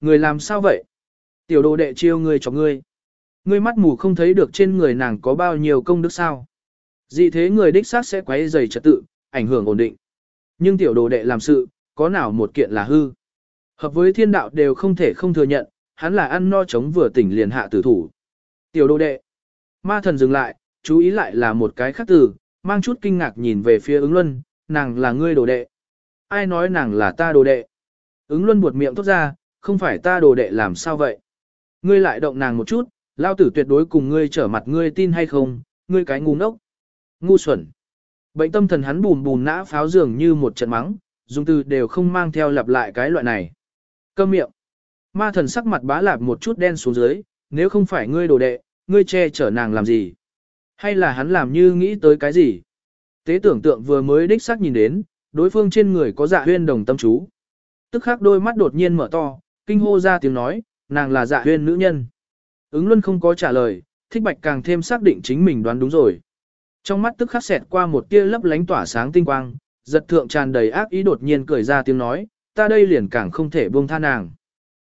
Người làm sao vậy? Tiểu đồ đệ chiêu người cho ngươi. Ngươi mắt mù không thấy được trên người nàng có bao nhiêu công đức sao. Dị thế người đích xác sẽ quấy rầy trật tự, ảnh hưởng ổn định. Nhưng tiểu đồ đệ làm sự, có nào một kiện là hư. Hợp với thiên đạo đều không thể không thừa nhận, hắn là ăn no chống vừa tỉnh liền hạ tử thủ. Tiểu đồ đệ. Ma thần dừng lại, chú ý lại là một cái khác từ, mang chút kinh ngạc nhìn về phía ứng luân, nàng là ngươi đồ đệ. Ai nói nàng là ta đồ đệ? Ứng luân buột miệng thốt ra, không phải ta đồ đệ làm sao vậy? Ngươi lại động nàng một chút, lao tử tuyệt đối cùng ngươi trở mặt ngươi tin hay không, ngươi cái ngu ngốc. Ngu xuẩn. Bệnh tâm thần hắn bùn bùn nã pháo dường như một trận mắng, dùng từ đều không mang theo lặp lại cái loại này. Câm miệng. Ma thần sắc mặt bá lạp một chút đen xuống dưới, nếu không phải ngươi đồ đệ, ngươi che chở nàng làm gì? Hay là hắn làm như nghĩ tới cái gì? Tế tưởng tượng vừa mới đích xác nhìn đến, đối phương trên người có dạ huyên đồng tâm chú. Tức khắc đôi mắt đột nhiên mở to, kinh hô ra tiếng nói, nàng là dạ huyên nữ nhân. Ứng luân không có trả lời, thích bạch càng thêm xác định chính mình đoán đúng rồi. Trong mắt tức khắc xẹt qua một tia lấp lánh tỏa sáng tinh quang, giật thượng tràn đầy ác ý đột nhiên cười ra tiếng nói, ta đây liền càng không thể buông tha nàng.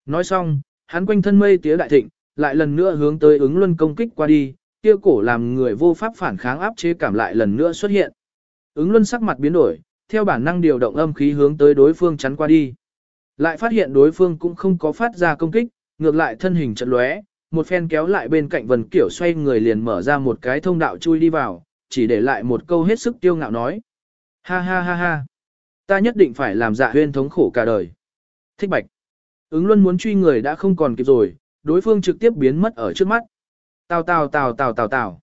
Nói xong, hắn quanh thân mây tía đại thịnh, lại lần nữa hướng tới ứng luân công kích qua đi, kia cổ làm người vô pháp phản kháng áp chế cảm lại lần nữa xuất hiện. Ứng luân sắc mặt biến đổi, theo bản năng điều động âm khí hướng tới đối phương chắn qua đi. Lại phát hiện đối phương cũng không có phát ra công kích, ngược lại thân hình chật lóe, một phen kéo lại bên cạnh vần kiểu xoay người liền mở ra một cái thông đạo chui đi vào, chỉ để lại một câu hết sức tiêu ngạo nói. Ha ha ha ha, ta nhất định phải làm dạ huyên thống khổ cả đời. Thích bạch. Ứng luân muốn truy người đã không còn kịp rồi, đối phương trực tiếp biến mất ở trước mắt. Tào tào tào tào tào tào.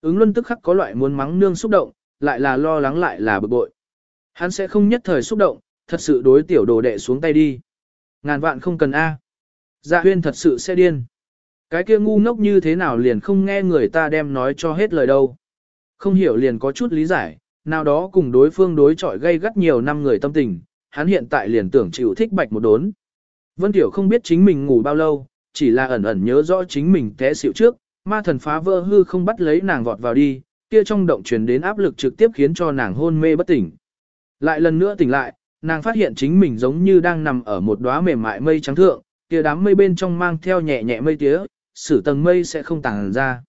Ứng luân tức khắc có loại muốn mắng nương xúc động, lại là lo lắng lại là bực bội. Hắn sẽ không nhất thời xúc động, thật sự đối tiểu đồ đệ xuống tay đi. Ngàn vạn không cần A. Dạ huyên thật sự sẽ điên. Cái kia ngu ngốc như thế nào liền không nghe người ta đem nói cho hết lời đâu. Không hiểu liền có chút lý giải, nào đó cùng đối phương đối chọi gây gắt nhiều năm người tâm tình, hắn hiện tại liền tưởng chịu thích bạch một đốn. Vân Tiểu không biết chính mình ngủ bao lâu, chỉ là ẩn ẩn nhớ rõ chính mình té xỉu trước, ma thần phá vỡ hư không bắt lấy nàng vọt vào đi, kia trong động truyền đến áp lực trực tiếp khiến cho nàng hôn mê bất tỉnh. Lại lần nữa tỉnh lại, nàng phát hiện chính mình giống như đang nằm ở một đóa mềm mại mây trắng thượng, kia đám mây bên trong mang theo nhẹ nhẹ mây tía, sử tầng mây sẽ không tàng ra.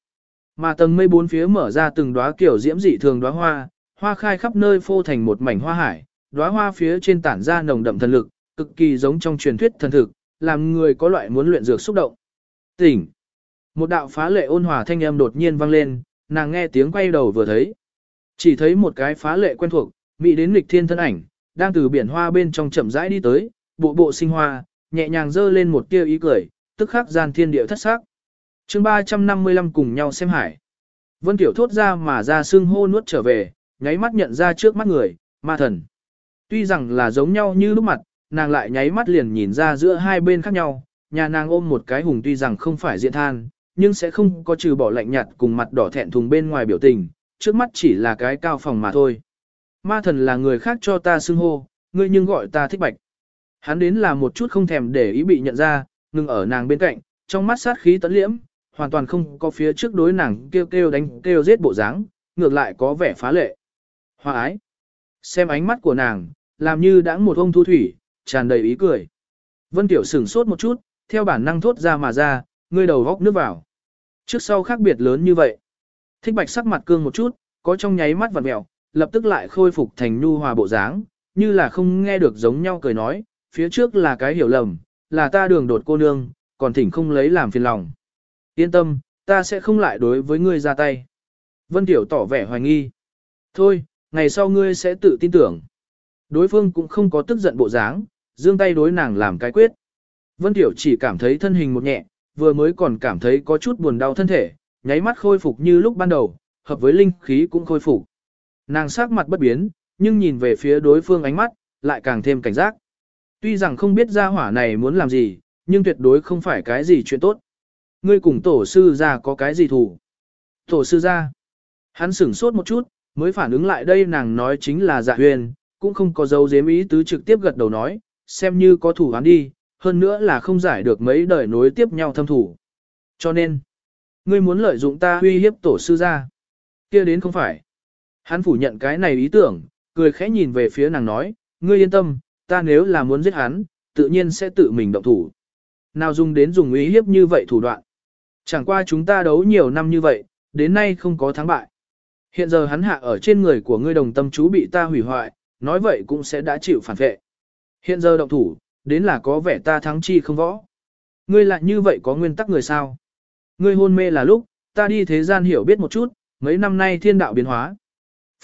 Mà tầng mây bốn phía mở ra từng đóa kiểu diễm dị thường đóa hoa, hoa khai khắp nơi phô thành một mảnh hoa hải, đóa hoa phía trên tản ra nồng đậm thần lực, cực kỳ giống trong truyền thuyết thần thực, làm người có loại muốn luyện dược xúc động. Tỉnh. Một đạo phá lệ ôn hòa thanh âm đột nhiên vang lên, nàng nghe tiếng quay đầu vừa thấy. Chỉ thấy một cái phá lệ quen thuộc, mỹ đến lịch thiên thân ảnh, đang từ biển hoa bên trong chậm rãi đi tới, bộ bộ sinh hoa, nhẹ nhàng dơ lên một tia ý cười, tức khắc gian thiên địa thất sắc. chương 355 cùng nhau xem hải. Vân Tiểu thốt ra mà ra xương hô nuốt trở về, nháy mắt nhận ra trước mắt người, ma thần. Tuy rằng là giống nhau như lúc mặt, nàng lại nháy mắt liền nhìn ra giữa hai bên khác nhau, nhà nàng ôm một cái hùng tuy rằng không phải diện than, nhưng sẽ không có trừ bỏ lạnh nhạt cùng mặt đỏ thẹn thùng bên ngoài biểu tình, trước mắt chỉ là cái cao phòng mà thôi. Ma thần là người khác cho ta xưng hô, ngươi nhưng gọi ta thích bạch. Hắn đến là một chút không thèm để ý bị nhận ra, ngừng ở nàng bên cạnh, trong mắt sát khí tấn liễm, hoàn toàn không có phía trước đối nàng kêu kêu đánh kêu giết bộ dáng, ngược lại có vẻ phá lệ. Hoa ái. Xem ánh mắt của nàng, làm như đã một ông thu thủy, tràn đầy ý cười. Vân Tiểu sửng sốt một chút, theo bản năng thốt ra mà ra, ngươi đầu góc nước vào. Trước sau khác biệt lớn như vậy. Thích bạch sắc mặt cương một chút, có trong nháy mắt vặn mẹo, lập tức lại khôi phục thành nhu hòa bộ dáng, như là không nghe được giống nhau cười nói, phía trước là cái hiểu lầm, là ta đường đột cô nương, còn thỉnh không lấy làm phiền lòng. Yên tâm, ta sẽ không lại đối với ngươi ra tay. Vân Tiểu tỏ vẻ hoài nghi. Thôi, ngày sau ngươi sẽ tự tin tưởng. Đối phương cũng không có tức giận bộ dáng, dương tay đối nàng làm cái quyết. Vân Tiểu chỉ cảm thấy thân hình một nhẹ, vừa mới còn cảm thấy có chút buồn đau thân thể, nháy mắt khôi phục như lúc ban đầu, hợp với linh khí cũng khôi phục. Nàng sắc mặt bất biến, nhưng nhìn về phía đối phương ánh mắt, lại càng thêm cảnh giác. Tuy rằng không biết gia hỏa này muốn làm gì, nhưng tuyệt đối không phải cái gì chuyện tốt. Ngươi cùng tổ sư ra có cái gì thủ? Tổ sư ra. Hắn sửng sốt một chút, mới phản ứng lại đây nàng nói chính là dạ huyền, cũng không có dấu dếm ý tứ trực tiếp gật đầu nói, xem như có thủ hắn đi, hơn nữa là không giải được mấy đời nối tiếp nhau thâm thủ. Cho nên, ngươi muốn lợi dụng ta uy hiếp tổ sư ra. kia đến không phải. Hắn phủ nhận cái này ý tưởng, cười khẽ nhìn về phía nàng nói, ngươi yên tâm, ta nếu là muốn giết hắn, tự nhiên sẽ tự mình động thủ. Nào dùng đến dùng ý hiếp như vậy thủ đoạn. Chẳng qua chúng ta đấu nhiều năm như vậy, đến nay không có thắng bại. Hiện giờ hắn hạ ở trên người của ngươi đồng tâm chú bị ta hủy hoại, nói vậy cũng sẽ đã chịu phản vệ. Hiện giờ động thủ, đến là có vẻ ta thắng chi không võ. Ngươi lại như vậy có nguyên tắc người sao? Ngươi hôn mê là lúc, ta đi thế gian hiểu biết một chút, mấy năm nay thiên đạo biến hóa.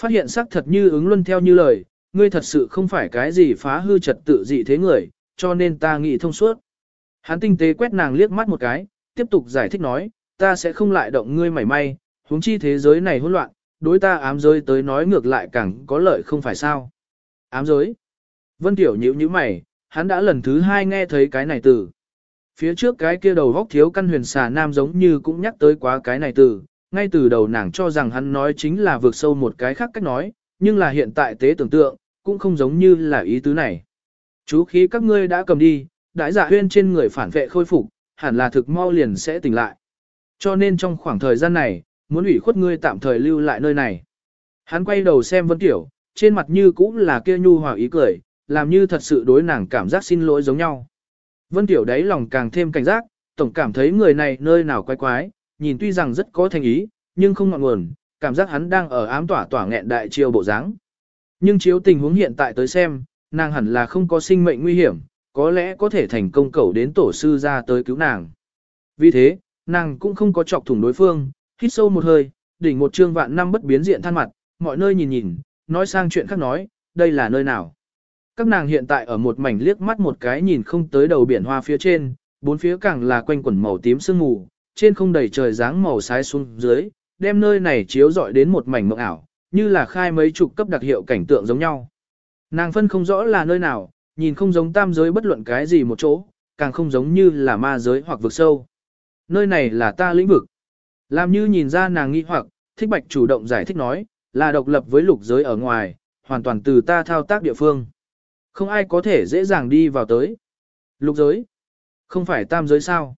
Phát hiện xác thật như ứng luân theo như lời, ngươi thật sự không phải cái gì phá hư trật tự dị thế người, cho nên ta nghĩ thông suốt. Hắn tinh tế quét nàng liếc mắt một cái, tiếp tục giải thích nói, ta sẽ không lại động ngươi mảy may, huống chi thế giới này hỗn loạn, đối ta ám giới tới nói ngược lại càng có lợi không phải sao. Ám giới. Vân Tiểu nhíu nhíu mày, hắn đã lần thứ hai nghe thấy cái này từ. Phía trước cái kia đầu góc thiếu căn huyền xà nam giống như cũng nhắc tới quá cái này từ, ngay từ đầu nàng cho rằng hắn nói chính là vượt sâu một cái khác cách nói, nhưng là hiện tại tế tưởng tượng, cũng không giống như là ý tứ này. Chú khí các ngươi đã cầm đi, đại giả huyên trên người phản vệ khôi phục, hẳn là thực mau liền sẽ tỉnh lại. Cho nên trong khoảng thời gian này, muốn ủy khuất ngươi tạm thời lưu lại nơi này. Hắn quay đầu xem Vân Tiểu, trên mặt như cũng là kia nhu hòa ý cười, làm như thật sự đối nàng cảm giác xin lỗi giống nhau. Vân Tiểu đấy lòng càng thêm cảnh giác, tổng cảm thấy người này nơi nào quái quái, nhìn tuy rằng rất có thành ý, nhưng không ngọn nguồn, cảm giác hắn đang ở ám tỏa tỏa nghẹn đại chiêu bộ dáng. Nhưng chiếu tình huống hiện tại tới xem, nàng hẳn là không có sinh mệnh nguy hiểm, có lẽ có thể thành công cầu đến tổ sư ra tới cứu nàng. Vì thế, nàng cũng không có chọc thủng đối phương, hít sâu một hơi, đỉnh một trương vạn năm bất biến diện than mặt, mọi nơi nhìn nhìn, nói sang chuyện khác nói, đây là nơi nào. Các nàng hiện tại ở một mảnh liếc mắt một cái nhìn không tới đầu biển hoa phía trên, bốn phía càng là quanh quẩn màu tím sương mù, trên không đầy trời dáng màu sái xuống dưới, đem nơi này chiếu rọi đến một mảnh mộng ảo, như là khai mấy chục cấp đặc hiệu cảnh tượng giống nhau. Nàng phân không rõ là nơi nào, nhìn không giống tam giới bất luận cái gì một chỗ, càng không giống như là ma giới hoặc vực sâu. Nơi này là ta lĩnh vực. Làm như nhìn ra nàng nghi hoặc, thích bạch chủ động giải thích nói, là độc lập với lục giới ở ngoài, hoàn toàn từ ta thao tác địa phương. Không ai có thể dễ dàng đi vào tới. Lục giới? Không phải tam giới sao?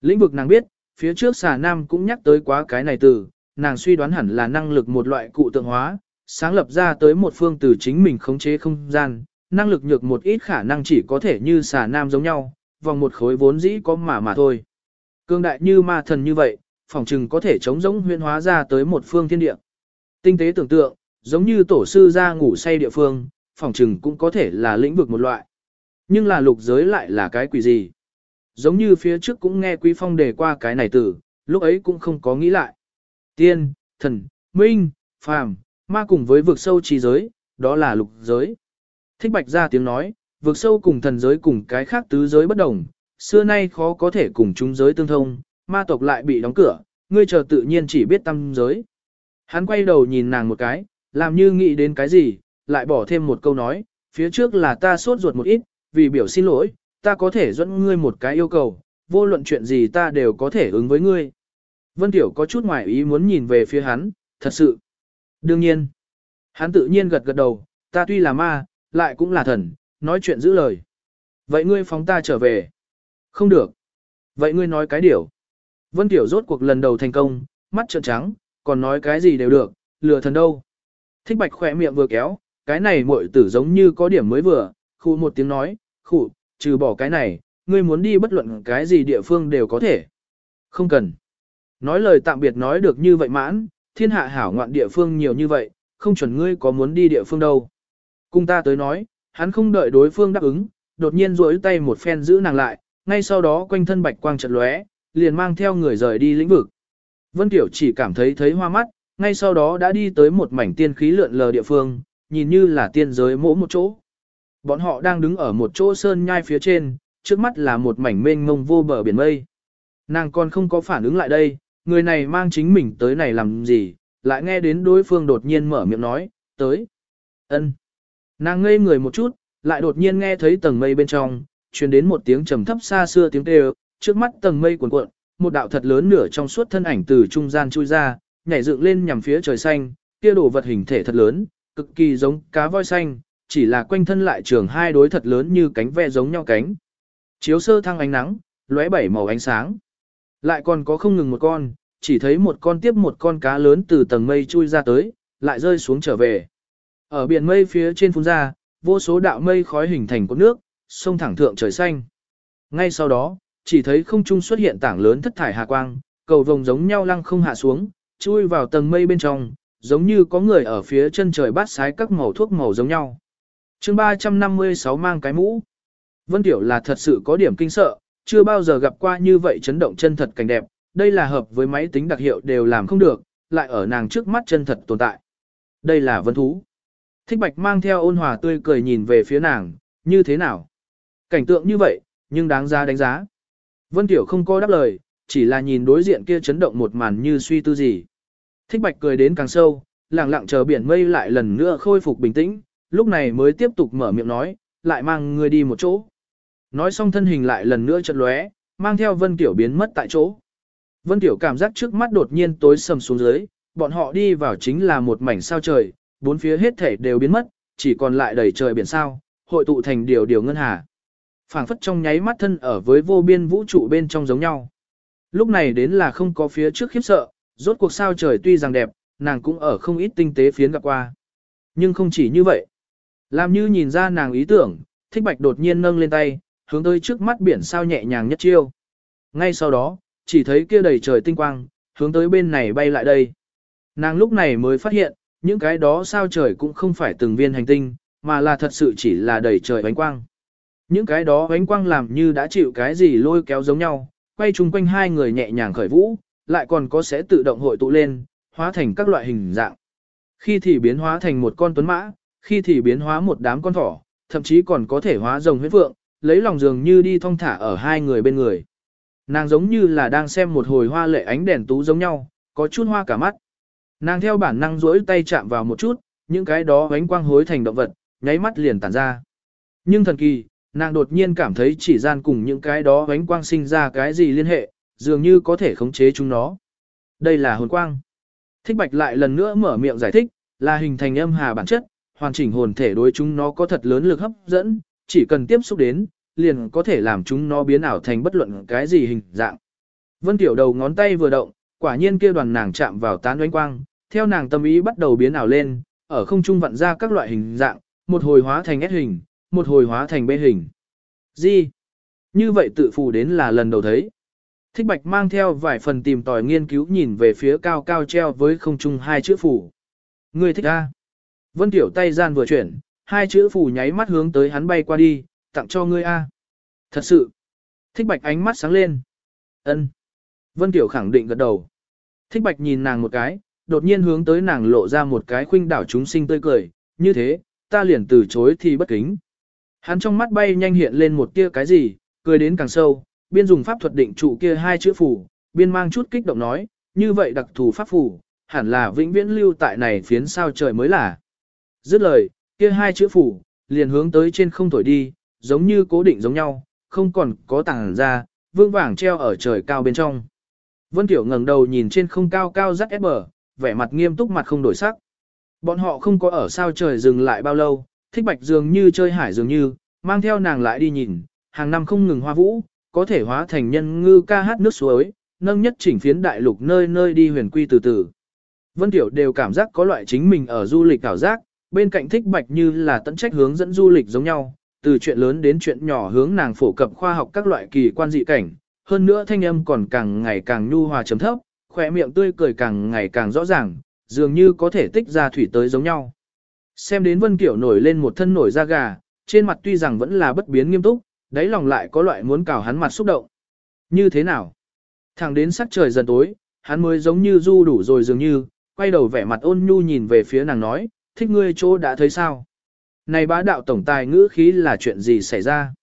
Lĩnh vực nàng biết, phía trước xà nam cũng nhắc tới quá cái này từ, nàng suy đoán hẳn là năng lực một loại cụ tượng hóa, sáng lập ra tới một phương từ chính mình khống chế không gian, năng lực nhược một ít khả năng chỉ có thể như xà nam giống nhau, vòng một khối vốn dĩ có mà mà thôi. Cương đại như ma thần như vậy, phòng trừng có thể chống giống huyên hóa ra tới một phương thiên địa. Tinh tế tưởng tượng, giống như tổ sư ra ngủ say địa phương, phòng trừng cũng có thể là lĩnh vực một loại. Nhưng là lục giới lại là cái quỷ gì? Giống như phía trước cũng nghe Quý Phong đề qua cái này từ, lúc ấy cũng không có nghĩ lại. Tiên, thần, minh, phàm, ma cùng với vực sâu trí giới, đó là lục giới. Thích bạch ra tiếng nói, vực sâu cùng thần giới cùng cái khác tứ giới bất đồng, xưa nay khó có thể cùng chúng giới tương thông, ma tộc lại bị đóng cửa, ngươi chờ tự nhiên chỉ biết tâm giới. Hắn quay đầu nhìn nàng một cái, làm như nghĩ đến cái gì, lại bỏ thêm một câu nói, phía trước là ta sốt ruột một ít, vì biểu xin lỗi, ta có thể dẫn ngươi một cái yêu cầu, vô luận chuyện gì ta đều có thể ứng với ngươi. Vân Tiểu có chút ngoài ý muốn nhìn về phía hắn, thật sự. Đương nhiên, hắn tự nhiên gật gật đầu, ta tuy là ma, lại cũng là thần, nói chuyện giữ lời. Vậy ngươi phóng ta trở về. Không được. Vậy ngươi nói cái điều. Vân Tiểu rốt cuộc lần đầu thành công, mắt trợn trắng, còn nói cái gì đều được, lừa thần đâu. Thích bạch khỏe miệng vừa kéo, cái này muội tử giống như có điểm mới vừa, khu một tiếng nói, khụ, trừ bỏ cái này, ngươi muốn đi bất luận cái gì địa phương đều có thể. Không cần. Nói lời tạm biệt nói được như vậy mãn, thiên hạ hảo ngoạn địa phương nhiều như vậy, không chuẩn ngươi có muốn đi địa phương đâu. Cung ta tới nói, hắn không đợi đối phương đáp ứng, đột nhiên duỗi tay một phen giữ nàng lại, ngay sau đó quanh thân bạch quang chợt lóe, liền mang theo người rời đi lĩnh vực. Vân Tiểu chỉ cảm thấy thấy hoa mắt, ngay sau đó đã đi tới một mảnh tiên khí lượn lờ địa phương, nhìn như là tiên giới mỗ một chỗ. Bọn họ đang đứng ở một chỗ sơn nhai phía trên, trước mắt là một mảnh mênh mông vô bờ biển mây. Nàng còn không có phản ứng lại đây, người này mang chính mình tới này làm gì, lại nghe đến đối phương đột nhiên mở miệng nói, tới. ân. Nàng ngây người một chút, lại đột nhiên nghe thấy tầng mây bên trong, truyền đến một tiếng trầm thấp xa xưa tiếng kêu, trước mắt tầng mây cuộn cuộn, một đạo thật lớn nửa trong suốt thân ảnh từ trung gian chui ra, nhảy dựng lên nhằm phía trời xanh, kia đồ vật hình thể thật lớn, cực kỳ giống cá voi xanh, chỉ là quanh thân lại trường hai đối thật lớn như cánh ve giống nhau cánh. Chiếu sơ thăng ánh nắng, lóe bảy màu ánh sáng. Lại còn có không ngừng một con, chỉ thấy một con tiếp một con cá lớn từ tầng mây chui ra tới, lại rơi xuống trở về. Ở biển mây phía trên phun ra, vô số đạo mây khói hình thành cột nước, sông thẳng thượng trời xanh. Ngay sau đó, chỉ thấy không trung xuất hiện tảng lớn thất thải hà quang, cầu vồng giống nhau lăng không hạ xuống, chui vào tầng mây bên trong, giống như có người ở phía chân trời bát sái các màu thuốc màu giống nhau chương 356 mang cái mũ. Vân Tiểu là thật sự có điểm kinh sợ, chưa bao giờ gặp qua như vậy chấn động chân thật cảnh đẹp, đây là hợp với máy tính đặc hiệu đều làm không được, lại ở nàng trước mắt chân thật tồn tại. Đây là vân thú. Thích Bạch mang theo ôn hòa tươi cười nhìn về phía nàng, như thế nào? Cảnh tượng như vậy, nhưng đáng giá đánh giá. Vân Tiểu không có đáp lời, chỉ là nhìn đối diện kia chấn động một màn như suy tư gì. Thích Bạch cười đến càng sâu, lặng lặng chờ biển mây lại lần nữa khôi phục bình tĩnh, lúc này mới tiếp tục mở miệng nói, lại mang người đi một chỗ. Nói xong thân hình lại lần nữa chợt lóe, mang theo Vân Tiểu biến mất tại chỗ. Vân Tiểu cảm giác trước mắt đột nhiên tối sầm xuống dưới, bọn họ đi vào chính là một mảnh sao trời, bốn phía hết thể đều biến mất, chỉ còn lại đầy trời biển sao, hội tụ thành điều điều ngân hà. phảng phất trong nháy mắt thân ở với vô biên vũ trụ bên trong giống nhau. Lúc này đến là không có phía trước khiếp sợ, rốt cuộc sao trời tuy rằng đẹp, nàng cũng ở không ít tinh tế phiến gặp qua. Nhưng không chỉ như vậy. Làm như nhìn ra nàng ý tưởng, thích bạch đột nhiên nâng lên tay, hướng tới trước mắt biển sao nhẹ nhàng nhất chiêu. Ngay sau đó, chỉ thấy kia đầy trời tinh quang, hướng tới bên này bay lại đây. Nàng lúc này mới phát hiện, những cái đó sao trời cũng không phải từng viên hành tinh, mà là thật sự chỉ là đầy trời ánh quang. Những cái đó ánh quang làm như đã chịu cái gì lôi kéo giống nhau, quay chung quanh hai người nhẹ nhàng khởi vũ, lại còn có sẽ tự động hội tụ lên, hóa thành các loại hình dạng. Khi thì biến hóa thành một con tuấn mã, khi thì biến hóa một đám con thỏ, thậm chí còn có thể hóa rồng huyết vượng, lấy lòng dường như đi thong thả ở hai người bên người. Nàng giống như là đang xem một hồi hoa lệ ánh đèn tú giống nhau, có chút hoa cả mắt. Nàng theo bản năng duỗi tay chạm vào một chút, những cái đó ánh quang hối thành động vật, nháy mắt liền tản ra. Nhưng thần kỳ, nàng đột nhiên cảm thấy chỉ gian cùng những cái đó ánh quang sinh ra cái gì liên hệ, dường như có thể khống chế chúng nó. Đây là hồn quang. Thích bạch lại lần nữa mở miệng giải thích, là hình thành âm hà bản chất, hoàn chỉnh hồn thể đối chúng nó có thật lớn lực hấp dẫn, chỉ cần tiếp xúc đến, liền có thể làm chúng nó biến ảo thành bất luận cái gì hình dạng. Vân Tiểu đầu ngón tay vừa động, quả nhiên kia đoàn nàng chạm vào tán ánh quang, theo nàng tâm ý bắt đầu biến ảo lên, ở không trung vặn ra các loại hình dạng, một hồi hóa thành S hình, một hồi hóa thành B hình. Gì? Như vậy tự phù đến là lần đầu thấy. Thích Bạch mang theo vài phần tìm tòi nghiên cứu nhìn về phía cao cao treo với không trung hai chữ phủ. Người thích A. Vân Tiểu tay gian vừa chuyển, hai chữ phủ nháy mắt hướng tới hắn bay qua đi, tặng cho ngươi A. Thật sự. Thích Bạch ánh mắt sáng lên. ân Vân Tiểu khẳng định gật đầu. Thích Bạch nhìn nàng một cái, đột nhiên hướng tới nàng lộ ra một cái khuynh đảo chúng sinh tươi cười, như thế, ta liền từ chối thì bất kính. Hắn trong mắt bay nhanh hiện lên một tia cái gì, cười đến càng sâu, biên dùng pháp thuật định trụ kia hai chữ phủ, biên mang chút kích động nói, như vậy đặc thù pháp phủ, hẳn là vĩnh viễn lưu tại này phiến sao trời mới là. Dứt lời, kia hai chữ phủ, liền hướng tới trên không thổi đi, giống như cố định giống nhau, không còn có tàng ra, vương vàng treo ở trời cao bên trong. Vân Tiểu ngẩng đầu nhìn trên không cao cao rắc ép bờ, vẻ mặt nghiêm túc mặt không đổi sắc. Bọn họ không có ở sao trời dừng lại bao lâu, thích bạch dường như chơi hải dường như, mang theo nàng lại đi nhìn, hàng năm không ngừng hoa vũ, có thể hóa thành nhân ngư ca hát nước suối, nâng nhất chỉnh phiến đại lục nơi nơi đi huyền quy từ từ. Vân Tiểu đều cảm giác có loại chính mình ở du lịch ảo giác, bên cạnh thích bạch như là tận trách hướng dẫn du lịch giống nhau, từ chuyện lớn đến chuyện nhỏ hướng nàng phổ cập khoa học các loại kỳ quan dị cảnh, hơn nữa thanh âm còn càng ngày càng nhu hòa chấm thấp, khỏe miệng tươi cười càng ngày càng rõ ràng, dường như có thể tích ra thủy tới giống nhau. Xem đến Vân Kiểu nổi lên một thân nổi da gà, trên mặt tuy rằng vẫn là bất biến nghiêm túc, đáy lòng lại có loại muốn cào hắn mặt xúc động. Như thế nào? Thẳng đến sắc trời dần tối, hắn mới giống như du đủ rồi dường như, quay đầu vẻ mặt ôn nhu nhìn về phía nàng nói, thích ngươi chỗ đã thấy sao? Này bá đạo tổng tài ngữ khí là chuyện gì xảy ra?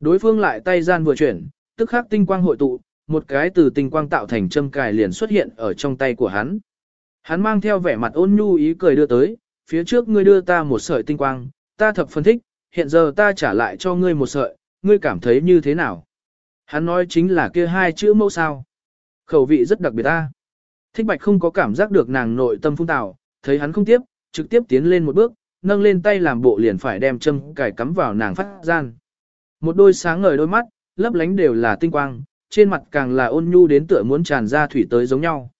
Đối phương lại tay gian vừa chuyển, tức khắc tinh quang hội tụ, một cái từ tinh quang tạo thành châm cài liền xuất hiện ở trong tay của hắn. Hắn mang theo vẻ mặt ôn nhu ý cười đưa tới, phía trước ngươi đưa ta một sợi tinh quang, ta thập phân thích, hiện giờ ta trả lại cho ngươi một sợi, ngươi cảm thấy như thế nào? Hắn nói chính là kia hai chữ mẫu sao. Khẩu vị rất đặc biệt ta. Thích bạch không có cảm giác được nàng nội tâm phung tạo, thấy hắn không tiếp, trực tiếp tiến lên một bước, nâng lên tay làm bộ liền phải đem châm cài cắm vào nàng phát gian. Một đôi sáng ngời đôi mắt, lấp lánh đều là tinh quang, trên mặt càng là ôn nhu đến tựa muốn tràn ra thủy tới giống nhau.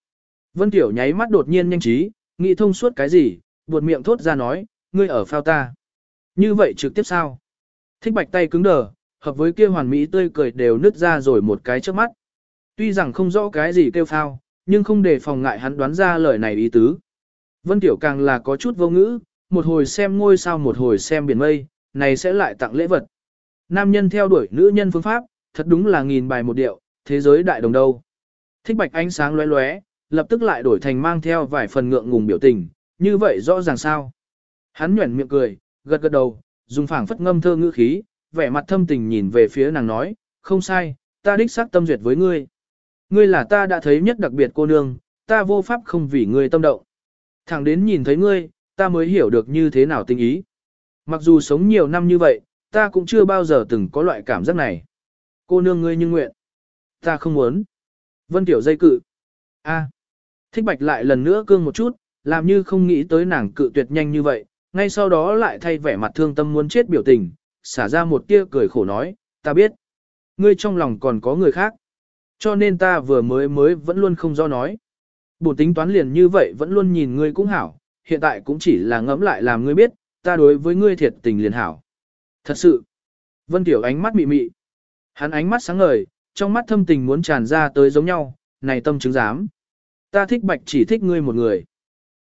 Vân Tiểu nháy mắt đột nhiên nhanh trí, nghĩ thông suốt cái gì, buột miệng thốt ra nói, ngươi ở phao ta. Như vậy trực tiếp sao? Thích bạch tay cứng đờ, hợp với kia hoàn mỹ tươi cười đều nứt ra rồi một cái trước mắt. Tuy rằng không rõ cái gì kêu phao, nhưng không để phòng ngại hắn đoán ra lời này ý tứ. Vân Tiểu càng là có chút vô ngữ, một hồi xem ngôi sao một hồi xem biển mây, này sẽ lại tặng lễ vật. Nam nhân theo đuổi nữ nhân phương pháp, thật đúng là nghìn bài một điệu, thế giới đại đồng đâu. Thích bạch ánh sáng lóe lóe, lập tức lại đổi thành mang theo vài phần ngượng ngùng biểu tình, như vậy rõ ràng sao. Hắn nhuẩn miệng cười, gật gật đầu, dùng phảng phất ngâm thơ ngữ khí, vẻ mặt thâm tình nhìn về phía nàng nói, không sai, ta đích xác tâm duyệt với ngươi. Ngươi là ta đã thấy nhất đặc biệt cô nương, ta vô pháp không vì ngươi tâm động. Thẳng đến nhìn thấy ngươi, ta mới hiểu được như thế nào tình ý. Mặc dù sống nhiều năm như vậy, ta cũng chưa bao giờ từng có loại cảm giác này. Cô nương ngươi như nguyện. Ta không muốn. Vân Tiểu dây cự. A. Thích bạch lại lần nữa cương một chút, làm như không nghĩ tới nàng cự tuyệt nhanh như vậy, ngay sau đó lại thay vẻ mặt thương tâm muốn chết biểu tình, xả ra một tia cười khổ nói, ta biết. Ngươi trong lòng còn có người khác. Cho nên ta vừa mới mới vẫn luôn không do nói. Bổn tính toán liền như vậy vẫn luôn nhìn ngươi cũng hảo, hiện tại cũng chỉ là ngẫm lại làm ngươi biết, ta đối với ngươi thiệt tình liền hảo. Thật sự. Vân Tiểu ánh mắt mị mị. Hắn ánh mắt sáng ngời, trong mắt thâm tình muốn tràn ra tới giống nhau, này tâm chứng dám. Ta thích bạch chỉ thích ngươi một người.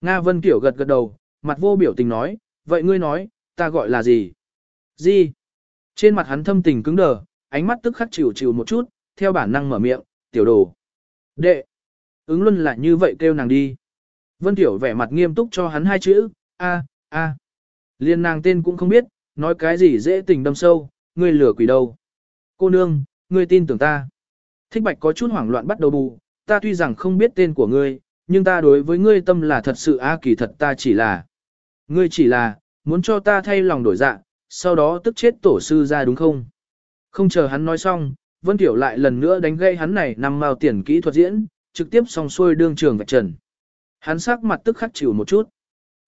Nga Vân Tiểu gật gật đầu, mặt vô biểu tình nói, vậy ngươi nói, ta gọi là gì? Gì? Trên mặt hắn thâm tình cứng đờ, ánh mắt tức khắc chịu chịu một chút, theo bản năng mở miệng, tiểu đồ. Đệ. Ứng luân là như vậy kêu nàng đi. Vân Tiểu vẻ mặt nghiêm túc cho hắn hai chữ, a, a. Liên nàng tên cũng không biết, nói cái gì dễ tình đâm sâu, ngươi lừa quỷ đâu. Cô nương, ngươi tin tưởng ta. Thích bạch có chút hoảng loạn bắt đầu bù, ta tuy rằng không biết tên của ngươi, nhưng ta đối với ngươi tâm là thật sự a kỳ thật ta chỉ là. Ngươi chỉ là, muốn cho ta thay lòng đổi dạ, sau đó tức chết tổ sư ra đúng không? Không chờ hắn nói xong, Vân Tiểu lại lần nữa đánh gây hắn này nằm mao tiền kỹ thuật diễn, trực tiếp xong xuôi đương trường vạch trần. Hắn sắc mặt tức khắc chịu một chút.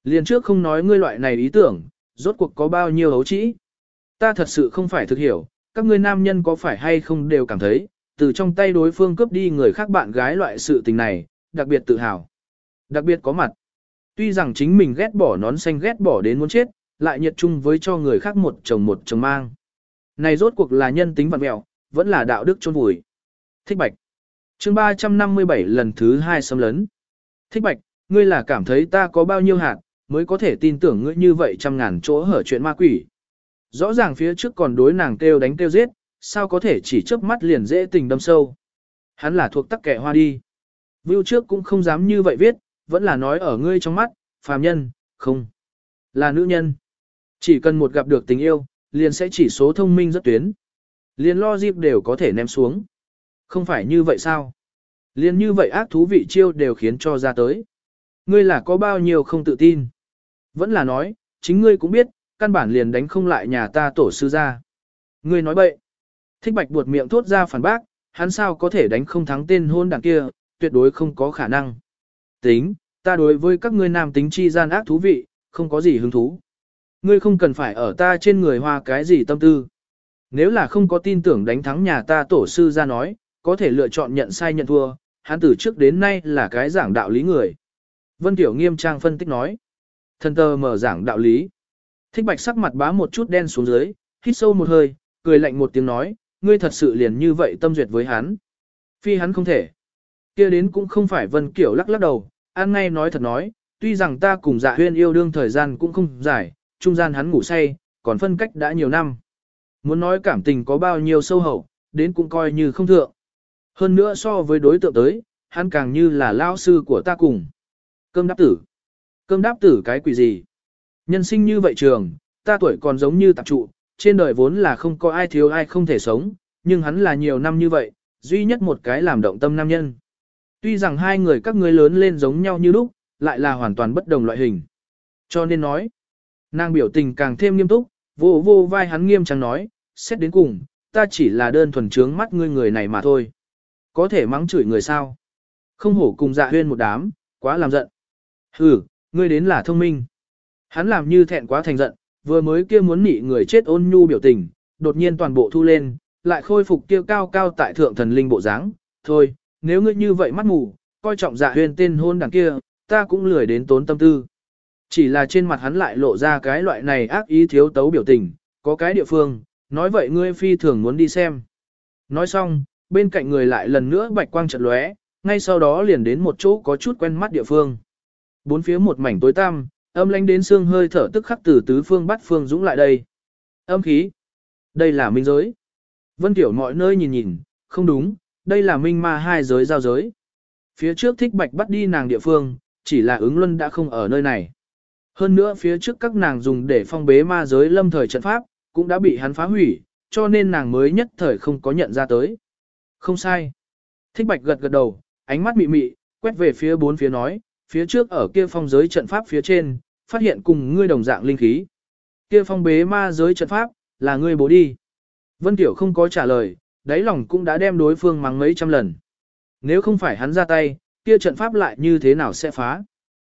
Liền trước không nói ngươi loại này ý tưởng, rốt cuộc có bao nhiêu hấu trĩ. Ta thật sự không phải thực hiểu, các ngươi nam nhân có phải hay không đều cảm thấy, từ trong tay đối phương cướp đi người khác bạn gái loại sự tình này, đặc biệt tự hào. Đặc biệt có mặt. Tuy rằng chính mình ghét bỏ nón xanh ghét bỏ đến muốn chết, lại nhiệt chung với cho người khác một chồng một chồng mang. Này rốt cuộc là nhân tính vật mẹo, vẫn là đạo đức chôn vùi. Thích Bạch. Chương 357 lần thứ hai xâm lấn. Thích Bạch, ngươi là cảm thấy ta có bao nhiêu hạt, mới có thể tin tưởng ngươi như vậy trăm ngàn chỗ hở chuyện ma quỷ. Rõ ràng phía trước còn đối nàng kêu đánh kêu giết, sao có thể chỉ chớp mắt liền dễ tình đâm sâu. Hắn là thuộc tắc kẻ hoa đi. Vưu trước cũng không dám như vậy viết, vẫn là nói ở ngươi trong mắt, phàm nhân, không. Là nữ nhân. Chỉ cần một gặp được tình yêu, liền sẽ chỉ số thông minh rất tuyến. Liền lo dịp đều có thể ném xuống. Không phải như vậy sao? Liền như vậy ác thú vị chiêu đều khiến cho ra tới. Ngươi là có bao nhiêu không tự tin? Vẫn là nói, chính ngươi cũng biết, căn bản liền đánh không lại nhà ta tổ sư ra. Ngươi nói bậy. Thích bạch buột miệng thốt ra phản bác, hắn sao có thể đánh không thắng tên hôn đảng kia, tuyệt đối không có khả năng. Tính, ta đối với các ngươi nam tính chi gian ác thú vị, không có gì hứng thú. Ngươi không cần phải ở ta trên người hoa cái gì tâm tư. Nếu là không có tin tưởng đánh thắng nhà ta tổ sư ra nói, có thể lựa chọn nhận sai nhận thua, hắn từ trước đến nay là cái giảng đạo lý người. Vân Tiểu nghiêm trang phân tích nói. thần tơ mở giảng đạo lý. Thích bạch sắc mặt bá một chút đen xuống dưới, hít sâu một hơi, cười lạnh một tiếng nói, ngươi thật sự liền như vậy tâm duyệt với hắn. Phi hắn không thể. kia đến cũng không phải Vân Kiểu lắc lắc đầu, an ngay nói thật nói, tuy rằng ta cùng dạ huyên yêu đương thời gian cũng không dài, trung gian hắn ngủ say, còn phân cách đã nhiều năm. Muốn nói cảm tình có bao nhiêu sâu hậu, đến cũng coi như không thượng. Hơn nữa so với đối tượng tới, hắn càng như là lao sư của ta cùng. Cơm đáp tử. Cơm đáp tử cái quỷ gì? Nhân sinh như vậy trường, ta tuổi còn giống như tạp trụ, trên đời vốn là không có ai thiếu ai không thể sống, nhưng hắn là nhiều năm như vậy, duy nhất một cái làm động tâm nam nhân. Tuy rằng hai người các ngươi lớn lên giống nhau như lúc, lại là hoàn toàn bất đồng loại hình. Cho nên nói, nàng biểu tình càng thêm nghiêm túc, vô vô vai hắn nghiêm trang nói, xét đến cùng, ta chỉ là đơn thuần trướng mắt ngươi người này mà thôi. Có thể mắng chửi người sao? Không hổ cùng dạ huyên một đám, quá làm giận. Hừ, ngươi đến là thông minh. Hắn làm như thẹn quá thành giận, vừa mới kia muốn nị người chết ôn nhu biểu tình, đột nhiên toàn bộ thu lên, lại khôi phục kia cao cao tại thượng thần linh bộ dáng. Thôi, nếu ngươi như vậy mắt mù, coi trọng dạ huyên tên hôn đằng kia, ta cũng lười đến tốn tâm tư. Chỉ là trên mặt hắn lại lộ ra cái loại này ác ý thiếu tấu biểu tình, có cái địa phương, nói vậy ngươi phi thường muốn đi xem. Nói xong, bên cạnh người lại lần nữa bạch quang chợt lóe, ngay sau đó liền đến một chỗ có chút quen mắt địa phương. Bốn phía một mảnh tối tăm, âm lãnh đến xương hơi thở tức khắc từ tứ phương bắt phương dũng lại đây. Âm khí. Đây là minh giới. Vân Tiểu mọi nơi nhìn nhìn, không đúng, đây là minh ma hai giới giao giới. Phía trước thích bạch bắt đi nàng địa phương, chỉ là ứng luân đã không ở nơi này. Hơn nữa phía trước các nàng dùng để phong bế ma giới lâm thời trận pháp, cũng đã bị hắn phá hủy, cho nên nàng mới nhất thời không có nhận ra tới. Không sai. Thích bạch gật gật đầu, ánh mắt mị mị, quét về phía bốn phía nói, phía trước ở kia phong giới trận pháp phía trên, phát hiện cùng ngươi đồng dạng linh khí. Kia phong bế ma giới trận pháp, là ngươi bố đi. Vân Tiểu không có trả lời, đáy lòng cũng đã đem đối phương mắng mấy trăm lần. Nếu không phải hắn ra tay, kia trận pháp lại như thế nào sẽ phá.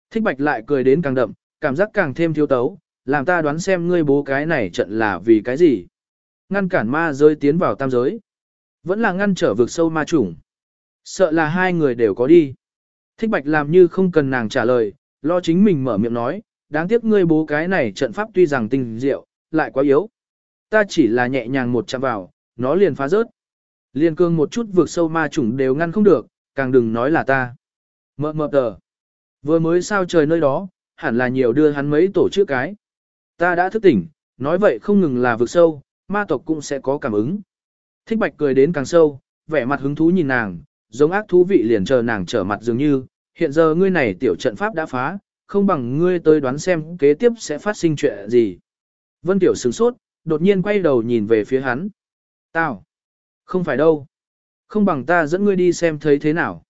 Thích bạch lại cười đến càng đậm, cảm giác càng thêm thiếu tấu, làm ta đoán xem ngươi bố cái này trận là vì cái gì. Ngăn cản ma giới tiến vào tam giới. Vẫn là ngăn trở vực sâu ma chủng. Sợ là hai người đều có đi. Thích bạch làm như không cần nàng trả lời, lo chính mình mở miệng nói, đáng tiếc ngươi bố cái này trận pháp tuy rằng tinh diệu, lại quá yếu. Ta chỉ là nhẹ nhàng một chạm vào, nó liền phá rớt. Liên cương một chút vượt sâu ma chủng đều ngăn không được, càng đừng nói là ta. Mơ mơ tờ. Vừa mới sao trời nơi đó, hẳn là nhiều đưa hắn mấy tổ chức cái. Ta đã thức tỉnh, nói vậy không ngừng là vượt sâu, ma tộc cũng sẽ có cảm ứng. Thích bạch cười đến càng sâu, vẻ mặt hứng thú nhìn nàng, giống ác thú vị liền chờ nàng trở mặt dường như, hiện giờ ngươi này tiểu trận pháp đã phá, không bằng ngươi tới đoán xem kế tiếp sẽ phát sinh chuyện gì. Vân Tiểu sửng sốt, đột nhiên quay đầu nhìn về phía hắn. Tao? Không phải đâu. Không bằng ta dẫn ngươi đi xem thấy thế nào.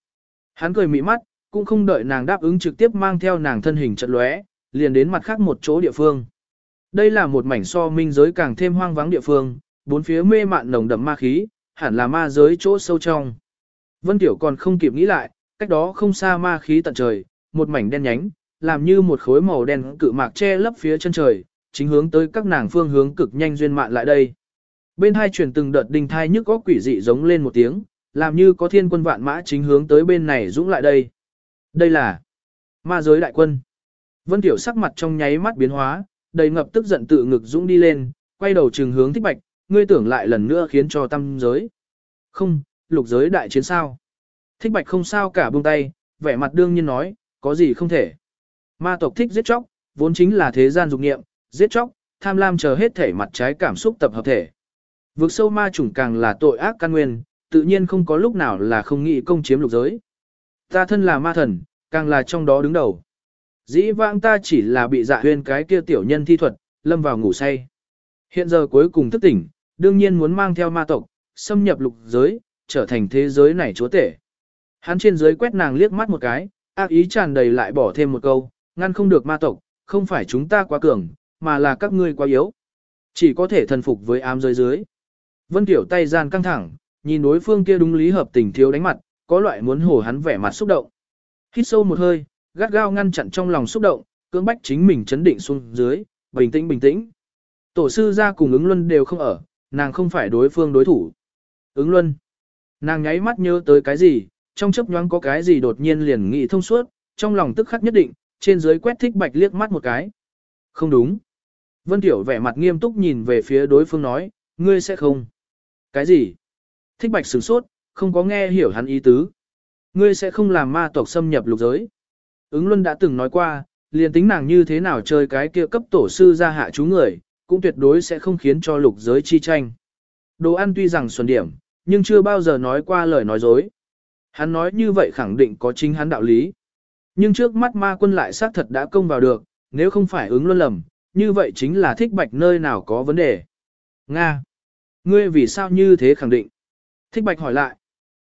Hắn cười mị mắt, cũng không đợi nàng đáp ứng trực tiếp mang theo nàng thân hình trận lóe, liền đến mặt khác một chỗ địa phương. Đây là một mảnh so minh giới càng thêm hoang vắng địa phương, bốn phía mê mạn nồng đậm ma khí, hẳn là ma giới chỗ sâu trong. Vân Tiểu còn không kịp nghĩ lại, cách đó không xa ma khí tận trời, một mảnh đen nhánh, làm như một khối màu đen cự mạc che lấp phía chân trời, chính hướng tới các nàng phương hướng cực nhanh duyên mạn lại đây. Bên hai truyền từng đợt đinh thai nhức có quỷ dị giống lên một tiếng, làm như có thiên quân vạn mã chính hướng tới bên này dũng lại đây. Đây là ma giới đại quân. Vân Tiểu sắc mặt trong nháy mắt biến hóa, đầy ngập tức giận tự ngực dũng đi lên, quay đầu trừng hướng thích bạch, ngươi tưởng lại lần nữa khiến cho tâm giới. Không, lục giới đại chiến sao. Thích bạch không sao cả buông tay, vẻ mặt đương nhiên nói, có gì không thể. Ma tộc thích giết chóc, vốn chính là thế gian dục nghiệm, giết chóc, tham lam chờ hết thể mặt trái cảm xúc tập hợp thể. Vực sâu ma chủng càng là tội ác căn nguyên, tự nhiên không có lúc nào là không nghĩ công chiếm lục giới. Ta thân là ma thần, càng là trong đó đứng đầu. Dĩ vãng ta chỉ là bị dạ huyên cái kia tiểu nhân thi thuật, lâm vào ngủ say. Hiện giờ cuối cùng thức tỉnh, đương nhiên muốn mang theo ma tộc, xâm nhập lục giới, trở thành thế giới này chúa tể. Hắn trên dưới quét nàng liếc mắt một cái, ác ý tràn đầy lại bỏ thêm một câu, ngăn không được ma tộc, không phải chúng ta quá cường, mà là các ngươi quá yếu. Chỉ có thể thần phục với ám giới dưới. Vân Tiểu tay gian căng thẳng, nhìn đối phương kia đúng lý hợp tình thiếu đánh mặt, có loại muốn hổ hắn vẻ mặt xúc động. Hít sâu một hơi, gắt gao ngăn chặn trong lòng xúc động, cưỡng bách chính mình chấn định xuống dưới, bình tĩnh bình tĩnh. Tổ sư ra cùng ứng luân đều không ở, nàng không phải đối phương đối thủ. Ứng luân. Nàng nháy mắt nhớ tới cái gì, trong chớp nhoáng có cái gì đột nhiên liền nghĩ thông suốt, trong lòng tức khắc nhất định, trên dưới quét thích bạch liếc mắt một cái. Không đúng. Vân Tiểu vẻ mặt nghiêm túc nhìn về phía đối phương nói, ngươi sẽ không. Cái gì? Thích bạch sửng sốt, không có nghe hiểu hắn ý tứ. Ngươi sẽ không làm ma tộc xâm nhập lục giới. Ứng Luân đã từng nói qua, liền tính nàng như thế nào chơi cái kia cấp tổ sư ra hạ chú người, cũng tuyệt đối sẽ không khiến cho lục giới chi tranh. Đồ ăn tuy rằng xuân điểm, nhưng chưa bao giờ nói qua lời nói dối. Hắn nói như vậy khẳng định có chính hắn đạo lý. Nhưng trước mắt ma quân lại xác thật đã công vào được, nếu không phải ứng luân lầm, như vậy chính là thích bạch nơi nào có vấn đề. Nga! Ngươi vì sao như thế khẳng định? Thích bạch hỏi lại.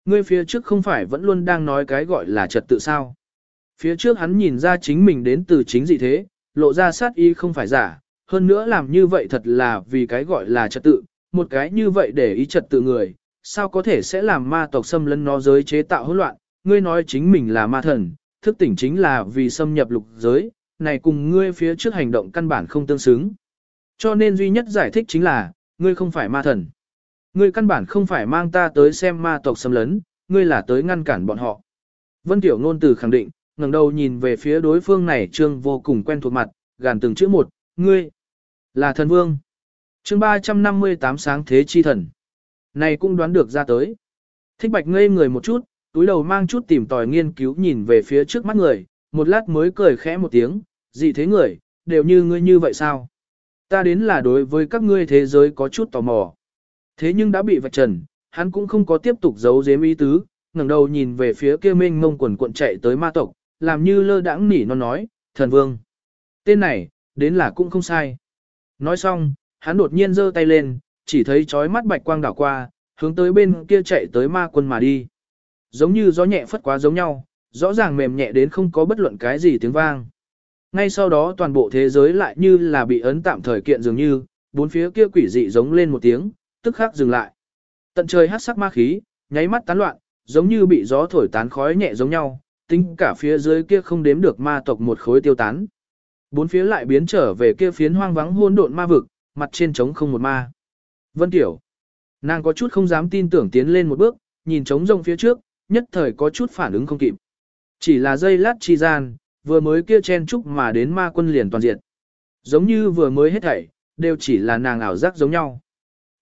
Ngươi phía trước không phải vẫn luôn đang nói cái gọi là trật tự sao? Phía trước hắn nhìn ra chính mình đến từ chính dị thế, lộ ra sát ý không phải giả, hơn nữa làm như vậy thật là vì cái gọi là trật tự, một cái như vậy để ý trật tự người, sao có thể sẽ làm ma tộc xâm lấn nó giới chế tạo hỗn loạn, ngươi nói chính mình là ma thần, thức tỉnh chính là vì xâm nhập lục giới, này cùng ngươi phía trước hành động căn bản không tương xứng. Cho nên duy nhất giải thích chính là, ngươi không phải ma thần. Ngươi căn bản không phải mang ta tới xem ma tộc xâm lấn, ngươi là tới ngăn cản bọn họ. Vân Tiểu Nôn tử khẳng định, ngẩng đầu nhìn về phía đối phương này trương vô cùng quen thuộc mặt, gàn từng chữ một, ngươi, là thần vương. chương 358 sáng thế chi thần. Này cũng đoán được ra tới. Thích bạch ngây người một chút, túi đầu mang chút tìm tòi nghiên cứu nhìn về phía trước mắt người, một lát mới cười khẽ một tiếng, gì thế người, đều như ngươi như vậy sao? Ta đến là đối với các ngươi thế giới có chút tò mò. Thế nhưng đã bị vạch trần, hắn cũng không có tiếp tục giấu giếm ý tứ, ngẩng đầu nhìn về phía kia mênh mông quần cuộn chạy tới ma tộc, làm như lơ đãng nỉ nó nói, thần vương. Tên này, đến là cũng không sai. Nói xong, hắn đột nhiên giơ tay lên, chỉ thấy chói mắt bạch quang đảo qua, hướng tới bên kia chạy tới ma quân mà đi. Giống như gió nhẹ phất quá giống nhau, rõ ràng mềm nhẹ đến không có bất luận cái gì tiếng vang. Ngay sau đó toàn bộ thế giới lại như là bị ấn tạm thời kiện dường như, bốn phía kia quỷ dị giống lên một tiếng, tức khắc dừng lại. Tận trời hát sắc ma khí, nháy mắt tán loạn, giống như bị gió thổi tán khói nhẹ giống nhau, tính cả phía dưới kia không đếm được ma tộc một khối tiêu tán. Bốn phía lại biến trở về kia phiến hoang vắng hôn độn ma vực, mặt trên trống không một ma. Vân Tiểu. Nàng có chút không dám tin tưởng tiến lên một bước, nhìn trống rông phía trước, nhất thời có chút phản ứng không kịp. Chỉ là dây lát chi gian, vừa mới kia chen chúc mà đến ma quân liền toàn diện. Giống như vừa mới hết thảy, đều chỉ là nàng ảo giác giống nhau.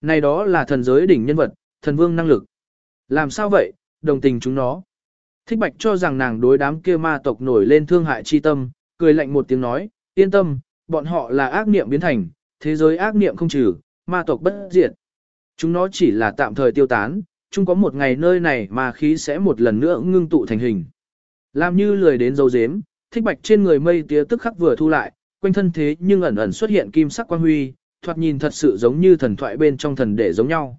Này đó là thần giới đỉnh nhân vật, thần vương năng lực. Làm sao vậy, đồng tình chúng nó. Thích bạch cho rằng nàng đối đám kia ma tộc nổi lên thương hại chi tâm, cười lạnh một tiếng nói, yên tâm, bọn họ là ác niệm biến thành, thế giới ác niệm không trừ, ma tộc bất diệt. Chúng nó chỉ là tạm thời tiêu tán, chung có một ngày nơi này mà khí sẽ một lần nữa ngưng tụ thành hình. Làm như lười đến dấu dếm, thích bạch trên người mây tía tức khắc vừa thu lại, quanh thân thế nhưng ẩn ẩn xuất hiện kim sắc quang huy, thoạt nhìn thật sự giống như thần thoại bên trong thần để giống nhau.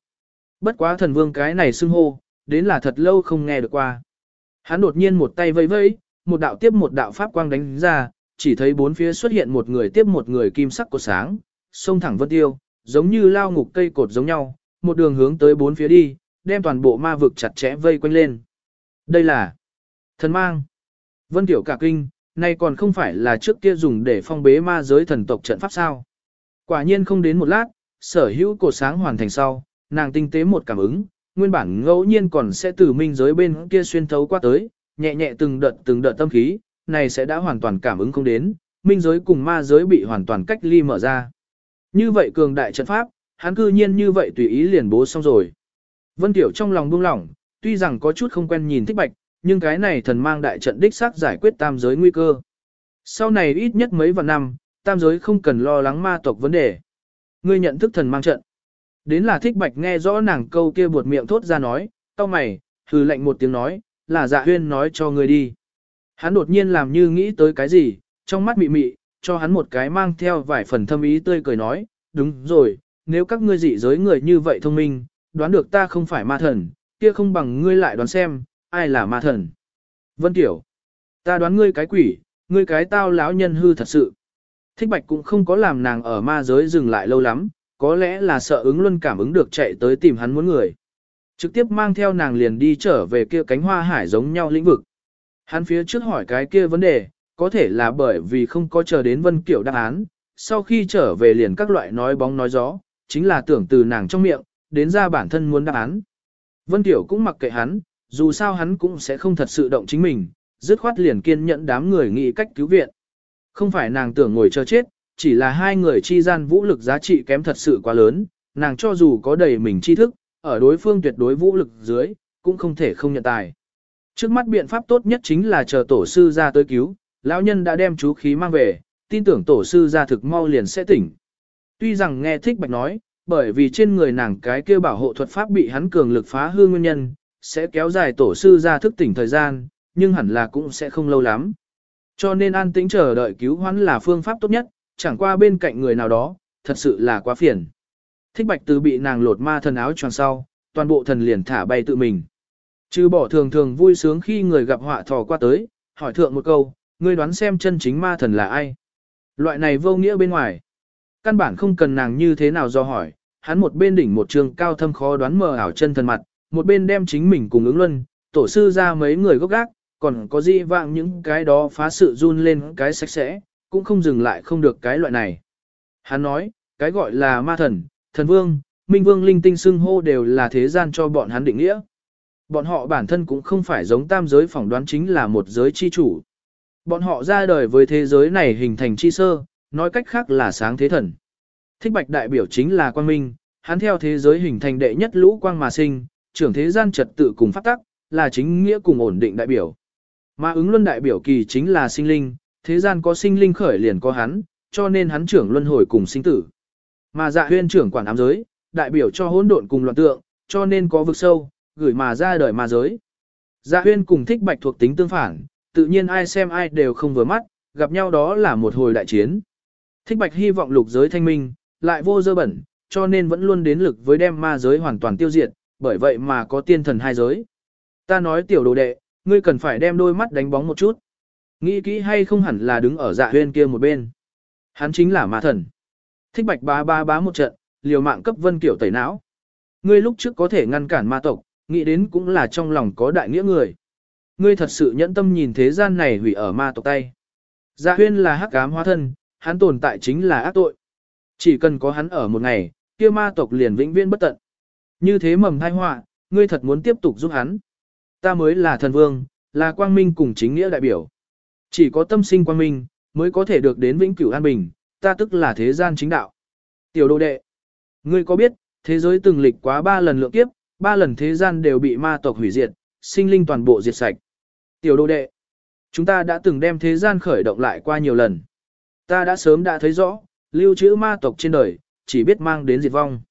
Bất quá thần vương cái này xưng hô, đến là thật lâu không nghe được qua. Hắn đột nhiên một tay vẫy vẫy, một đạo tiếp một đạo pháp quang đánh ra, chỉ thấy bốn phía xuất hiện một người tiếp một người kim sắc cột sáng, sông thẳng vân tiêu, giống như lao ngục cây cột giống nhau, một đường hướng tới bốn phía đi, đem toàn bộ ma vực chặt chẽ vây quanh lên. Đây là thần mang. Vân Tiểu cả kinh, nay còn không phải là trước kia dùng để phong bế ma giới thần tộc trận pháp sao. Quả nhiên không đến một lát, sở hữu cột sáng hoàn thành sau, nàng tinh tế một cảm ứng, nguyên bản ngẫu nhiên còn sẽ từ minh giới bên kia xuyên thấu qua tới, nhẹ nhẹ từng đợt từng đợt tâm khí, này sẽ đã hoàn toàn cảm ứng không đến, minh giới cùng ma giới bị hoàn toàn cách ly mở ra. Như vậy cường đại trận pháp, hắn cư nhiên như vậy tùy ý liền bố xong rồi. Vân Tiểu trong lòng buông lỏng, tuy rằng có chút không quen nhìn thích bạch, nhưng cái này thần mang đại trận đích xác giải quyết tam giới nguy cơ. Sau này ít nhất mấy vạn năm, tam giới không cần lo lắng ma tộc vấn đề. Ngươi nhận thức thần mang trận. Đến là thích bạch nghe rõ nàng câu kia buột miệng thốt ra nói, tao mày, hừ lệnh một tiếng nói, là dạ huyên nói cho ngươi đi. Hắn đột nhiên làm như nghĩ tới cái gì, trong mắt mị mị, cho hắn một cái mang theo vài phần thâm ý tươi cười nói, đúng rồi, nếu các ngươi dị giới người như vậy thông minh, đoán được ta không phải ma thần, kia không bằng ngươi lại đoán xem, ai là ma thần. Vân Tiểu, ta đoán ngươi cái quỷ, ngươi cái tao lão nhân hư thật sự. Thích Bạch cũng không có làm nàng ở ma giới dừng lại lâu lắm, có lẽ là sợ ứng luân cảm ứng được chạy tới tìm hắn muốn người. Trực tiếp mang theo nàng liền đi trở về kia cánh hoa hải giống nhau lĩnh vực. Hắn phía trước hỏi cái kia vấn đề, có thể là bởi vì không có chờ đến Vân Kiểu đáp án, sau khi trở về liền các loại nói bóng nói gió, chính là tưởng từ nàng trong miệng, đến ra bản thân muốn đáp án. Vân Tiểu cũng mặc kệ hắn, dù sao hắn cũng sẽ không thật sự động chính mình, dứt khoát liền kiên nhẫn đám người nghĩ cách cứu viện. Không phải nàng tưởng ngồi chờ chết, chỉ là hai người chi gian vũ lực giá trị kém thật sự quá lớn, nàng cho dù có đầy mình tri thức, ở đối phương tuyệt đối vũ lực dưới, cũng không thể không nhận tài. Trước mắt biện pháp tốt nhất chính là chờ tổ sư ra tới cứu, lão nhân đã đem chú khí mang về, tin tưởng tổ sư ra thực mau liền sẽ tỉnh. Tuy rằng nghe thích bạch nói, bởi vì trên người nàng cái kia bảo hộ thuật pháp bị hắn cường lực phá hư nguyên nhân, sẽ kéo dài tổ sư ra thức tỉnh thời gian, nhưng hẳn là cũng sẽ không lâu lắm. Cho nên an tĩnh chờ đợi cứu hoãn là phương pháp tốt nhất, chẳng qua bên cạnh người nào đó, thật sự là quá phiền. Thích bạch từ bị nàng lột ma thần áo tròn sau, toàn bộ thần liền thả bay tự mình. Trừ bỏ thường thường vui sướng khi người gặp họa thò qua tới, hỏi thượng một câu, ngươi đoán xem chân chính ma thần là ai. Loại này vô nghĩa bên ngoài. Căn bản không cần nàng như thế nào do hỏi, hắn một bên đỉnh một trường cao thâm khó đoán mờ ảo chân thần mặt, một bên đem chính mình cùng ứng luân, tổ sư ra mấy người gốc gác, còn có gì vạng những cái đó phá sự run lên cái sạch sẽ, cũng không dừng lại không được cái loại này. Hắn nói, cái gọi là ma thần, thần vương, minh vương linh tinh xưng hô đều là thế gian cho bọn hắn định nghĩa. Bọn họ bản thân cũng không phải giống tam giới phỏng đoán chính là một giới chi chủ. Bọn họ ra đời với thế giới này hình thành chi sơ, nói cách khác là sáng thế thần. Thích bạch đại biểu chính là quang minh, hắn theo thế giới hình thành đệ nhất lũ quang mà sinh, trưởng thế gian trật tự cùng phát tắc, là chính nghĩa cùng ổn định đại biểu. Mà ứng luân đại biểu kỳ chính là sinh linh, thế gian có sinh linh khởi liền có hắn, cho nên hắn trưởng luân hồi cùng sinh tử. Mà dạ huyên trưởng quản ám giới, đại biểu cho hỗn độn cùng loạn tượng, cho nên có vực sâu, gửi mà ra đời ma giới. Dạ huyên cùng thích bạch thuộc tính tương phản, tự nhiên ai xem ai đều không vừa mắt, gặp nhau đó là một hồi đại chiến. Thích bạch hy vọng lục giới thanh minh, lại vô dơ bẩn, cho nên vẫn luôn đến lực với đem ma giới hoàn toàn tiêu diệt, bởi vậy mà có tiên thần hai giới. Ta nói tiểu đồ đệ, ngươi cần phải đem đôi mắt đánh bóng một chút. Nghĩ kỹ hay không hẳn là đứng ở dạ huyên kia một bên. Hắn chính là ma thần. Thích bạch bá bá bá một trận, liều mạng cấp vân kiểu tẩy não. Ngươi lúc trước có thể ngăn cản ma tộc, nghĩ đến cũng là trong lòng có đại nghĩa người. Ngươi thật sự nhẫn tâm nhìn thế gian này hủy ở ma tộc tay. Dạ huyên là hắc ám hóa thân, hắn tồn tại chính là ác tội. Chỉ cần có hắn ở một ngày, kia ma tộc liền vĩnh viễn bất tận. Như thế mầm thai họa, ngươi thật muốn tiếp tục giúp hắn. Ta mới là thần vương, là quang minh cùng chính nghĩa đại biểu. Chỉ có tâm sinh quang minh, mới có thể được đến vĩnh cửu an bình, ta tức là thế gian chính đạo. Tiểu đồ đệ, ngươi có biết, thế giới từng lịch quá ba lần lượng kiếp, ba lần thế gian đều bị ma tộc hủy diệt, sinh linh toàn bộ diệt sạch. Tiểu đồ đệ, chúng ta đã từng đem thế gian khởi động lại qua nhiều lần. Ta đã sớm đã thấy rõ, lưu trữ ma tộc trên đời, chỉ biết mang đến diệt vong.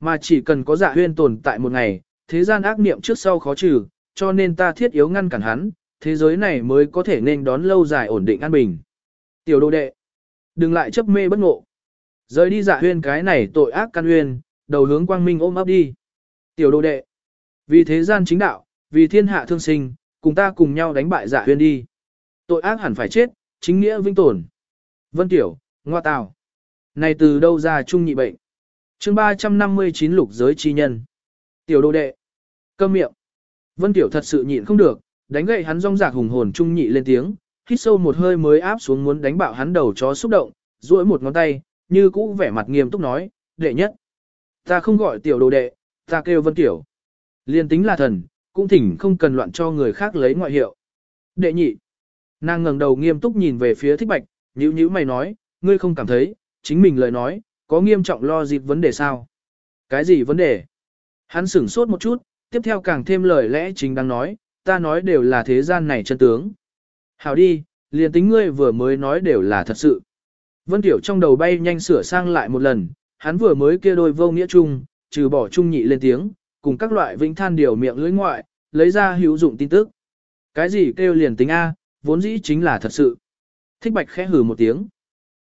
Mà chỉ cần có dạ huyên tồn tại một ngày, thế gian ác niệm trước sau khó trừ, cho nên ta thiết yếu ngăn cản hắn, thế giới này mới có thể nên đón lâu dài ổn định an bình. Tiểu đồ đệ, đừng lại chấp mê bất ngộ. Rời đi dạ huyên cái này tội ác căn huyên, đầu hướng quang minh ôm ấp đi. Tiểu đồ đệ, vì thế gian chính đạo, vì thiên hạ thương sinh, cùng ta cùng nhau đánh bại giả huyên đi. Tội ác hẳn phải chết, chính nghĩa vinh tồn. Vân Tiểu, Ngoa Tào. Này từ đâu ra trung nhị bệnh? chương 359 lục giới chi nhân. Tiểu đồ đệ. Câm miệng. Vân Tiểu thật sự nhịn không được, đánh gậy hắn rong rạc hùng hồn trung nhị lên tiếng, hít sâu một hơi mới áp xuống muốn đánh bạo hắn đầu chó xúc động, duỗi một ngón tay, như cũ vẻ mặt nghiêm túc nói, đệ nhất. Ta không gọi tiểu đồ đệ, ta kêu Vân Tiểu. Liên tính là thần, cũng thỉnh không cần loạn cho người khác lấy ngoại hiệu. Đệ nhị. Nàng ngẩng đầu nghiêm túc nhìn về phía thích bạch, nhữ nhữ mày nói, ngươi không cảm thấy, chính mình lời nói, có nghiêm trọng lo dịp vấn đề sao? Cái gì vấn đề? Hắn sửng sốt một chút, tiếp theo càng thêm lời lẽ chính đang nói, ta nói đều là thế gian này chân tướng. Hảo đi, liền tính ngươi vừa mới nói đều là thật sự. Vân Tiểu trong đầu bay nhanh sửa sang lại một lần, hắn vừa mới kia đôi vô nghĩa chung, trừ bỏ trung nhị lên tiếng, cùng các loại vĩnh than điều miệng lưỡi ngoại, lấy ra hữu dụng tin tức. Cái gì kêu liền tính A, vốn dĩ chính là thật sự. Thích bạch khẽ hừ một tiếng.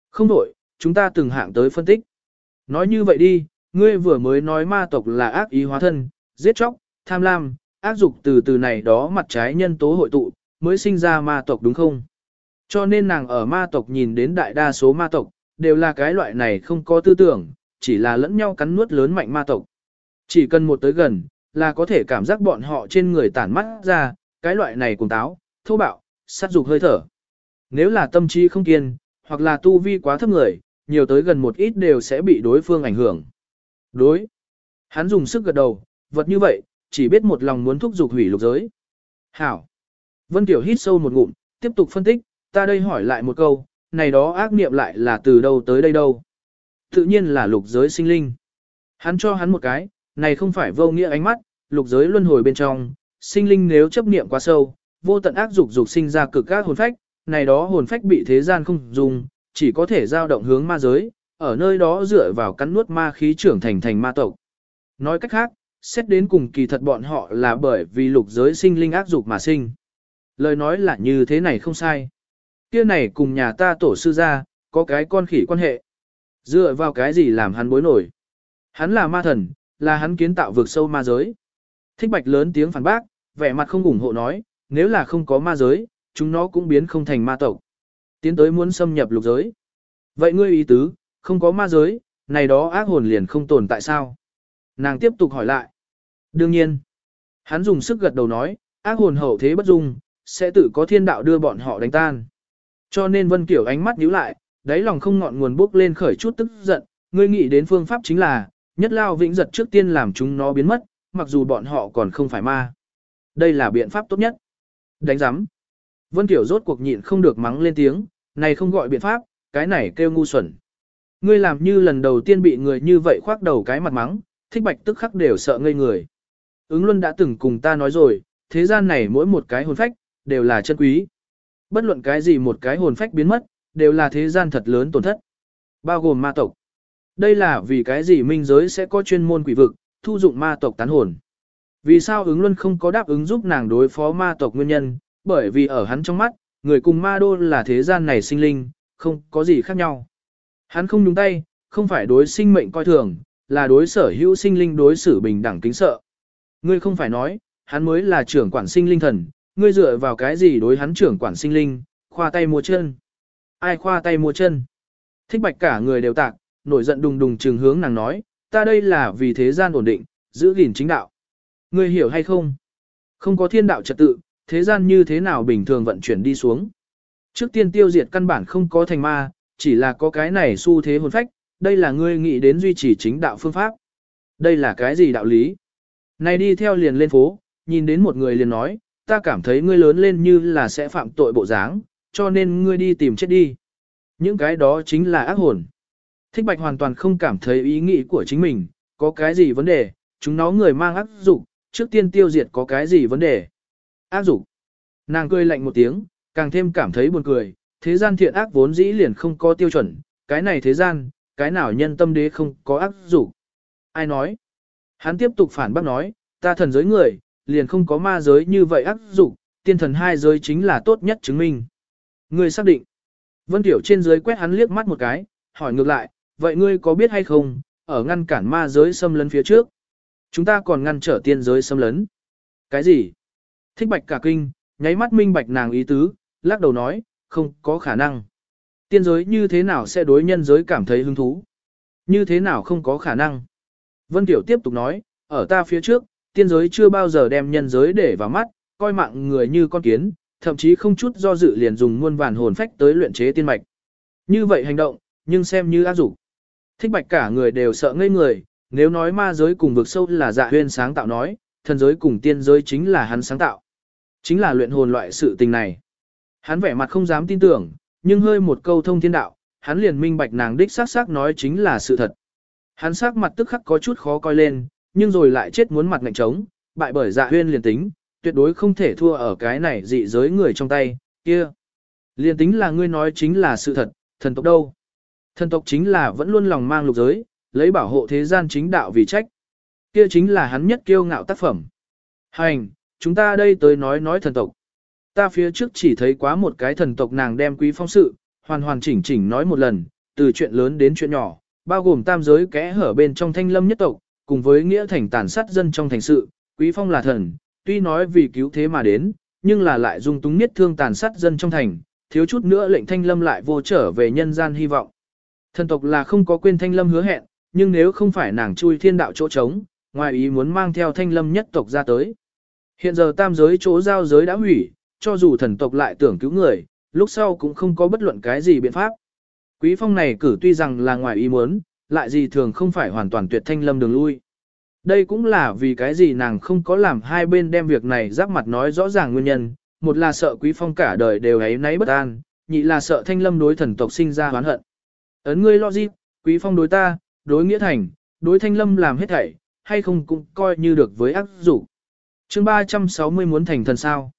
Không đổi, chúng ta từng hạng tới phân tích. Nói như vậy đi, ngươi vừa mới nói ma tộc là ác ý hóa thân, giết chóc, tham lam, ác dục từ từ này đó mặt trái nhân tố hội tụ, mới sinh ra ma tộc đúng không? Cho nên nàng ở ma tộc nhìn đến đại đa số ma tộc, đều là cái loại này không có tư tưởng, chỉ là lẫn nhau cắn nuốt lớn mạnh ma tộc. Chỉ cần một tới gần, là có thể cảm giác bọn họ trên người tản mắt ra, cái loại này cùng táo, thô bạo, sát dục hơi thở. Nếu là tâm trí không kiên, hoặc là tu vi quá thấp người, nhiều tới gần một ít đều sẽ bị đối phương ảnh hưởng. Đối. Hắn dùng sức gật đầu, vật như vậy, chỉ biết một lòng muốn thúc giục hủy lục giới. Hảo. Vân Tiểu hít sâu một ngụm, tiếp tục phân tích, ta đây hỏi lại một câu, này đó ác niệm lại là từ đâu tới đây đâu. Tự nhiên là lục giới sinh linh. Hắn cho hắn một cái, này không phải vô nghĩa ánh mắt, lục giới luân hồi bên trong, sinh linh nếu chấp niệm quá sâu, vô tận ác dục dục sinh ra cực các hồn phách, này đó hồn phách bị thế gian không dùng, chỉ có thể dao động hướng ma giới, ở nơi đó dựa vào cắn nuốt ma khí trưởng thành thành ma tộc. Nói cách khác, xét đến cùng kỳ thật bọn họ là bởi vì lục giới sinh linh ác dục mà sinh. Lời nói là như thế này không sai. Kia này cùng nhà ta tổ sư ra, có cái con khỉ quan hệ. Dựa vào cái gì làm hắn bối nổi. Hắn là ma thần, là hắn kiến tạo vực sâu ma giới. Thích bạch lớn tiếng phản bác, vẻ mặt không ủng hộ nói, nếu là không có ma giới, chúng nó cũng biến không thành ma tộc. Tiến tới muốn xâm nhập lục giới. Vậy ngươi ý tứ, không có ma giới, này đó ác hồn liền không tồn tại sao? Nàng tiếp tục hỏi lại. Đương nhiên. Hắn dùng sức gật đầu nói, ác hồn hậu thế bất dung, sẽ tự có thiên đạo đưa bọn họ đánh tan. Cho nên Vân Kiểu ánh mắt nhíu lại, đáy lòng không ngọn nguồn bốc lên khởi chút tức giận, ngươi nghĩ đến phương pháp chính là, nhất lao vĩnh giật trước tiên làm chúng nó biến mất, mặc dù bọn họ còn không phải ma. Đây là biện pháp tốt nhất. Đánh giám. Vân Tiểu rốt cuộc nhịn không được mắng lên tiếng, này không gọi biện pháp, cái này kêu ngu xuẩn. Ngươi làm như lần đầu tiên bị người như vậy khoác đầu cái mặt mắng, thích bạch tức khắc đều sợ ngây người. Ứng luân đã từng cùng ta nói rồi, thế gian này mỗi một cái hồn phách, đều là chân quý. Bất luận cái gì một cái hồn phách biến mất, đều là thế gian thật lớn tổn thất. Bao gồm ma tộc. Đây là vì cái gì minh giới sẽ có chuyên môn quỷ vực, thu dụng ma tộc tán hồn. Vì sao ứng luân không có đáp ứng giúp nàng đối phó ma tộc nguyên nhân, bởi vì ở hắn trong mắt, người cùng ma đô là thế gian này sinh linh, không có gì khác nhau. Hắn không nhúng tay, không phải đối sinh mệnh coi thường, là đối sở hữu sinh linh đối xử bình đẳng kính sợ. Ngươi không phải nói, hắn mới là trưởng quản sinh linh thần, ngươi dựa vào cái gì đối hắn trưởng quản sinh linh, khoa tay mua chân. Ai khoa tay mua chân? Thích bạch cả người đều tạc, nổi giận đùng đùng trừng hướng nàng nói, ta đây là vì thế gian ổn định, giữ gìn chính đạo. Ngươi hiểu hay không? Không có thiên đạo trật tự, thế gian như thế nào bình thường vận chuyển đi xuống. Trước tiên tiêu diệt căn bản không có thành ma, chỉ là có cái này xu thế hồn phách, đây là ngươi nghĩ đến duy trì chính đạo phương pháp. Đây là cái gì đạo lý? Này đi theo liền lên phố, nhìn đến một người liền nói, ta cảm thấy ngươi lớn lên như là sẽ phạm tội bộ dáng, cho nên ngươi đi tìm chết đi. Những cái đó chính là ác hồn. Thích bạch hoàn toàn không cảm thấy ý nghĩ của chính mình, có cái gì vấn đề, chúng nó người mang ác dục, trước tiên tiêu diệt có cái gì vấn đề. Ác dục. Nàng cười lạnh một tiếng, càng thêm cảm thấy buồn cười, thế gian thiện ác vốn dĩ liền không có tiêu chuẩn, cái này thế gian, cái nào nhân tâm đế không có ác dục. Ai nói? Hắn tiếp tục phản bác nói, ta thần giới người, liền không có ma giới như vậy ác dục, tiên thần hai giới chính là tốt nhất chứng minh. Ngươi xác định. Vân Tiểu trên dưới quét hắn liếc mắt một cái, hỏi ngược lại, vậy ngươi có biết hay không, ở ngăn cản ma giới xâm lấn phía trước, chúng ta còn ngăn trở tiên giới xâm lấn. Cái gì? Thích bạch cả kinh, nháy mắt minh bạch nàng ý tứ, lắc đầu nói, không có khả năng. Tiên giới như thế nào sẽ đối nhân giới cảm thấy hứng thú? Như thế nào không có khả năng? Vân Tiểu tiếp tục nói, ở ta phía trước, tiên giới chưa bao giờ đem nhân giới để vào mắt, coi mạng người như con kiến, thậm chí không chút do dự liền dùng muôn vàn hồn phách tới luyện chế tiên mạch. Như vậy hành động, nhưng xem như ác dục. Thích bạch cả người đều sợ ngây người, nếu nói ma giới cùng vực sâu là dạ huyên sáng tạo nói, thần giới cùng tiên giới chính là hắn sáng tạo. Chính là luyện hồn loại sự tình này. Hắn vẻ mặt không dám tin tưởng, nhưng hơi một câu thông thiên đạo, hắn liền minh bạch nàng đích xác xác nói chính là sự thật. Hắn sắc mặt tức khắc có chút khó coi lên, nhưng rồi lại chết muốn mặt ngạnh trống, bại bởi dạ huyên liền tính, tuyệt đối không thể thua ở cái này dị giới người trong tay, kia. liên tính là ngươi nói chính là sự thật, thần tộc đâu. Thần tộc chính là vẫn luôn lòng mang lục giới, lấy bảo hộ thế gian chính đạo vì trách. Kia chính là hắn nhất kiêu ngạo tác phẩm. Hành, chúng ta đây tới nói nói thần tộc. Ta phía trước chỉ thấy quá một cái thần tộc nàng đem quý phong sự, hoàn hoàn chỉnh chỉnh nói một lần, từ chuyện lớn đến chuyện nhỏ, bao gồm tam giới kẽ hở bên trong thanh lâm nhất tộc, cùng với nghĩa thành tàn sát dân trong thành sự, quý phong là thần, tuy nói vì cứu thế mà đến, nhưng là lại dung túng niết thương tàn sát dân trong thành, thiếu chút nữa lệnh thanh lâm lại vô trở về nhân gian hy vọng. Thần tộc là không có quên thanh lâm hứa hẹn, nhưng nếu không phải nàng chui thiên đạo chỗ trống, ngoài ý muốn mang theo thanh lâm nhất tộc ra tới. Hiện giờ tam giới chỗ giao giới đã hủy, cho dù thần tộc lại tưởng cứu người, lúc sau cũng không có bất luận cái gì biện pháp. Quý phong này cử tuy rằng là ngoài ý muốn, lại gì thường không phải hoàn toàn tuyệt thanh lâm đường lui. Đây cũng là vì cái gì nàng không có làm hai bên đem việc này giáp mặt nói rõ ràng nguyên nhân, một là sợ quý phong cả đời đều ấy nấy bất an, nhị là sợ thanh lâm đối thần tộc sinh ra hoán hận. Ấn ngươi lo gì, quý phong đối ta, đối nghĩa thành, đối thanh lâm làm hết thảy, hay không cũng coi như được với ác dụ. chương 360 muốn thành thần sao.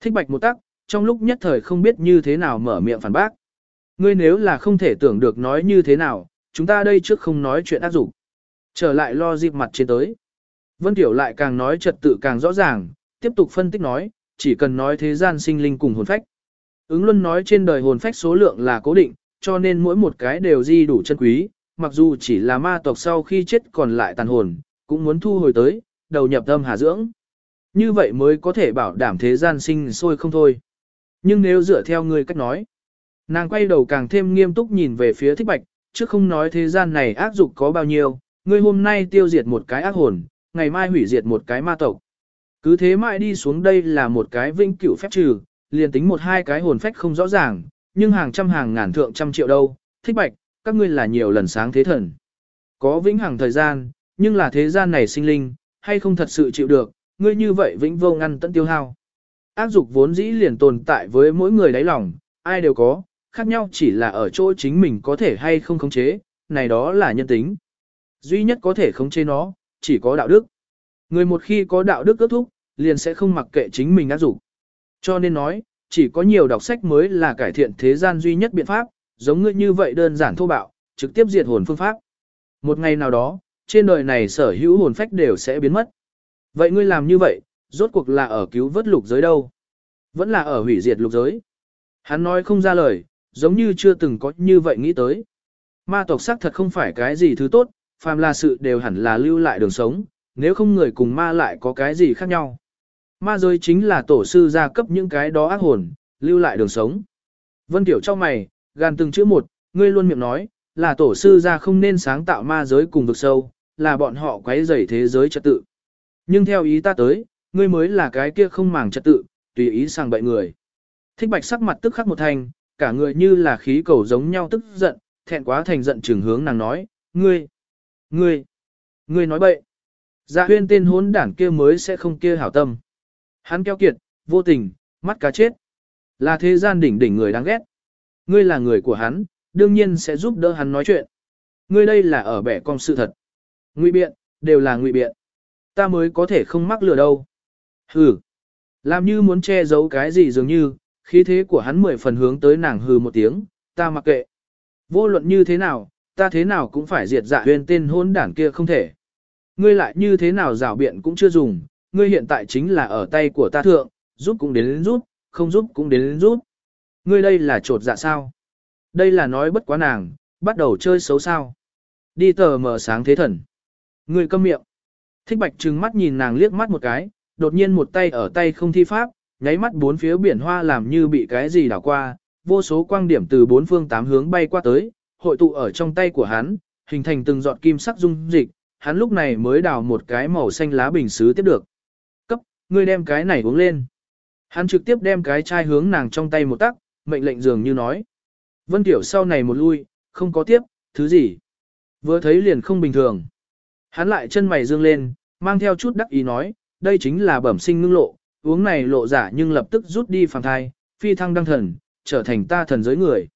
Thích bạch một tắc, trong lúc nhất thời không biết như thế nào mở miệng phản bác. Ngươi nếu là không thể tưởng được nói như thế nào, chúng ta đây trước không nói chuyện ác dụ. Trở lại lo dịp mặt trên tới. Vân Tiểu lại càng nói trật tự càng rõ ràng, tiếp tục phân tích nói, chỉ cần nói thế gian sinh linh cùng hồn phách. Ứng luân nói trên đời hồn phách số lượng là cố định, cho nên mỗi một cái đều di đủ chân quý, mặc dù chỉ là ma tộc sau khi chết còn lại tàn hồn, cũng muốn thu hồi tới, đầu nhập tâm hà dưỡng. Như vậy mới có thể bảo đảm thế gian sinh sôi không thôi. Nhưng nếu dựa theo người cách nói, nàng quay đầu càng thêm nghiêm túc nhìn về phía thích bạch, chứ không nói thế gian này ác dục có bao nhiêu, ngươi hôm nay tiêu diệt một cái ác hồn, ngày mai hủy diệt một cái ma tộc. Cứ thế mãi đi xuống đây là một cái vĩnh cửu phép trừ, liền tính một hai cái hồn phách không rõ ràng, nhưng hàng trăm hàng ngàn thượng trăm triệu đâu, thích bạch, các ngươi là nhiều lần sáng thế thần. Có vĩnh hằng thời gian, nhưng là thế gian này sinh linh, hay không thật sự chịu được, ngươi như vậy vĩnh vô ngăn tận tiêu hao. Ác dục vốn dĩ liền tồn tại với mỗi người đáy lòng, ai đều có, khác nhau chỉ là ở chỗ chính mình có thể hay không khống chế, này đó là nhân tính. Duy nhất có thể khống chế nó, chỉ có đạo đức. Người một khi có đạo đức ước thúc, liền sẽ không mặc kệ chính mình ác dục. Cho nên nói, chỉ có nhiều đọc sách mới là cải thiện thế gian duy nhất biện pháp, giống ngươi như vậy đơn giản thô bạo, trực tiếp diệt hồn phương pháp. Một ngày nào đó, trên đời này sở hữu hồn phách đều sẽ biến mất. Vậy ngươi làm như vậy, rốt cuộc là ở cứu vớt lục giới đâu? Vẫn là ở hủy diệt lục giới. Hắn nói không ra lời, giống như chưa từng có như vậy nghĩ tới. Ma tộc xác thật không phải cái gì thứ tốt, phàm là sự đều hẳn là lưu lại đường sống, nếu không người cùng ma lại có cái gì khác nhau. Ma giới chính là tổ sư gia cấp những cái đó ác hồn, lưu lại đường sống. Vân Tiểu cho mày, gàn từng chữ một, ngươi luôn miệng nói, là tổ sư gia không nên sáng tạo ma giới cùng vực sâu, là bọn họ quấy rầy thế giới trật tự. Nhưng theo ý ta tới, ngươi mới là cái kia không màng trật tự, tùy ý sang bậy người. Thích bạch sắc mặt tức khắc một thành, cả người như là khí cầu giống nhau tức giận, thẹn quá thành giận trường hướng nàng nói, ngươi, ngươi, ngươi nói bậy. Dạ huyên tên hốn đảng kia mới sẽ không kia hảo tâm. Hắn keo kiệt, vô tình, mắt cá chết. Là thế gian đỉnh đỉnh người đáng ghét. Ngươi là người của hắn, đương nhiên sẽ giúp đỡ hắn nói chuyện. Ngươi đây là ở bẻ con sự thật. Ngụy biện, đều là ngụy biện. Ta mới có thể không mắc lừa đâu. Hừ. Làm như muốn che giấu cái gì dường như, khí thế của hắn mười phần hướng tới nàng hừ một tiếng, ta mặc kệ. Vô luận như thế nào, ta thế nào cũng phải diệt dạ huyền tên hôn đảng kia không thể. Ngươi lại như thế nào rào biện cũng chưa dùng, ngươi hiện tại chính là ở tay của ta thượng, giúp cũng đến, đến giúp, không giúp cũng đến, đến giúp. Ngươi đây là trột dạ sao? Đây là nói bất quá nàng, bắt đầu chơi xấu sao? Đi tờ mở sáng thế thần. Ngươi câm miệng. Thích bạch trừng mắt nhìn nàng liếc mắt một cái, đột nhiên một tay ở tay không thi pháp, nháy mắt bốn phía biển hoa làm như bị cái gì đảo qua, vô số quang điểm từ bốn phương tám hướng bay qua tới, hội tụ ở trong tay của hắn, hình thành từng giọt kim sắc dung dịch, hắn lúc này mới đào một cái màu xanh lá bình xứ tiếp được. Cấp, ngươi đem cái này uống lên. Hắn trực tiếp đem cái chai hướng nàng trong tay một tắc, mệnh lệnh dường như nói. Vân Tiểu sau này một lui, không có tiếp, thứ gì. Vừa thấy liền không bình thường. Hắn lại chân mày dương lên, mang theo chút đắc ý nói, đây chính là bẩm sinh ngưng lộ, uống này lộ giả nhưng lập tức rút đi phàm thai, phi thăng đăng thần, trở thành ta thần giới người.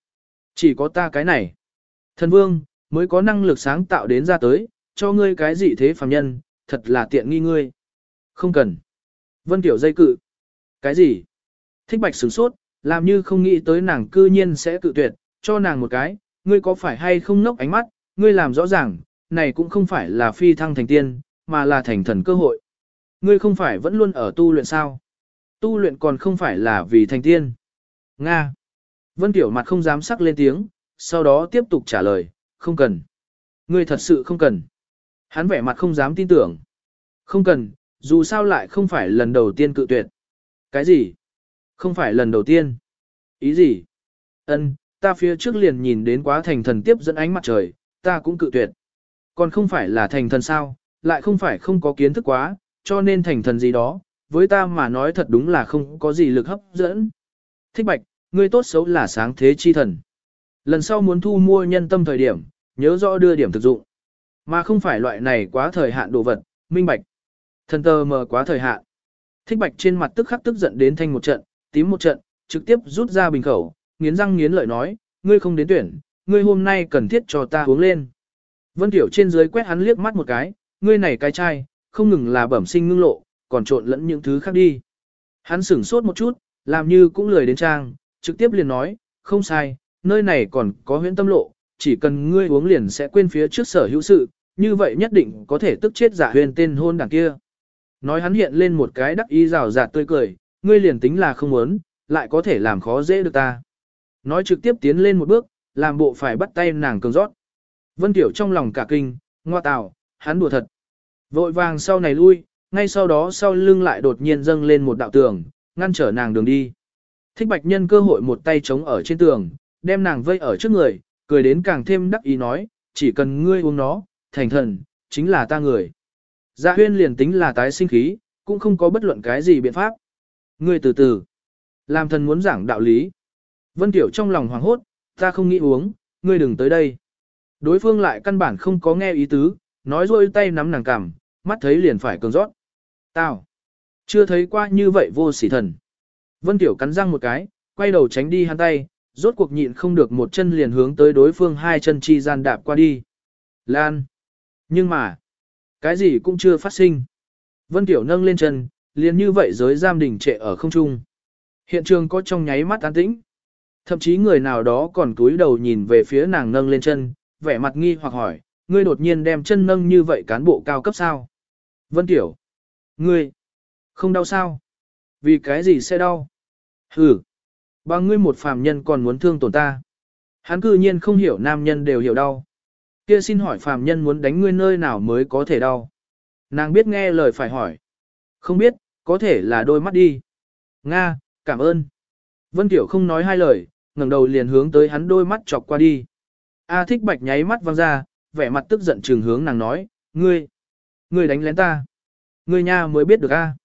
Chỉ có ta cái này. Thần vương, mới có năng lực sáng tạo đến ra tới, cho ngươi cái gì thế phàm nhân, thật là tiện nghi ngươi. Không cần. Vân Tiểu dây cự. Cái gì? Thích bạch sửng sốt, làm như không nghĩ tới nàng cư nhiên sẽ cự tuyệt, cho nàng một cái, ngươi có phải hay không nốc ánh mắt, ngươi làm rõ ràng, này cũng không phải là phi thăng thành tiên, mà là thành thần cơ hội. Ngươi không phải vẫn luôn ở tu luyện sao? Tu luyện còn không phải là vì thành tiên. Nga. Vân Tiểu mặt không dám sắc lên tiếng, sau đó tiếp tục trả lời, không cần. Ngươi thật sự không cần. Hắn vẻ mặt không dám tin tưởng. Không cần, dù sao lại không phải lần đầu tiên cự tuyệt. Cái gì? Không phải lần đầu tiên. Ý gì? Ân, ta phía trước liền nhìn đến quá thành thần tiếp dẫn ánh mặt trời, ta cũng cự tuyệt. Còn không phải là thành thần sao, lại không phải không có kiến thức quá, cho nên thành thần gì đó, với ta mà nói thật đúng là không có gì lực hấp dẫn. Thích bạch, ngươi tốt xấu là sáng thế chi thần. Lần sau muốn thu mua nhân tâm thời điểm, nhớ rõ đưa điểm thực dụng. Mà không phải loại này quá thời hạn đồ vật, minh bạch. Thần tờ mờ quá thời hạn. Thích bạch trên mặt tức khắc tức giận đến thanh một trận, tím một trận, trực tiếp rút ra bình khẩu, nghiến răng nghiến lợi nói, ngươi không đến tuyển, ngươi hôm nay cần thiết cho ta uống lên. Vân Tiểu trên dưới quét hắn liếc mắt một cái, ngươi này cái chai, không ngừng là bẩm sinh ngưng lộ, còn trộn lẫn những thứ khác đi. Hắn sửng sốt một chút, làm như cũng lười đến trang, trực tiếp liền nói, không sai, nơi này còn có huyễn tâm lộ, chỉ cần ngươi uống liền sẽ quên phía trước sở hữu sự, như vậy nhất định có thể tức chết giả huyền tên hôn đằng kia. Nói hắn hiện lên một cái đắc ý rào rạt tươi cười, ngươi liền tính là không muốn, lại có thể làm khó dễ được ta. Nói trực tiếp tiến lên một bước, làm bộ phải bắt tay nàng cường rót. Vân Tiểu trong lòng cả kinh, ngoa tào, hắn đùa thật. Vội vàng sau này lui, ngay sau đó sau lưng lại đột nhiên dâng lên một đạo tường, ngăn trở nàng đường đi. Thích bạch nhân cơ hội một tay chống ở trên tường, đem nàng vây ở trước người, cười đến càng thêm đắc ý nói, chỉ cần ngươi uống nó, thành thần, chính là ta người. Dạ huyên liền tính là tái sinh khí, cũng không có bất luận cái gì biện pháp. Ngươi từ từ, làm thần muốn giảng đạo lý. Vân Tiểu trong lòng hoảng hốt, ta không nghĩ uống, ngươi đừng tới đây. Đối phương lại căn bản không có nghe ý tứ, nói rôi tay nắm nàng cằm, mắt thấy liền phải cường rót. Tao, chưa thấy qua như vậy vô sỉ thần. Vân Tiểu cắn răng một cái, quay đầu tránh đi hắn tay, rốt cuộc nhịn không được một chân liền hướng tới đối phương hai chân chi gian đạp qua đi. Lan. Nhưng mà, cái gì cũng chưa phát sinh. Vân Tiểu nâng lên chân, liền như vậy giới giam đỉnh trệ ở không trung. Hiện trường có trong nháy mắt an tĩnh. Thậm chí người nào đó còn cúi đầu nhìn về phía nàng nâng lên chân, vẻ mặt nghi hoặc hỏi, ngươi đột nhiên đem chân nâng như vậy cán bộ cao cấp sao? Vân Tiểu. Ngươi. Không đau sao? Vì cái gì sẽ đau? Hừ. Bằng ngươi một phàm nhân còn muốn thương tổn ta. Hắn cư nhiên không hiểu nam nhân đều hiểu đau. Kia xin hỏi phàm nhân muốn đánh ngươi nơi nào mới có thể đau. Nàng biết nghe lời phải hỏi. Không biết, có thể là đôi mắt đi. Nga, cảm ơn. Vân Tiểu không nói hai lời, ngẩng đầu liền hướng tới hắn đôi mắt chọc qua đi. A thích bạch nháy mắt văng ra, vẻ mặt tức giận trừng hướng nàng nói, ngươi, ngươi đánh lén ta. Ngươi nha mới biết được a. À.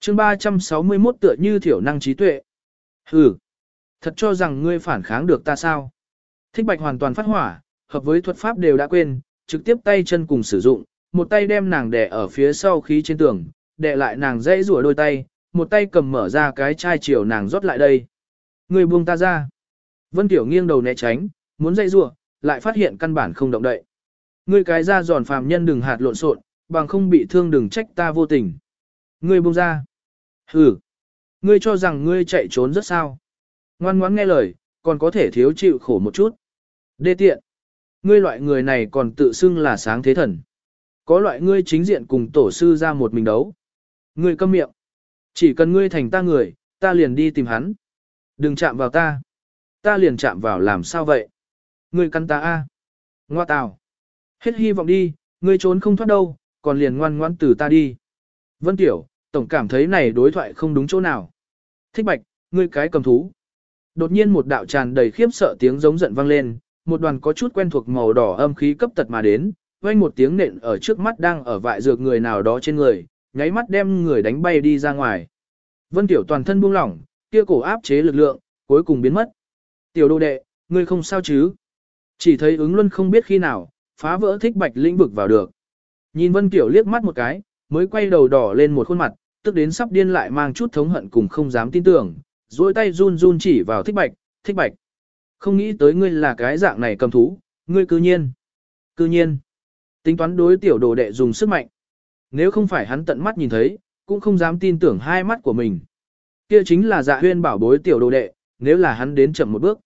Chương 361 tựa như thiểu năng trí tuệ. Hừ, thật cho rằng ngươi phản kháng được ta sao? Thích bạch hoàn toàn phát hỏa, hợp với thuật pháp đều đã quên, trực tiếp tay chân cùng sử dụng, một tay đem nàng đè ở phía sau khí trên tường, đè lại nàng dãy rủa đôi tay, một tay cầm mở ra cái chai chiều nàng rót lại đây. Ngươi buông ta ra. Vân Tiểu nghiêng đầu né tránh, muốn dãy rủa, lại phát hiện căn bản không động đậy. Ngươi cái ra giòn phàm nhân đừng hạt lộn xộn, bằng không bị thương đừng trách ta vô tình. Ngươi buông ra. Hừ. Ngươi cho rằng ngươi chạy trốn rất sao. Ngoan ngoãn nghe lời, còn có thể thiếu chịu khổ một chút. Đê tiện. Ngươi loại người này còn tự xưng là sáng thế thần. Có loại ngươi chính diện cùng tổ sư ra một mình đấu. Ngươi câm miệng. Chỉ cần ngươi thành ta người, ta liền đi tìm hắn. Đừng chạm vào ta. Ta liền chạm vào làm sao vậy? Ngươi căn ta a. Ngoa tào. Hết hy vọng đi, ngươi trốn không thoát đâu, còn liền ngoan ngoãn từ ta đi. Vân Tiểu, tổng cảm thấy này đối thoại không đúng chỗ nào. Thích Bạch, ngươi cái cầm thú. Đột nhiên một đạo tràn đầy khiếp sợ tiếng giống giận vang lên, một đoàn có chút quen thuộc màu đỏ âm khí cấp tật mà đến, vang một tiếng nện ở trước mắt đang ở vại dược người nào đó trên người, nháy mắt đem người đánh bay đi ra ngoài. Vân Tiểu toàn thân buông lỏng, kia cổ áp chế lực lượng, cuối cùng biến mất. Tiểu đô đệ, ngươi không sao chứ? Chỉ thấy ứng luân không biết khi nào, phá vỡ thích bạch lĩnh vực vào được. Nhìn Vân Tiểu liếc mắt một cái, mới quay đầu đỏ lên một khuôn mặt, tức đến sắp điên lại mang chút thống hận cùng không dám tin tưởng, duỗi tay run run chỉ vào thích bạch, thích bạch. Không nghĩ tới ngươi là cái dạng này cầm thú, ngươi cư nhiên. Cư nhiên. Tính toán đối tiểu đồ đệ dùng sức mạnh. Nếu không phải hắn tận mắt nhìn thấy, cũng không dám tin tưởng hai mắt của mình. Kia chính là dạ huyên bảo bối tiểu đồ đệ, nếu là hắn đến chậm một bước.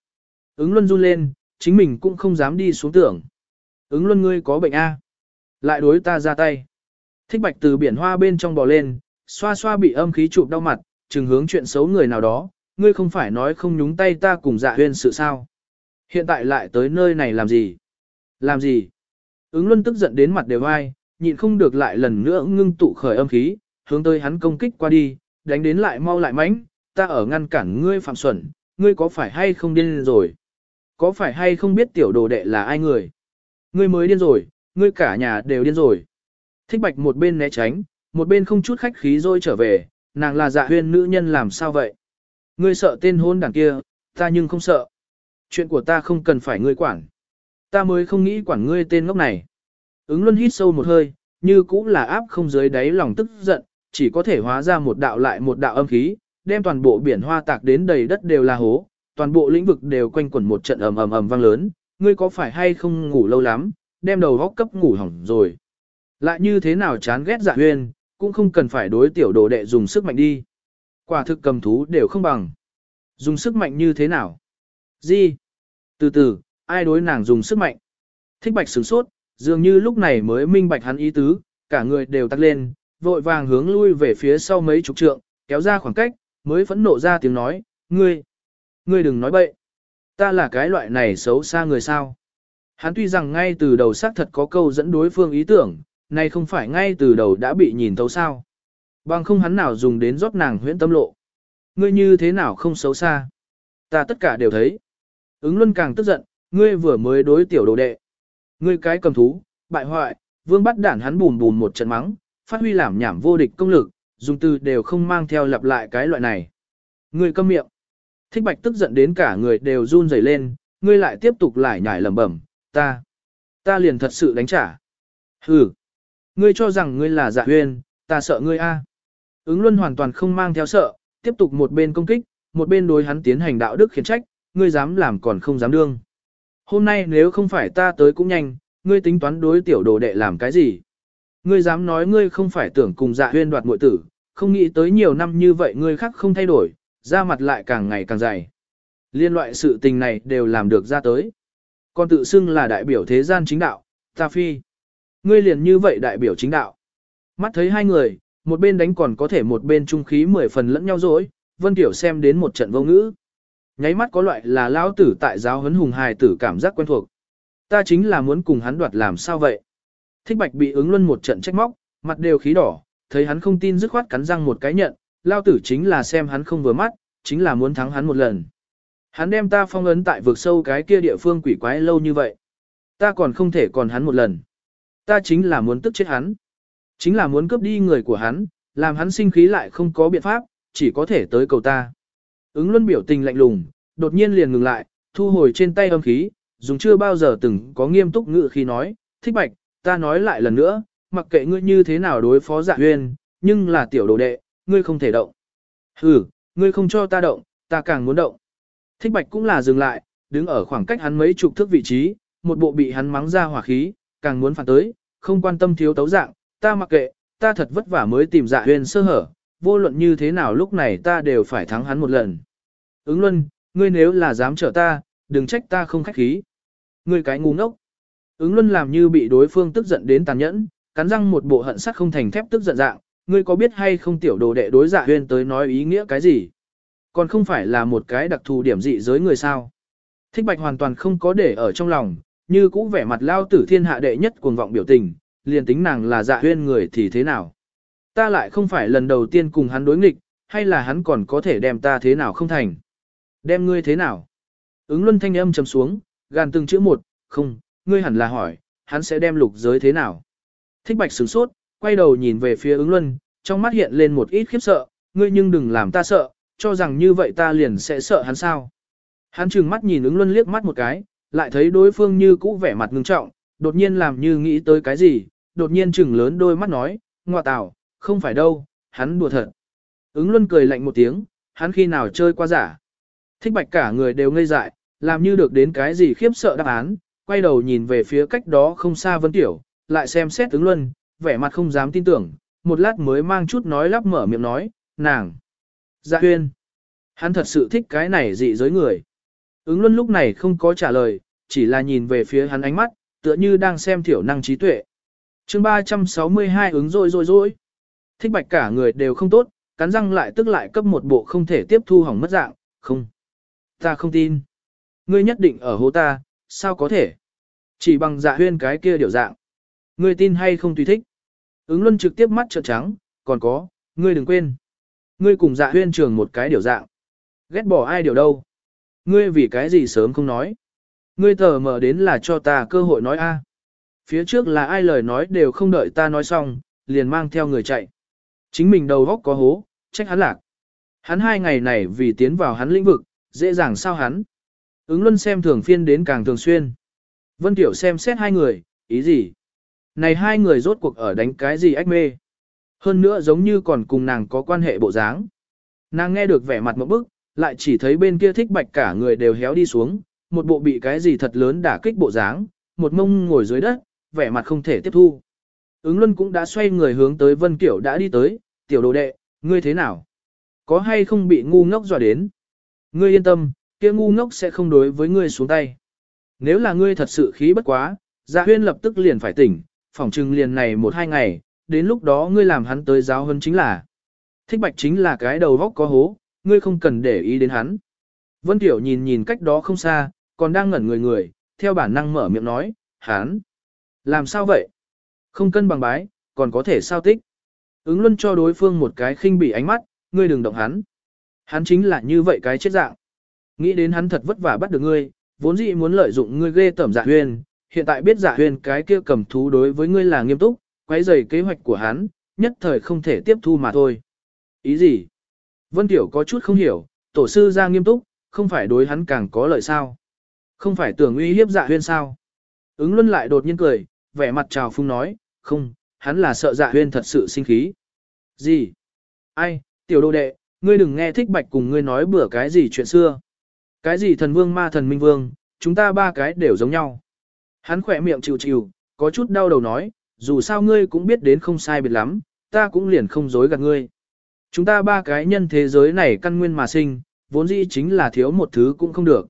Ứng luân run lên, chính mình cũng không dám đi xuống tưởng. Ứng luân ngươi có bệnh A. Lại đối ta ra tay. Thích bạch từ biển hoa bên trong bò lên, xoa xoa bị âm khí chụp đau mặt, chừng hướng chuyện xấu người nào đó, ngươi không phải nói không nhúng tay ta cùng dạ huyên sự sao. Hiện tại lại tới nơi này làm gì? Làm gì? Ứng luân tức giận đến mặt đều ai, nhịn không được lại lần nữa ngưng tụ khởi âm khí, hướng tới hắn công kích qua đi, đánh đến lại mau lại mãnh, ta ở ngăn cản ngươi phạm xuẩn, ngươi có phải hay không điên rồi? Có phải hay không biết tiểu đồ đệ là ai người? Ngươi mới điên rồi, ngươi cả nhà đều điên rồi. Thích bạch một bên né tránh, một bên không chút khách khí rồi trở về, nàng là dạ huyên nữ nhân làm sao vậy? Ngươi sợ tên hôn đảng kia, ta nhưng không sợ. Chuyện của ta không cần phải ngươi quản. Ta mới không nghĩ quản ngươi tên ngốc này. Ứng luân hít sâu một hơi, như cũng là áp không dưới đáy lòng tức giận, chỉ có thể hóa ra một đạo lại một đạo âm khí, đem toàn bộ biển hoa tạc đến đầy đất đều là hố, toàn bộ lĩnh vực đều quanh quẩn một trận ầm ầm ầm vang lớn, ngươi có phải hay không ngủ lâu lắm, đem đầu góc cấp ngủ hỏng rồi. Lại như thế nào chán ghét dạ huyên, cũng không cần phải đối tiểu đồ đệ dùng sức mạnh đi. Quả thực cầm thú đều không bằng. Dùng sức mạnh như thế nào? Gì? Từ từ, ai đối nàng dùng sức mạnh? Thích bạch sửng sốt, dường như lúc này mới minh bạch hắn ý tứ, cả người đều tắt lên, vội vàng hướng lui về phía sau mấy chục trượng, kéo ra khoảng cách, mới phẫn nộ ra tiếng nói, ngươi, ngươi đừng nói bậy. Ta là cái loại này xấu xa người sao. Hắn tuy rằng ngay từ đầu xác thật có câu dẫn đối phương ý tưởng, này không phải ngay từ đầu đã bị nhìn thấu sao. Bằng không hắn nào dùng đến rót nàng huyễn tâm lộ. Ngươi như thế nào không xấu xa. Ta tất cả đều thấy. Ứng luân càng tức giận, ngươi vừa mới đối tiểu đồ đệ. Ngươi cái cầm thú, bại hoại, vương bắt đản hắn bùn bùn một trận mắng, phát huy làm nhảm vô địch công lực, dùng từ đều không mang theo lặp lại cái loại này. Ngươi câm miệng. Thích bạch tức giận đến cả người đều run rẩy lên, ngươi lại tiếp tục lại nhải lẩm bẩm, ta, ta liền thật sự đánh trả. Hừ, ngươi cho rằng ngươi là dạ huyên, ta sợ ngươi a. Ứng luân hoàn toàn không mang theo sợ, tiếp tục một bên công kích, một bên đối hắn tiến hành đạo đức khiển trách, ngươi dám làm còn không dám đương. Hôm nay nếu không phải ta tới cũng nhanh, ngươi tính toán đối tiểu đồ đệ làm cái gì? Ngươi dám nói ngươi không phải tưởng cùng dạ huyên đoạt muội tử, không nghĩ tới nhiều năm như vậy ngươi khác không thay đổi, da mặt lại càng ngày càng dày. Liên loại sự tình này đều làm được ra tới. Còn tự xưng là đại biểu thế gian chính đạo, ta phi. Ngươi liền như vậy đại biểu chính đạo. Mắt thấy hai người, một bên đánh còn có thể một bên trung khí mười phần lẫn nhau dối, Vân Tiểu xem đến một trận vô ngữ. Nháy mắt có loại là lao tử tại giáo huấn hùng hài tử cảm giác quen thuộc. Ta chính là muốn cùng hắn đoạt làm sao vậy? Thích bạch bị ứng luân một trận trách móc, mặt đều khí đỏ, thấy hắn không tin dứt khoát cắn răng một cái nhận, lao tử chính là xem hắn không vừa mắt, chính là muốn thắng hắn một lần. Hắn đem ta phong ấn tại vực sâu cái kia địa phương quỷ quái lâu như vậy. Ta còn không thể còn hắn một lần. Ta chính là muốn tức chết hắn. Chính là muốn cướp đi người của hắn, làm hắn sinh khí lại không có biện pháp, chỉ có thể tới cầu ta. Ứng luân biểu tình lạnh lùng, đột nhiên liền ngừng lại, thu hồi trên tay âm khí, dùng chưa bao giờ từng có nghiêm túc ngự khi nói, thích bạch, ta nói lại lần nữa, mặc kệ ngươi như thế nào đối phó dạ huyên, nhưng là tiểu đồ đệ, ngươi không thể động. Ừ, ngươi không cho ta động, ta càng muốn động. Thích bạch cũng là dừng lại, đứng ở khoảng cách hắn mấy chục thước vị trí, một bộ bị hắn mắng ra hỏa khí, càng muốn phản tới, không quan tâm thiếu tấu dạng, ta mặc kệ, ta thật vất vả mới tìm dạ huyền sơ hở, vô luận như thế nào lúc này ta đều phải thắng hắn một lần. Ứng luân, ngươi nếu là dám trở ta, đừng trách ta không khách khí. Ngươi cái ngu ngốc. Ứng luân làm như bị đối phương tức giận đến tàn nhẫn, cắn răng một bộ hận sắt không thành thép tức giận dạng, ngươi có biết hay không tiểu đồ đệ đối dạ huyền tới nói ý nghĩa cái gì? Còn không phải là một cái đặc thù điểm dị giới người sao? Thích bạch hoàn toàn không có để ở trong lòng, như cũ vẻ mặt lao tử thiên hạ đệ nhất cuồng vọng biểu tình, liền tính nàng là dạ huyên người thì thế nào. Ta lại không phải lần đầu tiên cùng hắn đối nghịch, hay là hắn còn có thể đem ta thế nào không thành. Đem ngươi thế nào? Ứng luân thanh âm trầm xuống, gàn từng chữ một, không, ngươi hẳn là hỏi, hắn sẽ đem lục giới thế nào? Thích bạch sửng sốt, quay đầu nhìn về phía ứng luân, trong mắt hiện lên một ít khiếp sợ, ngươi nhưng đừng làm ta sợ, cho rằng như vậy ta liền sẽ sợ hắn sao. Hắn trừng mắt nhìn ứng luân liếc mắt một cái, lại thấy đối phương như cũ vẻ mặt ngưng trọng, đột nhiên làm như nghĩ tới cái gì, đột nhiên chừng lớn đôi mắt nói, ngọa tảo, không phải đâu, hắn đùa thật. Ứng luân cười lạnh một tiếng, hắn khi nào chơi qua giả. Thích bạch cả người đều ngây dại, làm như được đến cái gì khiếp sợ đáp án, quay đầu nhìn về phía cách đó không xa Vân Tiểu, lại xem xét ứng luân, vẻ mặt không dám tin tưởng, một lát mới mang chút nói lắp mở miệng nói, nàng. Dạ huyên. Hắn thật sự thích cái này dị giới người. Ứng luân lúc này không có trả lời, chỉ là nhìn về phía hắn ánh mắt, tựa như đang xem thiểu năng trí tuệ chương 362 ứng rồi rồi rồi. Thích bạch cả người đều không tốt, cắn răng lại tức lại cấp một bộ không thể tiếp thu hỏng mất dạng, không. Ta không tin. Ngươi nhất định ở hố ta, sao có thể? Chỉ bằng dạ huyên cái kia điều dạng. Ngươi tin hay không tùy thích. Ứng luân trực tiếp mắt trợn trắng, còn có, ngươi đừng quên. Ngươi cùng dạ huyên trường một cái điều dạng. Ghét bỏ ai điều đâu. Ngươi vì cái gì sớm không nói. Ngươi thờ mở đến là cho ta cơ hội nói a. Phía trước là ai lời nói đều không đợi ta nói xong, liền mang theo người chạy. Chính mình đầu góc có hố, trách hắn lạc. Hắn hai ngày này vì tiến vào hắn lĩnh vực, dễ dàng sao hắn. Ứng luân xem thường phiên đến càng thường xuyên. Vân Tiểu xem xét hai người, ý gì? Này hai người rốt cuộc ở đánh cái gì ách mê? Hơn nữa giống như còn cùng nàng có quan hệ bộ dáng. Nàng nghe được vẻ mặt một bức, lại chỉ thấy bên kia thích bạch cả người đều héo đi xuống, một bộ bị cái gì thật lớn đả kích bộ dáng, một mông ngồi dưới đất, vẻ mặt không thể tiếp thu. Ứng luân cũng đã xoay người hướng tới Vân Kiểu đã đi tới, tiểu đồ đệ, ngươi thế nào? Có hay không bị ngu ngốc dọa đến? Ngươi yên tâm, kia ngu ngốc sẽ không đối với ngươi xuống tay. Nếu là ngươi thật sự khí bất quá, Dạ huyên lập tức liền phải tỉnh, phỏng trừng liền này một hai ngày, đến lúc đó ngươi làm hắn tới giáo hơn chính là. Thích bạch chính là cái đầu vóc có hố, ngươi không cần để ý đến hắn. Vân Tiểu nhìn nhìn cách đó không xa, còn đang ngẩn người người, theo bản năng mở miệng nói, hắn. Làm sao vậy? Không cân bằng bái, còn có thể sao tích. Ứng luân cho đối phương một cái khinh bỉ ánh mắt, ngươi đừng động hắn. Hắn chính là như vậy cái chết dạng. Nghĩ đến hắn thật vất vả bắt được ngươi, vốn dĩ muốn lợi dụng ngươi ghê tẩm dạ huyền, hiện tại biết dạ huyền cái kia cầm thú đối với ngươi là nghiêm túc, quấy rầy kế hoạch của hắn, nhất thời không thể tiếp thu mà thôi. Ý gì? Vân Tiểu có chút không hiểu, tổ sư ra nghiêm túc, không phải đối hắn càng có lợi sao? Không phải tưởng uy hiếp dạ huyên sao? Ứng luân lại đột nhiên cười, vẻ mặt trào phung nói, không, hắn là sợ dạ huyên thật sự sinh khí. Gì? Ai, tiểu đồ đệ, ngươi đừng nghe thích bạch cùng ngươi nói bữa cái gì chuyện xưa. Cái gì thần vương ma thần minh vương, chúng ta ba cái đều giống nhau. Hắn khỏe miệng chịu chịu, có chút đau đầu nói, dù sao ngươi cũng biết đến không sai biệt lắm, ta cũng liền không dối gạt ngươi. Chúng ta ba cái nhân thế giới này căn nguyên mà sinh, vốn dĩ chính là thiếu một thứ cũng không được.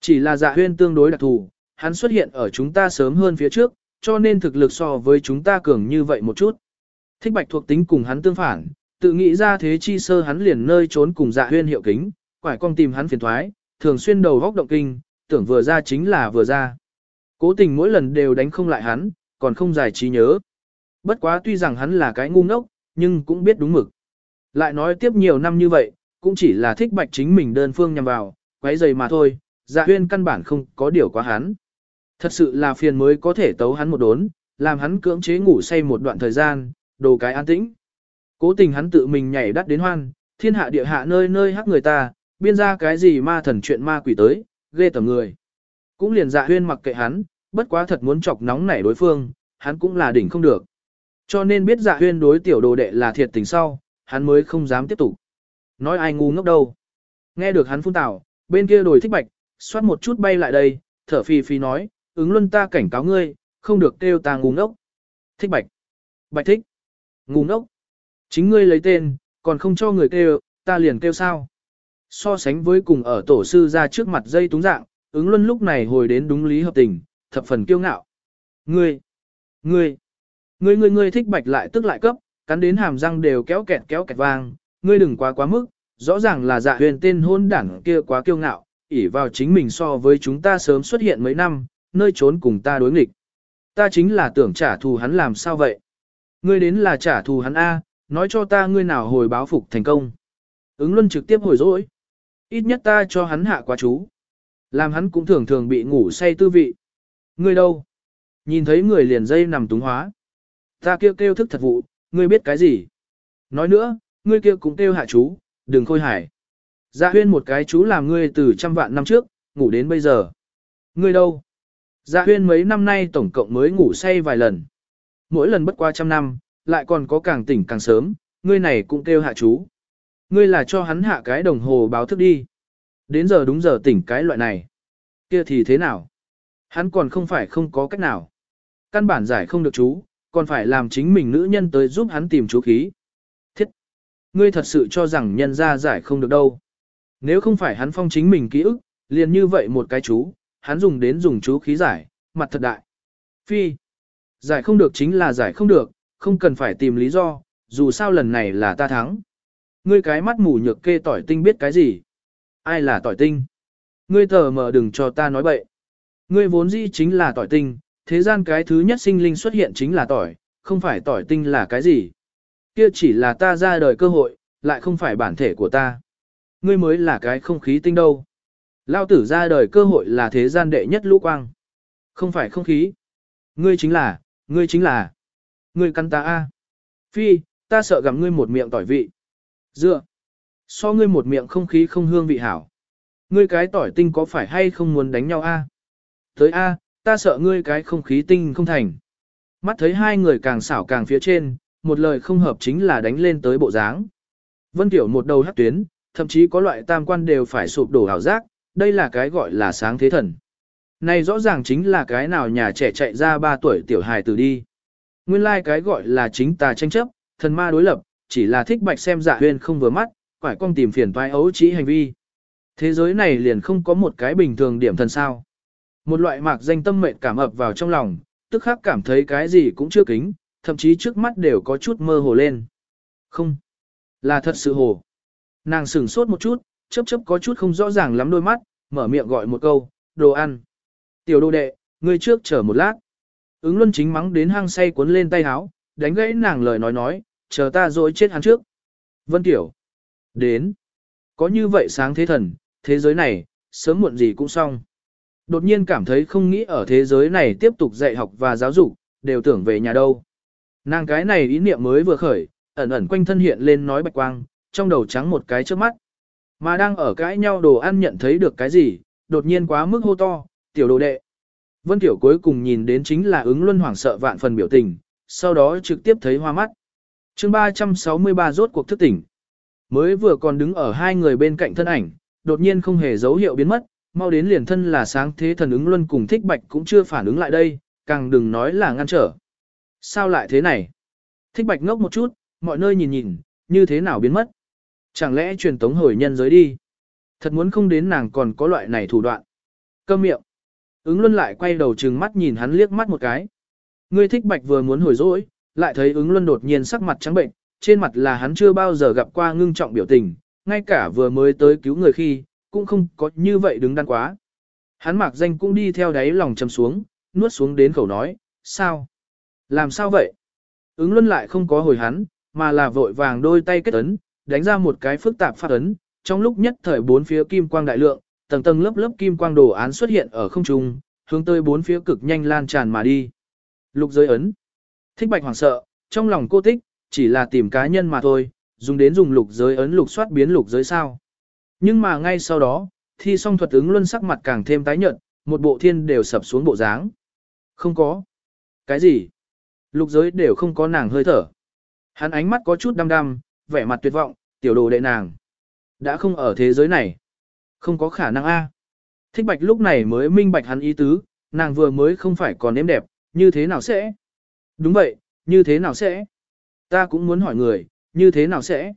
Chỉ là dạ huyên tương đối đặc thù, hắn xuất hiện ở chúng ta sớm hơn phía trước, cho nên thực lực so với chúng ta cường như vậy một chút. Thích bạch thuộc tính cùng hắn tương phản, tự nghĩ ra thế chi sơ hắn liền nơi trốn cùng dạ huyên hiệu kính, quải con tìm hắn phiền thoái, thường xuyên đầu góc động kinh, tưởng vừa ra chính là vừa ra. Cố tình mỗi lần đều đánh không lại hắn, còn không giải trí nhớ. Bất quá tuy rằng hắn là cái ngu ngốc, nhưng cũng biết đúng mực. Lại nói tiếp nhiều năm như vậy, cũng chỉ là thích bạch chính mình đơn phương nhằm vào, quấy giày mà thôi, dạ huyên căn bản không có điều quá hắn. Thật sự là phiền mới có thể tấu hắn một đốn, làm hắn cưỡng chế ngủ say một đoạn thời gian, đồ cái an tĩnh. Cố tình hắn tự mình nhảy đắt đến hoan, thiên hạ địa hạ nơi nơi hắc người ta, biên ra cái gì ma thần chuyện ma quỷ tới, ghê tầm người. Cũng liền dạ huyên mặc kệ hắn, bất quá thật muốn chọc nóng nảy đối phương, hắn cũng là đỉnh không được. Cho nên biết dạ huyên đối tiểu đồ đệ là thiệt tình sau, hắn mới không dám tiếp tục. Nói ai ngu ngốc đâu. Nghe được hắn phun tảo, bên kia đồi thích bạch, xoát một chút bay lại đây, thở phì phì nói, ứng luân ta cảnh cáo ngươi, không được kêu ta ngu ngốc. Thích bạch. Bạch thích. Ngu ngốc. Chính ngươi lấy tên, còn không cho người kêu, ta liền kêu sao. So sánh với cùng ở tổ sư ra trước mặt dây túng dạng, ứng luân lúc này hồi đến đúng lý hợp tình, thập phần kiêu ngạo. Ngươi, ngươi, ngươi ngươi ngươi thích bạch lại tức lại cấp, cắn đến hàm răng đều kéo kẹt kéo kẹt vang, ngươi đừng quá quá mức, rõ ràng là dạ huyền tên hôn đảng kia quá kiêu ngạo, ỉ vào chính mình so với chúng ta sớm xuất hiện mấy năm, nơi trốn cùng ta đối nghịch. Ta chính là tưởng trả thù hắn làm sao vậy? Ngươi đến là trả thù hắn A, nói cho ta ngươi nào hồi báo phục thành công. Ứng luân trực tiếp hồi dỗi. Ít nhất ta cho hắn hạ quá chú. Làm hắn cũng thường thường bị ngủ say tư vị. Ngươi đâu? Nhìn thấy người liền dây nằm túng hóa. Ta kêu kêu thức thật vụ, ngươi biết cái gì? Nói nữa, ngươi kia cũng kêu hạ chú, đừng khôi hải. Dạ huyên một cái chú làm ngươi từ trăm vạn năm trước, ngủ đến bây giờ. Ngươi đâu? Dạ huyên mấy năm nay tổng cộng mới ngủ say vài lần. Mỗi lần bất qua trăm năm, lại còn có càng tỉnh càng sớm, ngươi này cũng kêu hạ chú. Ngươi là cho hắn hạ cái đồng hồ báo thức đi. Đến giờ đúng giờ tỉnh cái loại này. Kia thì thế nào? Hắn còn không phải không có cách nào. Căn bản giải không được chú, còn phải làm chính mình nữ nhân tới giúp hắn tìm chú khí. Thiết! Ngươi thật sự cho rằng nhân ra giải không được đâu. Nếu không phải hắn phong chính mình ký ức, liền như vậy một cái chú, hắn dùng đến dùng chú khí giải, mặt thật đại. Phi! Giải không được chính là giải không được, không cần phải tìm lý do, dù sao lần này là ta thắng. Ngươi cái mắt mù nhược kê tỏi tinh biết cái gì? Ai là tỏi tinh? Ngươi thờ mờ đừng cho ta nói bậy. Ngươi vốn dĩ chính là tỏi tinh, thế gian cái thứ nhất sinh linh xuất hiện chính là tỏi, không phải tỏi tinh là cái gì. Kia chỉ là ta ra đời cơ hội, lại không phải bản thể của ta. Ngươi mới là cái không khí tinh đâu. Lao tử ra đời cơ hội là thế gian đệ nhất lũ quang. Không phải không khí. Ngươi chính là, ngươi chính là. Ngươi căn ta a. Phi, ta sợ gặm ngươi một miệng tỏi vị. Dựa. So ngươi một miệng không khí không hương vị hảo. Ngươi cái tỏi tinh có phải hay không muốn đánh nhau a? Tới a, ta sợ ngươi cái không khí tinh không thành. Mắt thấy hai người càng xảo càng phía trên, một lời không hợp chính là đánh lên tới bộ dáng. Vân Tiểu một đầu hắc tuyến, thậm chí có loại tam quan đều phải sụp đổ hảo giác, đây là cái gọi là sáng thế thần. Này rõ ràng chính là cái nào nhà trẻ chạy ra 3 tuổi tiểu hài tử đi. Nguyên lai like cái gọi là chính tà tranh chấp, thần ma đối lập, chỉ là thích bạch xem dạ huyên không vừa mắt, quải con tìm phiền toái ấu trí hành vi. Thế giới này liền không có một cái bình thường điểm thần sao. Một loại mạc danh tâm mệnh cảm ập vào trong lòng, tức khắc cảm thấy cái gì cũng chưa kính, thậm chí trước mắt đều có chút mơ hồ lên. Không, là thật sự hồ. Nàng sửng sốt một chút, chớp chớp có chút không rõ ràng lắm đôi mắt, mở miệng gọi một câu, đồ ăn. Tiểu đồ đệ, ngươi trước chờ một lát. Ứng luân chính mắng đến hang say cuốn lên tay háo, đánh gãy nàng lời nói nói, chờ ta rồi chết hắn trước. Vân Tiểu. Đến. Có như vậy sáng thế thần, thế giới này, sớm muộn gì cũng xong. Đột nhiên cảm thấy không nghĩ ở thế giới này tiếp tục dạy học và giáo dục, đều tưởng về nhà đâu. Nàng cái này ý niệm mới vừa khởi, ẩn ẩn quanh thân hiện lên nói bạch quang, trong đầu trắng một cái trước mắt. Mà đang ở cãi nhau đồ ăn nhận thấy được cái gì, đột nhiên quá mức hô to, tiểu đồ đệ. Vân Tiểu cuối cùng nhìn đến chính là ứng luân hoảng sợ vạn phần biểu tình, sau đó trực tiếp thấy hoa mắt. chương 363 rốt cuộc thức tỉnh. Mới vừa còn đứng ở hai người bên cạnh thân ảnh, đột nhiên không hề dấu hiệu biến mất, mau đến liền thân là sáng thế thần ứng luân cùng thích bạch cũng chưa phản ứng lại đây, càng đừng nói là ngăn trở. Sao lại thế này? Thích bạch ngốc một chút, mọi nơi nhìn nhìn, như thế nào biến mất? Chẳng lẽ truyền tống hồi nhân giới đi? Thật muốn không đến nàng còn có loại này thủ đoạn. Câm miệng. Ứng luân lại quay đầu trừng mắt nhìn hắn liếc mắt một cái. Ngươi thích bạch vừa muốn hồi dỗi, lại thấy ứng luân đột nhiên sắc mặt trắng bệnh, trên mặt là hắn chưa bao giờ gặp qua ngưng trọng biểu tình, ngay cả vừa mới tới cứu người khi, cũng không có như vậy đứng đắn quá. Hắn mặc danh cũng đi theo đáy lòng chầm xuống, nuốt xuống đến khẩu nói, sao? Làm sao vậy? Ứng luân lại không có hồi hắn, mà là vội vàng đôi tay kết ấn, đánh ra một cái phức tạp phát ấn, trong lúc nhất thời bốn phía kim quang đại lượng, tầng tầng lớp lớp kim quang đồ án xuất hiện ở không trung, hướng tới bốn phía cực nhanh lan tràn mà đi. Lục giới ấn. Thích bạch hoảng sợ, trong lòng cô thích, chỉ là tìm cá nhân mà thôi, dùng đến dùng lục giới ấn lục soát biến lục giới sao. Nhưng mà ngay sau đó, thi song thuật ứng luân sắc mặt càng thêm tái nhợt, một bộ thiên đều sập xuống bộ dáng. Không có. Cái gì? Lục giới đều không có nàng hơi thở. Hắn ánh mắt có chút đăm đăm, vẻ mặt tuyệt vọng, tiểu đồ đệ nàng. Đã không ở thế giới này. Không có khả năng a. Thích bạch lúc này mới minh bạch hắn ý tứ, nàng vừa mới không phải còn êm đẹp, như thế nào sẽ? Đúng vậy, như thế nào sẽ? Ta cũng muốn hỏi người, như thế nào sẽ?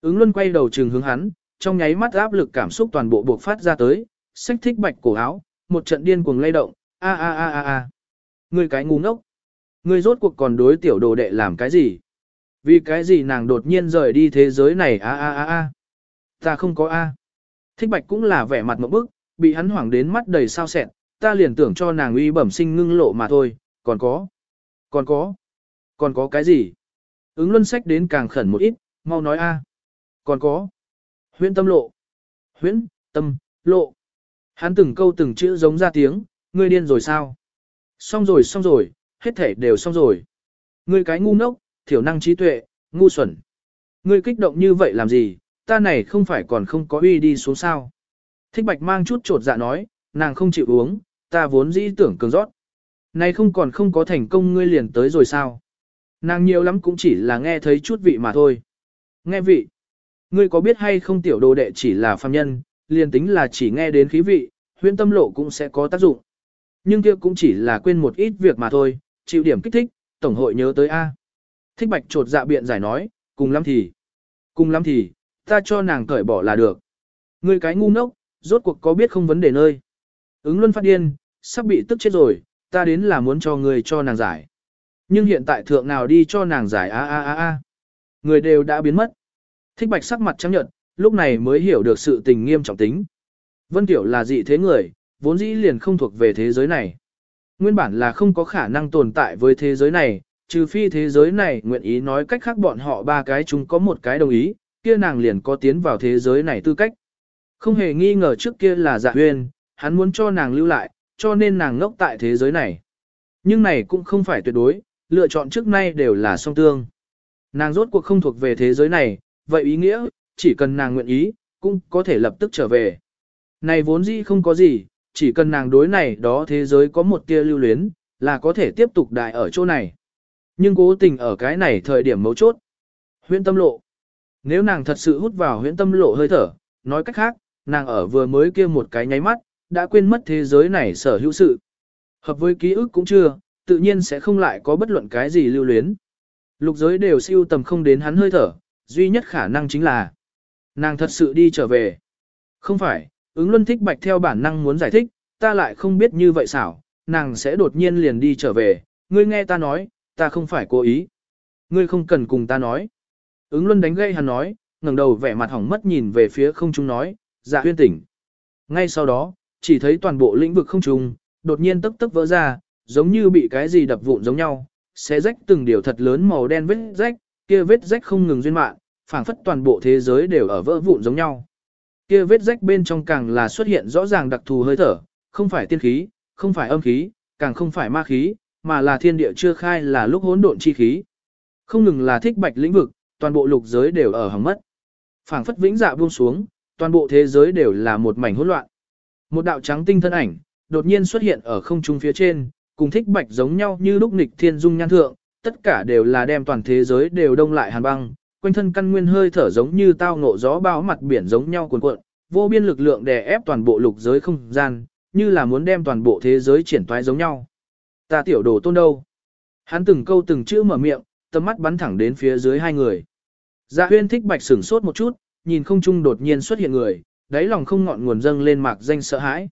Ứng luân quay đầu trừng hướng hắn, trong nháy mắt áp lực cảm xúc toàn bộ buộc phát ra tới, sách thích bạch cổ áo, một trận điên cuồng lay động, a a a a a. Ngươi cái ngu ngốc. Ngươi rốt cuộc còn đối tiểu đồ đệ làm cái gì? Vì cái gì nàng đột nhiên rời đi thế giới này a a a a. Ta không có a. Thích bạch cũng là vẻ mặt một bức, bị hắn hoảng đến mắt đầy sao sẹn, ta liền tưởng cho nàng uy bẩm sinh ngưng lộ mà thôi, còn có. Còn có. Còn có cái gì? Ứng luân sách đến càng khẩn một ít, mau nói a. Còn có. Huyễn tâm lộ. Huyễn, tâm, lộ. Hắn từng câu từng chữ giống ra tiếng, ngươi điên rồi sao? Xong rồi xong rồi, hết thể đều xong rồi. Ngươi cái ngu ngốc, thiểu năng trí tuệ, ngu xuẩn. Ngươi kích động như vậy làm gì, ta này không phải còn không có uy đi xuống sao. Thích bạch mang chút trột dạ nói, nàng không chịu uống, ta vốn dĩ tưởng cường rót. Này không còn không có thành công ngươi liền tới rồi sao. Nàng nhiều lắm cũng chỉ là nghe thấy chút vị mà thôi. Nghe vị. Ngươi có biết hay không tiểu đồ đệ chỉ là phàm nhân, liền tính là chỉ nghe đến khí vị, huyễn tâm lộ cũng sẽ có tác dụng. Nhưng kia cũng chỉ là quên một ít việc mà thôi, chịu điểm kích thích, tổng hội nhớ tới A. Thích bạch trột dạ biện giải nói, cùng lắm thì. Cùng lắm thì, ta cho nàng cởi bỏ là được. Ngươi cái ngu ngốc, rốt cuộc có biết không vấn đề nơi. Ứng luân phát điên, sắp bị tức chết rồi, ta đến là muốn cho người cho nàng giải. Nhưng hiện tại thượng nào đi cho nàng giải a a a a. Người đều đã biến mất. Thích bạch sắc mặt trắng nhợt, lúc này mới hiểu được sự tình nghiêm trọng tính. Vân Tiểu là dị thế người, vốn dĩ liền không thuộc về thế giới này. Nguyên bản là không có khả năng tồn tại với thế giới này, trừ phi thế giới này nguyện ý nói cách khác bọn họ ba cái chúng có một cái đồng ý, kia nàng liền có tiến vào thế giới này tư cách. Không hề nghi ngờ trước kia là dạ huyên, hắn muốn cho nàng lưu lại, cho nên nàng ngốc tại thế giới này. Nhưng này cũng không phải tuyệt đối, lựa chọn trước nay đều là song tương. Nàng rốt cuộc không thuộc về thế giới này, vậy ý nghĩa, chỉ cần nàng nguyện ý, cũng có thể lập tức trở về. Này vốn dĩ không có gì, chỉ cần nàng đối này đó thế giới có một tia lưu luyến, là có thể tiếp tục đại ở chỗ này. Nhưng cố tình ở cái này thời điểm mấu chốt. Huyễn tâm lộ. Nếu nàng thật sự hút vào huyễn tâm lộ hơi thở, nói cách khác, nàng ở vừa mới kia một cái nháy mắt, đã quên mất thế giới này sở hữu sự. Hợp với ký ức cũng chưa, tự nhiên sẽ không lại có bất luận cái gì lưu luyến. Lục giới đều siêu tầm không đến hắn hơi thở, duy nhất khả năng chính là nàng thật sự đi trở về. Không phải, ứng luân thích bạch theo bản năng muốn giải thích, ta lại không biết như vậy xảo, nàng sẽ đột nhiên liền đi trở về, ngươi nghe ta nói, ta không phải cố ý. Ngươi không cần cùng ta nói. Ứng luân đánh gây hắn nói, ngẩng đầu vẻ mặt hỏng mất nhìn về phía không trung nói, dạ huyên tỉnh. Ngay sau đó, chỉ thấy toàn bộ lĩnh vực không trung, đột nhiên tức tức vỡ ra, giống như bị cái gì đập vụn giống nhau, xé rách từng điều thật lớn màu đen vết rách, kia vết rách không ngừng duyên mạng, phảng phất toàn bộ thế giới đều ở vỡ vụn giống nhau. Kia vết rách bên trong càng là xuất hiện rõ ràng đặc thù hơi thở, không phải tiên khí, không phải âm khí, càng không phải ma khí, mà là thiên địa chưa khai là lúc hỗn độn chi khí. Không ngừng là thích bạch lĩnh vực, toàn bộ lục giới đều ở hằng mất. Phảng phất vĩnh dạ buông xuống, toàn bộ thế giới đều là một mảnh hỗn loạn. Một đạo trắng tinh thân ảnh, đột nhiên xuất hiện ở không trung phía trên, cùng thích bạch giống nhau như lúc nghịch thiên dung nhan thượng, tất cả đều là đem toàn thế giới đều đông lại hàn băng, quanh thân căn nguyên hơi thở giống như tao ngộ gió bao mặt biển giống nhau cuồn cuộn, vô biên lực lượng đè ép toàn bộ lục giới không gian, như là muốn đem toàn bộ thế giới triển toái giống nhau. Ta tiểu đồ tôn đâu? Hắn từng câu từng chữ mở miệng, tầm mắt bắn thẳng đến phía dưới hai người. Dạ huyên thích bạch sửng sốt một chút, nhìn không trung đột nhiên xuất hiện người, đáy lòng không ngọn nguồn dâng lên mạc danh sợ hãi.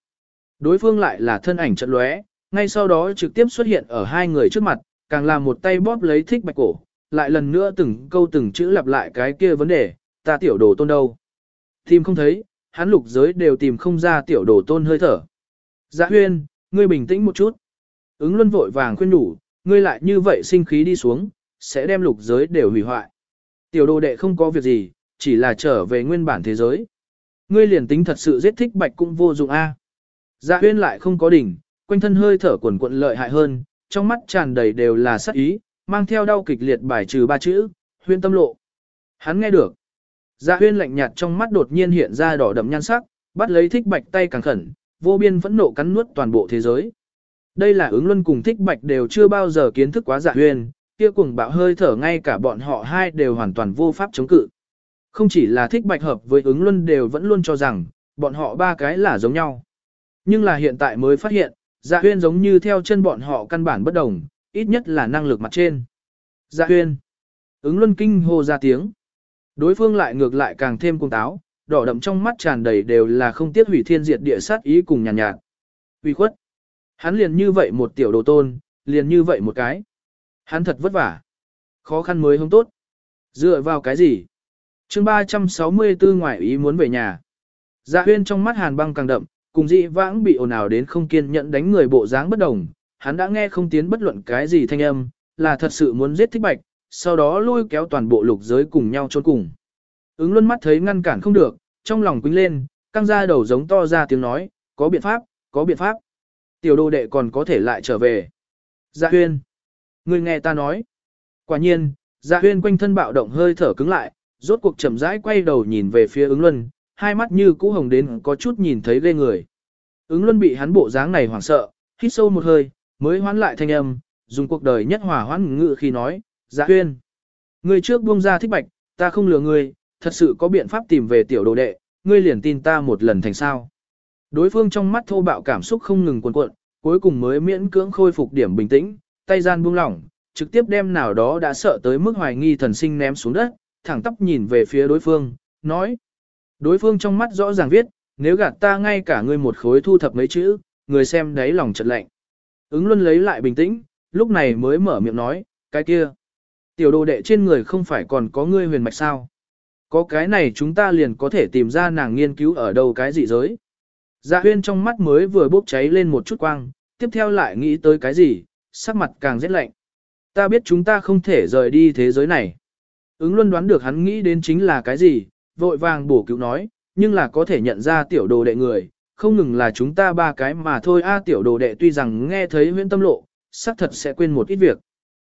Đối phương lại là thân ảnh trận lóe, ngay sau đó trực tiếp xuất hiện ở hai người trước mặt, càng là một tay bóp lấy thích bạch cổ, lại lần nữa từng câu từng chữ lặp lại cái kia vấn đề, ta tiểu đồ tôn đâu. Tìm không thấy, hắn lục giới đều tìm không ra tiểu đồ tôn hơi thở. Dạ huyên, ngươi bình tĩnh một chút. Ứng luân vội vàng khuyên đủ, ngươi lại như vậy sinh khí đi xuống, sẽ đem lục giới đều hủy hoại. Tiểu đồ đệ không có việc gì, chỉ là trở về nguyên bản thế giới. Ngươi liền tính thật sự giết thích bạch cũng vô dụng a. Dạ huyên lại không có đỉnh, quanh thân hơi thở quần quận lợi hại hơn, trong mắt tràn đầy đều là sát ý, mang theo đau kịch liệt bài trừ ba chữ, huyên tâm lộ. Hắn nghe được. Dạ huyên lạnh nhạt trong mắt đột nhiên hiện ra đỏ đậm nhan sắc, bắt lấy thích bạch tay càng khẩn, vô biên phẫn nộ cắn nuốt toàn bộ thế giới. Đây là ứng luân cùng thích bạch đều chưa bao giờ kiến thức quá dạ huyền, kia cùng bạo hơi thở ngay cả bọn họ hai đều hoàn toàn vô pháp chống cự. Không chỉ là thích bạch hợp với ứng luân đều vẫn luôn cho rằng, bọn họ ba cái là giống nhau. Nhưng là hiện tại mới phát hiện, dạ huyên giống như theo chân bọn họ căn bản bất đồng, ít nhất là năng lực mặt trên. Dạ huyên. Ứng luân kinh hô ra tiếng. Đối phương lại ngược lại càng thêm cung táo, đỏ đậm trong mắt tràn đầy đều là không tiếc hủy thiên diệt địa sát ý cùng nhàn nhạt, nhạt. Uy khuất. Hắn liền như vậy một tiểu đồ tôn, liền như vậy một cái. Hắn thật vất vả. Khó khăn mới không tốt. Dựa vào cái gì? chương 364 ngoại ý muốn về nhà. Dạ huyên trong mắt hàn băng càng đậm, cùng dị vãng bị ồn ào đến không kiên nhẫn đánh người bộ dáng bất đồng. Hắn đã nghe không tiến bất luận cái gì thanh âm, là thật sự muốn giết thích bạch, sau đó lôi kéo toàn bộ lục giới cùng nhau trốn cùng. Ứng luôn mắt thấy ngăn cản không được, trong lòng quýnh lên, căng ra đầu giống to ra tiếng nói, có biện pháp, có biện pháp. Tiểu đồ đệ còn có thể lại trở về. Dạ huyên. Người nghe ta nói. Quả nhiên, dạ huyên quanh thân bạo động hơi thở cứng lại, rốt cuộc chậm rãi quay đầu nhìn về phía ứng luân, hai mắt như cũ hồng đến có chút nhìn thấy ghê người. Ứng luân bị hắn bộ dáng này hoảng sợ, hít sâu một hơi, mới hoán lại thanh âm, dùng cuộc đời nhất hòa hoãn ngự khi nói, dạ huyên. Người trước buông ra thích bạch, ta không lừa ngươi, thật sự có biện pháp tìm về tiểu đồ đệ, ngươi liền tin ta một lần thành sao. Đối phương trong mắt thô bạo cảm xúc không ngừng cuộn cuộn, cuối cùng mới miễn cưỡng khôi phục điểm bình tĩnh, tay gian buông lỏng, trực tiếp đem nào đó đã sợ tới mức hoài nghi thần sinh ném xuống đất, thẳng tóc nhìn về phía đối phương, nói. Đối phương trong mắt rõ ràng viết, nếu gạt ta ngay cả ngươi một khối thu thập mấy chữ, người xem đáy lòng chật lạnh. Ứng luôn lấy lại bình tĩnh, lúc này mới mở miệng nói, cái kia. Tiểu đồ đệ trên người không phải còn có ngươi huyền mạch sao? Có cái này chúng ta liền có thể tìm ra nàng nghiên cứu ở đâu cái gì giới. Dạ huyên trong mắt mới vừa bốc cháy lên một chút quang, tiếp theo lại nghĩ tới cái gì, sắc mặt càng rét lạnh. Ta biết chúng ta không thể rời đi thế giới này. Ứng luân đoán được hắn nghĩ đến chính là cái gì, vội vàng bổ cứu nói, nhưng là có thể nhận ra tiểu đồ đệ người, không ngừng là chúng ta ba cái mà thôi a tiểu đồ đệ tuy rằng nghe thấy huyễn tâm lộ, xác thật sẽ quên một ít việc.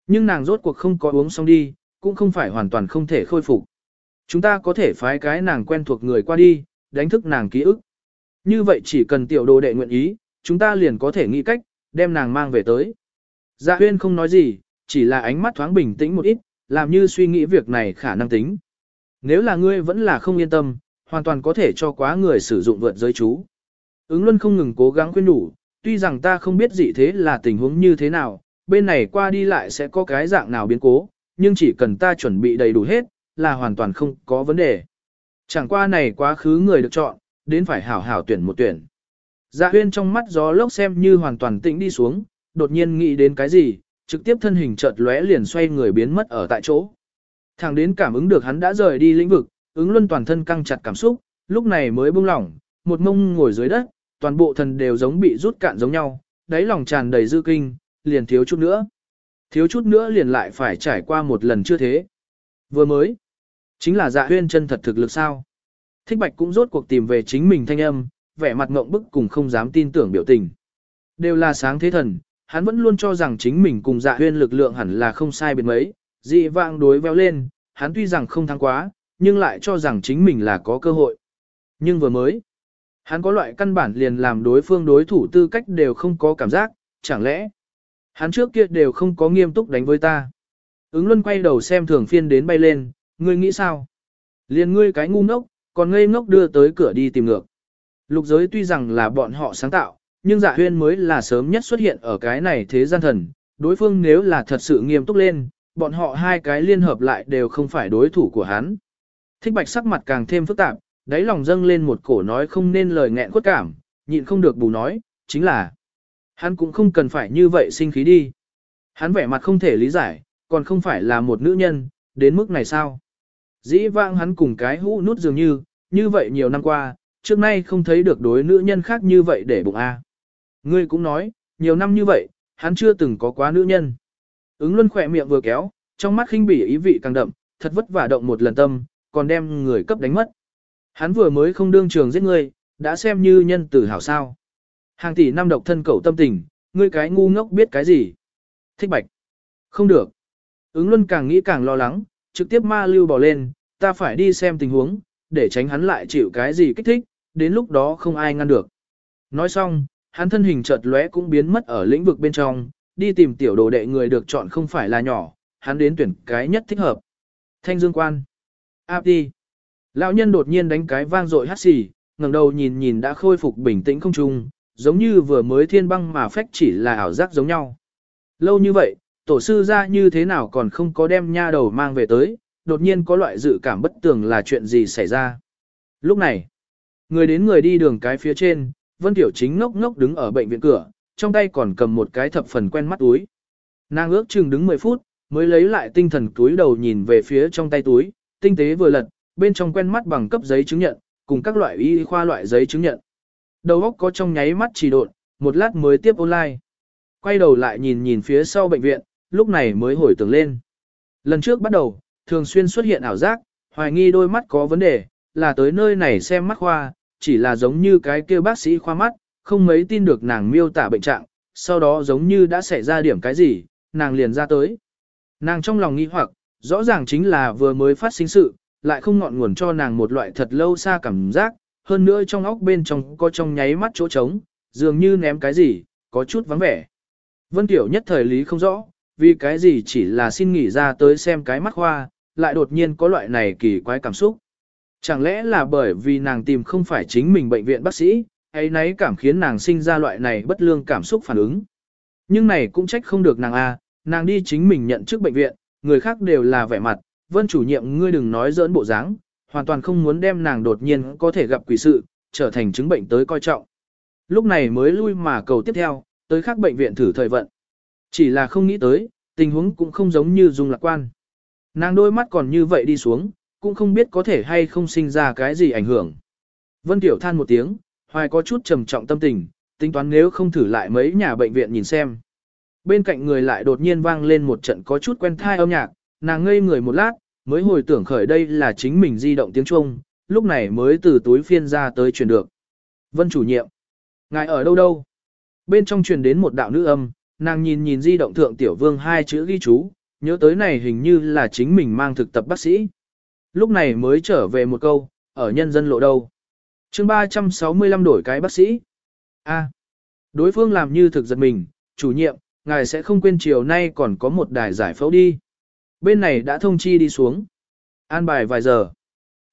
Nhưng nàng rốt cuộc không có uống xong đi, cũng không phải hoàn toàn không thể khôi phục. Chúng ta có thể phái cái nàng quen thuộc người qua đi, đánh thức nàng ký ức. Như vậy chỉ cần tiểu đồ đệ nguyện ý, chúng ta liền có thể nghĩ cách, đem nàng mang về tới. Dạ huyên không nói gì, chỉ là ánh mắt thoáng bình tĩnh một ít, làm như suy nghĩ việc này khả năng tính. Nếu là ngươi vẫn là không yên tâm, hoàn toàn có thể cho quá người sử dụng vượt giới chú. Ứng luân không ngừng cố gắng khuyên đủ, tuy rằng ta không biết gì thế là tình huống như thế nào, bên này qua đi lại sẽ có cái dạng nào biến cố, nhưng chỉ cần ta chuẩn bị đầy đủ hết, là hoàn toàn không có vấn đề. Chẳng qua này quá khứ người được chọn, đến phải hảo hảo tuyển một tuyển. Dạ huyên trong mắt gió lốc xem như hoàn toàn tĩnh đi xuống, đột nhiên nghĩ đến cái gì, trực tiếp thân hình chợt lóe liền xoay người biến mất ở tại chỗ. Thằng đến cảm ứng được hắn đã rời đi lĩnh vực, ứng luân toàn thân căng chặt cảm xúc, lúc này mới buông lỏng, một mông ngồi dưới đất, toàn bộ thần đều giống bị rút cạn giống nhau, đáy lòng tràn đầy dư kinh, liền thiếu chút nữa. Thiếu chút nữa liền lại phải trải qua một lần chưa thế. Vừa mới, chính là dạ huyên chân thật thực lực sao. Thích bạch cũng rốt cuộc tìm về chính mình thanh âm, vẻ mặt ngộng bức cùng không dám tin tưởng biểu tình. Đều là sáng thế thần, hắn vẫn luôn cho rằng chính mình cùng dạ huyên lực lượng hẳn là không sai biệt mấy, dị vạng đối veo lên, hắn tuy rằng không thắng quá, nhưng lại cho rằng chính mình là có cơ hội. Nhưng vừa mới, hắn có loại căn bản liền làm đối phương đối thủ tư cách đều không có cảm giác, chẳng lẽ, hắn trước kia đều không có nghiêm túc đánh với ta. Ứng luân quay đầu xem thường phiên đến bay lên, ngươi nghĩ sao? Liền ngươi cái ngu ngốc, còn ngây ngốc đưa tới cửa đi tìm ngược. Lục giới tuy rằng là bọn họ sáng tạo, nhưng dạ huyên mới là sớm nhất xuất hiện ở cái này thế gian thần, đối phương nếu là thật sự nghiêm túc lên, bọn họ hai cái liên hợp lại đều không phải đối thủ của hắn. Thích bạch sắc mặt càng thêm phức tạp, đáy lòng dâng lên một cổ nói không nên lời nghẹn khuất cảm, nhịn không được bù nói, chính là hắn cũng không cần phải như vậy sinh khí đi. Hắn vẻ mặt không thể lý giải, còn không phải là một nữ nhân, đến mức này sao? Dĩ vãng hắn cùng cái hũ nút dường như, như vậy nhiều năm qua, trước nay không thấy được đối nữ nhân khác như vậy để bụng A. Ngươi cũng nói, nhiều năm như vậy, hắn chưa từng có quá nữ nhân. Ứng luân khỏe miệng vừa kéo, trong mắt khinh bỉ ý vị càng đậm, thật vất vả động một lần tâm, còn đem người cấp đánh mất. Hắn vừa mới không đương trường giết ngươi, đã xem như nhân tử hảo sao. Hàng tỷ năm độc thân cậu tâm tình, ngươi cái ngu ngốc biết cái gì. Thích bạch. Không được. Ứng luân càng nghĩ càng lo lắng, trực tiếp ma lưu bỏ lên, ta phải đi xem tình huống, để tránh hắn lại chịu cái gì kích thích, đến lúc đó không ai ngăn được. Nói xong, hắn thân hình chợt lóe cũng biến mất ở lĩnh vực bên trong, đi tìm tiểu đồ đệ người được chọn không phải là nhỏ, hắn đến tuyển cái nhất thích hợp. Thanh Dương Quan. Áp đi. Lão nhân đột nhiên đánh cái vang dội hắt xì, ngẩng đầu nhìn nhìn đã khôi phục bình tĩnh không trung, giống như vừa mới thiên băng mà phách chỉ là ảo giác giống nhau. Lâu như vậy, tổ sư ra như thế nào còn không có đem nha đầu mang về tới, đột nhiên có loại dự cảm bất tường là chuyện gì xảy ra. Lúc này, người đến người đi đường cái phía trên, Vân Tiểu Chính ngốc ngốc đứng ở bệnh viện cửa, trong tay còn cầm một cái thập phần quen mắt túi. Nàng ước chừng đứng 10 phút, mới lấy lại tinh thần túi đầu nhìn về phía trong tay túi, tinh tế vừa lật, bên trong quen mắt bằng cấp giấy chứng nhận, cùng các loại y khoa loại giấy chứng nhận. Đầu óc có trong nháy mắt trì độn, một lát mới tiếp online. Quay đầu lại nhìn nhìn phía sau bệnh viện, lúc này mới hồi tưởng lên. Lần trước bắt đầu, thường xuyên xuất hiện ảo giác, hoài nghi đôi mắt có vấn đề, là tới nơi này xem mắt khoa, chỉ là giống như cái kêu bác sĩ khoa mắt, không mấy tin được nàng miêu tả bệnh trạng, sau đó giống như đã xảy ra điểm cái gì, nàng liền ra tới. Nàng trong lòng nghi hoặc, rõ ràng chính là vừa mới phát sinh sự, lại không ngọn nguồn cho nàng một loại thật lâu xa cảm giác, hơn nữa trong óc bên trong có trong nháy mắt chỗ trống, dường như ném cái gì, có chút vắng vẻ. Vân Tiểu nhất thời lý không rõ, vì cái gì chỉ là xin nghỉ ra tới xem cái mắt hoa lại đột nhiên có loại này kỳ quái cảm xúc. Chẳng lẽ là bởi vì nàng tìm không phải chính mình bệnh viện bác sĩ, ấy nấy cảm khiến nàng sinh ra loại này bất lương cảm xúc phản ứng. Nhưng này cũng trách không được nàng a, nàng đi chính mình nhận chức bệnh viện, người khác đều là vẻ mặt, vân chủ nhiệm ngươi đừng nói giỡn bộ dáng, hoàn toàn không muốn đem nàng đột nhiên có thể gặp quỷ sự, trở thành chứng bệnh tới coi trọng. Lúc này mới lui mà cầu tiếp theo, tới khác bệnh viện thử thời vận. Chỉ là không nghĩ tới, tình huống cũng không giống như dung lạc quan. Nàng đôi mắt còn như vậy đi xuống, cũng không biết có thể hay không sinh ra cái gì ảnh hưởng. Vân Tiểu than một tiếng, hoài có chút trầm trọng tâm tình, tính toán nếu không thử lại mấy nhà bệnh viện nhìn xem. Bên cạnh người lại đột nhiên vang lên một trận có chút quen thai âm nhạc, nàng ngây người một lát, mới hồi tưởng khởi đây là chính mình di động tiếng Trung, lúc này mới từ túi phiên ra tới truyền được. Vân chủ nhiệm, ngài ở đâu đâu? Bên trong truyền đến một đạo nữ âm, nàng nhìn nhìn di động thượng tiểu vương hai chữ ghi chú, nhớ tới này hình như là chính mình mang thực tập bác sĩ. Lúc này mới trở về một câu, ở nhân dân lộ đâu. chương 365 đổi cái bác sĩ. A. đối phương làm như thực giật mình, chủ nhiệm, ngài sẽ không quên chiều nay còn có một đài giải phẫu đi. Bên này đã thông chi đi xuống. An bài vài giờ.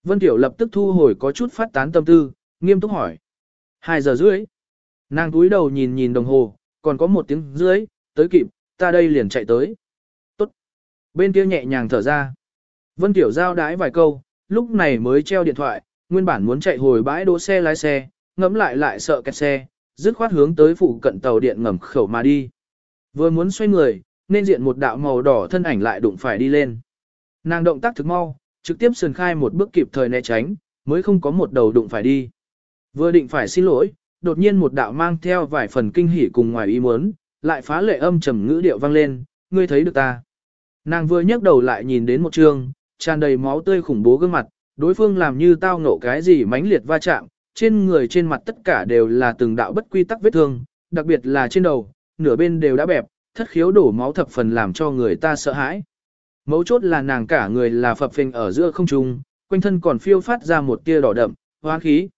Vân Tiểu lập tức thu hồi có chút phát tán tâm tư, nghiêm túc hỏi. Hai giờ rưỡi. Nàng túi đầu nhìn nhìn đồng hồ, còn có một tiếng dưới tới kịp, ta đây liền chạy tới. Tốt. Bên kia nhẹ nhàng thở ra. Vân Tiểu giao đái vài câu, lúc này mới treo điện thoại, nguyên bản muốn chạy hồi bãi đỗ xe lái xe, ngẫm lại lại sợ kẹt xe, dứt khoát hướng tới phụ cận tàu điện ngầm khẩu mà đi. Vừa muốn xoay người, nên diện một đạo màu đỏ thân ảnh lại đụng phải đi lên. Nàng động tác thực mau, trực tiếp sườn khai một bước kịp thời né tránh, mới không có một đầu đụng phải đi. Vừa định phải xin lỗi, đột nhiên một đạo mang theo vài phần kinh hỉ cùng ngoài ý muốn, lại phá lệ âm trầm ngữ điệu vang lên, ngươi thấy được ta. Nàng vừa nhấc đầu lại nhìn đến một trường, tràn đầy máu tươi khủng bố gương mặt, đối phương làm như tao ngộ cái gì mãnh liệt va chạm, trên người trên mặt tất cả đều là từng đạo bất quy tắc vết thương, đặc biệt là trên đầu, nửa bên đều đã bẹp, thất khiếu đổ máu thập phần làm cho người ta sợ hãi. Mấu chốt là nàng cả người là phập phình ở giữa không trung, quanh thân còn phiêu phát ra một tia đỏ đậm, hoang khí.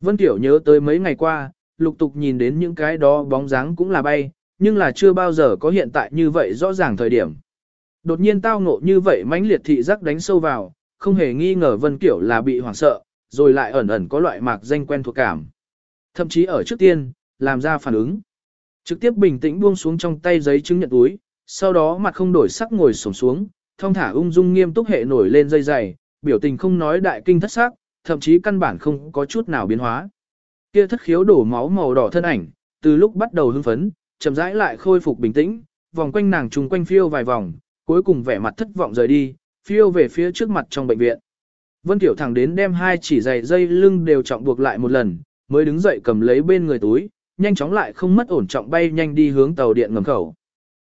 Vân Tiểu nhớ tới mấy ngày qua, lục tục nhìn đến những cái đó bóng dáng cũng là bay, nhưng là chưa bao giờ có hiện tại như vậy rõ ràng thời điểm. Đột nhiên tao ngộ như vậy mãnh liệt thị giác đánh sâu vào, không hề nghi ngờ Vân Kiểu là bị hoảng sợ, rồi lại ẩn ẩn có loại mạc danh quen thuộc cảm. Thậm chí ở trước tiên, làm ra phản ứng. Trực tiếp bình tĩnh buông xuống trong tay giấy chứng nhận túi, sau đó mặt không đổi sắc ngồi xổm xuống, thông thả ung dung nghiêm túc hệ nổi lên dây dày, biểu tình không nói đại kinh thất sắc, thậm chí căn bản không có chút nào biến hóa. Kia thất khiếu đổ máu màu đỏ thân ảnh, từ lúc bắt đầu hưng phấn, chậm rãi lại khôi phục bình tĩnh, vòng quanh nàng trùng quanh phiêu vài vòng, cuối cùng vẻ mặt thất vọng rời đi, phiêu về phía trước mặt trong bệnh viện. Vân Tiểu thẳng đến đem hai chỉ giày dây lưng đều trọng buộc lại một lần, mới đứng dậy cầm lấy bên người túi, nhanh chóng lại không mất ổn trọng bay nhanh đi hướng tàu điện ngầm khẩu.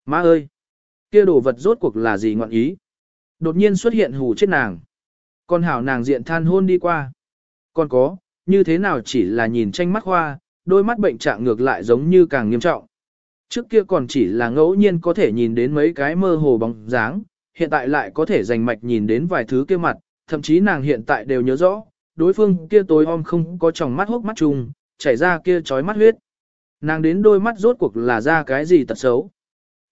Má ơi! Kia đồ vật rốt cuộc là gì ngọn ý? Đột nhiên xuất hiện hù chết nàng. Con hảo nàng diện than hôn đi qua. Còn có, như thế nào chỉ là nhìn tranh mắt hoa, đôi mắt bệnh trạng ngược lại giống như càng nghiêm trọng. Trước kia còn chỉ là ngẫu nhiên có thể nhìn đến mấy cái mơ hồ bóng dáng, hiện tại lại có thể dành mạch nhìn đến vài thứ kia mặt, thậm chí nàng hiện tại đều nhớ rõ, đối phương kia tối om không có tròng mắt hốc mắt trùng, chảy ra kia trói mắt huyết. Nàng đến đôi mắt rốt cuộc là ra cái gì tật xấu.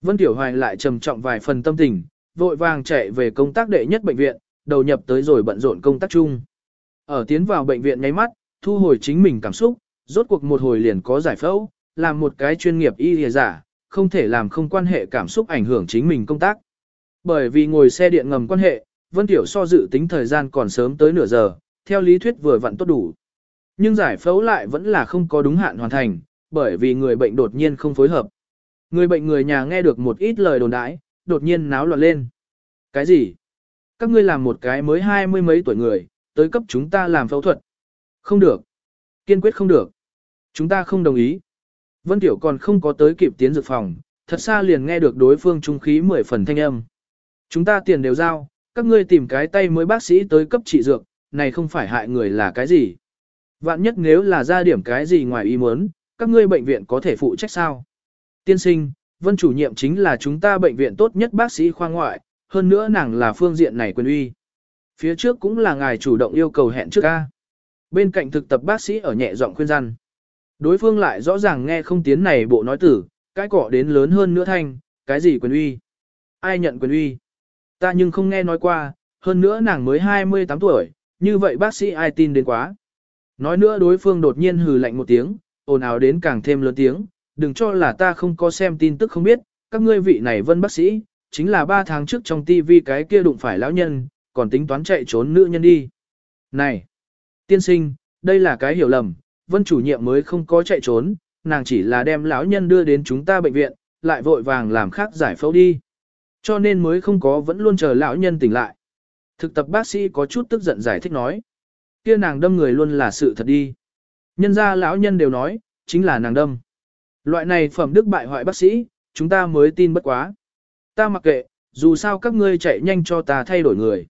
Vân Tiểu Hoài lại trầm trọng vài phần tâm tình, vội vàng chạy về công tác đệ nhất bệnh viện, đầu nhập tới rồi bận rộn công tác chung. Ở tiến vào bệnh viện ngay mắt, thu hồi chính mình cảm xúc, rốt cuộc một hồi liền có giải phẫu, làm một cái chuyên nghiệp y lìa giả, không thể làm không quan hệ cảm xúc ảnh hưởng chính mình công tác. Bởi vì ngồi xe điện ngầm quan hệ, Vân Tiểu so dự tính thời gian còn sớm tới nửa giờ, theo lý thuyết vừa vặn tốt đủ. Nhưng giải phẫu lại vẫn là không có đúng hạn hoàn thành, bởi vì người bệnh đột nhiên không phối hợp. Người bệnh người nhà nghe được một ít lời đồn đãi, đột nhiên náo loạn lên. Cái gì? Các ngươi làm một cái mới hai mươi mấy tuổi người, tới cấp chúng ta làm phẫu thuật. Không được. Kiên quyết không được. Chúng ta không đồng ý. Vân Tiểu còn không có tới kịp tiến dược phòng, thật xa liền nghe được đối phương trung khí mười phần thanh âm. Chúng ta tiền đều giao, các ngươi tìm cái tay mới bác sĩ tới cấp trị dược, này không phải hại người là cái gì. Vạn nhất nếu là ra điểm cái gì ngoài ý muốn, các ngươi bệnh viện có thể phụ trách sao? Tiên sinh, Vân chủ nhiệm chính là chúng ta bệnh viện tốt nhất bác sĩ khoa ngoại, hơn nữa nàng là phương diện này quyền uy. Phía trước cũng là ngài chủ động yêu cầu hẹn trước ca. Bên cạnh thực tập bác sĩ ở nhẹ giọng khuyên răn. Đối phương lại rõ ràng nghe không tiến này bộ nói tử, cái cọ đến lớn hơn nữa thanh, cái gì quyền uy? Ai nhận quyền uy? Ta nhưng không nghe nói qua, hơn nữa nàng mới 28 tuổi, như vậy bác sĩ ai tin đến quá. Nói nữa đối phương đột nhiên hừ lạnh một tiếng, ồn ào đến càng thêm lớn tiếng, đừng cho là ta không có xem tin tức không biết, các ngươi vị này vân bác sĩ, chính là 3 tháng trước trong tivi cái kia đụng phải lão nhân, còn tính toán chạy trốn nữ nhân đi. Này, tiên sinh, đây là cái hiểu lầm, vân chủ nhiệm mới không có chạy trốn, nàng chỉ là đem lão nhân đưa đến chúng ta bệnh viện, lại vội vàng làm khác giải phẫu đi. Cho nên mới không có vẫn luôn chờ lão nhân tỉnh lại. Thực tập bác sĩ có chút tức giận giải thích nói. Kia nàng đâm người luôn là sự thật đi. Nhân ra lão nhân đều nói, chính là nàng đâm. Loại này phẩm đức bại hoại bác sĩ, chúng ta mới tin bất quá. Ta mặc kệ, dù sao các ngươi chạy nhanh cho ta thay đổi người.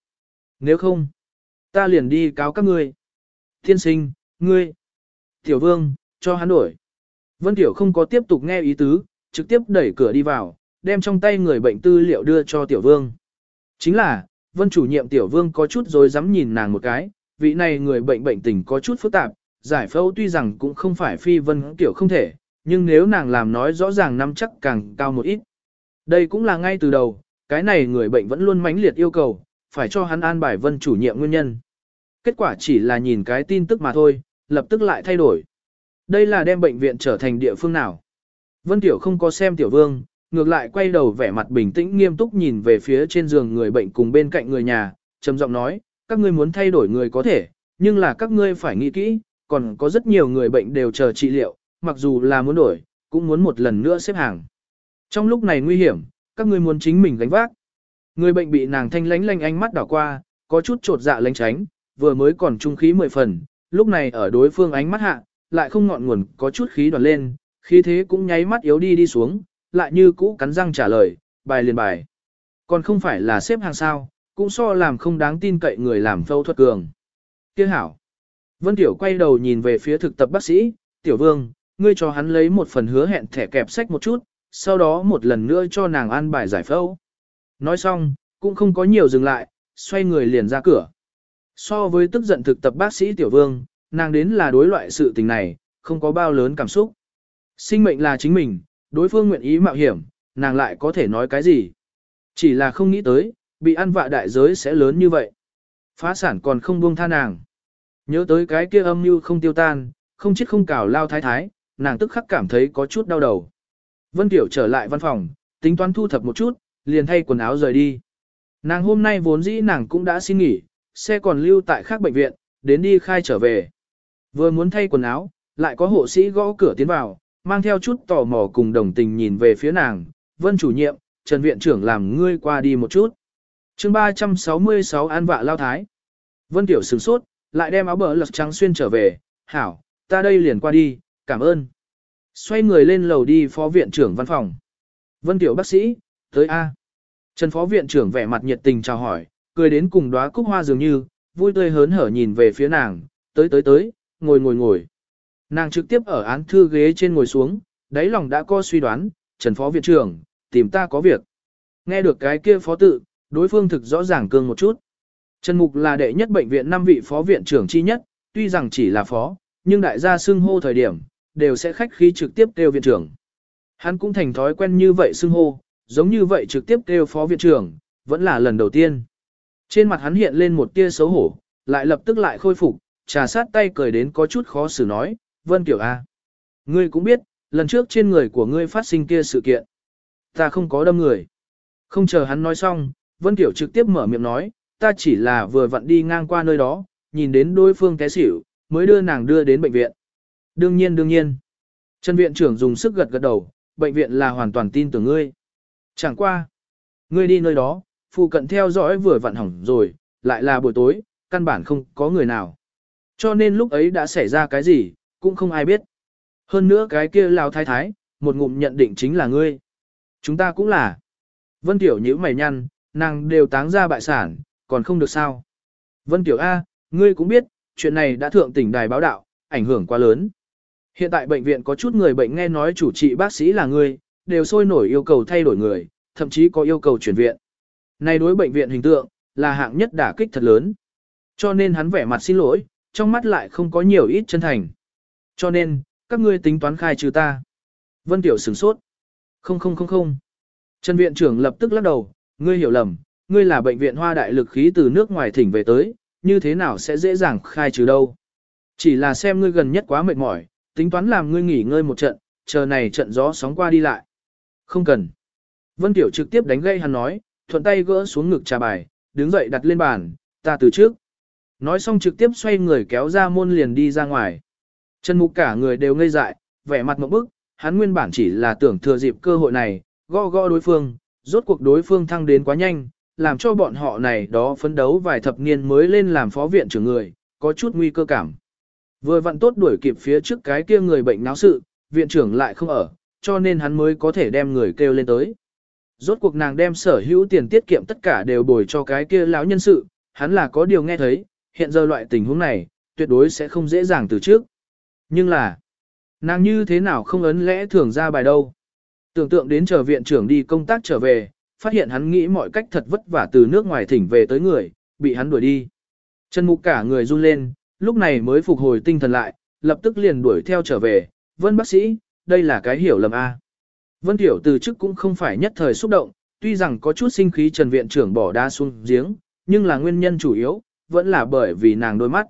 Nếu không, ta liền đi cáo các ngươi. Thiên sinh, ngươi. Tiểu vương, cho hắn đổi. Vân Tiểu không có tiếp tục nghe ý tứ, trực tiếp đẩy cửa đi vào, đem trong tay người bệnh tư liệu đưa cho Tiểu vương. Chính là, Vân chủ nhiệm Tiểu vương có chút rồi dám nhìn nàng một cái, vị này người bệnh bệnh tình có chút phức tạp, giải phẫu tuy rằng cũng không phải phi Vân Tiểu không thể, nhưng nếu nàng làm nói rõ ràng nắm chắc càng cao một ít. Đây cũng là ngay từ đầu, cái này người bệnh vẫn luôn mãnh liệt yêu cầu, phải cho hắn an bài vân chủ nhiệm nguyên nhân. Kết quả chỉ là nhìn cái tin tức mà thôi, lập tức lại thay đổi. Đây là đem bệnh viện trở thành địa phương nào. Vân Tiểu không có xem Tiểu Vương, ngược lại quay đầu vẻ mặt bình tĩnh nghiêm túc nhìn về phía trên giường người bệnh cùng bên cạnh người nhà, trầm giọng nói, các ngươi muốn thay đổi người có thể, nhưng là các ngươi phải nghĩ kỹ, còn có rất nhiều người bệnh đều chờ trị liệu, mặc dù là muốn đổi, cũng muốn một lần nữa xếp hàng. Trong lúc này nguy hiểm, các ngươi muốn chính mình gánh vác. Người bệnh bị nàng thanh lánh lanh ánh mắt đảo qua, có chút trột dạ lánh tránh, vừa mới còn trung khí mười phần, lúc này ở đối phương ánh mắt hạ, lại không ngọn nguồn có chút khí đoàn lên, khí thế cũng nháy mắt yếu đi đi xuống, lại như cũ cắn răng trả lời, bài liền bài. Còn không phải là xếp hàng sao, cũng so làm không đáng tin cậy người làm phẫu thuật cường. Kiếc hảo. Vân Tiểu quay đầu nhìn về phía thực tập bác sĩ, Tiểu Vương, ngươi cho hắn lấy một phần hứa hẹn thẻ kẹp sách một chút, sau đó một lần nữa cho nàng ăn bài giải phẫu. Nói xong, cũng không có nhiều dừng lại, xoay người liền ra cửa. So với tức giận thực tập bác sĩ Tiểu Vương, nàng đến là đối loại sự tình này, không có bao lớn cảm xúc. Sinh mệnh là chính mình, đối phương nguyện ý mạo hiểm, nàng lại có thể nói cái gì. Chỉ là không nghĩ tới, bị ăn vạ đại giới sẽ lớn như vậy. Phá sản còn không buông tha nàng. Nhớ tới cái kia âm mưu không tiêu tan, không chết không cào lao thái thái, nàng tức khắc cảm thấy có chút đau đầu. Vân Tiểu trở lại văn phòng, tính toán thu thập một chút, liền thay quần áo rời đi. Nàng hôm nay vốn dĩ nàng cũng đã xin nghỉ, xe còn lưu tại khác bệnh viện, đến đi khai trở về. Vừa muốn thay quần áo, lại có hộ sĩ gõ cửa tiến vào, mang theo chút tò mò cùng đồng tình nhìn về phía nàng. Vân chủ nhiệm, Trần Viện trưởng làm ngươi qua đi một chút. chương 366 An Vạ Lao Thái. Vân Tiểu sửng sốt, lại đem áo bờ lật trắng xuyên trở về. Hảo, ta đây liền qua đi, cảm ơn. Xoay người lên lầu đi phó viện trưởng văn phòng. Vân Tiểu bác sĩ, tới A. Trần phó viện trưởng vẻ mặt nhiệt tình chào hỏi, cười đến cùng đóa cúc hoa dường như, vui tươi hớn hở nhìn về phía nàng, tới tới tới, ngồi ngồi ngồi. Nàng trực tiếp ở án thư ghế trên ngồi xuống, đáy lòng đã có suy đoán, Trần phó viện trưởng, tìm ta có việc. Nghe được cái kia phó tự, đối phương thực rõ ràng cương một chút. Trần Mục là đệ nhất bệnh viện năm vị phó viện trưởng chi nhất, tuy rằng chỉ là phó, nhưng đại gia xưng hô thời điểm, đều sẽ khách khí trực tiếp kêu viện trưởng. Hắn cũng thành thói quen như vậy xưng hô, giống như vậy trực tiếp kêu phó viện trưởng, vẫn là lần đầu tiên. Trên mặt hắn hiện lên một tia xấu hổ, lại lập tức lại khôi phục, trà sát tay cười đến có chút khó xử nói, Vân Kiểu A. À, ngươi cũng biết, lần trước trên người của ngươi phát sinh kia sự kiện. Ta không có đâm người. Không chờ hắn nói xong, Vân Kiểu trực tiếp mở miệng nói, ta chỉ là vừa vặn đi ngang qua nơi đó, nhìn đến đối phương té xỉu, mới đưa nàng đưa đến bệnh viện. Đương nhiên đương nhiên. Trần viện trưởng dùng sức gật gật đầu, bệnh viện là hoàn toàn tin tưởng ngươi. Chẳng qua. Ngươi đi nơi đó, phụ cận theo dõi vừa vặn hỏng rồi, lại là buổi tối, căn bản không có người nào. Cho nên lúc ấy đã xảy ra cái gì, cũng không ai biết. Hơn nữa cái kia lao thái thái, một ngụm nhận định chính là ngươi. Chúng ta cũng là. Vân Tiểu nhíu mày nhăn, nàng đều táng ra bại sản, còn không được sao. Vân Tiểu A, ngươi cũng biết, chuyện này đã thượng tỉnh đài báo đạo, ảnh hưởng quá lớn. Hiện tại bệnh viện có chút người bệnh nghe nói chủ trị bác sĩ là ngươi, đều sôi nổi yêu cầu thay đổi người, thậm chí có yêu cầu chuyển viện. Này đối bệnh viện hình tượng, là hạng nhất đả kích thật lớn. Cho nên hắn vẻ mặt xin lỗi, trong mắt lại không có nhiều ít chân thành. Cho nên, các ngươi tính toán khai trừ ta. Vân Tiểu sửng sốt. Không không không không. Trần viện trưởng lập tức lắc đầu, ngươi hiểu lầm, ngươi là bệnh viện hoa đại lực khí từ nước ngoài thỉnh về tới, như thế nào sẽ dễ dàng khai trừ đâu. Chỉ là xem ngươi gần nhất quá mệt mỏi, tính toán làm ngươi nghỉ ngơi một trận, chờ này trận gió sóng qua đi lại. Không cần. Vân Tiểu trực tiếp đánh gây hắn nói, thuận tay gỡ xuống ngực trà bài, đứng dậy đặt lên bàn, ta từ trước. Nói xong trực tiếp xoay người kéo ra môn liền đi ra ngoài. Trần Mục cả người đều ngây dại, vẻ mặt một bức, hắn nguyên bản chỉ là tưởng thừa dịp cơ hội này, gõ gõ đối phương, rốt cuộc đối phương thăng đến quá nhanh, làm cho bọn họ này đó phấn đấu vài thập niên mới lên làm phó viện trưởng người, có chút nguy cơ cảm. Vừa vặn tốt đuổi kịp phía trước cái kia người bệnh náo sự, viện trưởng lại không ở, cho nên hắn mới có thể đem người kêu lên tới. Rốt cuộc nàng đem sở hữu tiền tiết kiệm tất cả đều bồi cho cái kia lão nhân sự, hắn là có điều nghe thấy, hiện giờ loại tình huống này, tuyệt đối sẽ không dễ dàng từ trước. Nhưng là, nàng như thế nào không ấn lẽ thường ra bài đâu. Tưởng tượng đến chờ viện trưởng đi công tác trở về, phát hiện hắn nghĩ mọi cách thật vất vả từ nước ngoài thỉnh về tới người, bị hắn đuổi đi. Chân mục cả người run lên, lúc này mới phục hồi tinh thần lại, lập tức liền đuổi theo trở về, vân bác sĩ, đây là cái hiểu lầm A. Vân Tiểu từ chức cũng không phải nhất thời xúc động, tuy rằng có chút sinh khí Trần Viện trưởng bỏ đa xuống giếng, nhưng là nguyên nhân chủ yếu, vẫn là bởi vì nàng đôi mắt.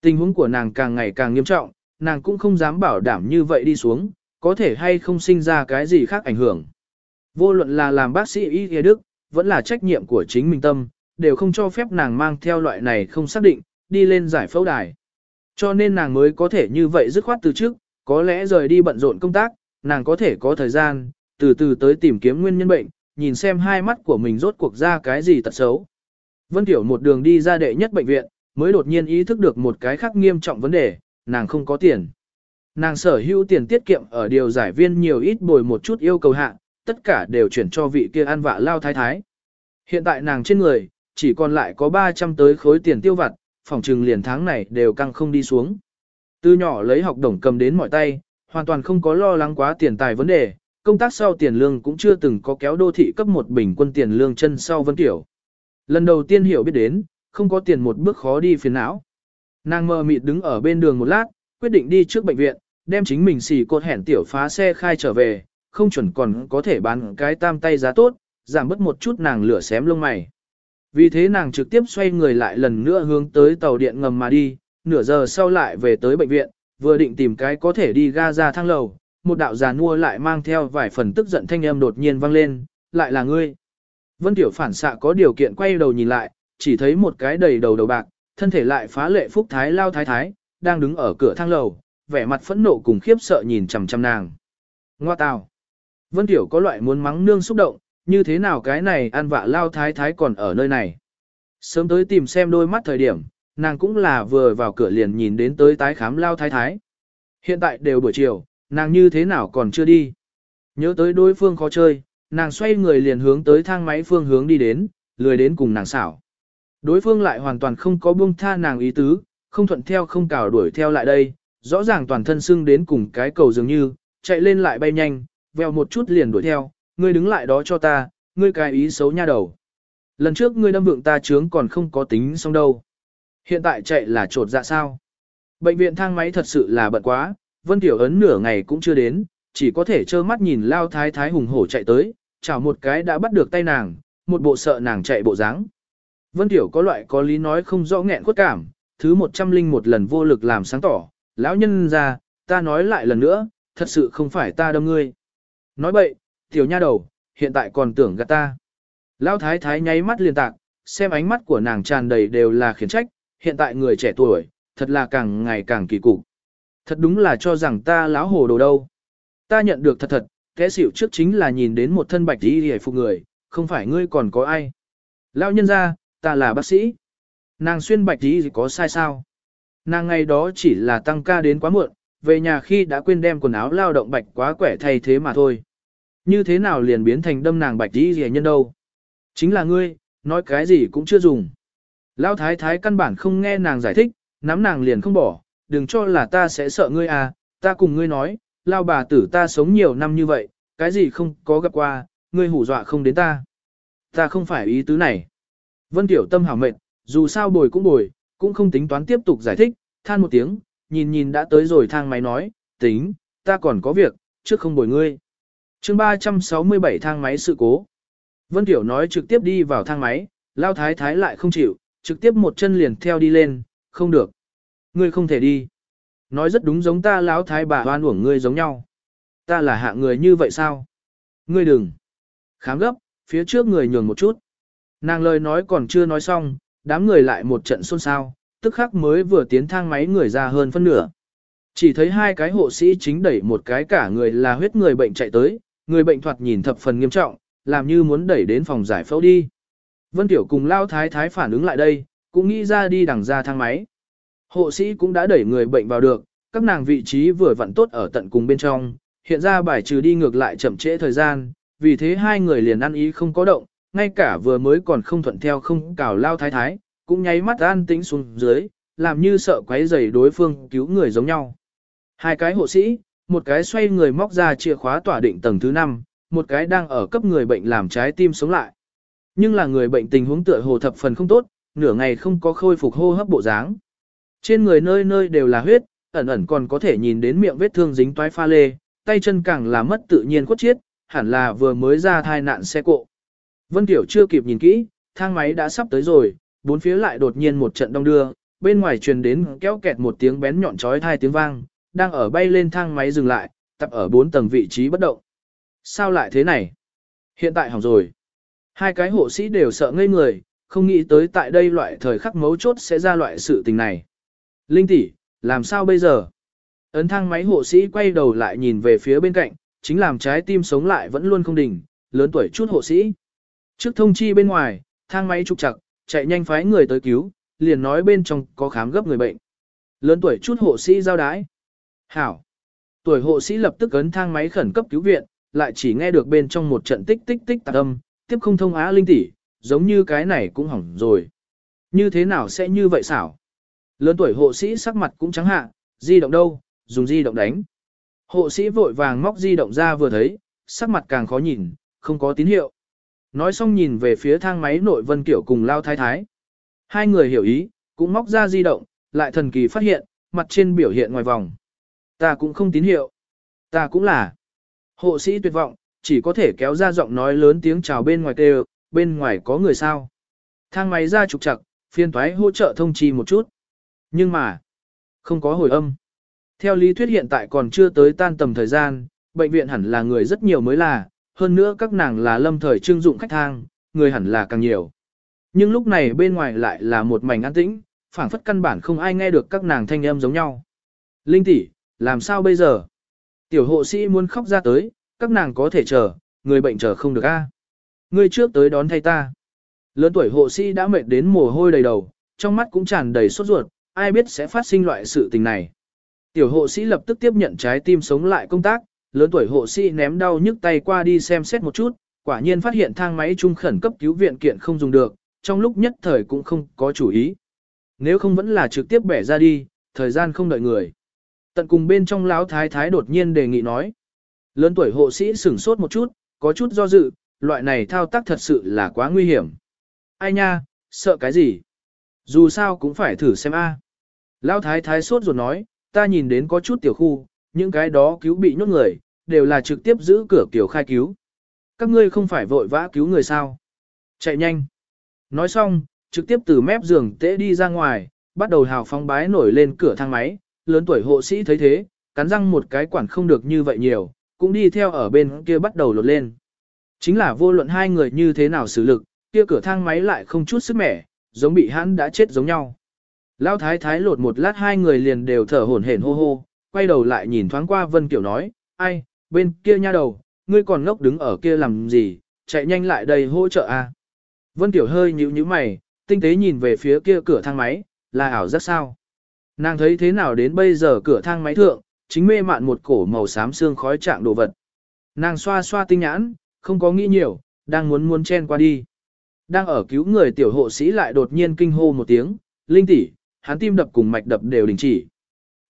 Tình huống của nàng càng ngày càng nghiêm trọng, nàng cũng không dám bảo đảm như vậy đi xuống, có thể hay không sinh ra cái gì khác ảnh hưởng. Vô luận là làm bác sĩ y y đức, vẫn là trách nhiệm của chính mình tâm, đều không cho phép nàng mang theo loại này không xác định, đi lên giải phẫu đài. Cho nên nàng mới có thể như vậy dứt khoát từ trước, có lẽ rời đi bận rộn công tác, nàng có thể có thời gian, từ từ tới tìm kiếm nguyên nhân bệnh, nhìn xem hai mắt của mình rốt cuộc ra cái gì tật xấu. Vân Tiểu một đường đi ra đệ nhất bệnh viện, mới đột nhiên ý thức được một cái khác nghiêm trọng vấn đề, nàng không có tiền. Nàng sở hữu tiền tiết kiệm ở điều giải viên nhiều ít bồi một chút yêu cầu hạ, tất cả đều chuyển cho vị kia ăn vạ lao thái thái. Hiện tại nàng trên người, chỉ còn lại có 300 tới khối tiền tiêu vặt, phòng trừng liền tháng này đều căng không đi xuống. Từ nhỏ lấy học đồng cầm đến mọi tay, hoàn toàn không có lo lắng quá tiền tài vấn đề, công tác sau tiền lương cũng chưa từng có kéo đô thị cấp một bình quân tiền lương chân sau Vân Tiểu. Lần đầu tiên hiểu biết đến, không có tiền một bước khó đi phiền não. Nàng mơ mịt đứng ở bên đường một lát, quyết định đi trước bệnh viện, đem chính mình xì cột hẻn tiểu phá xe khai trở về, không chuẩn còn có thể bán cái tam tay giá tốt, giảm bớt một chút nàng lửa xém lông mày. Vì thế nàng trực tiếp xoay người lại lần nữa hướng tới tàu điện ngầm mà đi, nửa giờ sau lại về tới bệnh viện, vừa định tìm cái có thể đi ga ra thang lầu, một đạo già nua lại mang theo vài phần tức giận thanh âm đột nhiên vang lên, lại là ngươi. Vân Tiểu phản xạ có điều kiện quay đầu nhìn lại, chỉ thấy một cái đầy đầu đầu bạc, thân thể lại phá lệ phúc thái lao thái thái, đang đứng ở cửa thang lầu, vẻ mặt phẫn nộ cùng khiếp sợ nhìn chằm chằm nàng. Ngoa tào. Vân Tiểu có loại muốn mắng nương xúc động, như thế nào cái này ăn vạ lao thái thái còn ở nơi này. Sớm tới tìm xem đôi mắt thời điểm, nàng cũng là vừa vào cửa liền nhìn đến tới tái khám lao thái thái. Hiện tại đều buổi chiều, nàng như thế nào còn chưa đi. Nhớ tới đối phương khó chơi, nàng xoay người liền hướng tới thang máy phương hướng đi đến, lười đến cùng nàng xảo. Đối phương lại hoàn toàn không có buông tha nàng ý tứ, không thuận theo không cào đuổi theo lại đây, rõ ràng toàn thân sưng đến cùng cái cầu dường như, chạy lên lại bay nhanh, veo một chút liền đuổi theo, ngươi đứng lại đó cho ta, ngươi cái ý xấu nha đầu. Lần trước ngươi đâm vượng ta trướng còn không có tính xong đâu. Hiện tại chạy là trột dạ sao. Bệnh viện thang máy thật sự là bận quá, Vân Tiểu Ấn nửa ngày cũng chưa đến, chỉ có thể trơ mắt nhìn lao thái thái hùng hổ chạy tới, chào một cái đã bắt được tay nàng, một bộ sợ nàng chạy bộ dáng. Vân Tiểu có loại có lý nói không rõ nghẹn khuất cảm, thứ một trăm linh một lần vô lực làm sáng tỏ, lão nhân ra, ta nói lại lần nữa, thật sự không phải ta đâm ngươi. Nói bậy, tiểu nha đầu, hiện tại còn tưởng gạt ta. Lão thái thái nháy mắt liền tạc, xem ánh mắt của nàng tràn đầy đều là khiển trách, hiện tại người trẻ tuổi, thật là càng ngày càng kỳ cục. Thật đúng là cho rằng ta lão hồ đồ đâu. Ta nhận được thật thật, kẻ xỉu trước chính là nhìn đến một thân bạch đi hề phục người, không phải ngươi còn có ai. Lão nhân ra, ta là bác sĩ. Nàng xuyên bạch đi có sai sao? Nàng ngày đó chỉ là tăng ca đến quá muộn, về nhà khi đã quên đem quần áo lao động bạch quá quẻ thay thế mà thôi. Như thế nào liền biến thành đâm nàng bạch đi rẻ nhân đâu? Chính là ngươi, nói cái gì cũng chưa dùng. Lão thái thái căn bản không nghe nàng giải thích, nắm nàng liền không bỏ, đừng cho là ta sẽ sợ ngươi à, ta cùng ngươi nói, lao bà tử ta sống nhiều năm như vậy, cái gì không có gặp qua, ngươi hủ dọa không đến ta. Ta không phải ý tứ này. Vân Tiểu Tâm hảo mệt, dù sao bồi cũng bồi, cũng không tính toán tiếp tục giải thích, than một tiếng, nhìn nhìn đã tới rồi thang máy nói, tính, ta còn có việc, trước không bồi ngươi chương 367 thang máy sự cố. Vân Tiểu nói trực tiếp đi vào thang máy, lao thái thái lại không chịu, trực tiếp một chân liền theo đi lên, không được. Ngươi không thể đi. Nói rất đúng giống ta lão thái bà hoan uổng ngươi giống nhau. Ta là hạ người như vậy sao? Ngươi đừng. Khám gấp, phía trước người nhường một chút. Nàng lời nói còn chưa nói xong, đám người lại một trận xôn xao, tức khắc mới vừa tiến thang máy người ra hơn phân nửa. Chỉ thấy hai cái hộ sĩ chính đẩy một cái cả người là huyết người bệnh chạy tới, người bệnh thoạt nhìn thập phần nghiêm trọng, làm như muốn đẩy đến phòng giải phẫu đi. Vân Tiểu cùng Lao Thái Thái phản ứng lại đây, cũng nghĩ ra đi đằng ra thang máy. Hộ sĩ cũng đã đẩy người bệnh vào được, các nàng vị trí vừa vặn tốt ở tận cùng bên trong, hiện ra bài trừ đi ngược lại chậm trễ thời gian, vì thế hai người liền ăn ý không có động, ngay cả vừa mới còn không thuận theo không cào lao thái thái, cũng nháy mắt an tĩnh xuống dưới, làm như sợ quấy rầy đối phương cứu người giống nhau. Hai cái hộ sĩ, một cái xoay người móc ra chìa khóa tỏa định tầng thứ 5, một cái đang ở cấp người bệnh làm trái tim sống lại. Nhưng là người bệnh tình huống tựa hồ thập phần không tốt, nửa ngày không có khôi phục hô hấp bộ dáng. Trên người nơi nơi đều là huyết, ẩn ẩn còn có thể nhìn đến miệng vết thương dính toái pha lê, tay chân càng là mất tự nhiên khuất chiết, hẳn là vừa mới ra thai nạn xe cộ. Vân Tiểu chưa kịp nhìn kỹ, thang máy đã sắp tới rồi, bốn phía lại đột nhiên một trận đông đưa, bên ngoài truyền đến kéo kẹt một tiếng bén nhọn chói thai tiếng vang, đang ở bay lên thang máy dừng lại, tập ở bốn tầng vị trí bất động. Sao lại thế này? Hiện tại hỏng rồi. Hai cái hộ sĩ đều sợ ngây người, không nghĩ tới tại đây loại thời khắc mấu chốt sẽ ra loại sự tình này. Linh tỷ, làm sao bây giờ? Ấn thang máy hộ sĩ quay đầu lại nhìn về phía bên cạnh, chính làm trái tim sống lại vẫn luôn không đỉnh, lớn tuổi chút hộ sĩ. Trước thông chi bên ngoài, thang máy trục chặt, chạy nhanh phái người tới cứu, liền nói bên trong có khám gấp người bệnh. Lớn tuổi chút hộ sĩ giao đái. Hảo. Tuổi hộ sĩ lập tức ấn thang máy khẩn cấp cứu viện, lại chỉ nghe được bên trong một trận tích tích tích tạc âm, tiếp không thông á linh tỷ, giống như cái này cũng hỏng rồi. Như thế nào sẽ như vậy xảo? Lớn tuổi hộ sĩ sắc mặt cũng trắng hạ, di động đâu, dùng di động đánh. Hộ sĩ vội vàng móc di động ra vừa thấy, sắc mặt càng khó nhìn, không có tín hiệu. Nói xong nhìn về phía thang máy nội vân kiểu cùng lao thái thái. Hai người hiểu ý, cũng móc ra di động, lại thần kỳ phát hiện, mặt trên biểu hiện ngoài vòng. Ta cũng không tín hiệu. Ta cũng là. Hộ sĩ tuyệt vọng, chỉ có thể kéo ra giọng nói lớn tiếng chào bên ngoài kêu, bên ngoài có người sao. Thang máy ra trục chặt, phiên toái hỗ trợ thông trì một chút. Nhưng mà, Không có hồi âm. Theo lý thuyết hiện tại còn chưa tới tan tầm thời gian, bệnh viện hẳn là người rất nhiều mới là, hơn nữa các nàng là lâm thời trưng dụng khách thang, người hẳn là càng nhiều. Nhưng lúc này bên ngoài lại là một mảnh an tĩnh, phảng phất căn bản không ai nghe được các nàng thanh âm giống nhau. Linh tỷ, làm sao bây giờ? Tiểu hộ sĩ muốn khóc ra tới, các nàng có thể chờ, người bệnh chờ không được a. Ngươi trước tới đón thay ta. Lớn tuổi hộ sĩ đã mệt đến mồ hôi đầy đầu, trong mắt cũng tràn đầy sốt ruột, ai biết sẽ phát sinh loại sự tình này. Tiểu hộ sĩ lập tức tiếp nhận trái tim sống lại công tác, lớn tuổi hộ sĩ ném đau nhức tay qua đi xem xét một chút, quả nhiên phát hiện thang máy trung khẩn cấp cứu viện kiện không dùng được, trong lúc nhất thời cũng không có chủ ý. Nếu không vẫn là trực tiếp bẻ ra đi, thời gian không đợi người. Tận cùng bên trong lão thái thái đột nhiên đề nghị nói. Lớn tuổi hộ sĩ sửng sốt một chút, có chút do dự, loại này thao tác thật sự là quá nguy hiểm. Ai nha, sợ cái gì? Dù sao cũng phải thử xem a. Lão thái thái sốt ruột nói, ta nhìn đến có chút tiểu khu, những cái đó cứu bị nhốt người, đều là trực tiếp giữ cửa tiểu khai cứu. Các ngươi không phải vội vã cứu người sao? Chạy nhanh. Nói xong, trực tiếp từ mép giường tễ đi ra ngoài, bắt đầu hào phóng bái nổi lên cửa thang máy, lớn tuổi hộ sĩ thấy thế, cắn răng một cái quản không được như vậy nhiều, cũng đi theo ở bên kia bắt đầu lột lên. Chính là vô luận hai người như thế nào xử lực, kia cửa thang máy lại không chút sức mẻ, giống bị hắn đã chết giống nhau. Lão thái thái lột một lát hai người liền đều thở hổn hển hô hô, quay đầu lại nhìn thoáng qua Vân Kiểu nói, ai, bên kia nha đầu, ngươi còn ngốc đứng ở kia làm gì, chạy nhanh lại đây hỗ trợ a. Vân Kiểu hơi nhíu nhíu mày, tinh tế nhìn về phía kia cửa thang máy, là ảo rất sao. Nàng thấy thế nào đến bây giờ cửa thang máy thượng, chính mê mạn một cổ màu xám xương khói trạng đồ vật. Nàng xoa xoa tinh nhãn, không có nghĩ nhiều, đang muốn muốn chen qua đi. Đang ở cứu người tiểu hộ sĩ lại đột nhiên kinh hô một tiếng, linh tỷ, hắn tim đập cùng mạch đập đều đình chỉ.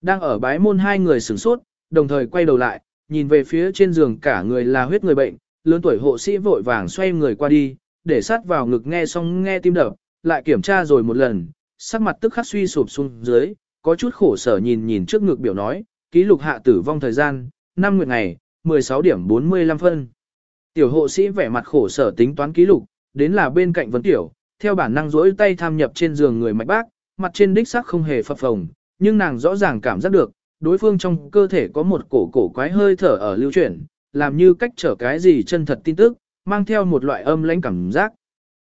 Đang ở bái môn hai người sửng sốt, đồng thời quay đầu lại, nhìn về phía trên giường cả người là huyết người bệnh, lớn tuổi hộ sĩ vội vàng xoay người qua đi, để sát vào ngực nghe xong nghe tim đập, lại kiểm tra rồi một lần, sắc mặt tức khắc suy sụp xuống dưới, có chút khổ sở nhìn nhìn trước ngực biểu nói, ký lục hạ tử vong thời gian, 5 nguyệt ngày, 16 điểm 45 phân. Tiểu hộ sĩ vẻ mặt khổ sở tính toán ký lục, đến là bên cạnh vấn tiểu, theo bản năng rỗi tay tham nhập trên giường người mạch bác, mặt trên đích sắc không hề phập phồng, nhưng nàng rõ ràng cảm giác được, đối phương trong cơ thể có một cổ cổ quái hơi thở ở lưu chuyển, làm như cách trở cái gì chân thật tin tức, mang theo một loại âm lãnh cảm giác.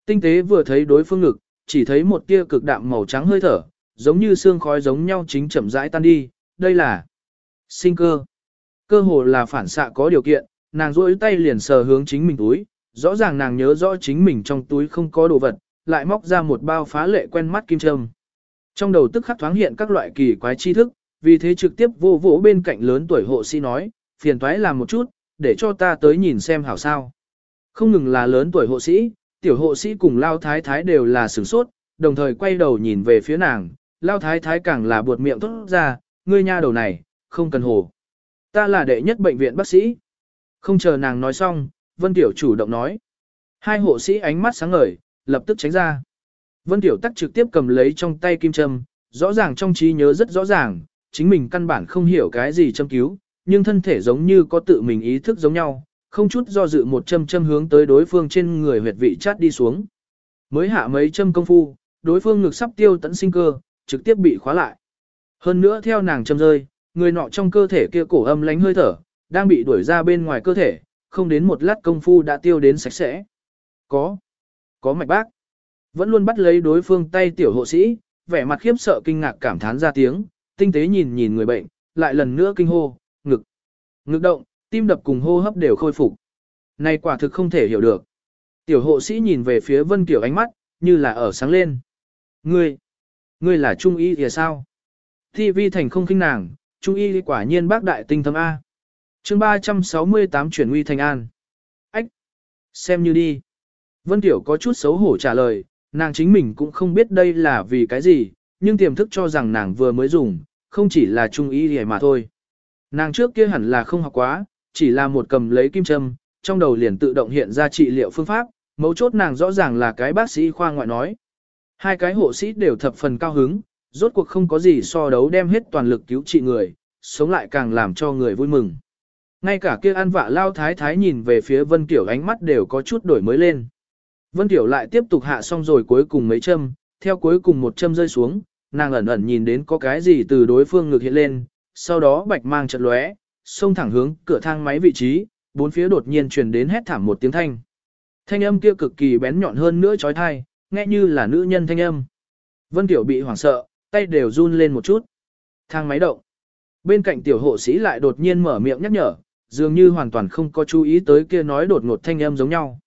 Tinh tế vừa thấy đối phương ngực, chỉ thấy một tia cực đạm màu trắng hơi thở, giống như xương khói giống nhau chính chậm rãi tan đi, đây là sinh cơ. Cơ hồ là phản xạ có điều kiện, nàng rỗi tay liền sờ hướng chính mình túi, rõ ràng nàng nhớ rõ chính mình trong túi không có đồ vật, lại móc ra một bao phá lệ quen mắt kim châm. Trong đầu tức khắc thoáng hiện các loại kỳ quái tri thức, vì thế trực tiếp vô vỗ bên cạnh lớn tuổi hộ sĩ nói, phiền toái làm một chút, để cho ta tới nhìn xem hảo sao. Không ngừng là lớn tuổi hộ sĩ, tiểu hộ sĩ cùng lao thái thái đều là sửng sốt, đồng thời quay đầu nhìn về phía nàng, lao thái thái càng là buột miệng thốt ra, ngươi nha đầu này, không cần hồ. Ta là đệ nhất bệnh viện bác sĩ. Không chờ nàng nói xong, Vân Tiểu chủ động nói. Hai hộ sĩ ánh mắt sáng ngời, lập tức tránh ra. Vân Tiểu tắc trực tiếp cầm lấy trong tay kim châm, rõ ràng trong trí nhớ rất rõ ràng, chính mình căn bản không hiểu cái gì châm cứu, nhưng thân thể giống như có tự mình ý thức giống nhau, không chút do dự một châm châm hướng tới đối phương trên người huyệt vị chát đi xuống. Mới hạ mấy châm công phu, đối phương ngực sắp tiêu tận sinh cơ, trực tiếp bị khóa lại. Hơn nữa theo nàng châm rơi, người nọ trong cơ thể kia cổ âm lánh hơi thở, đang bị đuổi ra bên ngoài cơ thể, không đến một lát công phu đã tiêu đến sạch sẽ. Có, có mạch bác. Vẫn luôn bắt lấy đối phương tay tiểu hộ sĩ, vẻ mặt khiếp sợ kinh ngạc cảm thán ra tiếng, tinh tế nhìn nhìn người bệnh, lại lần nữa kinh hô, ngực, ngực động, tim đập cùng hô hấp đều khôi phục. Này quả thực không thể hiểu được. Tiểu hộ sĩ nhìn về phía Vân Kiểu ánh mắt, như là ở sáng lên. Ngươi, ngươi là Trung Y thì sao? Thi vi thành không kinh nàng, Trung Y quả nhiên bác đại tinh thâm A. chương 368 chuyển nguy thành an. Ách, xem như đi. Vân Tiểu có chút xấu hổ trả lời, nàng chính mình cũng không biết đây là vì cái gì, nhưng tiềm thức cho rằng nàng vừa mới dùng, không chỉ là Trung Y thì mà thôi. Nàng trước kia hẳn là không học quá, chỉ là một cầm lấy kim châm, trong đầu liền tự động hiện ra trị liệu phương pháp, mấu chốt nàng rõ ràng là cái bác sĩ khoa ngoại nói. Hai cái hộ sĩ đều thập phần cao hứng, rốt cuộc không có gì so đấu đem hết toàn lực cứu trị người, sống lại càng làm cho người vui mừng. Ngay cả kia ăn vạ lao thái thái nhìn về phía Vân Tiểu ánh mắt đều có chút đổi mới lên. Vân Tiểu lại tiếp tục hạ xong rồi cuối cùng mấy châm, theo cuối cùng một châm rơi xuống, nàng ẩn ẩn nhìn đến có cái gì từ đối phương ngược hiện lên, sau đó bạch mang chật lóe, xông thẳng hướng cửa thang máy vị trí, bốn phía đột nhiên truyền đến hét thảm một tiếng thanh. Thanh âm kia cực kỳ bén nhọn hơn nữa chói tai, nghe như là nữ nhân thanh âm. Vân Tiểu bị hoảng sợ, tay đều run lên một chút. Thang máy động. Bên cạnh tiểu hộ sĩ lại đột nhiên mở miệng nhắc nhở, dường như hoàn toàn không có chú ý tới kia nói đột ngột thanh âm giống nhau.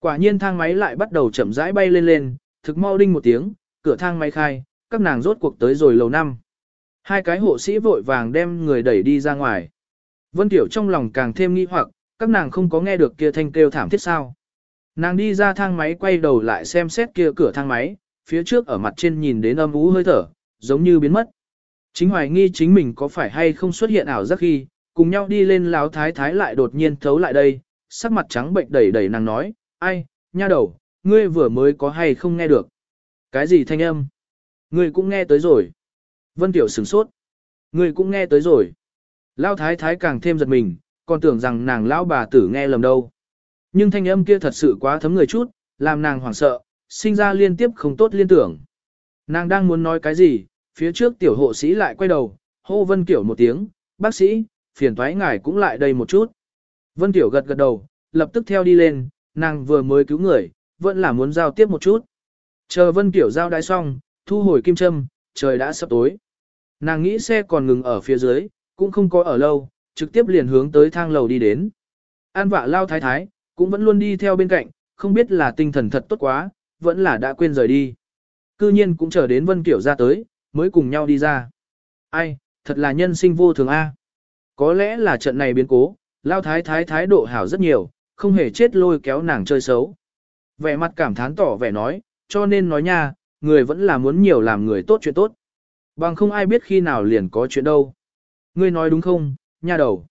Quả nhiên thang máy lại bắt đầu chậm rãi bay lên lên, thực mau đinh một tiếng, cửa thang máy khai, các nàng rốt cuộc tới rồi lầu năm. Hai cái hộ sĩ vội vàng đem người đẩy đi ra ngoài. Vân Tiểu trong lòng càng thêm nghi hoặc, các nàng không có nghe được kia thanh kêu thảm thiết sao. Nàng đi ra thang máy quay đầu lại xem xét kia cửa thang máy, phía trước ở mặt trên nhìn đến âm ú hơi thở, giống như biến mất. Chính hoài nghi chính mình có phải hay không xuất hiện ảo giác khi, cùng nhau đi lên láo thái thái lại đột nhiên thấu lại đây, sắc mặt trắng bệnh đẩy đẩy nàng nói, ai, nha đầu, ngươi vừa mới có hay không nghe được. Cái gì thanh âm? Ngươi cũng nghe tới rồi. Vân Tiểu sửng sốt. Ngươi cũng nghe tới rồi. Lao thái thái càng thêm giật mình, còn tưởng rằng nàng lão bà tử nghe lầm đâu. Nhưng thanh âm kia thật sự quá thấm người chút, làm nàng hoảng sợ, sinh ra liên tiếp không tốt liên tưởng. Nàng đang muốn nói cái gì, phía trước tiểu hộ sĩ lại quay đầu, hô Vân Kiểu một tiếng, bác sĩ, phiền thoái ngài cũng lại đây một chút. Vân Kiểu gật gật đầu, lập tức theo đi lên, nàng vừa mới cứu người, vẫn là muốn giao tiếp một chút. Chờ Vân Kiểu giao đái xong, thu hồi kim châm, trời đã sắp tối. Nàng nghĩ xe còn ngừng ở phía dưới, cũng không có ở lâu, trực tiếp liền hướng tới thang lầu đi đến. An vạ lao thái thái, cũng vẫn luôn đi theo bên cạnh, không biết là tinh thần thật tốt quá, vẫn là đã quên rời đi. Cư nhiên cũng chờ đến Vân Kiểu ra tới, mới cùng nhau đi ra. Ai, thật là nhân sinh vô thường a. Có lẽ là trận này biến cố, lao thái thái thái độ hảo rất nhiều, không hề chết lôi kéo nàng chơi xấu. Vẻ mặt cảm thán tỏ vẻ nói, cho nên nói nha, người vẫn là muốn nhiều làm người tốt chuyện tốt. Bằng không ai biết khi nào liền có chuyện đâu. Ngươi nói đúng không, nha đầu.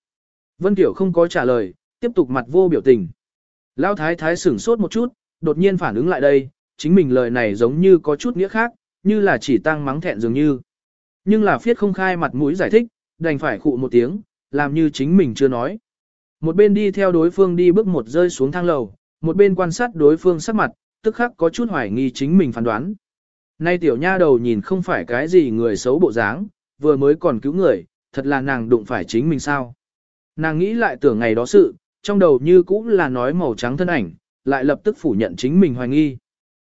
Vân Tiểu không có trả lời, tiếp tục mặt vô biểu tình. Lão thái thái sửng sốt một chút, đột nhiên phản ứng lại đây, chính mình lời này giống như có chút nghĩa khác, như là chỉ tăng mắng thẹn dường như. Nhưng là phiết không khai mặt mũi giải thích, đành phải khụ một tiếng, làm như chính mình chưa nói. Một bên đi theo đối phương đi bước một rơi xuống thang lầu, một bên quan sát đối phương sắc mặt, tức khắc có chút hoài nghi chính mình phán đoán. Nay tiểu nha đầu nhìn không phải cái gì người xấu bộ dáng, vừa mới còn cứu người, thật là nàng đụng phải chính mình sao. Nàng nghĩ lại tưởng ngày đó sự, trong đầu như cũng là nói màu trắng thân ảnh, lại lập tức phủ nhận chính mình hoài nghi.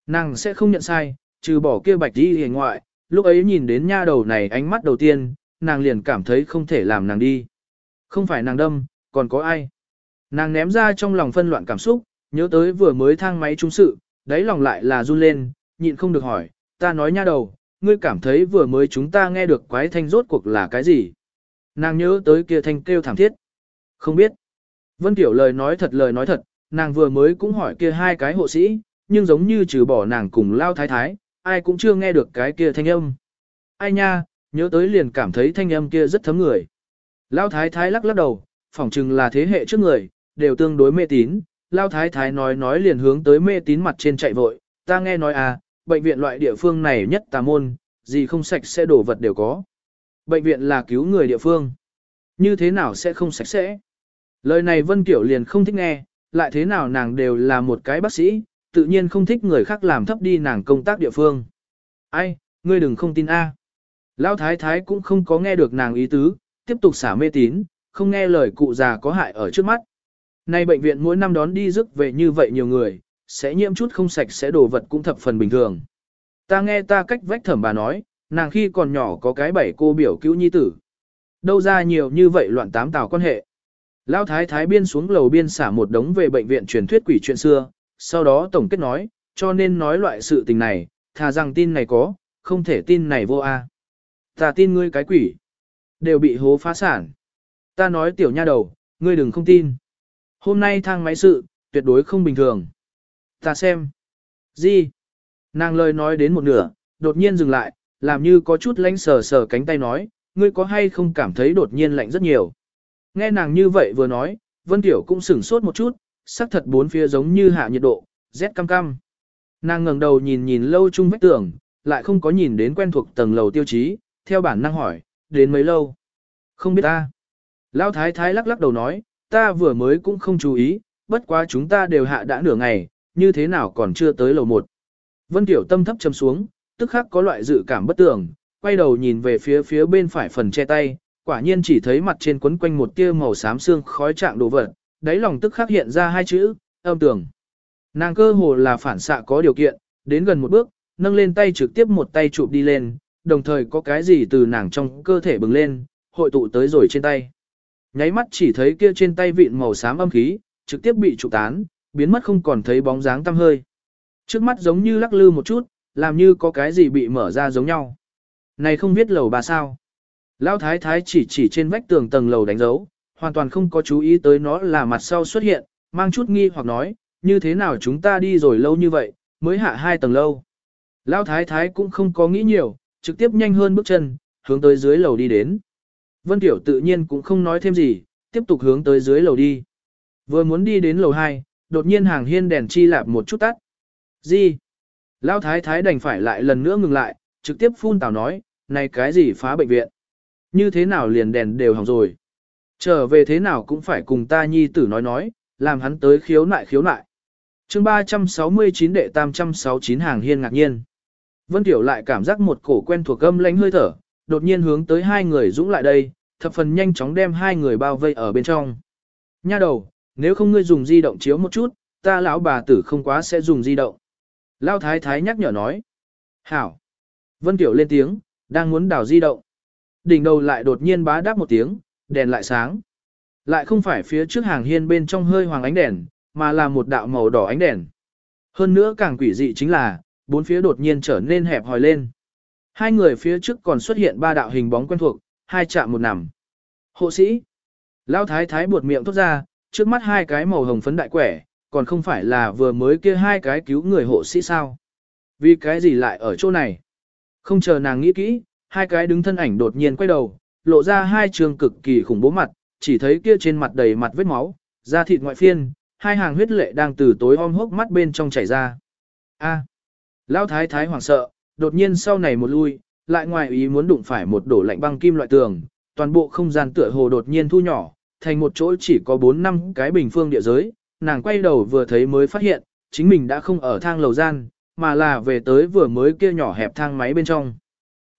Nàng sẽ không nhận sai, trừ bỏ kia bạch đi hề ngoại, lúc ấy nhìn đến nha đầu này ánh mắt đầu tiên, nàng liền cảm thấy không thể làm nàng đi. Không phải nàng đâm, còn có ai. Nàng ném ra trong lòng phân loạn cảm xúc, nhớ tới vừa mới thang máy trung sự, đáy lòng lại là run lên, nhịn không được hỏi, ta nói nha đầu, ngươi cảm thấy vừa mới chúng ta nghe được quái thanh rốt cuộc là cái gì? Nàng nhớ tới kia thanh kêu thảm thiết. Không biết. Vân Tiểu lời nói thật lời nói thật, nàng vừa mới cũng hỏi kia hai cái hộ sĩ, nhưng giống như trừ bỏ nàng cùng lao thái thái, ai cũng chưa nghe được cái kia thanh âm. Ai nha, nhớ tới liền cảm thấy thanh âm kia rất thấm người. Lao thái thái lắc lắc đầu, phỏng chừng là thế hệ trước người, đều tương đối mê tín. Lao thái thái nói nói liền hướng tới mê tín mặt trên chạy vội, ta nghe nói à, bệnh viện loại địa phương này nhất tà môn, gì không sạch sẽ đổ vật đều có. Bệnh viện là cứu người địa phương. Như thế nào sẽ không sạch sẽ? Lời này Vân Kiểu liền không thích nghe, lại thế nào nàng đều là một cái bác sĩ, tự nhiên không thích người khác làm thấp đi nàng công tác địa phương. Ai, ngươi đừng không tin A. À. Lão thái thái cũng không có nghe được nàng ý tứ, tiếp tục xả mê tín, không nghe lời cụ già có hại ở trước mắt. Nay bệnh viện mỗi năm đón đi rước về như vậy nhiều người, sẽ nhiễm chút không sạch sẽ đồ vật cũng thập phần bình thường. Ta nghe ta cách vách thẩm bà nói, nàng khi còn nhỏ có cái bảy cô biểu cứu nhi tử. Đâu ra nhiều như vậy loạn tám tào quan hệ. Lão thái thái biên xuống lầu biên xả một đống về bệnh viện truyền thuyết quỷ chuyện xưa, sau đó tổng kết nói, cho nên nói loại sự tình này, thà rằng tin này có, không thể tin này vô a. Ta tin ngươi cái quỷ, đều bị hố phá sản. Ta nói tiểu nha đầu, ngươi đừng không tin. Hôm nay thang máy sự, tuyệt đối không bình thường. Ta xem. Gì? Nàng lời nói đến một nửa, đột nhiên dừng lại, làm như có chút lánh sờ sờ cánh tay nói, ngươi có hay không cảm thấy đột nhiên lạnh rất nhiều. Nghe nàng như vậy vừa nói, Vân Tiểu cũng sửng sốt một chút, sắc thật bốn phía giống như hạ nhiệt độ, rét cam cam. Nàng ngẩng đầu nhìn nhìn lâu chung vách tường, lại không có nhìn đến quen thuộc tầng lầu tiêu chí, theo bản năng hỏi, đến mấy lâu? Không biết ta. Lão thái thái lắc lắc đầu nói, ta vừa mới cũng không chú ý, bất quá chúng ta đều hạ đã nửa ngày, như thế nào còn chưa tới lầu một. Vân Tiểu tâm thấp chầm xuống, tức khắc có loại dự cảm bất tường, quay đầu nhìn về phía phía bên phải phần che tay, quả nhiên chỉ thấy mặt trên quấn quanh một tia màu xám xương khói trạng đồ vật, đáy lòng tức khắc hiện ra hai chữ, âm tường. Nàng cơ hồ là phản xạ có điều kiện, đến gần một bước, nâng lên tay trực tiếp một tay chụp đi lên, đồng thời có cái gì từ nàng trong cơ thể bừng lên, hội tụ tới rồi trên tay. Nháy mắt chỉ thấy kia trên tay vịn màu xám âm khí, trực tiếp bị chụp tán, biến mất không còn thấy bóng dáng tăm hơi. Trước mắt giống như lắc lư một chút, làm như có cái gì bị mở ra giống nhau. Này không biết lầu bà sao. Lão thái thái chỉ chỉ trên vách tường tầng lầu đánh dấu, hoàn toàn không có chú ý tới nó là mặt sau xuất hiện, mang chút nghi hoặc nói, như thế nào chúng ta đi rồi lâu như vậy, mới hạ hai tầng lâu. Lão thái thái cũng không có nghĩ nhiều, trực tiếp nhanh hơn bước chân, hướng tới dưới lầu đi đến. Vân Tiểu tự nhiên cũng không nói thêm gì, tiếp tục hướng tới dưới lầu đi. Vừa muốn đi đến lầu 2, đột nhiên hàng hiên đèn chi lạp một chút tắt. Gì? Lão thái thái đành phải lại lần nữa ngừng lại, trực tiếp phun tào nói, này cái gì phá bệnh viện? Như thế nào liền đèn đều hỏng rồi? Trở về thế nào cũng phải cùng ta nhi tử nói nói, làm hắn tới khiếu nại khiếu nại. chương 369 đệ 369 hàng hiên ngạc nhiên. Vân Tiểu lại cảm giác một cổ quen thuộc gâm lánh hơi thở, đột nhiên hướng tới hai người dũng lại đây, thập phần nhanh chóng đem hai người bao vây ở bên trong. Nha đầu, nếu không ngươi dùng di động chiếu một chút, ta lão bà tử không quá sẽ dùng di động. Lão thái thái nhắc nhở nói. Hảo. Vân Tiểu lên tiếng, đang muốn đảo di động. Đỉnh đầu lại đột nhiên bá đáp một tiếng, đèn lại sáng. Lại không phải phía trước hàng hiên bên trong hơi hoàng ánh đèn, mà là một đạo màu đỏ ánh đèn. Hơn nữa càng quỷ dị chính là, bốn phía đột nhiên trở nên hẹp hòi lên. Hai người phía trước còn xuất hiện ba đạo hình bóng quen thuộc, hai chạm một nằm. Hộ sĩ. Lão thái thái buột miệng thốt ra, trước mắt hai cái màu hồng phấn đại quẻ, còn không phải là vừa mới kia hai cái cứu người hộ sĩ sao. Vì cái gì lại ở chỗ này? Không chờ nàng nghĩ kỹ, hai cái đứng thân ảnh đột nhiên quay đầu, lộ ra hai trường cực kỳ khủng bố mặt, chỉ thấy kia trên mặt đầy mặt vết máu, da thịt ngoại phiên, hai hàng huyết lệ đang từ tối om hốc mắt bên trong chảy ra. A. Lão thái thái hoảng sợ, đột nhiên sau này một lui, lại ngoài ý muốn đụng phải một đổ lạnh băng kim loại tường, toàn bộ không gian tựa hồ đột nhiên thu nhỏ, thành một chỗ chỉ có 4 năm cái bình phương địa giới, nàng quay đầu vừa thấy mới phát hiện, chính mình đã không ở thang lầu gian, mà là về tới vừa mới kia nhỏ hẹp thang máy bên trong.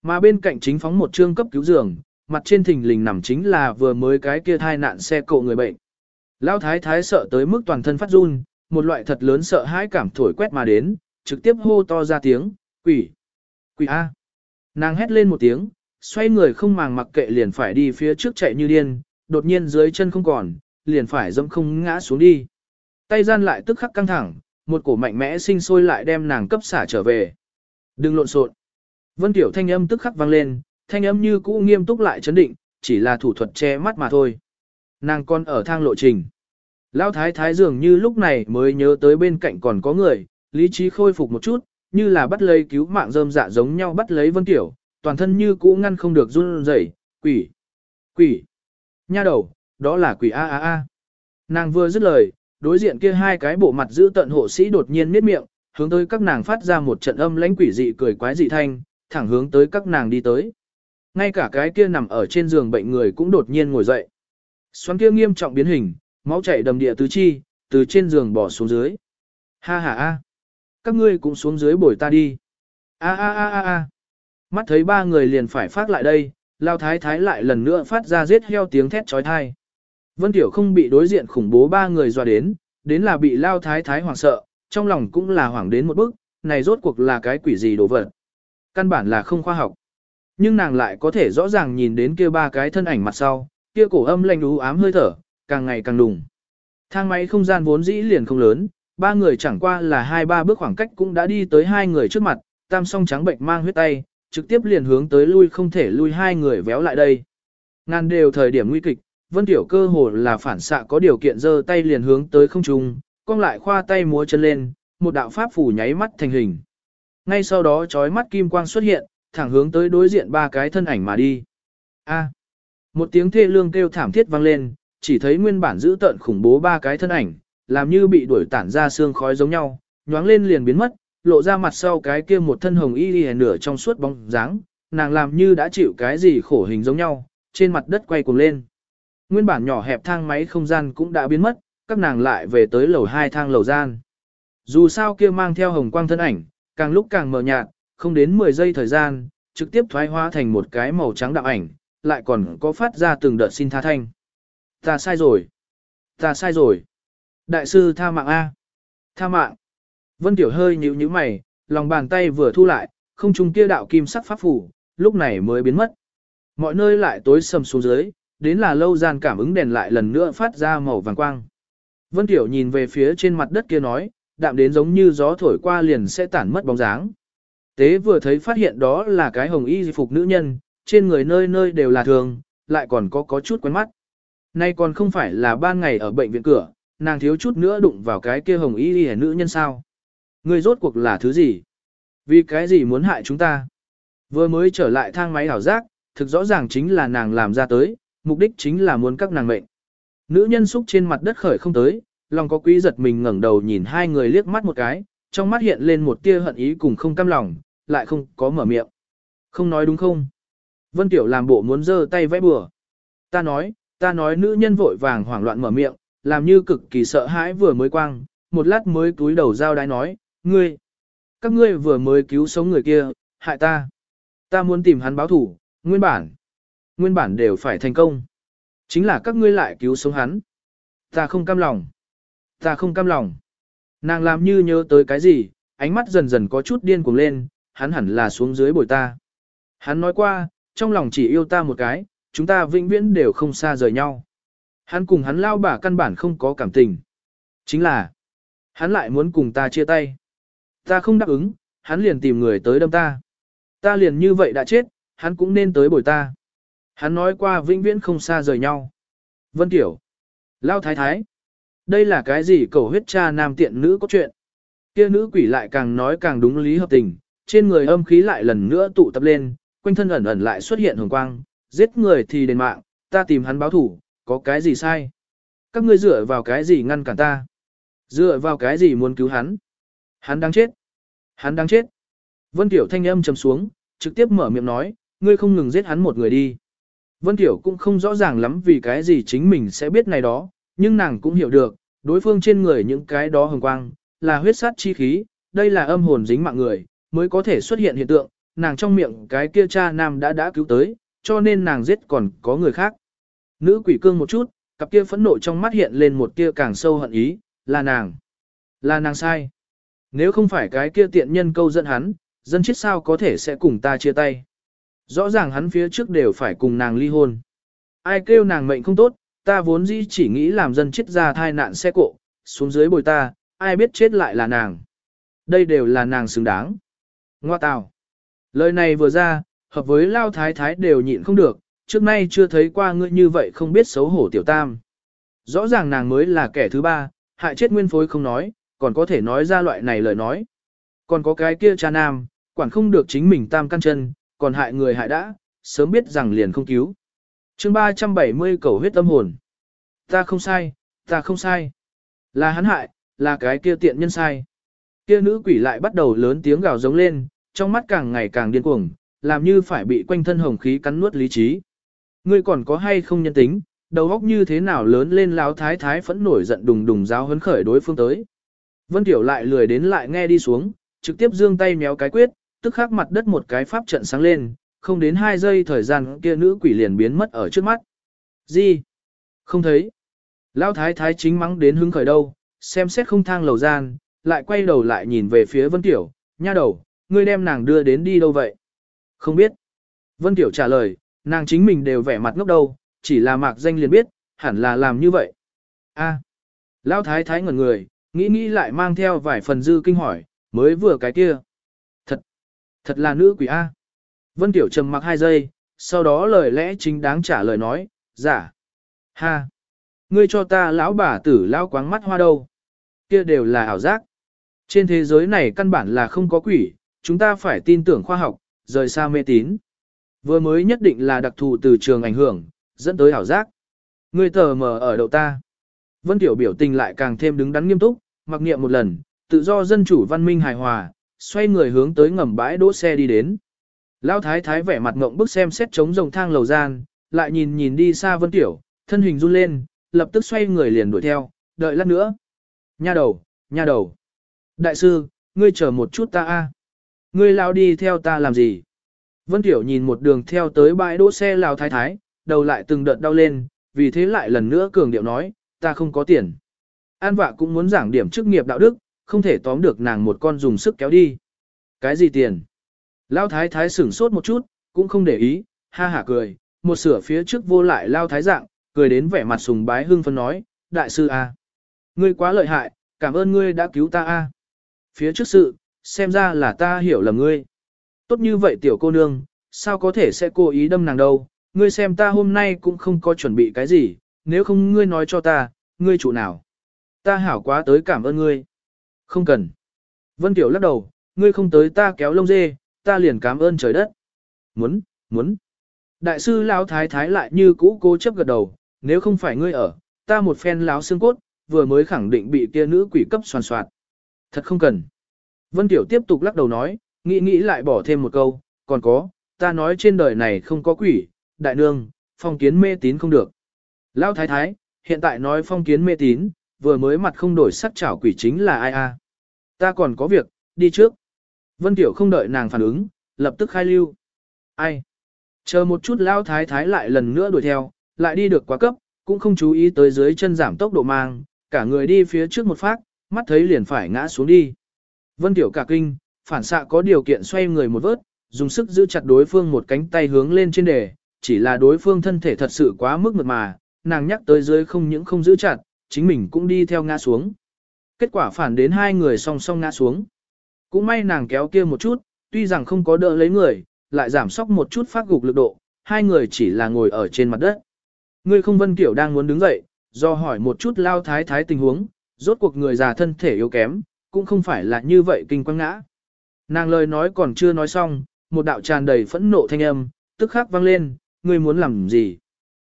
Mà bên cạnh chính phóng một trương cấp cứu giường, mặt trên thình lình nằm chính là vừa mới cái kia thai nạn xe cộ người bệnh. Lão thái thái sợ tới mức toàn thân phát run, một loại thật lớn sợ hãi cảm thổi quét mà đến, trực tiếp hô to ra tiếng, quỷ, quỷ A. Nàng hét lên một tiếng, xoay người không màng mặc kệ liền phải đi phía trước chạy như điên, đột nhiên dưới chân không còn, liền phải dẫm không ngã xuống đi. Tay gian lại tức khắc căng thẳng, một cổ mạnh mẽ sinh sôi lại đem nàng cấp xả trở về. Đừng lộn xộn. Vân Tiểu thanh âm tức khắc vang lên, thanh âm như cũ nghiêm túc lại chấn định, chỉ là thủ thuật che mắt mà thôi. Nàng còn ở thang lộ trình. Lão thái thái dường như lúc này mới nhớ tới bên cạnh còn có người, lý trí khôi phục một chút, như là bắt lấy cứu mạng rơm dạ giống nhau bắt lấy Vân Tiểu, toàn thân như cũ ngăn không được run rẩy, quỷ, quỷ, nha đầu, đó là quỷ a a a. Nàng vừa dứt lời, đối diện kia hai cái bộ mặt giữ tận hộ sĩ đột nhiên miết miệng, hướng tới các nàng phát ra một trận âm lãnh quỷ dị cười quái dị thanh, thẳng hướng tới các nàng đi tới. Ngay cả cái kia nằm ở trên giường bệnh người cũng đột nhiên ngồi dậy. Xoắn kia nghiêm trọng biến hình, máu chảy đầm địa tứ chi, từ trên giường bỏ xuống dưới. Ha ha a. Các ngươi cũng xuống dưới bồi ta đi. A a a a a. Mắt thấy ba người liền phải phát lại đây, lao thái thái lại lần nữa phát ra giết heo tiếng thét trói thai. Vân Tiểu không bị đối diện khủng bố ba người dọa đến, đến là bị lao thái thái hoảng sợ, trong lòng cũng là hoảng đến một bước, này rốt cuộc là cái quỷ gì đồ vật. Căn bản là không khoa học. Nhưng nàng lại có thể rõ ràng nhìn đến kia ba cái thân ảnh mặt sau, kia cổ âm lạnh u ám hơi thở, càng ngày càng đùng. Thang máy không gian vốn dĩ liền không lớn, ba người chẳng qua là hai ba bước khoảng cách cũng đã đi tới hai người trước mặt, tam song trắng bệnh mang huyết tay, trực tiếp liền hướng tới lui không thể lui hai người véo lại đây. Ngàn đều thời điểm nguy kịch, Vân Tiểu cơ hồ là phản xạ có điều kiện giơ tay liền hướng tới không trung, cong lại khoa tay múa chân lên, một đạo pháp phủ nháy mắt thành hình. Ngay sau đó chói mắt kim quang xuất hiện, thẳng hướng tới đối diện ba cái thân ảnh mà đi. A. một tiếng thê lương kêu thảm thiết vang lên, chỉ thấy nguyên bản giữ tận khủng bố ba cái thân ảnh, làm như bị đuổi tản ra xương khói giống nhau, nhoáng lên liền biến mất, lộ ra mặt sau cái kia một thân hồng y y nửa trong suốt bóng dáng, nàng làm như đã chịu cái gì khổ hình giống nhau, trên mặt đất quay cuồng lên. Nguyên bản nhỏ hẹp thang máy không gian cũng đã biến mất, các nàng lại về tới lầu hai thang lầu gian. Dù sao kia mang theo hồng quang thân ảnh, càng lúc càng mờ nhạt, không đến 10 giây thời gian, trực tiếp thoái hóa thành một cái màu trắng đạo ảnh, lại còn có phát ra từng đợt xin tha thanh. Ta sai rồi. Ta sai rồi. Đại sư tha mạng A. Tha mạng. Vân Tiểu hơi nhíu nhíu mày, lòng bàn tay vừa thu lại, không trung kia đạo kim sắc pháp phủ, lúc này mới biến mất. Mọi nơi lại tối sầm xuống dưới, đến là lâu gian cảm ứng đèn lại lần nữa phát ra màu vàng quang. Vân Tiểu nhìn về phía trên mặt đất kia nói, đạm đến giống như gió thổi qua liền sẽ tản mất bóng dáng. Tế vừa thấy phát hiện đó là cái hồng y phục nữ nhân, trên người nơi nơi đều là thường, lại còn có có chút quen mắt. Nay còn không phải là ban ngày ở bệnh viện cửa, nàng thiếu chút nữa đụng vào cái kia hồng y hề nữ nhân sao. Người rốt cuộc là thứ gì? Vì cái gì muốn hại chúng ta? Vừa mới trở lại thang máy hảo giác, thực rõ ràng chính là nàng làm ra tới, mục đích chính là muốn các nàng mệnh. Nữ nhân xúc trên mặt đất khởi không tới, lòng có quý giật mình ngẩng đầu nhìn hai người liếc mắt một cái, trong mắt hiện lên một tia hận ý cùng không cam lòng, lại không có mở miệng. Không nói đúng không? Vân Tiểu làm bộ muốn giơ tay vẽ bừa. Ta nói, ta nói nữ nhân vội vàng hoảng loạn mở miệng, làm như cực kỳ sợ hãi vừa mới quang, một lát mới túi đầu giao đái nói, ngươi, các ngươi vừa mới cứu sống người kia, hại ta. Ta muốn tìm hắn báo thủ, nguyên bản, nguyên bản đều phải thành công. Chính là các ngươi lại cứu sống hắn. Ta không cam lòng. Ta không cam lòng. Nàng làm như nhớ tới cái gì, ánh mắt dần dần có chút điên cuồng lên, hắn hẳn là xuống dưới bồi ta. Hắn nói qua, trong lòng chỉ yêu ta một cái, chúng ta vĩnh viễn đều không xa rời nhau. Hắn cùng hắn lao bả căn bản không có cảm tình. Chính là, hắn lại muốn cùng ta chia tay. Ta không đáp ứng, hắn liền tìm người tới đâm ta. Ta liền như vậy đã chết, hắn cũng nên tới bồi ta. Hắn nói qua vĩnh viễn không xa rời nhau. Vân Tiểu. Lao thái thái. Đây là cái gì cầu huyết cha nam tiện nữ có chuyện. Kia nữ quỷ lại càng nói càng đúng lý hợp tình, trên người âm khí lại lần nữa tụ tập lên, quanh thân ẩn ẩn lại xuất hiện hồng quang, giết người thì đền mạng, ta tìm hắn báo thủ, có cái gì sai? Các ngươi dựa vào cái gì ngăn cản ta? Dựa vào cái gì muốn cứu hắn? Hắn đang chết. Hắn đang chết. Vân Tiểu thanh âm trầm xuống, trực tiếp mở miệng nói, ngươi không ngừng giết hắn một người đi. Vân Tiểu cũng không rõ ràng lắm vì cái gì chính mình sẽ biết này đó, nhưng nàng cũng hiểu được, đối phương trên người những cái đó hồng quang, là huyết sát chi khí, đây là âm hồn dính mạng người, mới có thể xuất hiện hiện tượng, nàng trong miệng cái kia cha nam đã đã cứu tới, cho nên nàng giết còn có người khác. Nữ quỷ cương một chút, cặp kia phẫn nộ trong mắt hiện lên một tia càng sâu hận ý, là nàng. Là nàng sai. Nếu không phải cái kia tiện nhân câu dẫn hắn, dân chết sao có thể sẽ cùng ta chia tay. Rõ ràng hắn phía trước đều phải cùng nàng ly hôn. Ai kêu nàng mệnh không tốt, ta vốn dĩ chỉ nghĩ làm dân chết ra thai nạn xe cộ, xuống dưới bồi ta, ai biết chết lại là nàng. Đây đều là nàng xứng đáng. Ngoa tào. Lời này vừa ra, hợp với lao thái thái đều nhịn không được, trước nay chưa thấy qua ngươi như vậy không biết xấu hổ tiểu tam. Rõ ràng nàng mới là kẻ thứ ba, hại chết nguyên phối không nói, còn có thể nói ra loại này lời nói. Còn có cái kia cha nam, quản không được chính mình tam căn chân, còn hại người hại đã, sớm biết rằng liền không cứu chương 370 cầu huyết tâm hồn. Ta không sai, ta không sai. Là hắn hại, là cái kia tiện nhân sai. Kia nữ quỷ lại bắt đầu lớn tiếng gào giống lên, trong mắt càng ngày càng điên cuồng, làm như phải bị quanh thân hồng khí cắn nuốt lý trí. Ngươi còn có hay không nhân tính, đầu óc như thế nào lớn lên láo thái thái phẫn nổi giận đùng đùng giáo hấn khởi đối phương tới. Vân Tiểu lại lười đến lại nghe đi xuống, trực tiếp dương tay méo cái quyết, tức khắc mặt đất một cái pháp trận sáng lên, không đến 2 giây thời gian kia nữ quỷ liền biến mất ở trước mắt. Gì? Không thấy. Lão thái thái chính mắng đến hứng khởi đâu, xem xét không thang lầu gian, lại quay đầu lại nhìn về phía Vân Tiểu, nha đầu, ngươi đem nàng đưa đến đi đâu vậy? Không biết. Vân Tiểu trả lời, nàng chính mình đều vẻ mặt ngốc đâu, chỉ là mạc danh liền biết, hẳn là làm như vậy. A. Lão thái thái ngẩn người, nghĩ nghĩ lại mang theo vài phần dư kinh hỏi, mới vừa cái kia. Thật, thật là nữ quỷ A. Vân Tiểu trầm mặc hai giây, sau đó lời lẽ chính đáng trả lời nói, giả. Ha. Ngươi cho ta lão bà tử lão quáng mắt hoa đâu. Kia đều là ảo giác. Trên thế giới này căn bản là không có quỷ, chúng ta phải tin tưởng khoa học, rời xa mê tín. Vừa mới nhất định là đặc thù từ trường ảnh hưởng, dẫn tới ảo giác. Ngươi tờ mờ ở đầu ta. Vân Tiểu biểu tình lại càng thêm đứng đắn nghiêm túc, mặc niệm một lần, tự do dân chủ văn minh hài hòa, xoay người hướng tới ngầm bãi đỗ xe đi đến. Lão thái thái vẻ mặt ngộng bức xem xét chống rồng thang lầu gian, lại nhìn nhìn đi xa Vân Tiểu, thân hình run lên, lập tức xoay người liền đuổi theo, đợi lát nữa. Nha đầu, nha đầu. Đại sư, ngươi chờ một chút ta a. Ngươi lao đi theo ta làm gì? Vân Tiểu nhìn một đường theo tới bãi đỗ xe Lão thái thái, đầu lại từng đợt đau lên, vì thế lại lần nữa cường điệu nói, ta không có tiền. An vạ cũng muốn giảng điểm chức nghiệp đạo đức, không thể tóm được nàng một con dùng sức kéo đi. Cái gì tiền? Lao thái thái sửng sốt một chút, cũng không để ý, ha hả cười, một sửa phía trước vô lại lao thái dạng, cười đến vẻ mặt sùng bái hưng phấn nói, đại sư A. Ngươi quá lợi hại, cảm ơn ngươi đã cứu ta A. Phía trước sự, xem ra là ta hiểu lầm ngươi. Tốt như vậy tiểu cô nương, sao có thể sẽ cố ý đâm nàng đâu, ngươi xem ta hôm nay cũng không có chuẩn bị cái gì, nếu không ngươi nói cho ta, ngươi chủ nào. Ta hảo quá tới cảm ơn ngươi. Không cần. Vân Tiểu lắc đầu, ngươi không tới ta kéo lông dê, ta liền cảm ơn trời đất. Muốn, muốn. Đại sư lão thái thái lại như cũ cố chấp gật đầu, nếu không phải ngươi ở, ta một phen láo xương cốt, vừa mới khẳng định bị kia nữ quỷ cấp soàn soạt. Thật không cần. Vân Tiểu tiếp tục lắc đầu nói, nghĩ nghĩ lại bỏ thêm một câu, còn có, ta nói trên đời này không có quỷ, đại nương, phong kiến mê tín không được. Lão thái thái, hiện tại nói phong kiến mê tín, vừa mới mặt không đổi sắc chảo quỷ chính là ai a? Ta còn có việc, đi trước. Vân Tiểu không đợi nàng phản ứng, lập tức khai lưu. Ai? Chờ một chút lao thái thái lại lần nữa đuổi theo, lại đi được quá cấp, cũng không chú ý tới dưới chân giảm tốc độ mang, cả người đi phía trước một phát, mắt thấy liền phải ngã xuống đi. Vân Tiểu cả kinh, phản xạ có điều kiện xoay người một vớt, dùng sức giữ chặt đối phương một cánh tay hướng lên trên đề, chỉ là đối phương thân thể thật sự quá mức mượt mà, nàng nhắc tới dưới không những không giữ chặt, chính mình cũng đi theo ngã xuống. Kết quả phản đến hai người song song ngã xuống. Cũng may nàng kéo kia một chút, tuy rằng không có đỡ lấy người, lại giảm sóc một chút phát gục lực độ, hai người chỉ là ngồi ở trên mặt đất. Ngươi không vân kiểu đang muốn đứng dậy, do hỏi một chút lao thái thái tình huống, rốt cuộc người già thân thể yếu kém, cũng không phải là như vậy kinh quăng ngã. Nàng lời nói còn chưa nói xong, một đạo tràn đầy phẫn nộ thanh âm, tức khắc vang lên, ngươi muốn làm gì?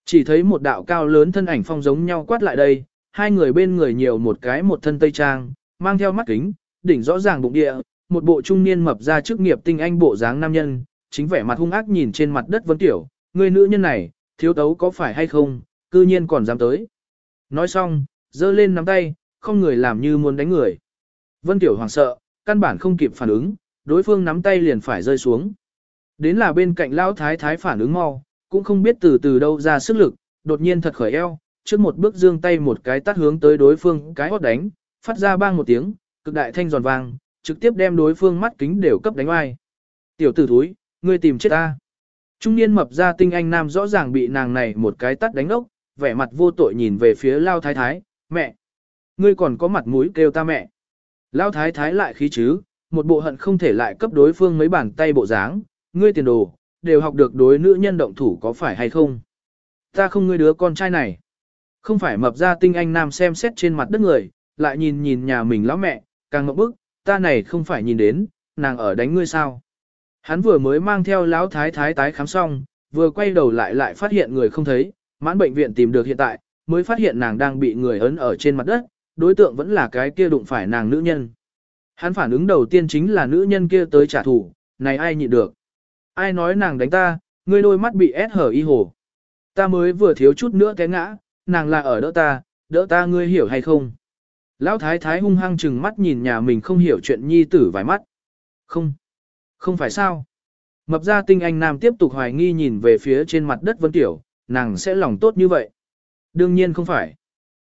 Chỉ thấy một đạo cao lớn thân ảnh phong giống nhau quát lại đây, hai người bên người nhiều một cái một thân tây trang, mang theo mắt kính, đỉnh rõ ràng bụng địa, một bộ trung niên mập ra chức nghiệp tinh anh bộ dáng nam nhân, chính vẻ mặt hung ác nhìn trên mặt đất Vân Tiểu, người nữ nhân này, thiếu tấu có phải hay không, cư nhiên còn dám tới. Nói xong, giơ lên nắm tay, không người làm như muốn đánh người. Vân Tiểu hoảng sợ, căn bản không kịp phản ứng, đối phương nắm tay liền phải rơi xuống. Đến là bên cạnh lão thái thái phản ứng mau, cũng không biết từ từ đâu ra sức lực, đột nhiên thật khởi eo, trước một bước dương tay một cái tắt hướng tới đối phương cái hót đánh, phát ra bang một tiếng, cực đại thanh giòn vang, trực tiếp đem đối phương mắt kính đều cấp đánh oai. Tiểu tử thúi, ngươi tìm chết ta. Trung niên mập ra tinh anh nam rõ ràng bị nàng này một cái tắt đánh ốc, vẻ mặt vô tội nhìn về phía lao thái thái, mẹ. Ngươi còn có mặt mũi kêu ta mẹ. Lao thái thái lại khí chứ, một bộ hận không thể lại cấp đối phương mấy bàn tay bộ dáng, ngươi tiền đồ, đều học được đối nữ nhân động thủ có phải hay không. Ta không ngươi đứa con trai này. Không phải mập ra tinh anh nam xem xét trên mặt đất người, lại nhìn nhìn nhà mình lão mẹ, càng ngậm bức, ta này không phải nhìn đến, nàng ở đánh ngươi sao. Hắn vừa mới mang theo lão thái thái tái khám xong, vừa quay đầu lại lại phát hiện người không thấy, mãn bệnh viện tìm được hiện tại, mới phát hiện nàng đang bị người ấn ở trên mặt đất, đối tượng vẫn là cái kia đụng phải nàng nữ nhân. Hắn phản ứng đầu tiên chính là nữ nhân kia tới trả thù, này ai nhịn được. Ai nói nàng đánh ta, ngươi đôi mắt bị ép hở y hồ. Ta mới vừa thiếu chút nữa té ngã, nàng là ở đỡ ta, đỡ ta ngươi hiểu hay không? Lão thái thái hung hăng chừng mắt nhìn nhà mình không hiểu chuyện nhi tử vài mắt. Không, không phải sao. Mập ra tinh anh nam tiếp tục hoài nghi nhìn về phía trên mặt đất vân tiểu, nàng sẽ lòng tốt như vậy. Đương nhiên không phải.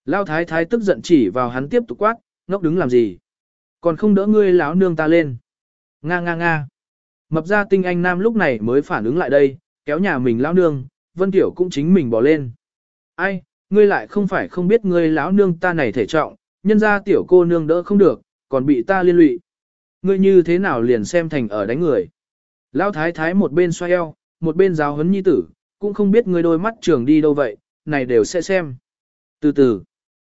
Lão thái thái tức giận chỉ vào hắn tiếp tục quát, ngốc đứng làm gì? Còn không đỡ ngươi lão nương ta lên. Nga nga nga. Mập ra tinh anh nam lúc này mới phản ứng lại đây, kéo nhà mình lão nương, vân tiểu cũng chính mình bỏ lên. Ai, ngươi lại không phải không biết ngươi lão nương ta này thể trọng, nhân ra tiểu cô nương đỡ không được, còn bị ta liên lụy. Ngươi như thế nào liền xem thành ở đánh người. Lão thái thái một bên xoay eo, một bên giáo huấn nhi tử, cũng không biết ngươi đôi mắt trường đi đâu vậy, này đều sẽ xem. Từ từ,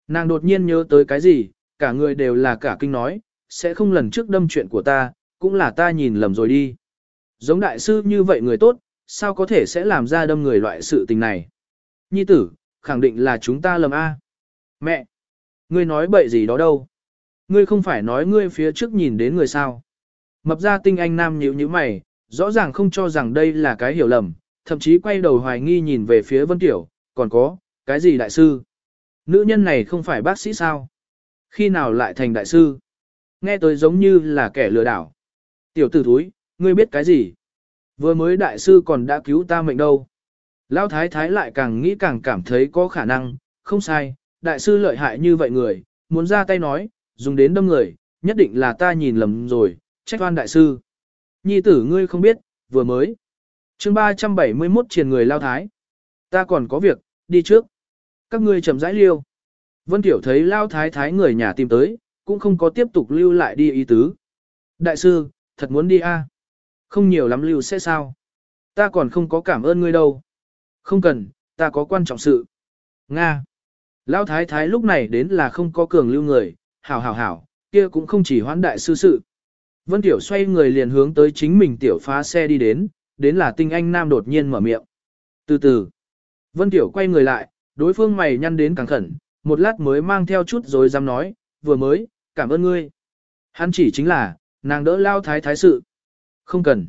nàng đột nhiên nhớ tới cái gì, cả người đều là cả kinh nói, sẽ không lần trước đâm chuyện của ta, cũng là ta nhìn lầm rồi đi. Giống đại sư như vậy người tốt, sao có thể sẽ làm ra đâm người loại sự tình này. Nhi tử, khẳng định là chúng ta lầm A. Mẹ! Ngươi nói bậy gì đó đâu? Ngươi không phải nói ngươi phía trước nhìn đến người sao? Mập ra tinh anh nam nhíu như mày, rõ ràng không cho rằng đây là cái hiểu lầm, thậm chí quay đầu hoài nghi nhìn về phía Vân Tiểu, còn có, cái gì đại sư? Nữ nhân này không phải bác sĩ sao? Khi nào lại thành đại sư? Nghe tới giống như là kẻ lừa đảo. Tiểu tử thúi, ngươi biết cái gì? Vừa mới đại sư còn đã cứu ta mệnh đâu. Lão thái thái lại càng nghĩ càng cảm thấy có khả năng, không sai, đại sư lợi hại như vậy người, muốn ra tay nói, dùng đến đâm người, nhất định là ta nhìn lầm rồi, trách oan đại sư. Nhi tử ngươi không biết, vừa mới. chương 371 triền người lao thái. Ta còn có việc, đi trước. Các ngươi chậm rãi liêu. Vân Tiểu thấy lao thái thái người nhà tìm tới, cũng không có tiếp tục lưu lại đi ý tứ. Đại sư, thật muốn đi a Không nhiều lắm lưu sẽ sao? Ta còn không có cảm ơn ngươi đâu. Không cần, ta có quan trọng sự. Nga. Lão thái thái lúc này đến là không có cường lưu người, hảo hảo hảo, kia cũng không chỉ hoãn đại sư sự. Vân Tiểu xoay người liền hướng tới chính mình tiểu phá xe đi đến, đến là tinh anh nam đột nhiên mở miệng. Từ từ, Vân Tiểu quay người lại, đối phương mày nhăn đến càng khẩn, một lát mới mang theo chút rồi dám nói, vừa mới, cảm ơn ngươi. Hắn chỉ chính là, nàng đỡ lao thái thái sự. Không cần.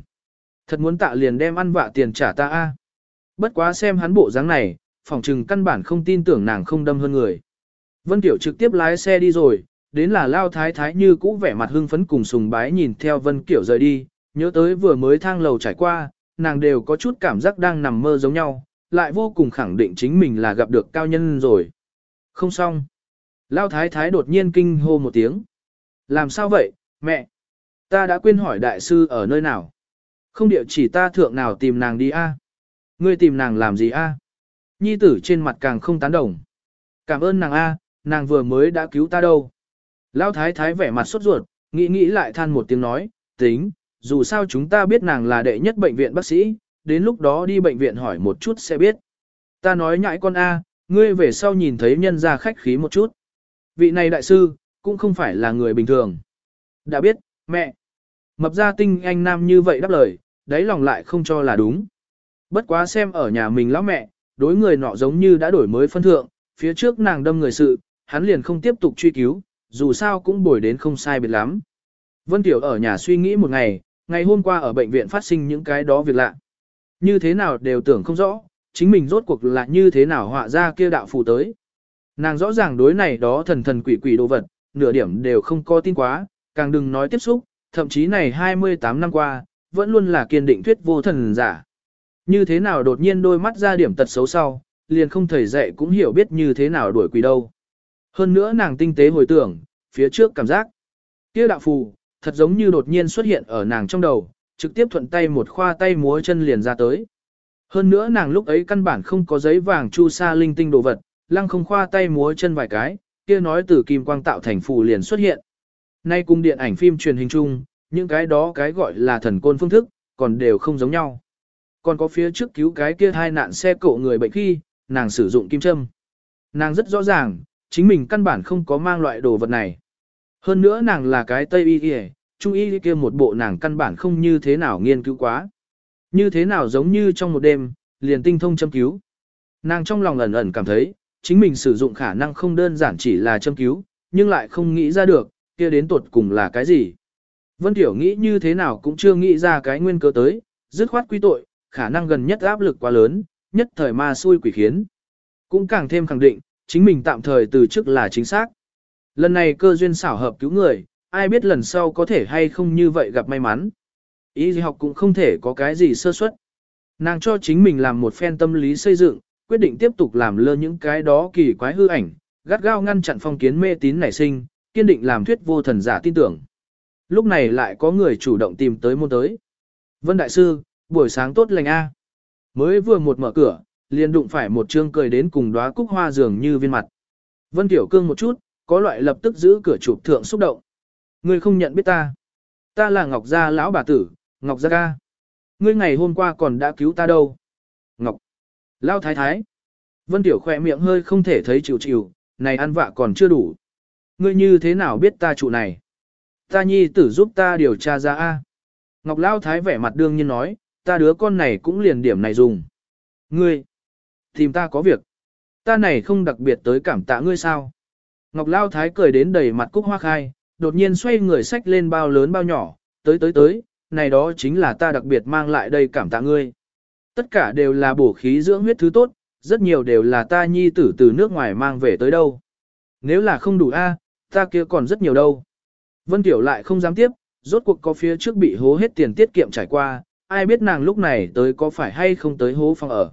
Thật muốn tạ liền đem ăn vạ tiền trả ta a. Bất quá xem hắn bộ dáng này, phỏng trừng căn bản không tin tưởng nàng không đâm hơn người. Vân Tiểu trực tiếp lái xe đi rồi, đến là lao thái thái như cũ vẻ mặt hưng phấn cùng sùng bái nhìn theo Vân Kiểu rời đi, nhớ tới vừa mới thang lầu trải qua, nàng đều có chút cảm giác đang nằm mơ giống nhau, lại vô cùng khẳng định chính mình là gặp được cao nhân rồi. Không xong. Lao thái thái đột nhiên kinh hô một tiếng. Làm sao vậy, mẹ? Ta đã quên hỏi đại sư ở nơi nào. Không địa chỉ ta thượng nào tìm nàng đi a? Ngươi tìm nàng làm gì a? Nhi tử trên mặt càng không tán đồng. Cảm ơn nàng a, nàng vừa mới đã cứu ta đâu. Lão thái thái vẻ mặt sốt ruột, nghĩ nghĩ lại than một tiếng nói, tính, dù sao chúng ta biết nàng là đệ nhất bệnh viện bác sĩ, đến lúc đó đi bệnh viện hỏi một chút sẽ biết. Ta nói nhãi con A, ngươi về sau nhìn thấy nhân ra khách khí một chút. Vị này đại sư, cũng không phải là người bình thường. Đã biết, mẹ. Mập ra tinh anh nam như vậy đáp lời, đáy lòng lại không cho là đúng. Bất quá xem ở nhà mình lão mẹ, đối người nọ giống như đã đổi mới phân thượng, phía trước nàng đâm người sự, hắn liền không tiếp tục truy cứu, dù sao cũng bồi đến không sai biệt lắm. Vân Tiểu ở nhà suy nghĩ một ngày, ngày hôm qua ở bệnh viện phát sinh những cái đó việc lạ. Như thế nào đều tưởng không rõ, chính mình rốt cuộc là như thế nào họa ra kia đạo phù tới. Nàng rõ ràng đối này đó thần thần quỷ quỷ đồ vật, nửa điểm đều không có tin quá, càng đừng nói tiếp xúc, thậm chí này 28 năm qua, vẫn luôn là kiên định thuyết vô thần giả. Như thế nào đột nhiên đôi mắt ra điểm tật xấu sau, liền không thầy dạy cũng hiểu biết như thế nào đuổi quỷ đâu. Hơn nữa nàng tinh tế hồi tưởng, phía trước cảm giác. Kia đạo phù, thật giống như đột nhiên xuất hiện ở nàng trong đầu, trực tiếp thuận tay một khoa tay múa chân liền ra tới. Hơn nữa nàng lúc ấy căn bản không có giấy vàng chu sa linh tinh đồ vật, lăng không khoa tay múa chân vài cái, kia nói từ kim quang tạo thành phù liền xuất hiện. Nay cùng điện ảnh phim truyền hình chung, những cái đó cái gọi là thần côn phương thức, còn đều không giống nhau. Còn có phía trước cứu cái kia hai nạn xe cộ người bệnh khi, nàng sử dụng kim châm. Nàng rất rõ ràng, chính mình căn bản không có mang loại đồ vật này. Hơn nữa nàng là cái Tây Y Y, Trung Y kia một bộ nàng căn bản không như thế nào nghiên cứu quá. Như thế nào giống như trong một đêm, liền tinh thông châm cứu. Nàng trong lòng ẩn ẩn cảm thấy, chính mình sử dụng khả năng không đơn giản chỉ là châm cứu, nhưng lại không nghĩ ra được, kia đến tuột cùng là cái gì. Vân Tiểu nghĩ như thế nào cũng chưa nghĩ ra cái nguyên cơ tới, dứt khoát quy tội, khả năng gần nhất áp lực quá lớn, nhất thời ma xui quỷ khiến. Cũng càng thêm khẳng định, chính mình tạm thời từ chức là chính xác. Lần này cơ duyên xảo hợp cứu người, ai biết lần sau có thể hay không như vậy gặp may mắn. Ý gì học cũng không thể có cái gì sơ suất. Nàng cho chính mình làm một phen tâm lý xây dựng, quyết định tiếp tục làm lơ những cái đó kỳ quái hư ảnh, gắt gao ngăn chặn phong kiến mê tín nảy sinh, kiên định làm thuyết vô thần giả tin tưởng. Lúc này lại có người chủ động tìm tới môn tới. Vân Đại Sư, buổi sáng tốt lành A. Mới vừa một mở cửa, liền đụng phải một trương cười đến cùng đóa cúc hoa dường như viên mặt. Vân Tiểu Cương một chút, có loại lập tức giữ cửa chụp thượng xúc động. Ngươi không nhận biết ta. Ta là Ngọc Gia lão bà tử, Ngọc Gia ca. Ngươi ngày hôm qua còn đã cứu ta đâu. Ngọc. Lão thái thái. Vân Tiểu khỏe miệng hơi không thể thấy chịu chịu, này ăn vạ còn chưa đủ. Ngươi như thế nào biết ta trụ này? Ta nhi tử giúp ta điều tra ra A. Ngọc Lão thái vẻ mặt đương nhiên nói, ta đứa con này cũng liền điểm này dùng. Ngươi. Tìm ta có việc. Ta này không đặc biệt tới cảm tạ ngươi sao? Ngọc Lao Thái cười đến đầy mặt cúc hoa khai, đột nhiên xoay người sách lên bao lớn bao nhỏ, tới tới tới, này đó chính là ta đặc biệt mang lại đây cảm tạ ngươi. Tất cả đều là bổ khí dưỡng huyết thứ tốt, rất nhiều đều là ta nhi tử từ nước ngoài mang về tới đâu. Nếu là không đủ a, ta kia còn rất nhiều đâu. Vân Tiểu lại không dám tiếp, rốt cuộc có phía trước bị hố hết tiền tiết kiệm trải qua, ai biết nàng lúc này tới có phải hay không tới hố phòng ở.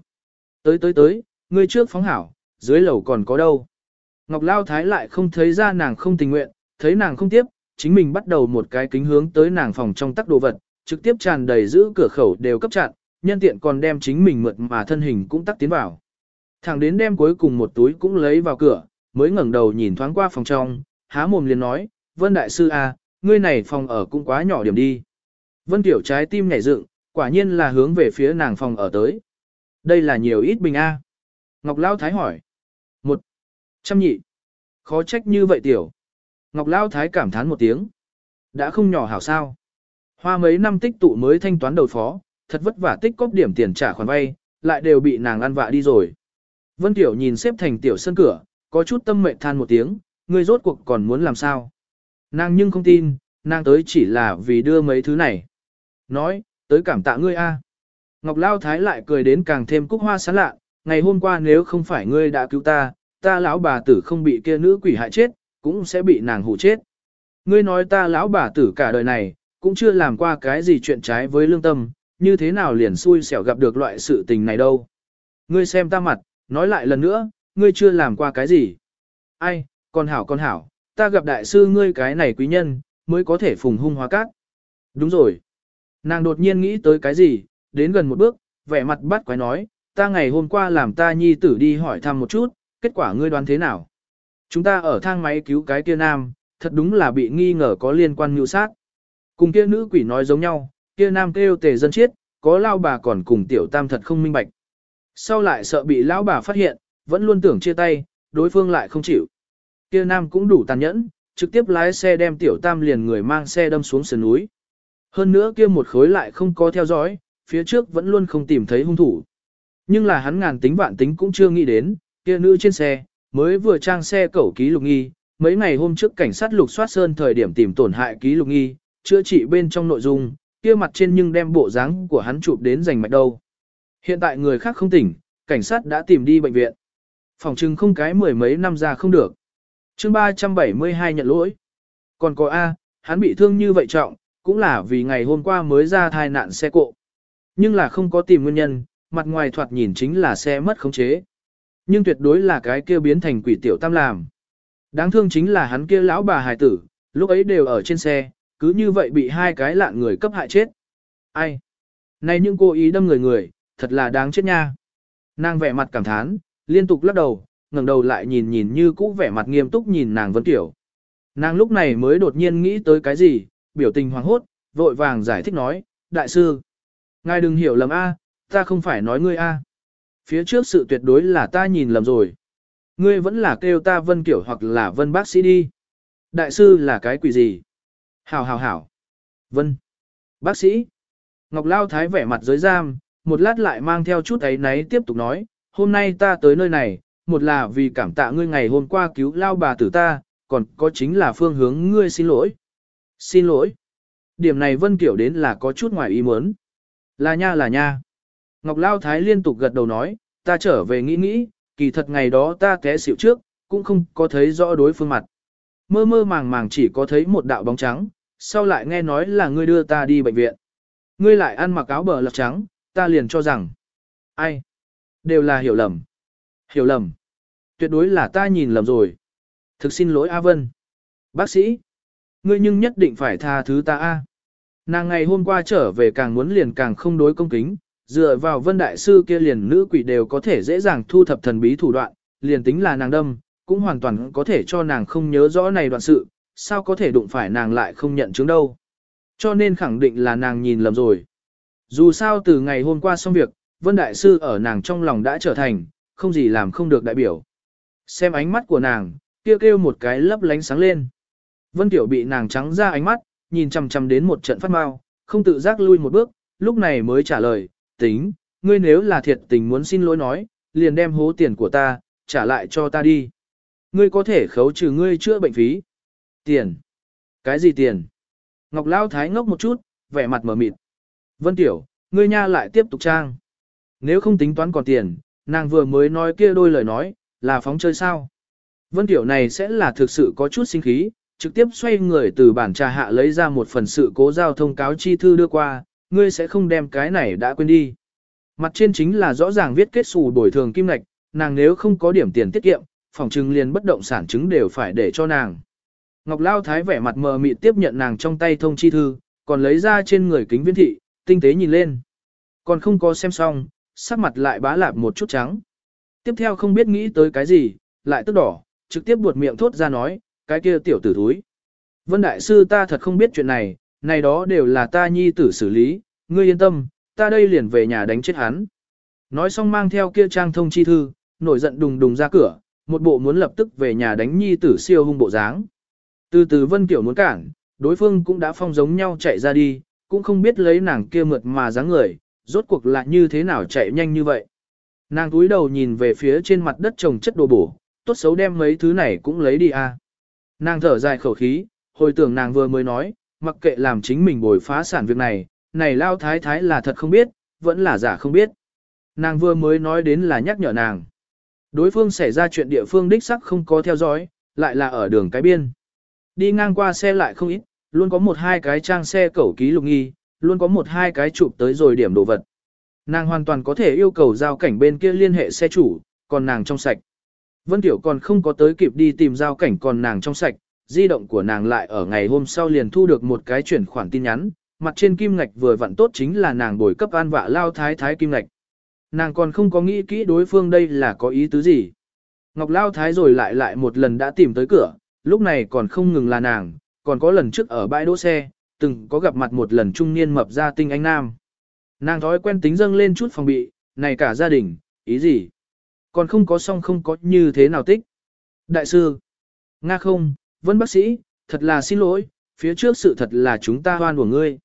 Tới tới tới, ngươi trước phóng hảo, dưới lầu còn có đâu. Ngọc Lao Thái lại không thấy ra nàng không tình nguyện, thấy nàng không tiếp, chính mình bắt đầu một cái kính hướng tới nàng phòng trong tắc đồ vật, trực tiếp tràn đầy giữ cửa khẩu đều cấp chặn, nhân tiện còn đem chính mình mượt mà thân hình cũng tắc tiến vào. Thẳng đến đem cuối cùng một túi cũng lấy vào cửa, mới ngẩng đầu nhìn thoáng qua phòng trong, há mồm liền nói, Vân Đại Sư A, ngươi này phòng ở cũng quá nhỏ điểm đi. Vân Tiểu trái tim nhảy dựng, quả nhiên là hướng về phía nàng phòng ở tới. Đây là nhiều ít bình A. Ngọc Lao Thái hỏi. Một. Trăm nhị. Khó trách như vậy Tiểu. Ngọc Lao Thái cảm thán một tiếng. Đã không nhỏ hảo sao. Hoa mấy năm tích tụ mới thanh toán đầu phó, thật vất vả tích cóp điểm tiền trả khoản vay, lại đều bị nàng ăn vạ đi rồi. Vân Tiểu nhìn xếp thành tiểu sân cửa, có chút tâm mệnh than một tiếng, ngươi rốt cuộc còn muốn làm sao. Nàng nhưng không tin, nàng tới chỉ là vì đưa mấy thứ này. Nói, tới cảm tạ ngươi a. Ngọc Lao Thái lại cười đến càng thêm cúc hoa sán lạ, ngày hôm qua nếu không phải ngươi đã cứu ta, ta lão bà tử không bị kia nữ quỷ hại chết, cũng sẽ bị nàng hủ chết. Ngươi nói ta lão bà tử cả đời này, cũng chưa làm qua cái gì chuyện trái với lương tâm, như thế nào liền xui xẻo gặp được loại sự tình này đâu. Ngươi xem ta mặt, nói lại lần nữa, ngươi chưa làm qua cái gì. Ai, con hảo con hảo, ta gặp đại sư ngươi cái này quý nhân, mới có thể phùng hung hóa cát. Đúng rồi. Nàng đột nhiên nghĩ tới cái gì, đến gần một bước, vẻ mặt bắt quái nói, ta ngày hôm qua làm ta nhi tử đi hỏi thăm một chút, kết quả ngươi đoán thế nào? Chúng ta ở thang máy cứu cái kia nam, thật đúng là bị nghi ngờ có liên quan mưu sát. Cùng kia nữ quỷ nói giống nhau, kia nam kêu tề dân chết, có lao bà còn cùng tiểu tam thật không minh bạch. Sau lại sợ bị lão bà phát hiện, vẫn luôn tưởng chia tay, đối phương lại không chịu. Kia nam cũng đủ tàn nhẫn, trực tiếp lái xe đem tiểu tam liền người mang xe đâm xuống sườn núi. Hơn nữa kia một khối lại không có theo dõi, phía trước vẫn luôn không tìm thấy hung thủ. Nhưng là hắn ngàn tính vạn tính cũng chưa nghĩ đến, kia nữ trên xe, mới vừa trang xe cẩu ký lục nghi, mấy ngày hôm trước cảnh sát lục soát sơn thời điểm tìm tổn hại ký lục nghi, chữa trị bên trong nội dung, kia mặt trên nhưng đem bộ dáng của hắn chụp đến giành mạch đâu. Hiện tại người khác không tỉnh, cảnh sát đã tìm đi bệnh viện. Phòng trưng không cái mười mấy năm ra không được. chương 372 nhận lỗi. Còn có A, hắn bị thương như vậy trọng, cũng là vì ngày hôm qua mới ra thai nạn xe cộ. Nhưng là không có tìm nguyên nhân, mặt ngoài thoạt nhìn chính là xe mất khống chế. Nhưng tuyệt đối là cái kia biến thành quỷ tiểu tam làm. Đáng thương chính là hắn kia lão bà hài tử, lúc ấy đều ở trên xe, cứ như vậy bị hai cái lạn người cấp hại chết. Ai? Này những cô ý đâm người người, thật là đáng chết nha. Nàng vẻ mặt cảm thán, liên tục lắc đầu, ngẩng đầu lại nhìn nhìn như cũ vẻ mặt nghiêm túc nhìn nàng Vân Tiểu. Nàng lúc này mới đột nhiên nghĩ tới cái gì, biểu tình hoảng hốt, vội vàng giải thích nói, đại sư. Ngài đừng hiểu lầm A, ta không phải nói ngươi A. Phía trước sự tuyệt đối là ta nhìn lầm rồi. Ngươi vẫn là kêu ta Vân Kiểu hoặc là Vân bác sĩ đi. Đại sư là cái quỷ gì? Hảo hảo hảo. Vân. Bác sĩ. Ngọc Lao Thái vẻ mặt giới giam, một lát lại mang theo chút ấy náy tiếp tục nói, hôm nay ta tới nơi này, một là vì cảm tạ ngươi ngày hôm qua cứu lao bà tử ta, còn có chính là phương hướng ngươi xin lỗi. Xin lỗi. Điểm này Vân Kiểu đến là có chút ngoài ý muốn. Là nha là nha. Ngọc Lao Thái liên tục gật đầu nói, ta trở về nghĩ nghĩ, kỳ thật ngày đó ta té xỉu trước, cũng không có thấy rõ đối phương mặt. Mơ mơ màng màng chỉ có thấy một đạo bóng trắng, sau lại nghe nói là ngươi đưa ta đi bệnh viện. Ngươi lại ăn mặc áo bờ lọc trắng, ta liền cho rằng, ai, đều là hiểu lầm. Hiểu lầm. Tuyệt đối là ta nhìn lầm rồi. Thực xin lỗi A Vân. Bác sĩ, ngươi nhưng nhất định phải tha thứ ta A. Nàng ngày hôm qua trở về càng muốn liền càng không đối công kính, dựa vào vân đại sư kia liền nữ quỷ đều có thể dễ dàng thu thập thần bí thủ đoạn, liền tính là nàng đâm, cũng hoàn toàn có thể cho nàng không nhớ rõ này đoạn sự, sao có thể đụng phải nàng lại không nhận chứng đâu. Cho nên khẳng định là nàng nhìn lầm rồi. Dù sao từ ngày hôm qua xong việc, Vân Đại Sư ở nàng trong lòng đã trở thành, không gì làm không được đại biểu. Xem ánh mắt của nàng, kêu kêu một cái lấp lánh sáng lên. Vân Tiểu bị nàng trắng ra ánh mắt, nhìn chằm chằm đến một trận phát mau, không tự giác lui một bước, lúc này mới trả lời, tính, ngươi nếu là thiệt tình muốn xin lỗi nói, liền đem hố tiền của ta, trả lại cho ta đi. Ngươi có thể khấu trừ ngươi chữa bệnh phí. Tiền. Cái gì tiền? Ngọc Lao Thái ngốc một chút, vẻ mặt mở mịt. Vân Tiểu, ngươi nha lại tiếp tục trang. Nếu không tính toán còn tiền, nàng vừa mới nói kia đôi lời nói, là phóng chơi sao. Vân Tiểu này sẽ là thực sự có chút sinh khí, trực tiếp xoay người từ bản trà hạ lấy ra một phần sự cố giao thông cáo chi thư đưa qua, ngươi sẽ không đem cái này đã quên đi. Mặt trên chính là rõ ràng viết kết xù bồi thường kim lạch, nàng nếu không có điểm tiền tiết kiệm, phòng trừng liền bất động sản chứng đều phải để cho nàng. Ngọc Lao Thái vẻ mặt mờ mịt tiếp nhận nàng trong tay thông chi thư, còn lấy ra trên người kính viễn thị, tinh tế nhìn lên. Còn không có xem xong, sắc mặt lại bá lạp một chút trắng. Tiếp theo không biết nghĩ tới cái gì, lại tức đỏ, trực tiếp buột miệng thốt ra nói, cái kia tiểu tử thúi. Vân Đại Sư ta thật không biết chuyện này, này đó đều là ta nhi tử xử lý, ngươi yên tâm, ta đây liền về nhà đánh chết hắn. Nói xong mang theo kia trang thông chi thư, nổi giận đùng đùng ra cửa, một bộ muốn lập tức về nhà đánh nhi tử siêu hung bộ dáng. Từ từ Vân Kiểu muốn cản, đối phương cũng đã phong giống nhau chạy ra đi, cũng không biết lấy nàng kia mượt mà dáng người, rốt cuộc là như thế nào chạy nhanh như vậy. Nàng túi đầu nhìn về phía trên mặt đất trồng chất đồ bổ, tốt xấu đem mấy thứ này cũng lấy đi a. À. Nàng thở dài khẩu khí, hồi tưởng nàng vừa mới nói, mặc kệ làm chính mình bồi phá sản việc này, này lao thái thái là thật không biết, vẫn là giả không biết. Nàng vừa mới nói đến là nhắc nhở nàng. Đối phương xảy ra chuyện địa phương đích sắc không có theo dõi, lại là ở đường cái biên. Đi ngang qua xe lại không ít, luôn có một hai cái trang xe cẩu ký lục nghi, luôn có một hai cái chụp tới rồi điểm đồ vật. Nàng hoàn toàn có thể yêu cầu giao cảnh bên kia liên hệ xe chủ, còn nàng trong sạch. Vân Tiểu còn không có tới kịp đi tìm giao cảnh còn nàng trong sạch, di động của nàng lại ở ngày hôm sau liền thu được một cái chuyển khoản tin nhắn, mặt trên kim ngạch vừa vặn tốt chính là nàng bồi cấp an vạ lao thái thái kim ngạch. Nàng còn không có nghĩ kỹ đối phương đây là có ý tứ gì. Ngọc lao thái rồi lại lại một lần đã tìm tới cửa, lúc này còn không ngừng là nàng, còn có lần trước ở bãi đỗ xe, từng có gặp mặt một lần trung niên mập ra tinh anh nam. Nàng thói quen tính dâng lên chút phòng bị, này cả gia đình, ý gì? Còn không có xong không có như thế nào tích. Đại sư, Nga không, Vân bác sĩ, thật là xin lỗi, phía trước sự thật là chúng ta hoan của ngươi.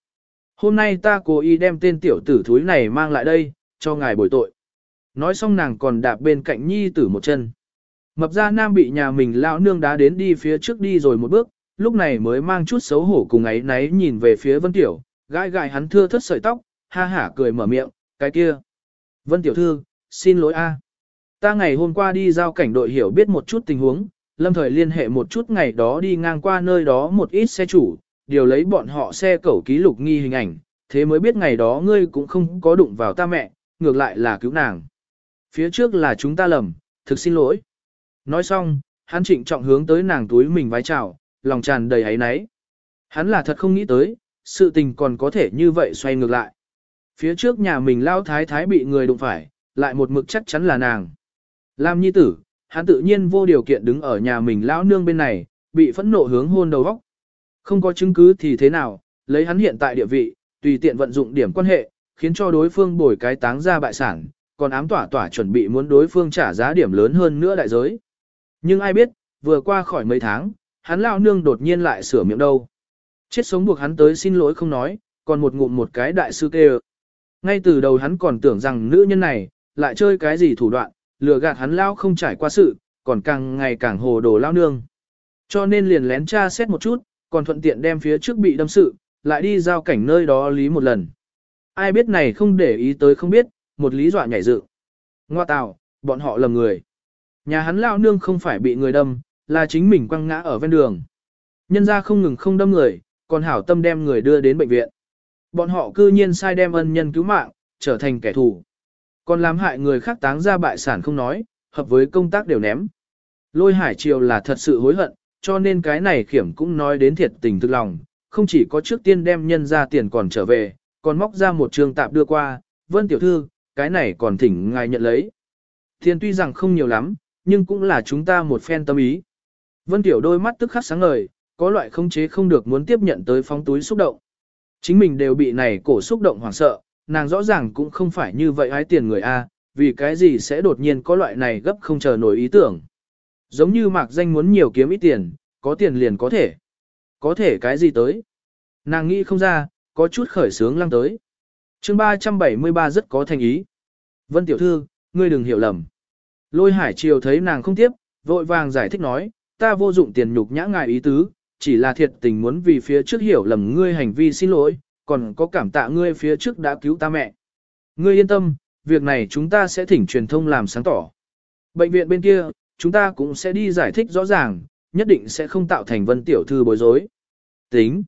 Hôm nay ta cố ý đem tên tiểu tử thúi này mang lại đây, cho ngài bồi tội. Nói xong nàng còn đạp bên cạnh nhi tử một chân. Mập ra nam bị nhà mình lão nương đá đến đi phía trước đi rồi một bước, lúc này mới mang chút xấu hổ cùng ấy náy nhìn về phía Vân Tiểu, gãi gãi hắn thưa thất sợi tóc, ha hả cười mở miệng, cái kia. Vân Tiểu Thư, xin lỗi a. Ta ngày hôm qua đi giao cảnh đội hiểu biết một chút tình huống, lâm thời liên hệ một chút ngày đó đi ngang qua nơi đó một ít xe chủ, điều lấy bọn họ xe cẩu ký lục nghi hình ảnh, thế mới biết ngày đó ngươi cũng không có đụng vào ta mẹ, ngược lại là cứu nàng. Phía trước là chúng ta lầm, thực xin lỗi. Nói xong, hắn trịnh trọng hướng tới nàng túi mình vái chào, lòng tràn đầy ấy náy. Hắn là thật không nghĩ tới, sự tình còn có thể như vậy xoay ngược lại. Phía trước nhà mình lao thái thái bị người đụng phải, lại một mực chắc chắn là nàng. Làm nhi tử, hắn tự nhiên vô điều kiện đứng ở nhà mình lão nương bên này, bị phẫn nộ hướng hôn đầu góc. Không có chứng cứ thì thế nào, lấy hắn hiện tại địa vị, tùy tiện vận dụng điểm quan hệ, khiến cho đối phương bồi cái táng ra bại sản, còn ám tỏa tỏa chuẩn bị muốn đối phương trả giá điểm lớn hơn nữa đại giới. Nhưng ai biết, vừa qua khỏi mấy tháng, hắn lão nương đột nhiên lại sửa miệng đâu. Chết sống buộc hắn tới xin lỗi không nói, còn một ngụm một cái đại sư kê Ngay từ đầu hắn còn tưởng rằng nữ nhân này, lại chơi cái gì thủ đoạn, lừa gạt hắn lao không trải qua sự, còn càng ngày càng hồ đồ lao nương. Cho nên liền lén tra xét một chút, còn thuận tiện đem phía trước bị đâm sự, lại đi giao cảnh nơi đó lý một lần. Ai biết này không để ý tới không biết, một lý dọa nhảy dự. Ngoa tào, bọn họ lầm người. Nhà hắn lao nương không phải bị người đâm, là chính mình quăng ngã ở ven đường. Nhân ra không ngừng không đâm người, còn hảo tâm đem người đưa đến bệnh viện. Bọn họ cư nhiên sai đem ân nhân cứu mạng, trở thành kẻ thù. Còn làm hại người khác táng ra bại sản không nói, hợp với công tác đều ném. Lôi hải triều là thật sự hối hận, cho nên cái này khiểm cũng nói đến thiệt tình thực lòng, không chỉ có trước tiên đem nhân ra tiền còn trở về, còn móc ra một trường tạp đưa qua, vân tiểu thư, cái này còn thỉnh ngài nhận lấy. Tiền tuy rằng không nhiều lắm, nhưng cũng là chúng ta một phen tâm ý. Vân tiểu đôi mắt tức khắc sáng ngời, có loại không chế không được muốn tiếp nhận tới phóng túi xúc động. Chính mình đều bị này cổ xúc động hoảng sợ, nàng rõ ràng cũng không phải như vậy ái tiền người A, vì cái gì sẽ đột nhiên có loại này gấp không chờ nổi ý tưởng. Giống như mạc danh muốn nhiều kiếm ít tiền, có tiền liền có thể. Có thể cái gì tới? Nàng nghĩ không ra, có chút khởi sướng lăng tới. chương 373 rất có thành ý. Vân tiểu thư, ngươi đừng hiểu lầm. Lôi hải triều thấy nàng không tiếp, vội vàng giải thích nói, ta vô dụng tiền nhục nhã ngài ý tứ, chỉ là thiệt tình muốn vì phía trước hiểu lầm ngươi hành vi xin lỗi, còn có cảm tạ ngươi phía trước đã cứu ta mẹ. Ngươi yên tâm, việc này chúng ta sẽ thỉnh truyền thông làm sáng tỏ. Bệnh viện bên kia, chúng ta cũng sẽ đi giải thích rõ ràng, nhất định sẽ không tạo thành Vân Tiểu Thư bối rối. Tính.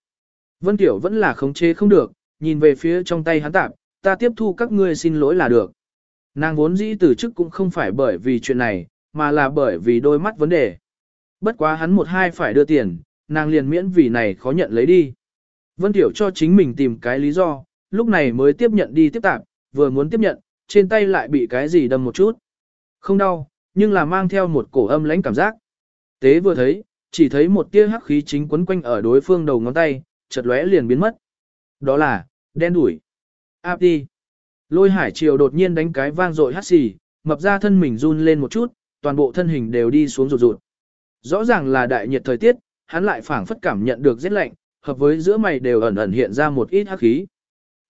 Vân Tiểu vẫn là khống chế không được, nhìn về phía trong tay hắn tạp, ta tiếp thu các ngươi xin lỗi là được. Nàng vốn dĩ từ chức cũng không phải bởi vì chuyện này, mà là bởi vì đôi mắt vấn đề. Bất quá hắn một hai phải đưa tiền, nàng liền miễn vì này khó nhận lấy đi. Vân Tiểu cho chính mình tìm cái lý do, lúc này mới tiếp nhận đi tiếp tạp, vừa muốn tiếp nhận, trên tay lại bị cái gì đâm một chút. Không đau, nhưng là mang theo một cổ âm lãnh cảm giác. Tế vừa thấy, chỉ thấy một tia hắc khí chính quấn quanh ở đối phương đầu ngón tay, chợt lóe liền biến mất. Đó là, đen đuổi. Áp đi. Lôi hải triều đột nhiên đánh cái vang dội hắt xì, mập ra thân mình run lên một chút, toàn bộ thân hình đều đi xuống rụt rụt. Rõ ràng là đại nhiệt thời tiết, hắn lại phảng phất cảm nhận được rét lạnh, hợp với giữa mày đều ẩn ẩn hiện ra một ít hắc khí.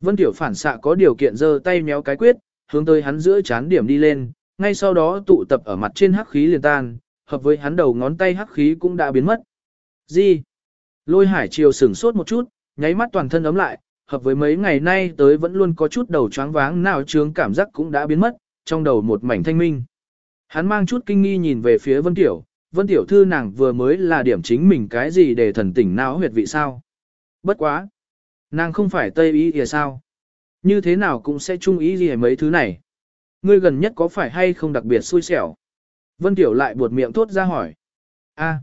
Vân Tiểu phản xạ có điều kiện giơ tay méo cái quyết, hướng tới hắn giữa chán điểm đi lên, ngay sau đó tụ tập ở mặt trên hắc khí liền tan, hợp với hắn đầu ngón tay hắc khí cũng đã biến mất. Gì? Lôi hải chiều sửng sốt một chút, nháy mắt toàn thân ấm lại, hợp với mấy ngày nay tới vẫn luôn có chút đầu choáng váng nào trướng cảm giác cũng đã biến mất, trong đầu một mảnh thanh minh. Hắn mang chút kinh nghi nhìn về phía Vân Tiểu, Vân Tiểu thư nàng vừa mới là điểm chính mình cái gì để thần tỉnh não huyệt vị sao. Bất quá. Nàng không phải Tây Y thì sao. Như thế nào cũng sẽ chung ý gì mấy thứ này. Ngươi gần nhất có phải hay không đặc biệt xui xẻo? Vân Tiểu lại buột miệng thốt ra hỏi. a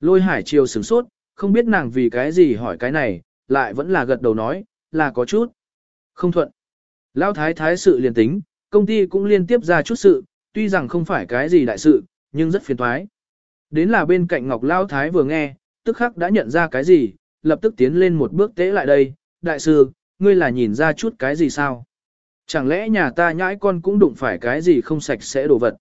Lôi hải chiều sửng sốt, không biết nàng vì cái gì hỏi cái này, lại vẫn là gật đầu nói, là có chút. Không thuận. Lão thái thái sự liền tính, công ty cũng liên tiếp ra chút sự, tuy rằng không phải cái gì đại sự, nhưng rất phiền toái. Đến là bên cạnh Ngọc lao thái vừa nghe, tức khắc đã nhận ra cái gì, lập tức tiến lên một bước tế lại đây, đại sư, ngươi là nhìn ra chút cái gì sao? Chẳng lẽ nhà ta nhãi con cũng đụng phải cái gì không sạch sẽ đồ vật?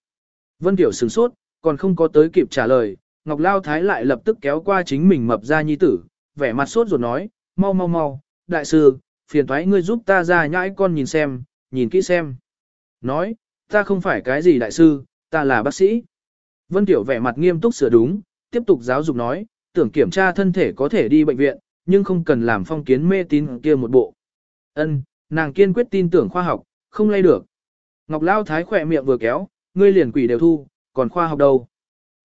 Vân Tiểu sửng sốt, còn không có tới kịp trả lời, Ngọc Lao Thái lại lập tức kéo qua chính mình mập ra nhi tử, vẻ mặt sốt rồi nói, mau mau mau, đại sư, phiền thoái ngươi giúp ta ra nhãi con nhìn xem, nhìn kỹ xem. Nói, ta không phải cái gì đại sư, ta là bác sĩ. Vân Tiểu vẻ mặt nghiêm túc sửa đúng, tiếp tục giáo dục nói, tưởng kiểm tra thân thể có thể đi bệnh viện, nhưng không cần làm phong kiến mê tín kia một bộ. Ân, nàng kiên quyết tin tưởng khoa học, không lay được. Ngọc Lao Thái khỏe miệng vừa kéo, ngươi liền quỷ đều thu, còn khoa học đâu.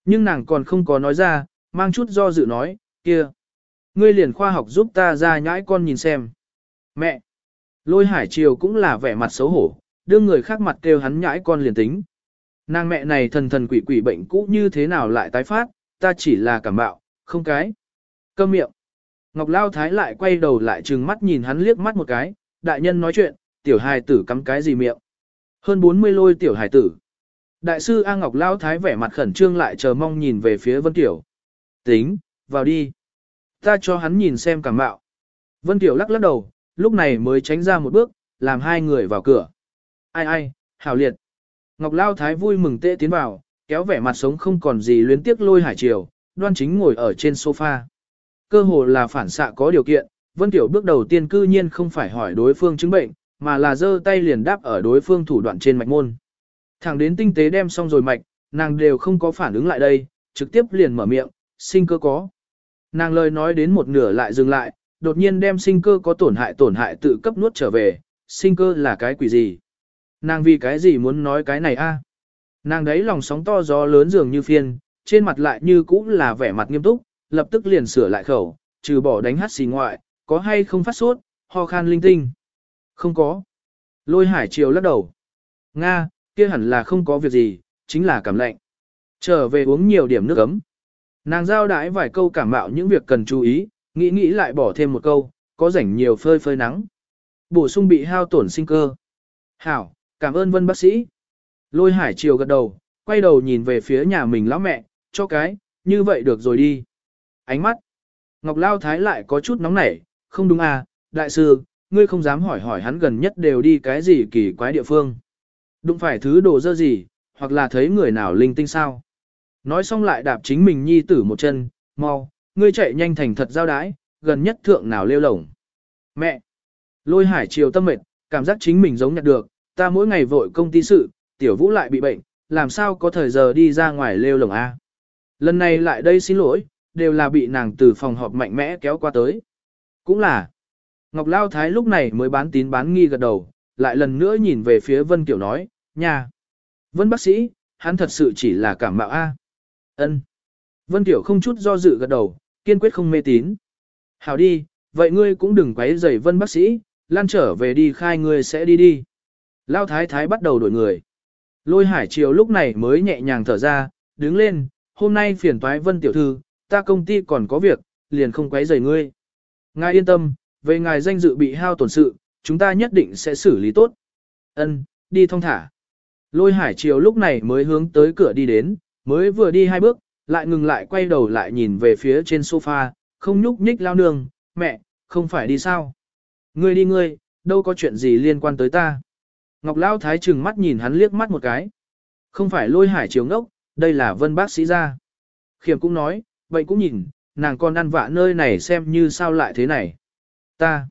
Nhưng nàng còn không có nói ra, mang chút do dự nói, kia. Ngươi liền khoa học giúp ta ra nhãi con nhìn xem. Mẹ! Lôi hải triều cũng là vẻ mặt xấu hổ, đưa người khác mặt kêu hắn nhãi con liền tính. Nàng mẹ này thần thần quỷ quỷ bệnh cũ như thế nào lại tái phát, ta chỉ là cảm bạo, không cái. Câm miệng. Ngọc Lao Thái lại quay đầu lại trừng mắt nhìn hắn liếc mắt một cái, đại nhân nói chuyện, tiểu hài tử cắm cái gì miệng. Hơn 40 lôi tiểu hài tử. Đại sư A Ngọc Lao Thái vẻ mặt khẩn trương lại chờ mong nhìn về phía Vân Tiểu. Tính, vào đi. Ta cho hắn nhìn xem cảm bạo. Vân Tiểu lắc lắc đầu, lúc này mới tránh ra một bước, làm hai người vào cửa. Ai ai, hảo liệt. Ngọc Lao Thái vui mừng tệ tiến vào, kéo vẻ mặt sống không còn gì luyến tiếc lôi hải triều, đoan chính ngồi ở trên sofa. Cơ hồ là phản xạ có điều kiện, Vân Tiểu bước đầu tiên cư nhiên không phải hỏi đối phương chứng bệnh, mà là giơ tay liền đáp ở đối phương thủ đoạn trên mạch môn. Thẳng đến tinh tế đem xong rồi mạch, nàng đều không có phản ứng lại đây, trực tiếp liền mở miệng, sinh cơ có. Nàng lời nói đến một nửa lại dừng lại, đột nhiên đem sinh cơ có tổn hại tổn hại tự cấp nuốt trở về, sinh cơ là cái quỷ gì? Nàng vì cái gì muốn nói cái này a? Nàng đấy lòng sóng to gió lớn dường như phiên, trên mặt lại như cũng là vẻ mặt nghiêm túc, lập tức liền sửa lại khẩu, trừ bỏ đánh hát xì ngoại, có hay không phát sốt, ho khan linh tinh. Không có. Lôi hải chiều lắc đầu. Nga, kia hẳn là không có việc gì, chính là cảm lạnh. Trở về uống nhiều điểm nước ấm. Nàng giao đãi vài câu cảm mạo những việc cần chú ý, nghĩ nghĩ lại bỏ thêm một câu, có rảnh nhiều phơi phơi nắng. Bổ sung bị hao tổn sinh cơ. Hảo, cảm ơn vân bác sĩ. Lôi hải chiều gật đầu, quay đầu nhìn về phía nhà mình lão mẹ, cho cái, như vậy được rồi đi. Ánh mắt. Ngọc Lao Thái lại có chút nóng nảy, không đúng à, đại sư, ngươi không dám hỏi hỏi hắn gần nhất đều đi cái gì kỳ quái địa phương. Đụng phải thứ đồ dơ gì, hoặc là thấy người nào linh tinh sao. Nói xong lại đạp chính mình nhi tử một chân, mau, ngươi chạy nhanh thành thật giao đái, gần nhất thượng nào lêu lổng. Mẹ! Lôi hải chiều tâm mệt, cảm giác chính mình giống nhặt được, ta mỗi ngày vội công ty sự, tiểu vũ lại bị bệnh, làm sao có thời giờ đi ra ngoài lêu lồng A. Lần này lại đây xin lỗi, đều là bị nàng từ phòng họp mạnh mẽ kéo qua tới. Cũng là, Ngọc Lao Thái lúc này mới bán tín bán nghi gật đầu, lại lần nữa nhìn về phía Vân Kiểu nói, nhà. Vân bác sĩ, hắn thật sự chỉ là cảm mạo A. ân Vân Kiểu không chút do dự gật đầu, kiên quyết không mê tín. Hảo đi, vậy ngươi cũng đừng quấy rầy Vân bác sĩ, lan trở về đi khai ngươi sẽ đi đi. Lao thái thái bắt đầu đổi người. Lôi hải triều lúc này mới nhẹ nhàng thở ra, đứng lên, hôm nay phiền toái vân tiểu thư, ta công ty còn có việc, liền không quấy rầy ngươi. Ngài yên tâm, về ngài danh dự bị hao tổn sự, chúng ta nhất định sẽ xử lý tốt. Ân, đi thong thả. Lôi hải triều lúc này mới hướng tới cửa đi đến, mới vừa đi hai bước, lại ngừng lại quay đầu lại nhìn về phía trên sofa, không nhúc nhích lao nương, mẹ, không phải đi sao? Ngươi đi ngươi, đâu có chuyện gì liên quan tới ta. Ngọc Lao Thái trừng mắt nhìn hắn liếc mắt một cái. Không phải lôi hải chiếu ngốc, đây là vân bác sĩ ra. Khiểm cũng nói, vậy cũng nhìn, nàng con ăn vạ nơi này xem như sao lại thế này. Ta,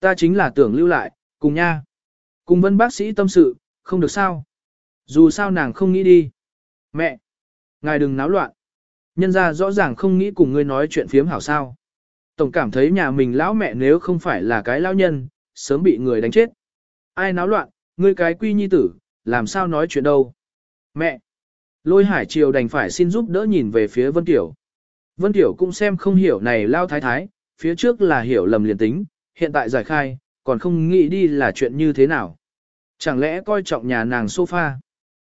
ta chính là tưởng lưu lại, cùng nha. Cùng vân bác sĩ tâm sự, không được sao. Dù sao nàng không nghĩ đi. Mẹ, ngài đừng náo loạn. Nhân ra rõ ràng không nghĩ cùng ngươi nói chuyện phiếm hảo sao. Tổng cảm thấy nhà mình lão mẹ nếu không phải là cái lão nhân, sớm bị người đánh chết. Ai náo loạn, ngươi cái quy nhi tử, làm sao nói chuyện đâu. Mẹ! Lôi hải triều đành phải xin giúp đỡ nhìn về phía Vân Tiểu. Vân Tiểu cũng xem không hiểu này lao thái thái, phía trước là hiểu lầm liền tính, hiện tại giải khai, còn không nghĩ đi là chuyện như thế nào. Chẳng lẽ coi trọng nhà nàng sofa.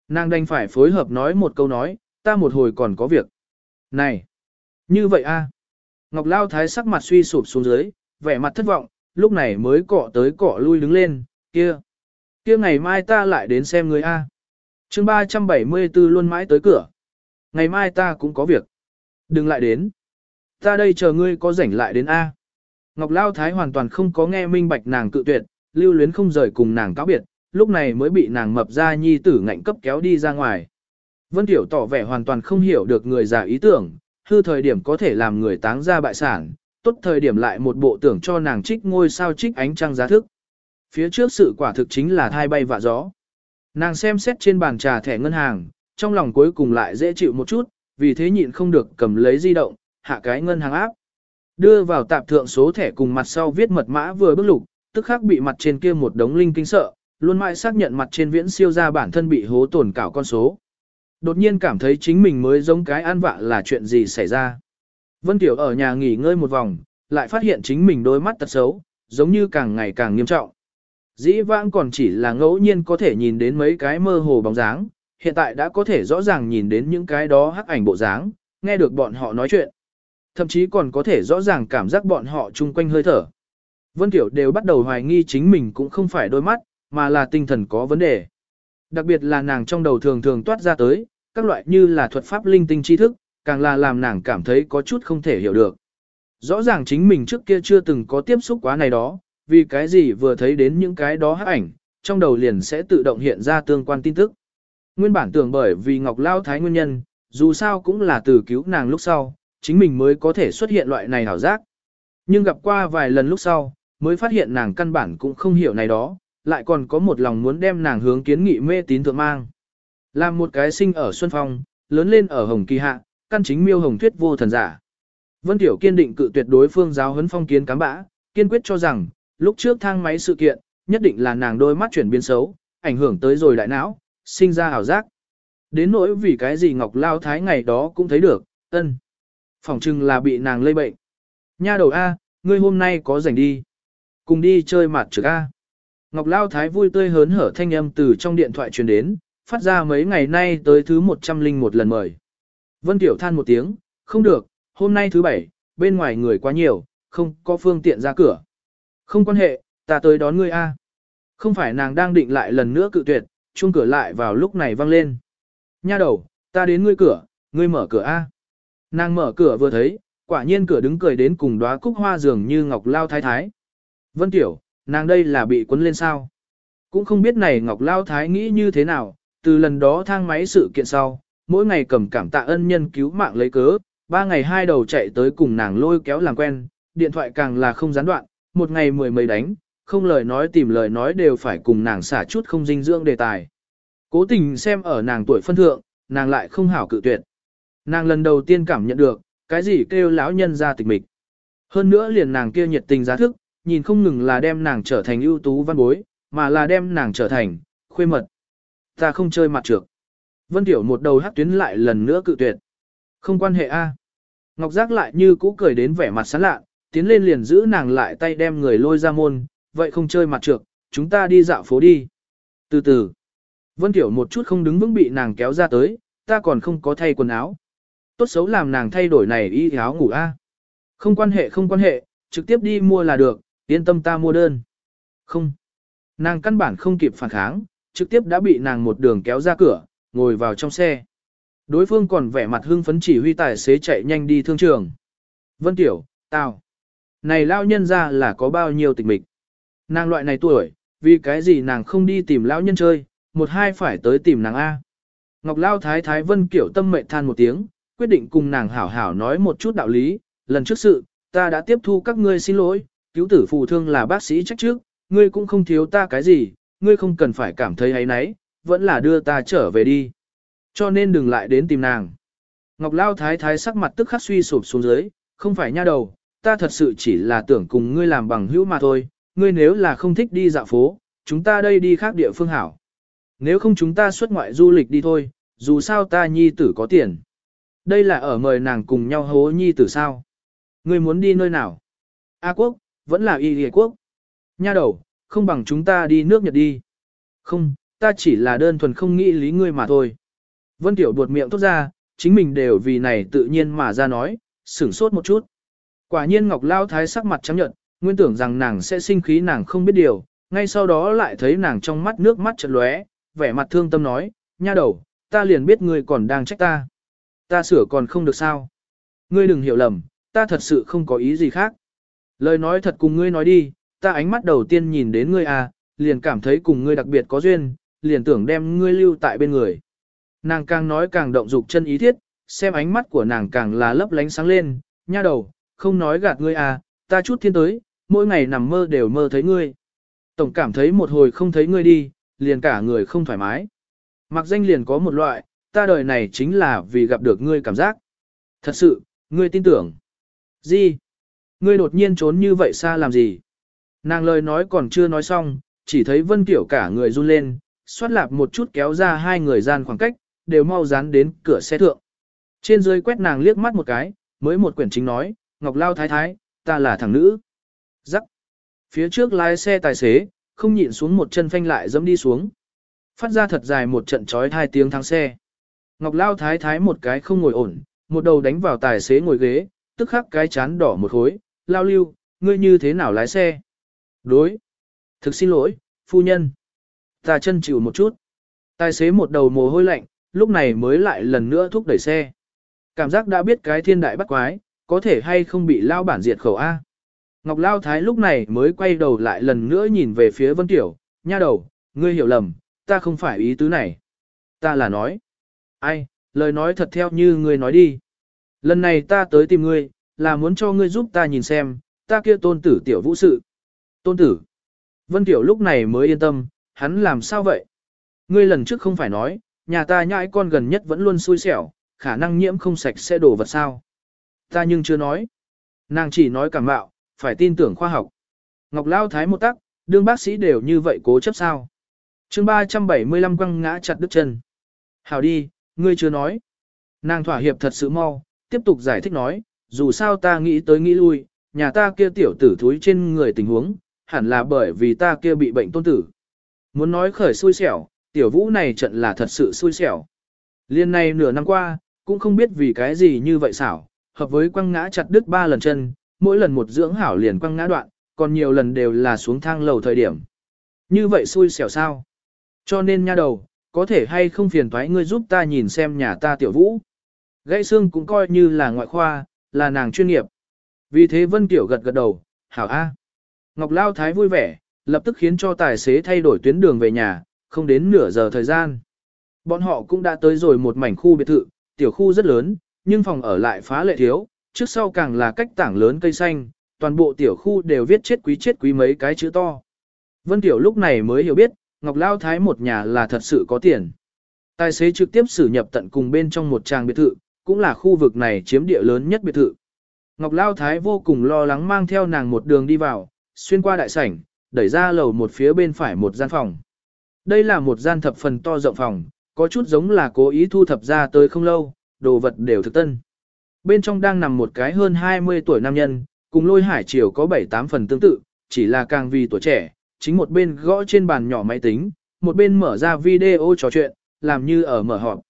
Nàng đành phải phối hợp nói một câu nói, ta một hồi còn có việc. Này! Như vậy a Ngọc Lao Thái sắc mặt suy sụp xuống dưới, vẻ mặt thất vọng, lúc này mới cọ tới cọ lui đứng lên, kia kia ngày mai ta lại đến xem người A. chương 374 luôn mãi tới cửa. Ngày mai ta cũng có việc. Đừng lại đến. Ta đây chờ ngươi có rảnh lại đến A. Ngọc Lao Thái hoàn toàn không có nghe minh bạch nàng cự tuyệt, lưu luyến không rời cùng nàng cáo biệt, lúc này mới bị nàng mập ra nhi tử ngạnh cấp kéo đi ra ngoài. Vân Tiểu tỏ vẻ hoàn toàn không hiểu được người già ý tưởng, hư thời điểm có thể làm người táng ra bại sản, tốt thời điểm lại một bộ tưởng cho nàng trích ngôi sao trích ánh trăng giá thức. Phía trước sự quả thực chính là thai bay vạ gió. Nàng xem xét trên bàn trà thẻ ngân hàng, trong lòng cuối cùng lại dễ chịu một chút, vì thế nhịn không được cầm lấy di động, hạ cái ngân hàng áp. Đưa vào tạp thượng số thẻ cùng mặt sau viết mật mã vừa bước lục, tức khắc bị mặt trên kia một đống linh kinh sợ, luôn mãi xác nhận mặt trên viễn siêu ra bản thân bị hố tổn cảo con số. Đột nhiên cảm thấy chính mình mới giống cái an vạ là chuyện gì xảy ra. Vân Tiểu ở nhà nghỉ ngơi một vòng, lại phát hiện chính mình đôi mắt tật xấu, giống như càng ngày càng nghiêm trọng. Dĩ vãng còn chỉ là ngẫu nhiên có thể nhìn đến mấy cái mơ hồ bóng dáng, hiện tại đã có thể rõ ràng nhìn đến những cái đó hắc ảnh bộ dáng, nghe được bọn họ nói chuyện. Thậm chí còn có thể rõ ràng cảm giác bọn họ chung quanh hơi thở. Vân Tiểu đều bắt đầu hoài nghi chính mình cũng không phải đôi mắt, mà là tinh thần có vấn đề. Đặc biệt là nàng trong đầu thường thường toát ra tới, các loại như là thuật pháp linh tinh tri thức, càng là làm nàng cảm thấy có chút không thể hiểu được. Rõ ràng chính mình trước kia chưa từng có tiếp xúc quá này đó, vì cái gì vừa thấy đến những cái đó hắc ảnh, trong đầu liền sẽ tự động hiện ra tương quan tin tức. Nguyên bản tưởng bởi vì Ngọc Lao Thái nguyên nhân, dù sao cũng là từ cứu nàng lúc sau, chính mình mới có thể xuất hiện loại này hảo giác. Nhưng gặp qua vài lần lúc sau, mới phát hiện nàng căn bản cũng không hiểu này đó, lại còn có một lòng muốn đem nàng hướng kiến nghị mê tín thượng mang. Làm một cái sinh ở Xuân Phong, lớn lên ở Hồng Kỳ Hạ, căn chính miêu hồng thuyết vô thần giả. Vân Tiểu kiên định cự tuyệt đối phương giáo huấn phong kiến cám bã, kiên quyết cho rằng, lúc trước thang máy sự kiện, nhất định là nàng đôi mắt chuyển biến xấu, ảnh hưởng tới rồi đại não, sinh ra ảo giác. Đến nỗi vì cái gì Ngọc Lao Thái ngày đó cũng thấy được, ân. Phòng trưng là bị nàng lây bệnh. Nha đầu A, ngươi hôm nay có rảnh đi. Cùng đi chơi mặt trực A. Ngọc Lao Thái vui tươi hớn hở thanh âm từ trong điện thoại truyền đến, phát ra mấy ngày nay tới thứ 101 lần mời. Vân Tiểu than một tiếng, không được, hôm nay thứ bảy, bên ngoài người quá nhiều, không có phương tiện ra cửa. Không quan hệ, ta tới đón ngươi a. Không phải nàng đang định lại lần nữa cự tuyệt, chuông cửa lại vào lúc này vang lên. Nha đầu, ta đến ngươi cửa, ngươi mở cửa a. Nàng mở cửa vừa thấy, quả nhiên cửa đứng cười đến cùng đóa cúc hoa dường như ngọc lao thái thái. Vân Tiểu, nàng đây là bị cuốn lên sao? Cũng không biết này ngọc lao thái nghĩ như thế nào, từ lần đó thang máy sự kiện sau, mỗi ngày cầm cảm tạ ân nhân cứu mạng lấy cớ, ba ngày hai đầu chạy tới cùng nàng lôi kéo làm quen, điện thoại càng là không gián đoạn, một ngày mười mấy đánh, không lời nói tìm lời nói đều phải cùng nàng xả chút không dinh dưỡng đề tài. Cố tình xem ở nàng tuổi phân thượng, nàng lại không hảo cự tuyệt. Nàng lần đầu tiên cảm nhận được, cái gì kêu lão nhân ra tịch mịch. Hơn nữa liền nàng kia nhiệt tình giá thức, nhìn không ngừng là đem nàng trở thành ưu tú văn bối, mà là đem nàng trở thành, khuê mật. Ta không chơi mặt trược. Vân Tiểu một đầu hát tuyến lại lần nữa cự tuyệt. Không quan hệ a. Ngọc Giác lại như cũ cười đến vẻ mặt sán lạ, tiến lên liền giữ nàng lại tay đem người lôi ra môn, vậy không chơi mặt trược, chúng ta đi dạo phố đi. Từ từ, Vân Tiểu một chút không đứng vững bị nàng kéo ra tới, ta còn không có thay quần áo. Tốt xấu làm nàng thay đổi này y áo ngủ a. Không quan hệ không quan hệ, trực tiếp đi mua là được, yên tâm ta mua đơn. Không. Nàng căn bản không kịp phản kháng, trực tiếp đã bị nàng một đường kéo ra cửa, ngồi vào trong xe. Đối phương còn vẻ mặt hưng phấn chỉ huy tài xế chạy nhanh đi thương trường. Vân Tiểu, tao. Này lao nhân ra là có bao nhiêu tịch mịch. Nàng loại này tuổi, vì cái gì nàng không đi tìm lão nhân chơi, một hai phải tới tìm nàng A. Ngọc Lao Thái Thái Vân kiểu tâm mệnh than một tiếng, quyết định cùng nàng hảo hảo nói một chút đạo lý, lần trước sự, ta đã tiếp thu các ngươi xin lỗi, cứu tử phù thương là bác sĩ trách trước, ngươi cũng không thiếu ta cái gì, ngươi không cần phải cảm thấy ấy nấy, vẫn là đưa ta trở về đi. Cho nên đừng lại đến tìm nàng. Ngọc Lao Thái Thái sắc mặt tức khắc suy sụp xuống dưới, không phải nha đầu, ta thật sự chỉ là tưởng cùng ngươi làm bằng hữu mà thôi, ngươi nếu là không thích đi dạo phố, chúng ta đây đi khác địa phương hảo. Nếu không chúng ta xuất ngoại du lịch đi thôi, dù sao ta nhi tử có tiền. Đây là ở mời nàng cùng nhau hố nhi tử sao. Ngươi muốn đi nơi nào? A quốc, vẫn là y địa quốc. Nha đầu, không bằng chúng ta đi nước Nhật đi. Không, ta chỉ là đơn thuần không nghĩ lý ngươi mà thôi. Vân Tiểu buột miệng tốt ra, chính mình đều vì này tự nhiên mà ra nói, sửng sốt một chút. Quả nhiên Ngọc Lao Thái sắc mặt trắng nhợt, nguyên tưởng rằng nàng sẽ sinh khí nàng không biết điều, ngay sau đó lại thấy nàng trong mắt nước mắt chợt lóe, vẻ mặt thương tâm nói, nha đầu, ta liền biết ngươi còn đang trách ta. Ta sửa còn không được sao. Ngươi đừng hiểu lầm, ta thật sự không có ý gì khác. Lời nói thật cùng ngươi nói đi, ta ánh mắt đầu tiên nhìn đến ngươi à, liền cảm thấy cùng ngươi đặc biệt có duyên, liền tưởng đem ngươi lưu tại bên người. Nàng càng nói càng động dục chân ý thiết, xem ánh mắt của nàng càng là lấp lánh sáng lên, nha đầu, không nói gạt ngươi à, ta chút thiên tới, mỗi ngày nằm mơ đều mơ thấy ngươi. Tổng cảm thấy một hồi không thấy ngươi đi, liền cả người không thoải mái. Mặc danh liền có một loại, ta đời này chính là vì gặp được ngươi cảm giác. Thật sự, ngươi tin tưởng. Gì? Ngươi đột nhiên trốn như vậy xa làm gì? Nàng lời nói còn chưa nói xong, chỉ thấy Vân Tiểu cả người run lên, xoát lạp một chút kéo ra hai người gian khoảng cách, đều mau dán đến cửa xe thượng. Trên dưới quét nàng liếc mắt một cái, mới một quyển chính nói, Ngọc Lao Thái Thái, ta là thằng nữ. Rắc. Phía trước lái xe tài xế, không nhịn xuống một chân phanh lại dẫm đi xuống. Phát ra thật dài một trận trói hai tiếng thắng xe. Ngọc Lao Thái Thái một cái không ngồi ổn, một đầu đánh vào tài xế ngồi ghế, tức khắc cái chán đỏ một khối, lao lưu, ngươi như thế nào lái xe? Đối. Thực xin lỗi, phu nhân. Ta chân chịu một chút. Tài xế một đầu mồ hôi lạnh, lúc này mới lại lần nữa thúc đẩy xe. Cảm giác đã biết cái thiên đại bắt quái, có thể hay không bị lao bản diệt khẩu A. Ngọc Lao Thái lúc này mới quay đầu lại lần nữa nhìn về phía Vân Tiểu, nha đầu, ngươi hiểu lầm, ta không phải ý tứ này. Ta là nói. Ai, lời nói thật theo như ngươi nói đi. Lần này ta tới tìm ngươi, là muốn cho ngươi giúp ta nhìn xem, ta kia tôn tử tiểu vũ sự. Tôn tử. Vân Tiểu lúc này mới yên tâm, hắn làm sao vậy? Ngươi lần trước không phải nói, nhà ta nhãi con gần nhất vẫn luôn xui xẻo, khả năng nhiễm không sạch sẽ đổ vật sao. Ta nhưng chưa nói. Nàng chỉ nói cảm mạo, phải tin tưởng khoa học. Ngọc Lao Thái một tắc, đương bác sĩ đều như vậy cố chấp sao. chương 375 quăng ngã chặt đứt chân. Hảo đi, ngươi chưa nói. Nàng thỏa hiệp thật sự mau, tiếp tục giải thích nói, dù sao ta nghĩ tới nghĩ lui, nhà ta kia tiểu tử thúi trên người tình huống, hẳn là bởi vì ta kia bị bệnh tôn tử. Muốn nói khởi xui xẻo, tiểu vũ này trận là thật sự xui xẻo. Liên này nửa năm qua, cũng không biết vì cái gì như vậy xảo, hợp với quăng ngã chặt đứt ba lần chân, mỗi lần một dưỡng hảo liền quăng ngã đoạn, còn nhiều lần đều là xuống thang lầu thời điểm. Như vậy xui xẻo sao? Cho nên nha đầu, có thể hay không phiền thoái ngươi giúp ta nhìn xem nhà ta tiểu vũ. Gãy xương cũng coi như là ngoại khoa, là nàng chuyên nghiệp. Vì thế Vân Tiểu gật gật đầu, hảo A. Ngọc Lao Thái vui vẻ, lập tức khiến cho tài xế thay đổi tuyến đường về nhà, không đến nửa giờ thời gian. Bọn họ cũng đã tới rồi một mảnh khu biệt thự, tiểu khu rất lớn, nhưng phòng ở lại phá lệ thiếu, trước sau càng là cách tảng lớn cây xanh, toàn bộ tiểu khu đều viết chết quý chết quý mấy cái chữ to. Vân Tiểu lúc này mới hiểu biết, Ngọc Lao Thái một nhà là thật sự có tiền. Tài xế trực tiếp xử nhập tận cùng bên trong một trang biệt thự, cũng là khu vực này chiếm địa lớn nhất biệt thự. Ngọc Lao Thái vô cùng lo lắng mang theo nàng một đường đi vào, xuyên qua đại sảnh, đẩy ra lầu một phía bên phải một gian phòng. Đây là một gian thập phần to rộng phòng, có chút giống là cố ý thu thập ra tới không lâu, đồ vật đều thực tân. Bên trong đang nằm một cái hơn 20 tuổi nam nhân, cùng lôi hải triều có 7-8 phần tương tự, chỉ là càng vì tuổi trẻ, chính một bên gõ trên bàn nhỏ máy tính, một bên mở ra video trò chuyện, làm như ở mở họp.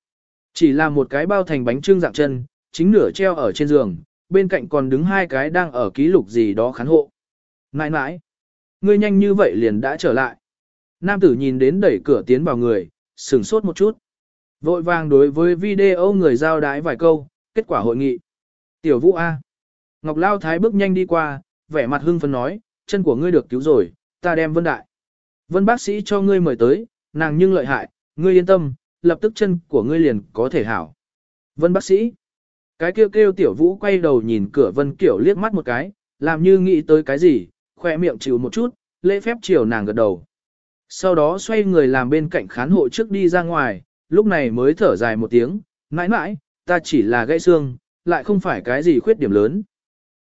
Chỉ là một cái bao thành bánh trưng dạng chân, chính nửa treo ở trên giường, bên cạnh còn đứng hai cái đang ở ký lục gì đó khán hộ. Nãi nãi, ngươi nhanh như vậy liền đã trở lại. Nam tử nhìn đến đẩy cửa tiến vào người, sửng sốt một chút. Vội vàng đối với video người giao đái vài câu, kết quả hội nghị. Tiểu vũ A. Ngọc Lao Thái bước nhanh đi qua, vẻ mặt hưng phấn nói, chân của ngươi được cứu rồi, ta đem vân đại. Vân bác sĩ cho ngươi mời tới, nàng nhưng lợi hại, ngươi yên tâm, lập tức chân của ngươi liền có thể hảo. Vân bác sĩ. Cái kêu kêu tiểu vũ quay đầu nhìn cửa vân kiểu liếc mắt một cái, làm như nghĩ tới cái gì, khoe miệng chịu một chút, lễ phép chiều nàng gật đầu. Sau đó xoay người làm bên cạnh khán hộ trước đi ra ngoài, lúc này mới thở dài một tiếng, mãi mãi, ta chỉ là gãy xương, lại không phải cái gì khuyết điểm lớn.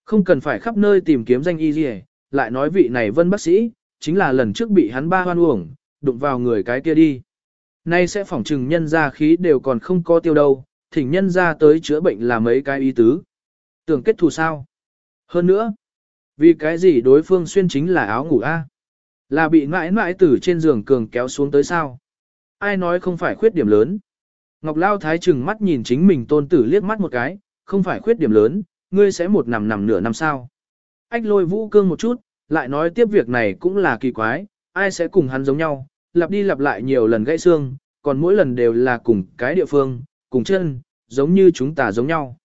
Không cần phải khắp nơi tìm kiếm danh y gì, lại nói vị này vân bác sĩ, chính là lần trước bị hắn ba hoan uổng, đụng vào người cái kia đi. Nay sẽ phỏng trừng nhân ra khí đều còn không có tiêu đâu, thỉnh nhân ra tới chữa bệnh là mấy cái ý tứ. Tưởng kết thù sao? Hơn nữa, vì cái gì đối phương xuyên chính là áo ngủ a Là bị mãi mãi từ trên giường cường kéo xuống tới sao? Ai nói không phải khuyết điểm lớn? Ngọc Lao Thái chừng mắt nhìn chính mình tôn tử liếc mắt một cái, không phải khuyết điểm lớn, ngươi sẽ một nằm nằm nửa năm sao. Ách lôi vũ cương một chút, lại nói tiếp việc này cũng là kỳ quái, ai sẽ cùng hắn giống nhau, lặp đi lặp lại nhiều lần gãy xương, còn mỗi lần đều là cùng cái địa phương, cùng chân, giống như chúng ta giống nhau.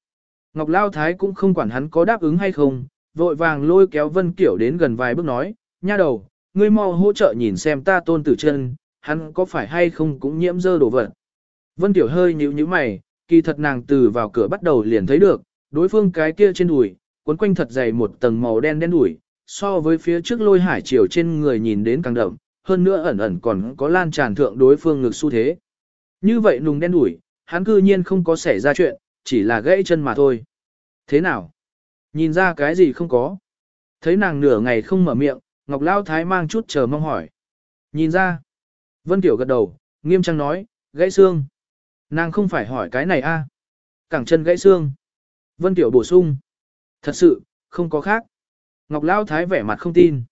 Ngọc Lao Thái cũng không quản hắn có đáp ứng hay không, vội vàng lôi kéo Vân Kiểu đến gần vài bước nói, nha đầu, ngươi mau hỗ trợ nhìn xem ta tôn tử chân, hắn có phải hay không cũng nhiễm dơ đổ vật. Vân tiểu hơi nhíu nhíu mày, kỳ thật nàng từ vào cửa bắt đầu liền thấy được, đối phương cái kia trên đùi, cuốn quanh thật dày một tầng màu đen đen đùi, so với phía trước lôi hải chiều trên người nhìn đến càng đậm, hơn nữa ẩn ẩn còn có lan tràn thượng đối phương ngực xu thế. Như vậy nùng đen đuổi, hắn cư nhiên không có xảy ra chuyện, chỉ là gãy chân mà thôi. Thế nào? Nhìn ra cái gì không có? Thấy nàng nửa ngày không mở miệng, Ngọc Lao Thái mang chút chờ mong hỏi. Nhìn ra. Vân Tiểu gật đầu, nghiêm trang nói, gãy xương. Nàng không phải hỏi cái này a à? Cẳng chân gãy xương. Vân Tiểu bổ sung. Thật sự, không có khác. Ngọc Lao Thái vẻ mặt không tin.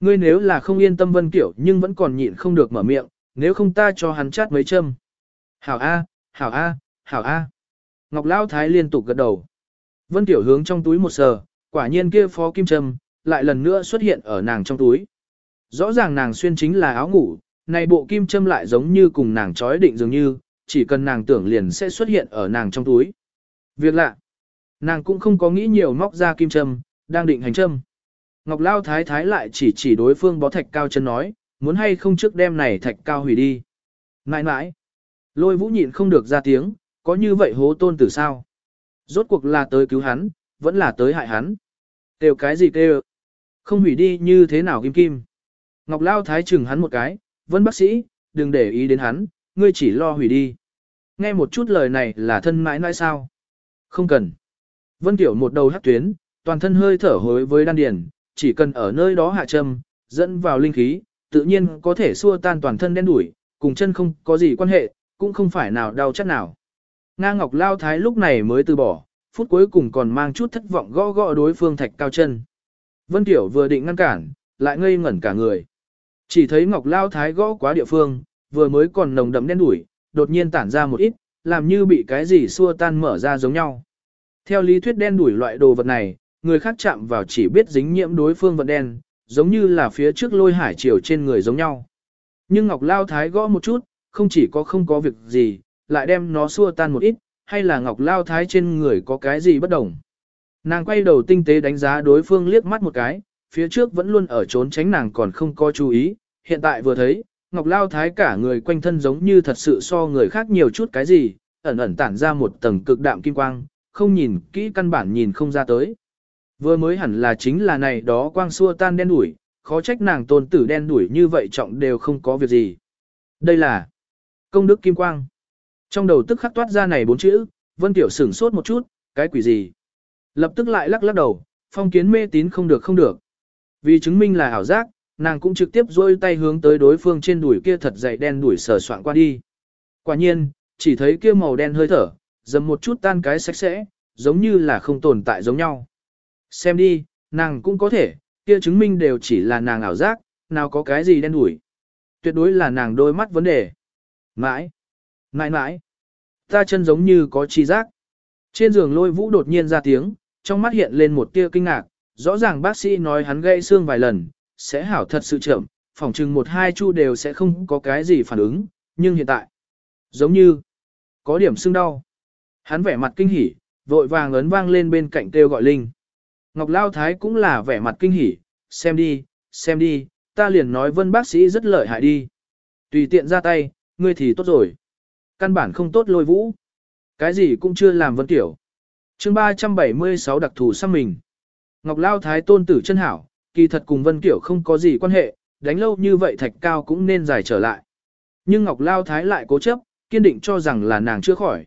Ngươi nếu là không yên tâm Vân Tiểu nhưng vẫn còn nhịn không được mở miệng, nếu không ta cho hắn chát mấy châm. Hảo A, hảo A, hảo A. Ngọc Lao Thái liên tục gật đầu. Vân Tiểu hướng trong túi một sờ, quả nhiên kia phó kim châm, lại lần nữa xuất hiện ở nàng trong túi. Rõ ràng nàng xuyên chính là áo ngủ, này bộ kim châm lại giống như cùng nàng trói định dường như, chỉ cần nàng tưởng liền sẽ xuất hiện ở nàng trong túi. Việc lạ, nàng cũng không có nghĩ nhiều móc ra kim châm, đang định hành châm. Ngọc Lao Thái Thái lại chỉ chỉ đối phương bó thạch cao chân nói, muốn hay không trước đêm này thạch cao hủy đi. Nãi nãi, lôi vũ nhịn không được ra tiếng, có như vậy hố tôn tử sao? Rốt cuộc là tới cứu hắn, vẫn là tới hại hắn. Kêu cái gì kêu? Không hủy đi như thế nào kim kim? Ngọc Lao Thái chừng hắn một cái, vân bác sĩ, đừng để ý đến hắn, ngươi chỉ lo hủy đi. Nghe một chút lời này là thân mãi nói sao? Không cần. Vân Tiểu một đầu hắc tuyến, toàn thân hơi thở hối với đan điền, chỉ cần ở nơi đó hạ châm, dẫn vào linh khí, tự nhiên có thể xua tan toàn thân đen đủi, cùng chân không có gì quan hệ, cũng không phải nào đau chất nào. Nga Ngọc Lao Thái lúc này mới từ bỏ, phút cuối cùng còn mang chút thất vọng gõ gõ đối phương thạch cao chân. Vân Tiểu vừa định ngăn cản, lại ngây ngẩn cả người. Chỉ thấy Ngọc Lao Thái gõ quá địa phương, vừa mới còn nồng đậm đen đủi, đột nhiên tản ra một ít, làm như bị cái gì xua tan mở ra giống nhau. Theo lý thuyết đen đủi loại đồ vật này, người khác chạm vào chỉ biết dính nhiễm đối phương vật đen, giống như là phía trước lôi hải chiều trên người giống nhau. Nhưng Ngọc Lao Thái gõ một chút, không chỉ có không có việc gì, lại đem nó xua tan một ít, hay là Ngọc Lao Thái trên người có cái gì bất đồng. Nàng quay đầu tinh tế đánh giá đối phương liếc mắt một cái, phía trước vẫn luôn ở trốn tránh nàng còn không có chú ý, hiện tại vừa thấy, Ngọc Lao Thái cả người quanh thân giống như thật sự so người khác nhiều chút cái gì, ẩn ẩn tản ra một tầng cực đạm kim quang, không nhìn kỹ căn bản nhìn không ra tới. Vừa mới hẳn là chính là này đó quang xua tan đen đuổi, khó trách nàng tôn tử đen đuổi như vậy trọng đều không có việc gì. Đây là công đức kim quang. Trong đầu tức khắc toát ra này bốn chữ, Vân Tiểu sửng sốt một chút, cái quỷ gì. Lập tức lại lắc lắc đầu, phong kiến mê tín không được không được. Vì chứng minh là ảo giác, nàng cũng trực tiếp dôi tay hướng tới đối phương trên đùi kia thật dày đen đuổi sờ soạn qua đi. Quả nhiên, chỉ thấy kia màu đen hơi thở, dầm một chút tan cái sạch sẽ, giống như là không tồn tại giống nhau. Xem đi, nàng cũng có thể, kia chứng minh đều chỉ là nàng ảo giác, nào có cái gì đen đuổi. Tuyệt đối là nàng đôi mắt vấn đề. Mãi, mãi mãi, ta chân giống như có chi giác. Trên giường lôi vũ đột nhiên ra tiếng, trong mắt hiện lên một tia kinh ngạc, rõ ràng bác sĩ nói hắn gãy xương vài lần, sẽ hảo thật sự chậm, phòng chừng một hai chu đều sẽ không có cái gì phản ứng, nhưng hiện tại, giống như, có điểm xương đau. Hắn vẻ mặt kinh hỉ, vội vàng ấn vang lên bên cạnh kêu gọi Linh. Ngọc Lao Thái cũng là vẻ mặt kinh hỉ, xem đi, xem đi, ta liền nói vân bác sĩ rất lợi hại đi. Tùy tiện ra tay, ngươi thì tốt rồi. Căn bản không tốt lôi vũ. Cái gì cũng chưa làm vân tiểu. chương 376 đặc thù xăm mình. Ngọc Lao Thái tôn tử chân hảo, kỳ thật cùng vân Kiểu không có gì quan hệ, đánh lâu như vậy thạch cao cũng nên giải trở lại. Nhưng Ngọc Lao Thái lại cố chấp, kiên định cho rằng là nàng chưa khỏi.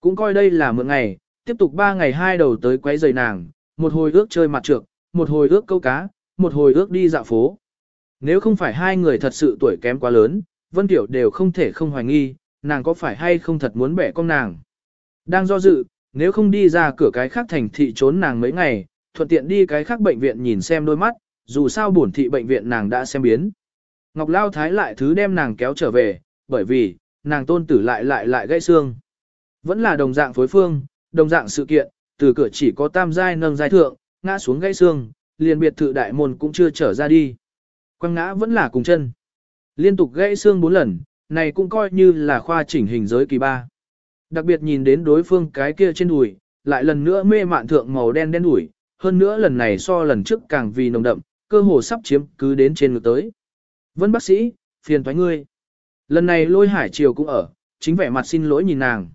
Cũng coi đây là mượn ngày, tiếp tục 3 ngày hai đầu tới quấy giày nàng, một hồi ước chơi mặt trược, một hồi ước câu cá, một hồi ước đi dạo phố. Nếu không phải hai người thật sự tuổi kém quá lớn, Vân Tiểu đều không thể không hoài nghi, nàng có phải hay không thật muốn bẻ con nàng. Đang do dự, nếu không đi ra cửa cái khác thành thị trốn nàng mấy ngày, thuận tiện đi cái khác bệnh viện nhìn xem đôi mắt, dù sao bổn thị bệnh viện nàng đã xem biến. Ngọc Lao Thái lại thứ đem nàng kéo trở về, bởi vì, nàng tôn tử lại lại lại gãy xương. Vẫn là đồng dạng phối phương, đồng dạng sự kiện, từ cửa chỉ có tam giai nâng giai thượng, ngã xuống gãy xương, liền biệt thự đại môn cũng chưa trở ra đi. Quăng ngã vẫn là cùng chân. Liên tục gãy xương bốn lần, này cũng coi như là khoa chỉnh hình giới kỳ ba. Đặc biệt nhìn đến đối phương cái kia trên đùi, lại lần nữa mê mạn thượng màu đen đen đùi, hơn nữa lần này so lần trước càng vì nồng đậm, cơ hồ sắp chiếm cứ đến trên ngực tới. Vân bác sĩ, phiền thoái ngươi. Lần này lôi hải triều cũng ở, chính vẻ mặt xin lỗi nhìn nàng.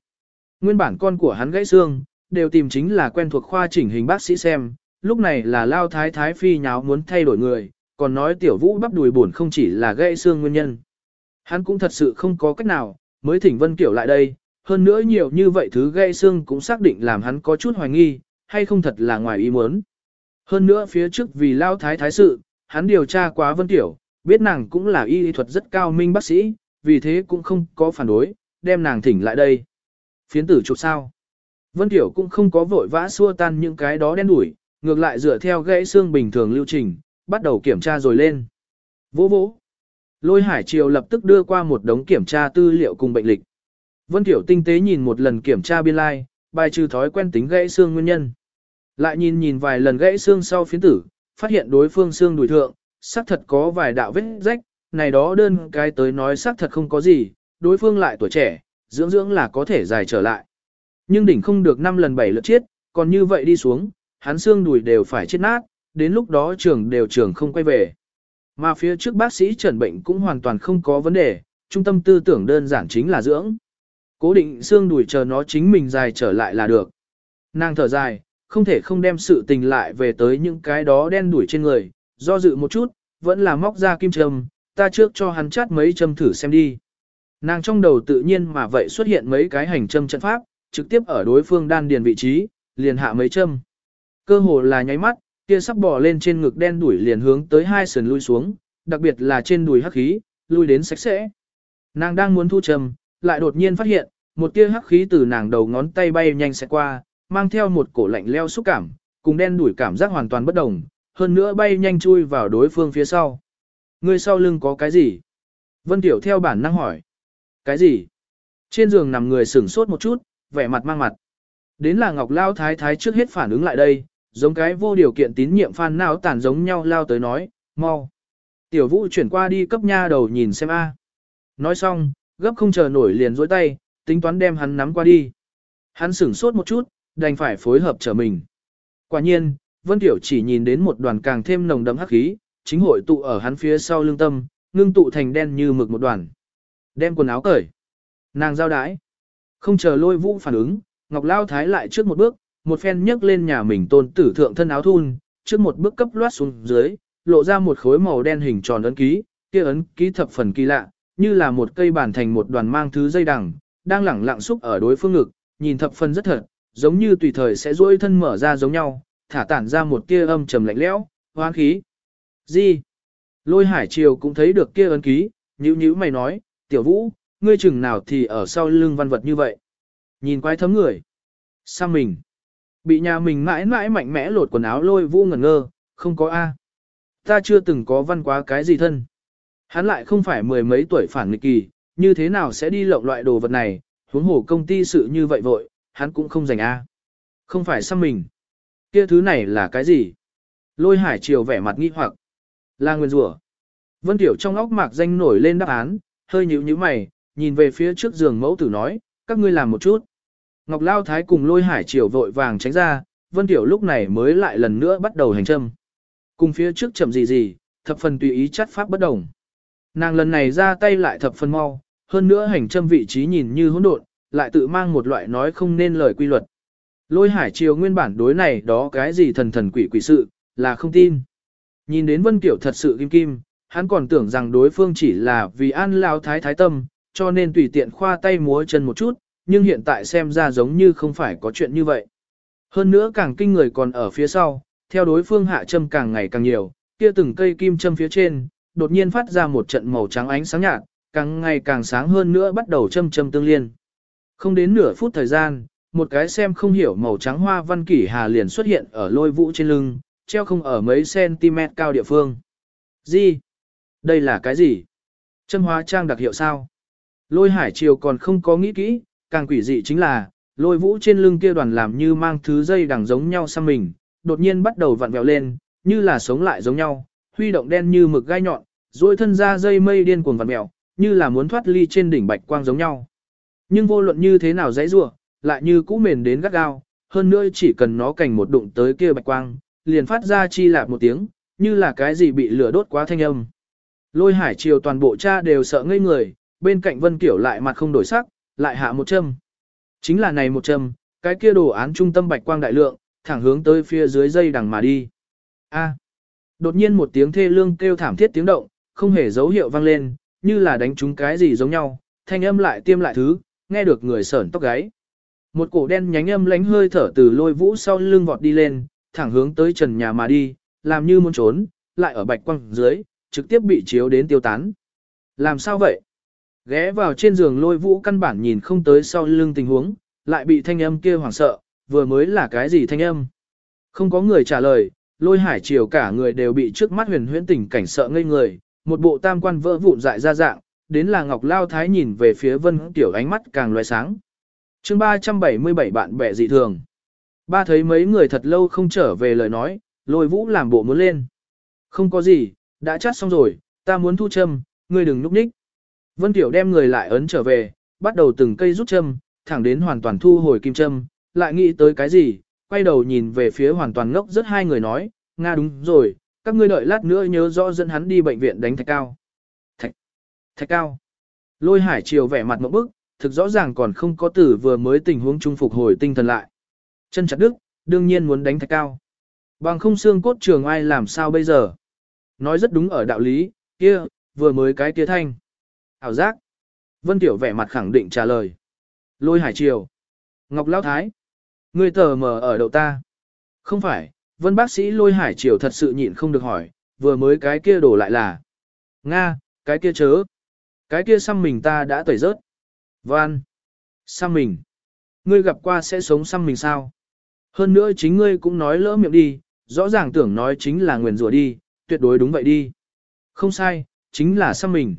Nguyên bản con của hắn gãy xương, đều tìm chính là quen thuộc khoa chỉnh hình bác sĩ xem, lúc này là lao thái thái phi nháo muốn thay đổi người, còn nói tiểu vũ bắp đùi buồn không chỉ là gãy xương nguyên nhân. Hắn cũng thật sự không có cách nào, mới thỉnh Vân Kiểu lại đây, hơn nữa nhiều như vậy thứ gãy xương cũng xác định làm hắn có chút hoài nghi, hay không thật là ngoài ý muốn. Hơn nữa phía trước vì lao thái thái sự, hắn điều tra quá Vân tiểu, biết nàng cũng là y thuật rất cao minh bác sĩ, vì thế cũng không có phản đối, đem nàng thỉnh lại đây. Phiến tử chụp sao? Vân Tiểu cũng không có vội vã xua tan những cái đó đen đủi, ngược lại dựa theo gãy xương bình thường lưu trình, bắt đầu kiểm tra rồi lên. Vỗ vỗ. Lôi Hải Triều lập tức đưa qua một đống kiểm tra tư liệu cùng bệnh lịch. Vân Tiểu tinh tế nhìn một lần kiểm tra biên lai, like, bài trừ thói quen tính gãy xương nguyên nhân. Lại nhìn nhìn vài lần gãy xương sau phiến tử, phát hiện đối phương xương đùi thượng, xác thật có vài đạo vết rách, này đó đơn cái tới nói xác thật không có gì, đối phương lại tuổi trẻ, dưỡng dưỡng là có thể dài trở lại. Nhưng đỉnh không được 5 lần 7 lượt chết, còn như vậy đi xuống, hắn xương đùi đều phải chết nát, đến lúc đó trường đều trường không quay về. Mà phía trước bác sĩ trần bệnh cũng hoàn toàn không có vấn đề, trung tâm tư tưởng đơn giản chính là dưỡng. Cố định xương đùi chờ nó chính mình dài trở lại là được. Nàng thở dài, không thể không đem sự tình lại về tới những cái đó đen đuổi trên người, do dự một chút, vẫn là móc ra kim châm, ta trước cho hắn chát mấy châm thử xem đi. Nàng trong đầu tự nhiên mà vậy xuất hiện mấy cái hành châm trận pháp, trực tiếp ở đối phương đan điền vị trí, liền hạ mấy châm. Cơ hồ là nháy mắt, kia sắp bò lên trên ngực đen đuổi liền hướng tới hai sườn lui xuống, đặc biệt là trên đùi hắc khí, lui đến sạch sẽ. Nàng đang muốn thu châm, lại đột nhiên phát hiện, một tia hắc khí từ nàng đầu ngón tay bay nhanh sẽ qua, mang theo một cổ lạnh leo xúc cảm, cùng đen đuổi cảm giác hoàn toàn bất đồng, hơn nữa bay nhanh chui vào đối phương phía sau. Người sau lưng có cái gì? Vân Tiểu theo bản năng hỏi. Cái gì? Trên giường nằm người sửng sốt một chút, vẻ mặt mang mặt. Đến là Ngọc Lao Thái Thái trước hết phản ứng lại đây, giống cái vô điều kiện tín nhiệm phan nào tản giống nhau lao tới nói, mau. Tiểu vũ chuyển qua đi cấp nha đầu nhìn xem a. Nói xong, gấp không chờ nổi liền dối tay, tính toán đem hắn nắm qua đi. Hắn sửng sốt một chút, đành phải phối hợp trở mình. Quả nhiên, Vân Tiểu chỉ nhìn đến một đoàn càng thêm nồng đậm hắc khí, chính hội tụ ở hắn phía sau lưng tâm, ngưng tụ thành đen như mực một đoàn. Đem quần áo cởi. Nàng giao đái. Không chờ lôi vũ phản ứng, Ngọc Lao Thái lại trước một bước, một phen nhấc lên nhà mình tôn tử thượng thân áo thun, trước một bước cấp loát xuống dưới, lộ ra một khối màu đen hình tròn ấn ký, kia ấn ký thập phần kỳ lạ, như là một cây bản thành một đoàn mang thứ dây đằng, đang lẳng lặng xúc ở đối phương ngực, nhìn thập phần rất thật, giống như tùy thời sẽ duỗi thân mở ra giống nhau, thả tản ra một tia âm trầm lạnh lẽo, hoang khí. Gì? Lôi hải triều cũng thấy được kia ấn ký, nhữ nhữ mày nói, tiểu vũ, ngươi chừng nào thì ở sau lưng văn vật như vậy. Nhìn quái thấm người. Sao mình? Bị nhà mình mãi mãi mạnh mẽ lột quần áo lôi vũ ngẩn ngơ, không có A. Ta chưa từng có văn quá cái gì thân. Hắn lại không phải mười mấy tuổi phản nghịch kỳ, như thế nào sẽ đi lộng loại đồ vật này, huống hồ công ty sự như vậy vội, hắn cũng không dành a. Không phải xăm mình. Kia thứ này là cái gì? Lôi hải chiều vẻ mặt nghi hoặc. Là nguyên rủa. Vân Tiểu trong óc mạc danh nổi lên đáp án, hơi nhíu nhíu mày, nhìn về phía trước giường mẫu tử nói, các ngươi làm một chút. Ngọc Lao Thái cùng lôi hải chiều vội vàng tránh ra, Vân Tiểu lúc này mới lại lần nữa bắt đầu hành châm. Cùng phía trước chậm gì gì, thập phần tùy ý chắt pháp bất đồng. Nàng lần này ra tay lại thập phần mau, hơn nữa hành châm vị trí nhìn như hỗn độn, lại tự mang một loại nói không nên lời quy luật. Lôi hải chiều nguyên bản đối này đó cái gì thần thần quỷ quỷ sự, là không tin. Nhìn đến Vân Kiểu thật sự kim kim, hắn còn tưởng rằng đối phương chỉ là vì an lao thái thái tâm, cho nên tùy tiện khoa tay múa chân một chút, nhưng hiện tại xem ra giống như không phải có chuyện như vậy. Hơn nữa càng kinh người còn ở phía sau, theo đối phương hạ châm càng ngày càng nhiều, kia từng cây kim châm phía trên, đột nhiên phát ra một trận màu trắng ánh sáng nhạt, càng ngày càng sáng hơn nữa bắt đầu châm châm tương liên. Không đến nửa phút thời gian, một cái xem không hiểu màu trắng hoa văn kỷ hà liền xuất hiện ở lôi vũ trên lưng, treo không ở mấy cm cao địa phương. Gì? Đây là cái gì? Châm hóa trang đặc hiệu sao? Lôi hải triều còn không có nghĩ kỹ, càng quỷ dị chính là, lôi vũ trên lưng kia đoàn làm như mang thứ dây đằng giống nhau sang mình, đột nhiên bắt đầu vặn vẹo lên, như là sống lại giống nhau, huy động đen như mực gai nhọn, duỗi thân ra dây mây điên cuồng vặn vẹo, như là muốn thoát ly trên đỉnh bạch quang giống nhau. Nhưng vô luận như thế nào dãy rủa, lại như cũ mềm đến gắt gao, hơn nữa chỉ cần nó cành một đụng tới kia bạch quang, liền phát ra chi lạp một tiếng, như là cái gì bị lửa đốt quá thanh âm. Lôi hải triều toàn bộ cha đều sợ ngây người, bên cạnh Vân Kiểu lại mặt không đổi sắc, lại hạ một châm. Chính là này một châm, cái kia đồ án trung tâm bạch quang đại lượng, thẳng hướng tới phía dưới dây đằng mà đi. A. Đột nhiên một tiếng thê lương kêu thảm thiết tiếng động, không hề dấu hiệu vang lên, như là đánh trúng cái gì giống nhau, thanh âm lại tiêm lại thứ, nghe được người sởn tóc gáy. Một cổ đen nhánh âm lánh hơi thở từ lôi vũ sau lưng vọt đi lên, thẳng hướng tới trần nhà mà đi, làm như muốn trốn, lại ở bạch quang dưới, trực tiếp bị chiếu đến tiêu tán. Làm sao vậy? Ghé vào trên giường lôi vũ căn bản nhìn không tới sau lưng tình huống, lại bị thanh âm kia hoảng sợ, vừa mới là cái gì thanh âm? Không có người trả lời, lôi hải chiều cả người đều bị trước mắt huyền huyễn tình cảnh sợ ngây người, một bộ tam quan vỡ vụn dại ra dạng, đến là Ngọc Lao Thái nhìn về phía Vân Tiểu ánh mắt càng loé sáng. chương 377 bạn bè dị thường. Ba thấy mấy người thật lâu không trở về lời nói, lôi vũ làm bộ muốn lên. Không có gì, đã chắt xong rồi, ta muốn thu châm, ngươi đừng núp ních. Vân Tiểu đem người lại ấn trở về, bắt đầu từng cây rút châm, thẳng đến hoàn toàn thu hồi kim châm, lại nghĩ tới cái gì, quay đầu nhìn về phía hoàn toàn ngốc rất hai người nói, Nga đúng rồi, các ngươi đợi lát nữa nhớ rõ dẫn hắn đi bệnh viện đánh thạch cao. Thạch, cao. Lôi hải chiều vẻ mặt một bức, thực rõ ràng còn không có tử vừa mới tình huống trung phục hồi tinh thần lại. Chân chặt đức, đương nhiên muốn đánh thạch cao. Bằng không xương cốt trường ai làm sao bây giờ. Nói rất đúng ở đạo lý, kia, vừa mới cái kia thanh. Hảo giác. Vân Tiểu vẻ mặt khẳng định trả lời. Lôi hải triều. Ngọc Lão Thái. người tờ mờ ở đầu ta. Không phải, Vân bác sĩ lôi hải triều thật sự nhịn không được hỏi, vừa mới cái kia đổ lại là. Nga, cái kia chớ. Cái kia xăm mình ta đã tẩy rớt. Văn. Xăm mình. Ngươi gặp qua sẽ sống xăm mình sao? Hơn nữa chính ngươi cũng nói lỡ miệng đi, rõ ràng tưởng nói chính là nguyền rủa đi, tuyệt đối đúng vậy đi. Không sai, chính là xăm mình.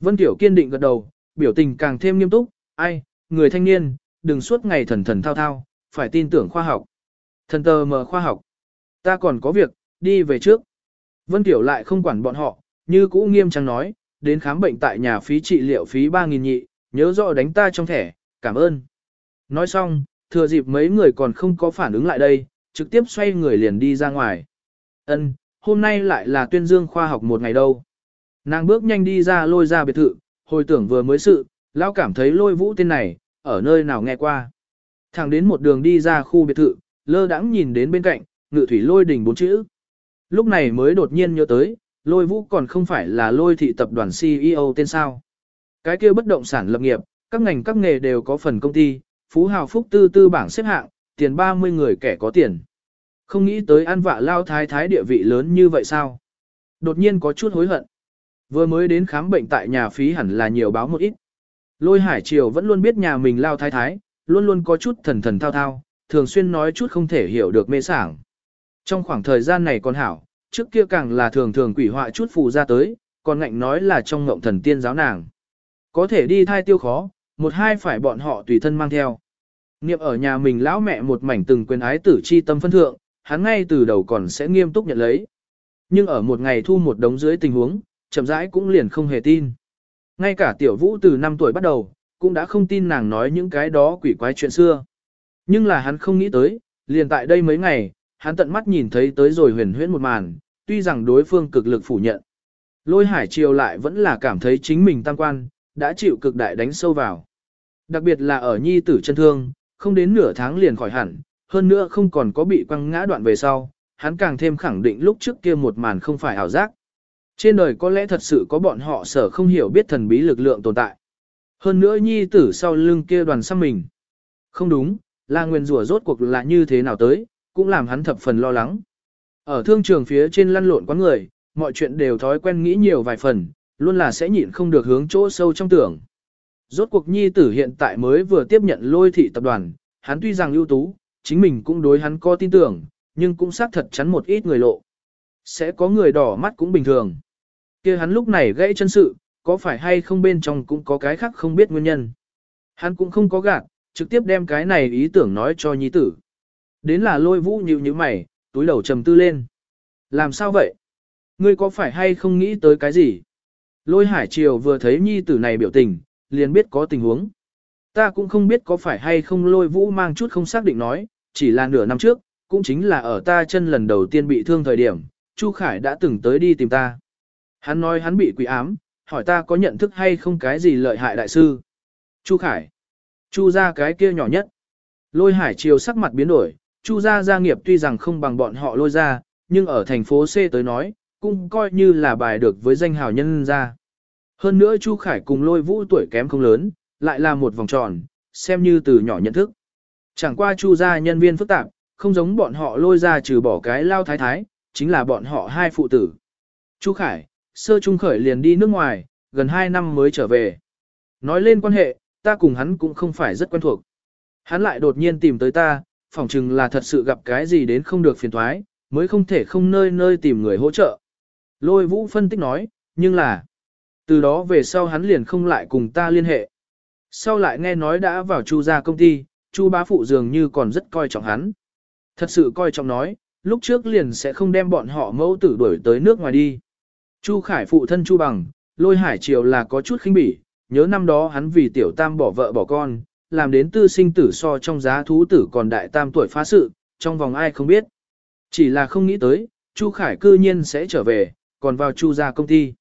Vân Tiểu kiên định gật đầu, biểu tình càng thêm nghiêm túc, ai, người thanh niên, đừng suốt ngày thần thần thao thao, phải tin tưởng khoa học. Thần tờ mờ khoa học. Ta còn có việc, đi về trước. Vân Tiểu lại không quản bọn họ, như cũ nghiêm trang nói, đến khám bệnh tại nhà phí trị liệu phí 3.000 nhị, nhớ rõ đánh ta trong thẻ, cảm ơn. Nói xong, thừa dịp mấy người còn không có phản ứng lại đây, trực tiếp xoay người liền đi ra ngoài. Ân, hôm nay lại là tuyên dương khoa học một ngày đâu. Nàng bước nhanh đi ra lôi ra biệt thự, hồi tưởng vừa mới sự, lão cảm thấy lôi vũ tên này, ở nơi nào nghe qua. Thẳng đến một đường đi ra khu biệt thự, lơ đãng nhìn đến bên cạnh, ngự thủy lôi đỉnh bốn chữ. Lúc này mới đột nhiên nhớ tới, lôi vũ còn không phải là lôi thị tập đoàn CEO tên sao. Cái kia bất động sản lập nghiệp, các ngành các nghề đều có phần công ty, phú hào phúc tư tư bảng xếp hạng, tiền 30 người kẻ có tiền. Không nghĩ tới an vạ lao thái thái địa vị lớn như vậy sao? Đột nhiên có chút hối hận. Vừa mới đến khám bệnh tại nhà phí hẳn là nhiều báo một ít. Lôi hải triều vẫn luôn biết nhà mình lao thái thái, luôn luôn có chút thần thần thao thao, thường xuyên nói chút không thể hiểu được mê sảng. Trong khoảng thời gian này còn hảo, Trước kia càng là thường thường quỷ họa chút phù ra tới, còn ngạnh nói là trong ngộng thần tiên giáo nàng. Có thể đi thai tiêu khó, một hai phải bọn họ tùy thân mang theo. Niệm ở nhà mình lão mẹ một mảnh từng quyền ái tử chi tâm phân thượng, hắn ngay từ đầu còn sẽ nghiêm túc nhận lấy. Nhưng ở một ngày thu một đống dưới tình huống, chậm rãi cũng liền không hề tin. Ngay cả tiểu vũ từ 5 tuổi bắt đầu, cũng đã không tin nàng nói những cái đó quỷ quái chuyện xưa. Nhưng là hắn không nghĩ tới, liền tại đây mấy ngày, hắn tận mắt nhìn thấy tới rồi huyền huyễn một màn, tuy rằng đối phương cực lực phủ nhận. Lôi hải triều lại vẫn là cảm thấy chính mình tăng quan, đã chịu cực đại đánh sâu vào. Đặc biệt là ở nhi tử chân thương, không đến nửa tháng liền khỏi hẳn, hơn nữa không còn có bị quăng ngã đoạn về sau, hắn càng thêm khẳng định lúc trước kia một màn không phải ảo giác. Trên đời có lẽ thật sự có bọn họ sở không hiểu biết thần bí lực lượng tồn tại. Hơn nữa nhi tử sau lưng kia đoàn xăm mình. Không đúng, là nguyên rủa rốt cuộc là như thế nào tới, cũng làm hắn thập phần lo lắng. Ở thương trường phía trên lăn lộn quán người, mọi chuyện đều thói quen nghĩ nhiều vài phần, luôn là sẽ nhịn không được hướng chỗ sâu trong tưởng. Rốt cuộc nhi tử hiện tại mới vừa tiếp nhận lôi thị tập đoàn, hắn tuy rằng ưu tú, chính mình cũng đối hắn có tin tưởng, nhưng cũng xác thật chắn một ít người lộ. Sẽ có người đỏ mắt cũng bình thường. kia hắn lúc này gãy chân sự, có phải hay không bên trong cũng có cái khác không biết nguyên nhân. Hắn cũng không có gạt, trực tiếp đem cái này ý tưởng nói cho nhi tử. Đến là lôi vũ như như mày, túi đầu trầm tư lên. Làm sao vậy? Ngươi có phải hay không nghĩ tới cái gì? Lôi hải triều vừa thấy nhi tử này biểu tình, liền biết có tình huống. Ta cũng không biết có phải hay không lôi vũ mang chút không xác định nói, chỉ là nửa năm trước, cũng chính là ở ta chân lần đầu tiên bị thương thời điểm, Chu Khải đã từng tới đi tìm ta. Hắn nói hắn bị quỷ ám, hỏi ta có nhận thức hay không cái gì lợi hại đại sư. Chu Khải. Chu ra cái kia nhỏ nhất. Lôi hải chiều sắc mặt biến đổi, Chu gia gia nghiệp tuy rằng không bằng bọn họ lôi ra, nhưng ở thành phố C tới nói, cũng coi như là bài được với danh hào nhân gia. Hơn nữa Chu Khải cùng lôi vũ tuổi kém không lớn, lại là một vòng tròn, xem như từ nhỏ nhận thức. Chẳng qua Chu gia nhân viên phức tạp, không giống bọn họ lôi ra trừ bỏ cái lao thái thái, chính là bọn họ hai phụ tử. Chu Khải, sơ trung khởi liền đi nước ngoài, gần 2 năm mới trở về. Nói lên quan hệ, ta cùng hắn cũng không phải rất quen thuộc. Hắn lại đột nhiên tìm tới ta, phỏng chừng là thật sự gặp cái gì đến không được phiền thoái, mới không thể không nơi nơi tìm người hỗ trợ. Lôi vũ phân tích nói, nhưng là, từ đó về sau hắn liền không lại cùng ta liên hệ. Sau lại nghe nói đã vào chu gia công ty, chu bá phụ dường như còn rất coi trọng hắn. Thật sự coi trọng nói, lúc trước liền sẽ không đem bọn họ mẫu tử đuổi tới nước ngoài đi. Chu Khải phụ thân Chu Bằng, lôi hải triều là có chút khinh bỉ, nhớ năm đó hắn vì tiểu tam bỏ vợ bỏ con, làm đến tư sinh tử so trong giá thú tử còn đại tam tuổi phá sự, trong vòng ai không biết. Chỉ là không nghĩ tới, Chu Khải cư nhiên sẽ trở về, còn vào Chu gia công ty.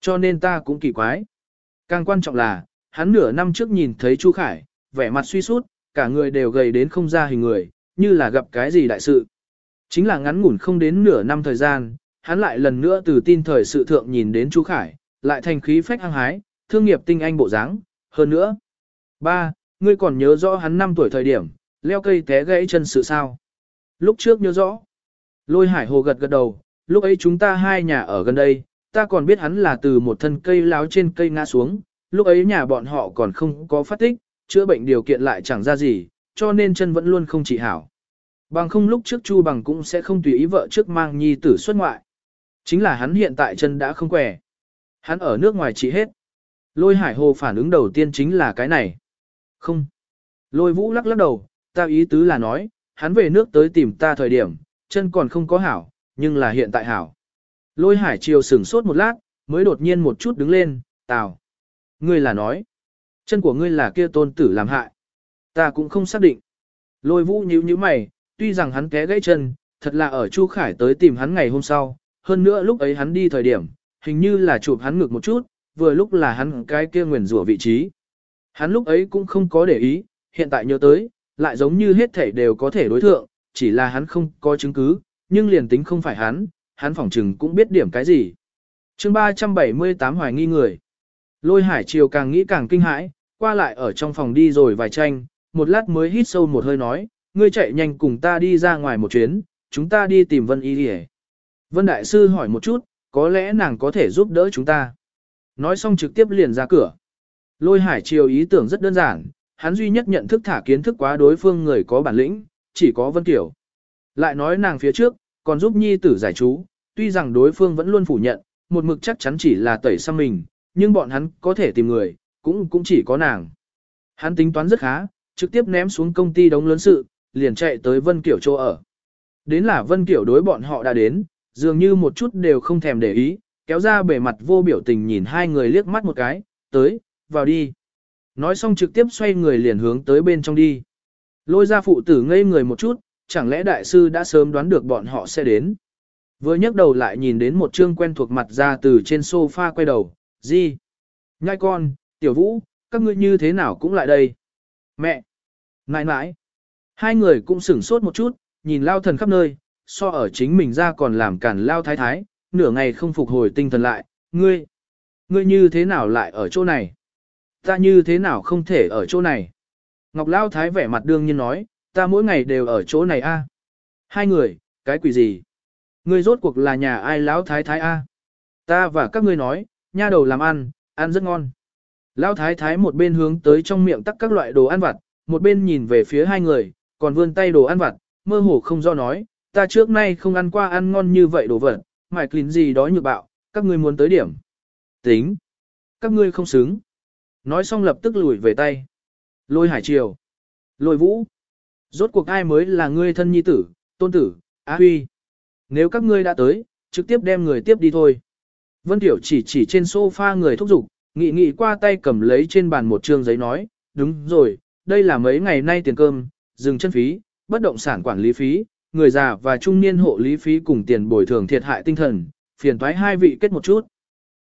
Cho nên ta cũng kỳ quái. Càng quan trọng là, hắn nửa năm trước nhìn thấy Chu Khải, vẻ mặt suy sút, cả người đều gầy đến không ra hình người, như là gặp cái gì đại sự. Chính là ngắn ngủn không đến nửa năm thời gian, hắn lại lần nữa từ tin thời sự thượng nhìn đến Chu Khải, lại thành khí phách hăng hái, thương nghiệp tinh anh bộ dáng, hơn nữa. Ba, ngươi còn nhớ rõ hắn 5 tuổi thời điểm, leo cây té gãy chân sự sao? Lúc trước nhớ rõ. Lôi hải hồ gật gật đầu, lúc ấy chúng ta hai nhà ở gần đây, ta còn biết hắn là từ một thân cây láo trên cây ngã xuống, lúc ấy nhà bọn họ còn không có phát tích, chữa bệnh điều kiện lại chẳng ra gì, cho nên chân vẫn luôn không trị hảo. Bằng không lúc trước Chu Bằng cũng sẽ không tùy ý vợ trước mang nhi tử xuất ngoại. Chính là hắn hiện tại chân đã không khỏe. Hắn ở nước ngoài trị hết. Lôi hải hồ phản ứng đầu tiên chính là cái này. Không. Lôi vũ lắc lắc đầu, ta ý tứ là nói, hắn về nước tới tìm ta thời điểm, chân còn không có hảo, nhưng là hiện tại hảo. Lôi hải chiều sửng sốt một lát, mới đột nhiên một chút đứng lên, tào. Ngươi là nói, chân của ngươi là kia tôn tử làm hại. Ta cũng không xác định. Lôi vũ nhíu nhíu mày, tuy rằng hắn té gãy chân, thật là ở Chu Khải tới tìm hắn ngày hôm sau, hơn nữa lúc ấy hắn đi thời điểm, hình như là chụp hắn ngực một chút, vừa lúc là hắn cái kia nguyền rủa vị trí. Hắn lúc ấy cũng không có để ý, hiện tại nhớ tới, lại giống như hết thể đều có thể đối thượng, chỉ là hắn không có chứng cứ, nhưng liền tính không phải hắn, hắn phỏng chừng cũng biết điểm cái gì. chương 378 hoài nghi người. Lôi hải chiều càng nghĩ càng kinh hãi, qua lại ở trong phòng đi rồi vài tranh, một lát mới hít sâu một hơi nói, ngươi chạy nhanh cùng ta đi ra ngoài một chuyến, chúng ta đi tìm Vân Y Điề. Vân Đại Sư hỏi một chút, có lẽ nàng có thể giúp đỡ chúng ta. Nói xong trực tiếp liền ra cửa. Lôi hải chiều ý tưởng rất đơn giản, hắn duy nhất nhận thức thả kiến thức quá đối phương người có bản lĩnh, chỉ có Vân Tiểu. Lại nói nàng phía trước, còn giúp nhi tử giải chú, tuy rằng đối phương vẫn luôn phủ nhận, một mực chắc chắn chỉ là tẩy xăm mình, nhưng bọn hắn có thể tìm người, cũng cũng chỉ có nàng. Hắn tính toán rất khá, trực tiếp ném xuống công ty đóng lớn sự, liền chạy tới Vân Kiểu chỗ ở. Đến là Vân Kiểu đối bọn họ đã đến, dường như một chút đều không thèm để ý, kéo ra bề mặt vô biểu tình nhìn hai người liếc mắt một cái, tới, vào đi. Nói xong trực tiếp xoay người liền hướng tới bên trong đi. Lôi ra phụ tử ngây người một chút, chẳng lẽ đại sư đã sớm đoán được bọn họ sẽ đến. Vừa nhấc đầu lại nhìn đến một trương quen thuộc mặt ra từ trên sofa quay đầu, gì? Nhai con, tiểu vũ, các ngươi như thế nào cũng lại đây? Mẹ! Nãi nãi! Hai người cũng sửng sốt một chút, nhìn lao thần khắp nơi, so ở chính mình ra còn làm cản lao thái thái, nửa ngày không phục hồi tinh thần lại, ngươi! Ngươi như thế nào lại ở chỗ này? Ta như thế nào không thể ở chỗ này? Ngọc lao thái vẻ mặt đương nhiên nói, ta mỗi ngày đều ở chỗ này a. Hai người, cái quỷ gì? Ngươi rốt cuộc là nhà ai lão thái thái a? Ta và các ngươi nói, nha đầu làm ăn, ăn rất ngon. Lão thái thái một bên hướng tới trong miệng tắc các loại đồ ăn vặt, một bên nhìn về phía hai người, còn vươn tay đồ ăn vặt, mơ hồ không do nói, ta trước nay không ăn qua ăn ngon như vậy đồ vật, mải kín gì đó nhược bạo, các ngươi muốn tới điểm. Tính. Các ngươi không xứng. Nói xong lập tức lùi về tay. Lôi hải triều. Lôi vũ. Rốt cuộc ai mới là ngươi thân nhi tử, tôn tử, á huy. Nếu các ngươi đã tới, trực tiếp đem người tiếp đi thôi. Vân Tiểu chỉ chỉ trên sofa người thúc giục, nghị nghị qua tay cầm lấy trên bàn một trương giấy nói, đúng rồi, đây là mấy ngày nay tiền cơm, dừng chân phí, bất động sản quản lý phí, người già và trung niên hộ lý phí cùng tiền bồi thường thiệt hại tinh thần, phiền thoái hai vị kết một chút.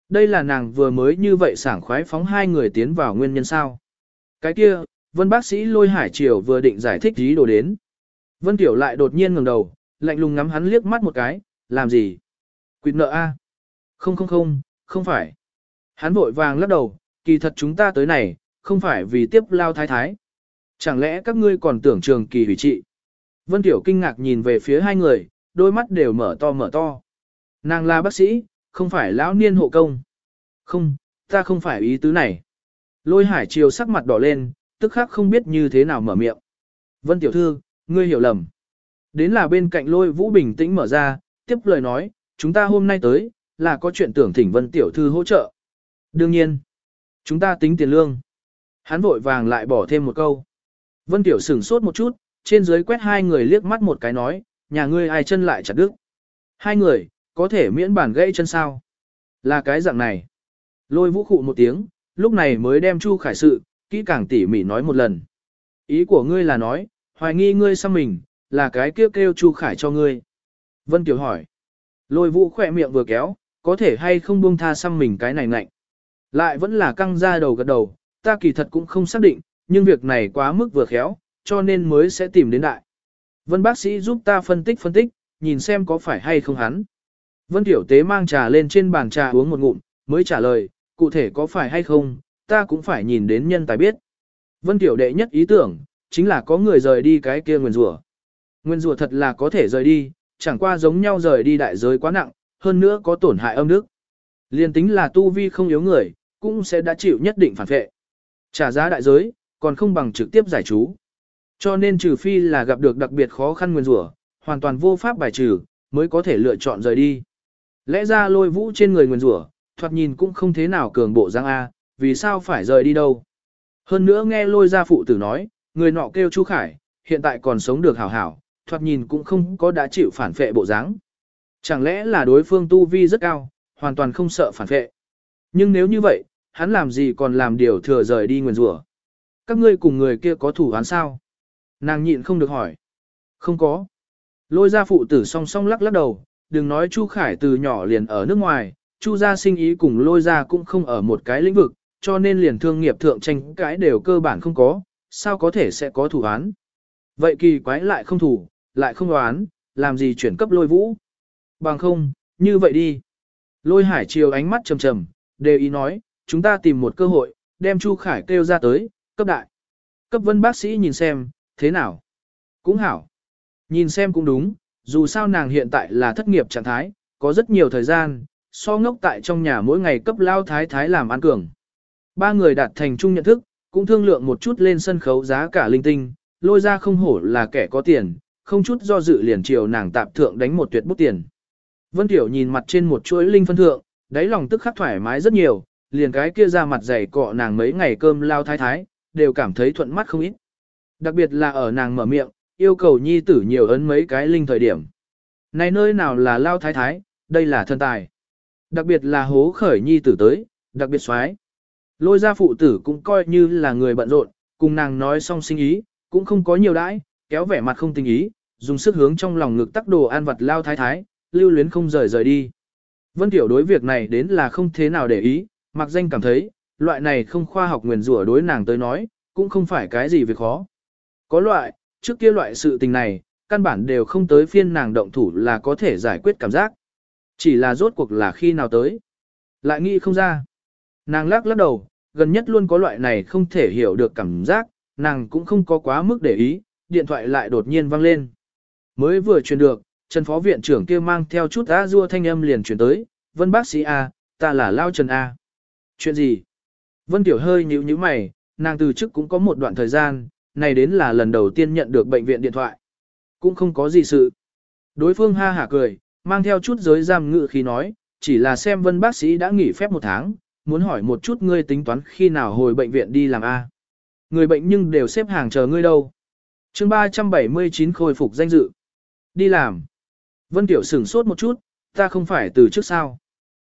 Đây là nàng vừa mới như vậy sảng khoái phóng hai người tiến vào nguyên nhân sao. Cái kia, vân bác sĩ lôi hải triều vừa định giải thích ý đồ đến. Vân Tiểu lại đột nhiên ngẩng đầu, lạnh lùng ngắm hắn liếc mắt một cái, làm gì? Quỵt nợ a? Không không không, không phải. Hắn vội vàng lắc đầu, kỳ thật chúng ta tới này, không phải vì tiếp lao thái thái. Chẳng lẽ các ngươi còn tưởng trường kỳ hủy trị? Vân Tiểu kinh ngạc nhìn về phía hai người, đôi mắt đều mở to mở to. Nàng là bác sĩ, không phải lão niên hộ công. Không, ta không phải ý tứ này. Lôi hải chiều sắc mặt đỏ lên, tức khắc không biết như thế nào mở miệng. Vân Tiểu Thư, ngươi hiểu lầm. Đến là bên cạnh lôi vũ bình tĩnh mở ra, tiếp lời nói, chúng ta hôm nay tới, là có chuyện tưởng thỉnh Vân Tiểu Thư hỗ trợ. Đương nhiên, chúng ta tính tiền lương. Hắn vội vàng lại bỏ thêm một câu. Vân Tiểu sửng sốt một chút, trên dưới quét hai người liếc mắt một cái nói, nhà ngươi ai chân lại chặt đứt. Hai người, có thể miễn bản gãy chân sao? Là cái dạng này. Lôi vũ khụ một tiếng, lúc này mới đem Chu Khải sự, kỹ càng tỉ mỉ nói một lần. Ý của ngươi là nói, hoài nghi ngươi xăm mình, là cái kêu kêu Chu Khải cho ngươi. Vân Tiểu hỏi. Lôi vũ khỏe miệng vừa kéo, có thể hay không buông tha xăm mình cái này ngạnh. Lại vẫn là căng ra đầu gật đầu, ta kỳ thật cũng không xác định, nhưng việc này quá mức vừa khéo, cho nên mới sẽ tìm đến đại. Vân bác sĩ giúp ta phân tích phân tích, nhìn xem có phải hay không hắn. Vân Tiểu Tế mang trà lên trên bàn trà uống một ngụm, mới trả lời, cụ thể có phải hay không, ta cũng phải nhìn đến nhân tài biết. Vân Tiểu Đệ nhất ý tưởng, chính là có người rời đi cái kia nguyên rùa. Nguyên rùa thật là có thể rời đi, chẳng qua giống nhau rời đi đại giới quá nặng, hơn nữa có tổn hại âm đức. Liên tính là tu vi không yếu người, cũng sẽ đã chịu nhất định phản vệ. Trả giá đại giới, còn không bằng trực tiếp giải chú. Cho nên trừ phi là gặp được đặc biệt khó khăn nguyên rủa, hoàn toàn vô pháp bài trừ, mới có thể lựa chọn rời đi. Lẽ ra lôi vũ trên người nguyên rủa, thoạt nhìn cũng không thế nào cường bộ giang A, vì sao phải rời đi đâu. Hơn nữa nghe lôi ra phụ tử nói, người nọ kêu Chu Khải, hiện tại còn sống được hảo hảo, thoạt nhìn cũng không có đã chịu phản phệ bộ dáng. Chẳng lẽ là đối phương tu vi rất cao, hoàn toàn không sợ phản phệ. Nhưng nếu như vậy, hắn làm gì còn làm điều thừa rời đi nguyền rủa Các ngươi cùng người kia có thủ án sao? Nàng nhịn không được hỏi. Không có. Lôi ra phụ tử song song lắc lắc đầu, đừng nói Chu Khải từ nhỏ liền ở nước ngoài, Chu gia sinh ý cùng lôi ra cũng không ở một cái lĩnh vực, cho nên liền thương nghiệp thượng tranh cái đều cơ bản không có, sao có thể sẽ có thủ án. Vậy kỳ quái lại không thủ, lại không đoán, làm gì chuyển cấp lôi vũ. Bằng không, như vậy đi. Lôi hải chiều ánh mắt trầm trầm, đều ý nói, chúng ta tìm một cơ hội, đem Chu Khải kêu ra tới, cấp đại. Cấp vân bác sĩ nhìn xem, thế nào? Cũng hảo. Nhìn xem cũng đúng, dù sao nàng hiện tại là thất nghiệp trạng thái, có rất nhiều thời gian, so ngốc tại trong nhà mỗi ngày cấp lao thái thái làm ăn cường. Ba người đạt thành chung nhận thức, cũng thương lượng một chút lên sân khấu giá cả linh tinh, lôi ra không hổ là kẻ có tiền, không chút do dự liền chiều nàng tạp thượng đánh một tuyệt bút tiền. Vân Tiểu nhìn mặt trên một chuỗi linh phân thượng, đáy lòng tức khắc thoải mái rất nhiều, liền cái kia ra mặt dày cọ nàng mấy ngày cơm lao thái thái, đều cảm thấy thuận mắt không ít. Đặc biệt là ở nàng mở miệng, yêu cầu nhi tử nhiều ấn mấy cái linh thời điểm. Này nơi nào là lao thái thái, đây là thân tài. Đặc biệt là hố khởi nhi tử tới, đặc biệt xoái. Lôi ra phụ tử cũng coi như là người bận rộn, cùng nàng nói xong sinh ý, cũng không có nhiều đãi, kéo vẻ mặt không tình ý, dùng sức hướng trong lòng ngực tắc đồ an vật lao thái thái, lưu luyến không rời rời đi. Vân Tiểu đối việc này đến là không thế nào để ý, mặc danh cảm thấy, loại này không khoa học nguyền rủa đối nàng tới nói, cũng không phải cái gì việc khó. Có loại, trước kia loại sự tình này, căn bản đều không tới phiên nàng động thủ là có thể giải quyết cảm giác. Chỉ là rốt cuộc là khi nào tới. Lại nghĩ không ra. Nàng lắc lắc đầu, gần nhất luôn có loại này không thể hiểu được cảm giác, nàng cũng không có quá mức để ý, điện thoại lại đột nhiên vang lên. Mới vừa truyền được, Trần Phó Viện trưởng kia mang theo chút á rua thanh âm liền truyền tới, Vân bác sĩ A, ta là Lao Trần A. Chuyện gì? Vân Tiểu hơi nhíu nhíu mày, nàng từ trước cũng có một đoạn thời gian, này đến là lần đầu tiên nhận được bệnh viện điện thoại. Cũng không có gì sự. Đối phương ha hả cười, mang theo chút giới giam ngự khi nói, chỉ là xem vân bác sĩ đã nghỉ phép một tháng, muốn hỏi một chút ngươi tính toán khi nào hồi bệnh viện đi làm A. Người bệnh nhưng đều xếp hàng chờ ngươi đâu. chương 379 khôi phục danh dự. Đi làm. Vân Tiểu sửng sốt một chút, ta không phải từ trước sao.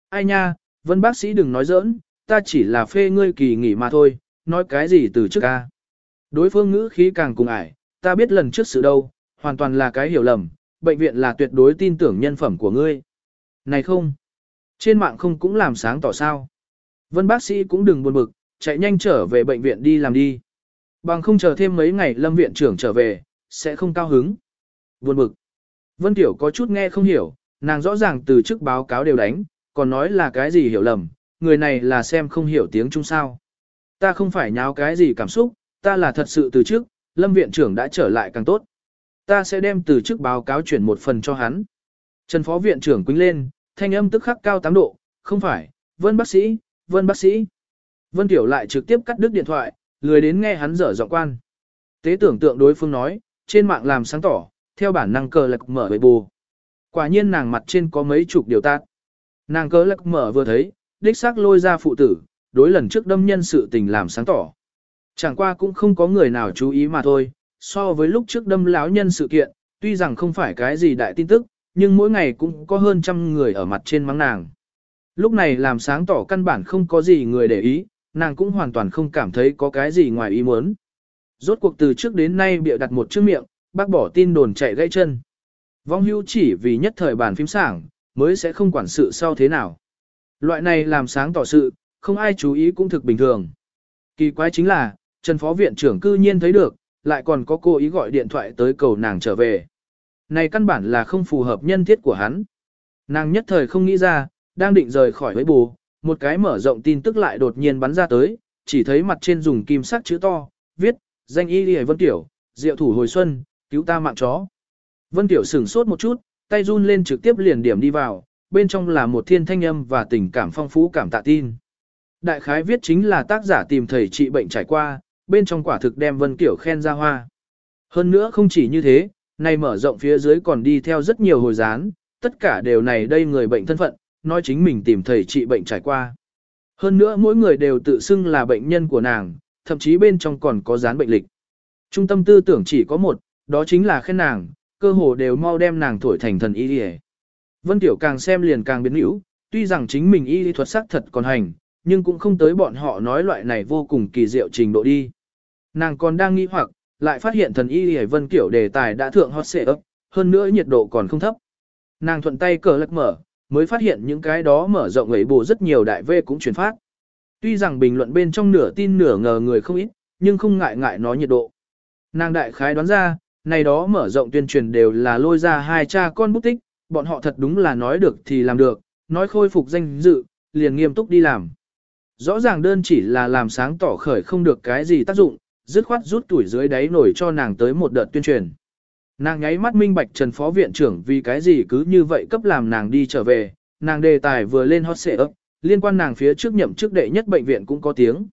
Ai nha, Vân bác sĩ đừng nói giỡn, ta chỉ là phê ngươi kỳ nghỉ mà thôi, nói cái gì từ trước a Đối phương ngữ khí càng cùng ải, ta biết lần trước sự đâu, hoàn toàn là cái hiểu lầm, bệnh viện là tuyệt đối tin tưởng nhân phẩm của ngươi. Này không, trên mạng không cũng làm sáng tỏ sao. Vân bác sĩ cũng đừng buồn bực, chạy nhanh trở về bệnh viện đi làm đi. Bằng không chờ thêm mấy ngày lâm viện trưởng trở về, sẽ không cao hứng. Buồn bực. Vân Tiểu có chút nghe không hiểu, nàng rõ ràng từ trước báo cáo đều đánh, còn nói là cái gì hiểu lầm, người này là xem không hiểu tiếng Trung sao. Ta không phải nháo cái gì cảm xúc, ta là thật sự từ trước, lâm viện trưởng đã trở lại càng tốt. Ta sẽ đem từ trước báo cáo chuyển một phần cho hắn. Trần phó viện trưởng quýnh lên, thanh âm tức khắc cao 8 độ, không phải, vân bác sĩ, vân bác sĩ. Vân Tiểu lại trực tiếp cắt đứt điện thoại, lười đến nghe hắn dở giọng quan. Tế tưởng tượng đối phương nói, trên mạng làm sáng tỏ, theo bản năng cờ lạc mở bầy bù. Quả nhiên nàng mặt trên có mấy chục điều tát. Nàng cờ lạc mở vừa thấy, đích xác lôi ra phụ tử, đối lần trước đâm nhân sự tình làm sáng tỏ. Chẳng qua cũng không có người nào chú ý mà thôi, so với lúc trước đâm lão nhân sự kiện, tuy rằng không phải cái gì đại tin tức, nhưng mỗi ngày cũng có hơn trăm người ở mặt trên mắng nàng. Lúc này làm sáng tỏ căn bản không có gì người để ý, nàng cũng hoàn toàn không cảm thấy có cái gì ngoài ý muốn. Rốt cuộc từ trước đến nay bịa đặt một chữ miệng, bác bỏ tin đồn chạy gãy chân. Vong hưu chỉ vì nhất thời bản phím sảng, mới sẽ không quản sự sau thế nào. Loại này làm sáng tỏ sự, không ai chú ý cũng thực bình thường. Kỳ quái chính là, Trần Phó Viện trưởng cư nhiên thấy được, lại còn có cô ý gọi điện thoại tới cầu nàng trở về. Này căn bản là không phù hợp nhân thiết của hắn. Nàng nhất thời không nghĩ ra, đang định rời khỏi với bù, một cái mở rộng tin tức lại đột nhiên bắn ra tới, chỉ thấy mặt trên dùng kim sắc chữ to, viết, danh y đi Vân Tiểu, diệu thủ hồi xuân, cứu ta mạng chó. Vân Tiểu sửng sốt một chút, tay run lên trực tiếp liền điểm đi vào, bên trong là một thiên thanh âm và tình cảm phong phú cảm tạ tin. Đại khái viết chính là tác giả tìm thầy trị bệnh trải qua, bên trong quả thực đem Vân Tiểu khen ra hoa. Hơn nữa không chỉ như thế, nay mở rộng phía dưới còn đi theo rất nhiều hồi gián, tất cả đều này đây người bệnh thân phận, nói chính mình tìm thầy trị bệnh trải qua. Hơn nữa mỗi người đều tự xưng là bệnh nhân của nàng, thậm chí bên trong còn có dán bệnh lịch. Trung tâm tư tưởng chỉ có một, đó chính là khen nàng, cơ hồ đều mau đem nàng thổi thành thần y đi Vân Tiểu càng xem liền càng biến hữu, tuy rằng chính mình y lý thuật sắc thật còn hành, nhưng cũng không tới bọn họ nói loại này vô cùng kỳ diệu trình độ đi. Nàng còn đang nghĩ hoặc, lại phát hiện thần y lý Vân Kiểu đề tài đã thượng hot xệ ấp, hơn nữa nhiệt độ còn không thấp. Nàng thuận tay cờ lật mở, mới phát hiện những cái đó mở rộng ấy bù rất nhiều đại vê cũng truyền phát. Tuy rằng bình luận bên trong nửa tin nửa ngờ người không ít, nhưng không ngại ngại nó nhiệt độ. Nàng đại khái đoán ra, này đó mở rộng tuyên truyền đều là lôi ra hai cha con bút tích, bọn họ thật đúng là nói được thì làm được, nói khôi phục danh dự, liền nghiêm túc đi làm. Rõ ràng đơn chỉ là làm sáng tỏ khởi không được cái gì tác dụng, dứt khoát rút tuổi dưới đáy nổi cho nàng tới một đợt tuyên truyền. Nàng nháy mắt minh bạch Trần Phó Viện trưởng vì cái gì cứ như vậy cấp làm nàng đi trở về, nàng đề tài vừa lên hot xệ ấp, liên quan nàng phía trước nhậm chức đệ nhất bệnh viện cũng có tiếng.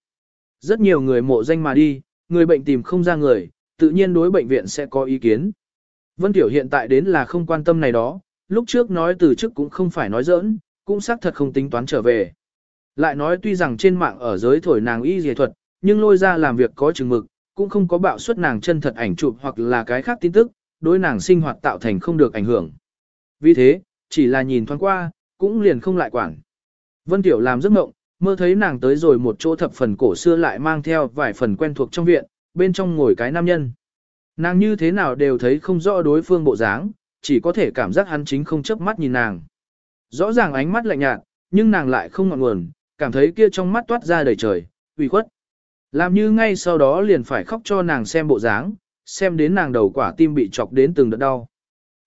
Rất nhiều người mộ danh mà đi, người bệnh tìm không ra người, tự nhiên đối bệnh viện sẽ có ý kiến. Vân Tiểu hiện tại đến là không quan tâm này đó, lúc trước nói từ chức cũng không phải nói giỡn, cũng xác thật không tính toán trở về. Lại nói tuy rằng trên mạng ở giới thổi nàng y dề thuật, nhưng lôi ra làm việc có chừng mực, cũng không có bạo suất nàng chân thật ảnh chụp hoặc là cái khác tin tức, đối nàng sinh hoạt tạo thành không được ảnh hưởng. Vì thế, chỉ là nhìn thoáng qua, cũng liền không lại quản. Vân Tiểu làm giấc mộng, mơ thấy nàng tới rồi một chỗ thập phần cổ xưa lại mang theo vài phần quen thuộc trong viện, bên trong ngồi cái nam nhân. Nàng như thế nào đều thấy không rõ đối phương bộ dáng, chỉ có thể cảm giác hắn chính không chớp mắt nhìn nàng. Rõ ràng ánh mắt lạnh nhạt, nhưng nàng lại không ngọn nguồn, cảm thấy kia trong mắt toát ra đầy trời, ủy khuất. Làm như ngay sau đó liền phải khóc cho nàng xem bộ dáng, xem đến nàng đầu quả tim bị chọc đến từng đợt đau.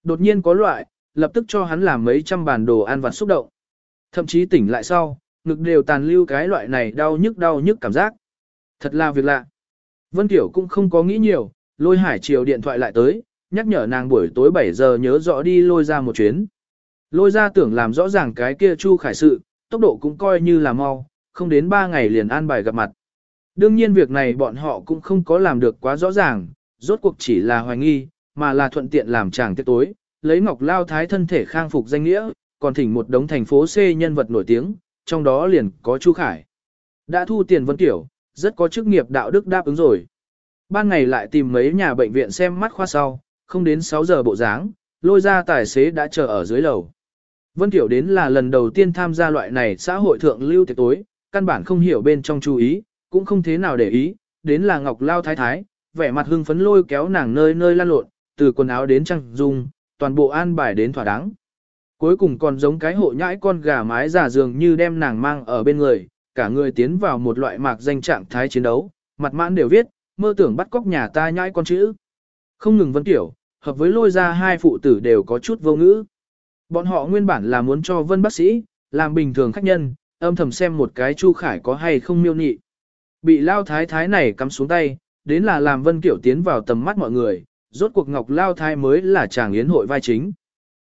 Đột nhiên có loại, lập tức cho hắn làm mấy trăm bàn đồ ăn vặt xúc động. Thậm chí tỉnh lại sau, ngực đều tàn lưu cái loại này đau nhức đau nhức cảm giác. Thật là việc lạ. Vân Tiểu cũng không có nghĩ nhiều, lôi hải chiều điện thoại lại tới, nhắc nhở nàng buổi tối 7 giờ nhớ rõ đi lôi ra một chuyến. Lôi ra tưởng làm rõ ràng cái kia chu khải sự, tốc độ cũng coi như là mau, không đến 3 ngày liền an bài gặp mặt. Đương nhiên việc này bọn họ cũng không có làm được quá rõ ràng, rốt cuộc chỉ là hoài nghi, mà là thuận tiện làm chàng tiết tối, lấy Ngọc Lao Thái thân thể khang phục danh nghĩa, còn thỉnh một đống thành phố C nhân vật nổi tiếng, trong đó liền có Chu Khải. Đã thu tiền Vân Tiểu, rất có chức nghiệp đạo đức đáp ứng rồi. Ban ngày lại tìm mấy nhà bệnh viện xem mắt khoa sau, không đến 6 giờ bộ dáng, lôi ra tài xế đã chờ ở dưới lầu. Vân Tiểu đến là lần đầu tiên tham gia loại này xã hội thượng lưu tiệc tối, căn bản không hiểu bên trong chú ý, cũng không thế nào để ý, đến là Ngọc Lao Thái Thái, vẻ mặt hưng phấn lôi kéo nàng nơi nơi lan lộn, từ quần áo đến trang dung, toàn bộ an bài đến thỏa đáng. Cuối cùng còn giống cái hộ nhãi con gà mái giả dường như đem nàng mang ở bên người, cả người tiến vào một loại mạc danh trạng thái chiến đấu, mặt mãn đều viết, mơ tưởng bắt cóc nhà ta nhãi con chữ. Không ngừng Vân Tiểu, hợp với lôi ra hai phụ tử đều có chút vô ngữ. Bọn họ nguyên bản là muốn cho Vân bác sĩ, làm bình thường khách nhân, âm thầm xem một cái Chu Khải có hay không miêu nị. Bị lao thái thái này cắm xuống tay, đến là làm Vân Kiểu tiến vào tầm mắt mọi người, rốt cuộc Ngọc Lao thái mới là chàng yến hội vai chính.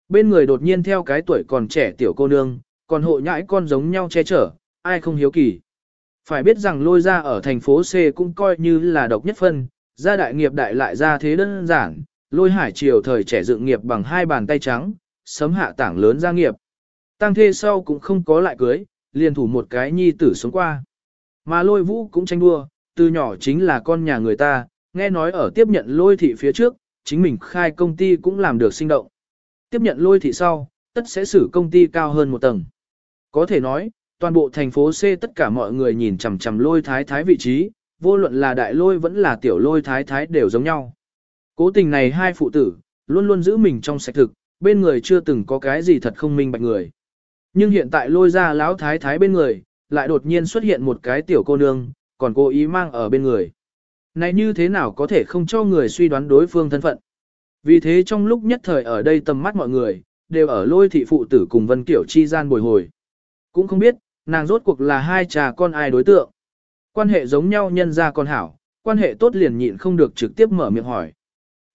Bên người đột nhiên theo cái tuổi còn trẻ tiểu cô nương, còn hộ nhãi con giống nhau che chở, ai không hiếu kỳ. Phải biết rằng lôi ra ở thành phố C cũng coi như là độc nhất phân, gia đại nghiệp đại lại ra thế đơn giản, lôi hải triều thời trẻ dựng nghiệp bằng hai bàn tay trắng, sấm hạ tảng lớn gia nghiệp. Tăng thê sau cũng không có lại cưới, liền thủ một cái nhi tử sống qua. Mà lôi vũ cũng tranh đua, từ nhỏ chính là con nhà người ta, nghe nói ở tiếp nhận lôi thị phía trước, chính mình khai công ty cũng làm được sinh động. Tiếp nhận lôi thị sau, tất sẽ xử công ty cao hơn một tầng. Có thể nói, toàn bộ thành phố C tất cả mọi người nhìn chằm chằm lôi thái thái vị trí, vô luận là đại lôi vẫn là tiểu lôi thái thái đều giống nhau. Cố tình này hai phụ tử, luôn luôn giữ mình trong sạch thực, bên người chưa từng có cái gì thật không minh bạch người. Nhưng hiện tại lôi ra lão thái thái bên người, lại đột nhiên xuất hiện một cái tiểu cô nương, còn cố ý mang ở bên người. Này như thế nào có thể không cho người suy đoán đối phương thân phận. Vì thế trong lúc nhất thời ở đây tầm mắt mọi người, đều ở lôi thị phụ tử cùng Vân Kiểu chi gian bồi hồi. Cũng không biết, nàng rốt cuộc là hai trà con ai đối tượng. Quan hệ giống nhau nhân ra con hảo, quan hệ tốt liền nhịn không được trực tiếp mở miệng hỏi.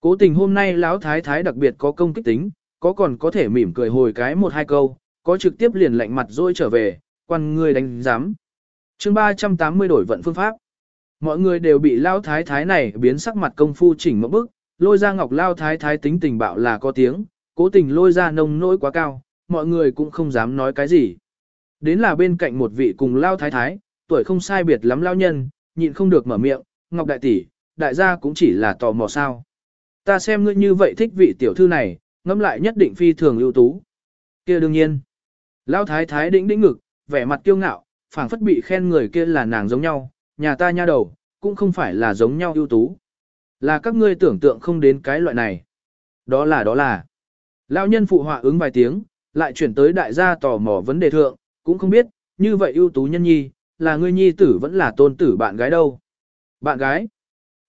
Cố tình hôm nay lão thái thái đặc biệt có công kích tính, có còn có thể mỉm cười hồi cái một hai câu, có trực tiếp liền lạnh mặt rồi trở về, quan người đánh giám. chương 380 đổi vận phương pháp. Mọi người đều bị lao thái thái này biến sắc mặt công phu chỉnh một bức, lôi ra ngọc lao thái thái tính tình bạo là có tiếng, cố tình lôi ra nông nỗi quá cao, mọi người cũng không dám nói cái gì. Đến là bên cạnh một vị cùng lao thái thái, tuổi không sai biệt lắm lao nhân, nhịn không được mở miệng, ngọc đại tỷ, đại gia cũng chỉ là tò mò sao. Ta xem ngươi như vậy thích vị tiểu thư này, ngẫm lại nhất định phi thường ưu tú. kia đương nhiên. Lao thái thái đĩnh đĩnh ngực, vẻ mặt kiêu ngạo, phảng phất bị khen người kia là nàng giống nhau, nhà ta nha đầu, cũng không phải là giống nhau ưu tú. Là các ngươi tưởng tượng không đến cái loại này. Đó là đó là. Lão nhân phụ họa ứng vài tiếng, lại chuyển tới đại gia tò mò vấn đề thượng, cũng không biết, như vậy ưu tú nhân nhi, là ngươi nhi tử vẫn là tôn tử bạn gái đâu. Bạn gái.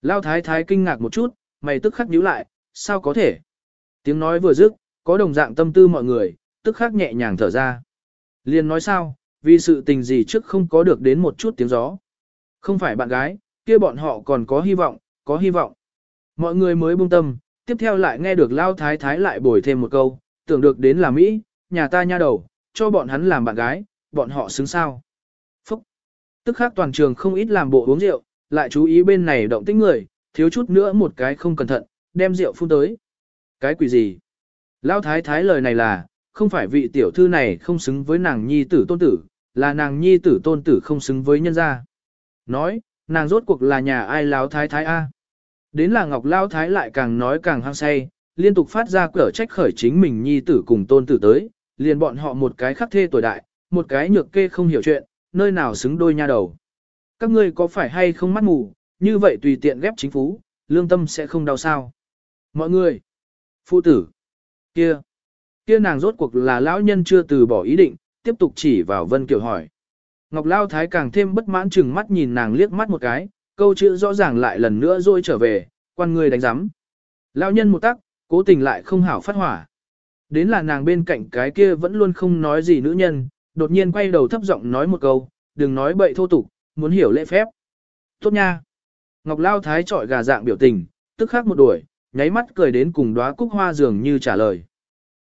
lão thái thái kinh ngạc một chút, mày tức khắc nhíu lại, sao có thể. Tiếng nói vừa dứt, có đồng dạng tâm tư mọi người, tức khắc nhẹ nhàng thở ra. Liên nói sao, vì sự tình gì trước không có được đến một chút tiếng gió. Không phải bạn gái, kia bọn họ còn có hy vọng, có hy vọng. Mọi người mới buông tâm, tiếp theo lại nghe được Lao Thái Thái lại bồi thêm một câu, tưởng được đến là Mỹ, nhà ta nha đầu, cho bọn hắn làm bạn gái, bọn họ xứng sao. Phúc! Tức khác toàn trường không ít làm bộ uống rượu, lại chú ý bên này động tĩnh người, thiếu chút nữa một cái không cẩn thận, đem rượu phun tới. Cái quỷ gì? Lão thái thái lời này là, không phải vị tiểu thư này không xứng với nàng nhi tử tôn tử, là nàng nhi tử tôn tử không xứng với nhân gia. Nói, nàng rốt cuộc là nhà ai lão thái thái A. Đến là Ngọc Lão thái lại càng nói càng hăng say, liên tục phát ra cửa trách khởi chính mình nhi tử cùng tôn tử tới, liền bọn họ một cái khắc thê tuổi đại, một cái nhược kê không hiểu chuyện, nơi nào xứng đôi nha đầu. Các ngươi có phải hay không mắt mù, như vậy tùy tiện ghép chính phú, lương tâm sẽ không đau sao. Mọi người, phụ tử, kia, kia nàng rốt cuộc là lão nhân chưa từ bỏ ý định, tiếp tục chỉ vào Vân Kiều hỏi. Ngọc Lao Thái càng thêm bất mãn chừng mắt nhìn nàng liếc mắt một cái, câu chữ rõ ràng lại lần nữa rồi trở về, quan người đánh giám. Lão nhân một tắc, cố tình lại không hảo phát hỏa. Đến là nàng bên cạnh cái kia vẫn luôn không nói gì nữ nhân, đột nhiên quay đầu thấp giọng nói một câu, đừng nói bậy thô tục, muốn hiểu lễ phép. Tốt nha. Ngọc Lao Thái trọi gà dạng biểu tình, tức khắc một đuổi, nháy mắt cười đến cùng đóa cúc hoa dường như trả lời.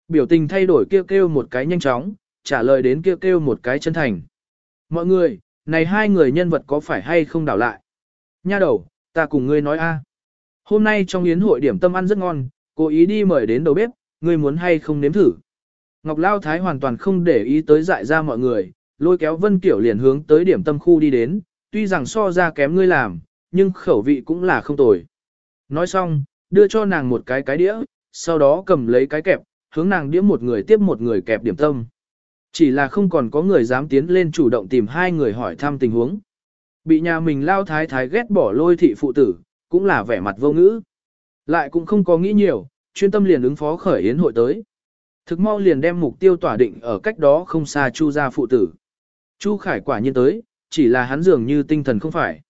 Biểu tình thay đổi kêu kêu một cái nhanh chóng, trả lời đến kêu kêu một cái chân thành. Mọi người, này hai người nhân vật có phải hay không đảo lại? Nha đầu, ta cùng ngươi nói a. À. Hôm nay trong yến hội điểm tâm ăn rất ngon, cố ý đi mời đến đầu bếp, ngươi muốn hay không nếm thử. Ngọc Lao Thái hoàn toàn không để ý tới dại ra mọi người, lôi kéo Vân Kiểu liền hướng tới điểm tâm khu đi đến, tuy rằng so ra kém ngươi làm, nhưng khẩu vị cũng là không tồi. Nói xong, đưa cho nàng một cái cái đĩa, sau đó cầm lấy cái kẹp, hướng nàng đĩa một người tiếp một người kẹp điểm tâm. Chỉ là không còn có người dám tiến lên chủ động tìm hai người hỏi thăm tình huống. Bị nhà mình lao thái thái ghét bỏ lôi thị phụ tử, cũng là vẻ mặt vô ngữ. Lại cũng không có nghĩ nhiều, chuyên tâm liền ứng phó khởi yến hội tới. Thực mau liền đem mục tiêu tỏa định ở cách đó không xa Chu gia phụ tử. Chu Khải quả nhiên tới, chỉ là hắn dường như tinh thần không phải.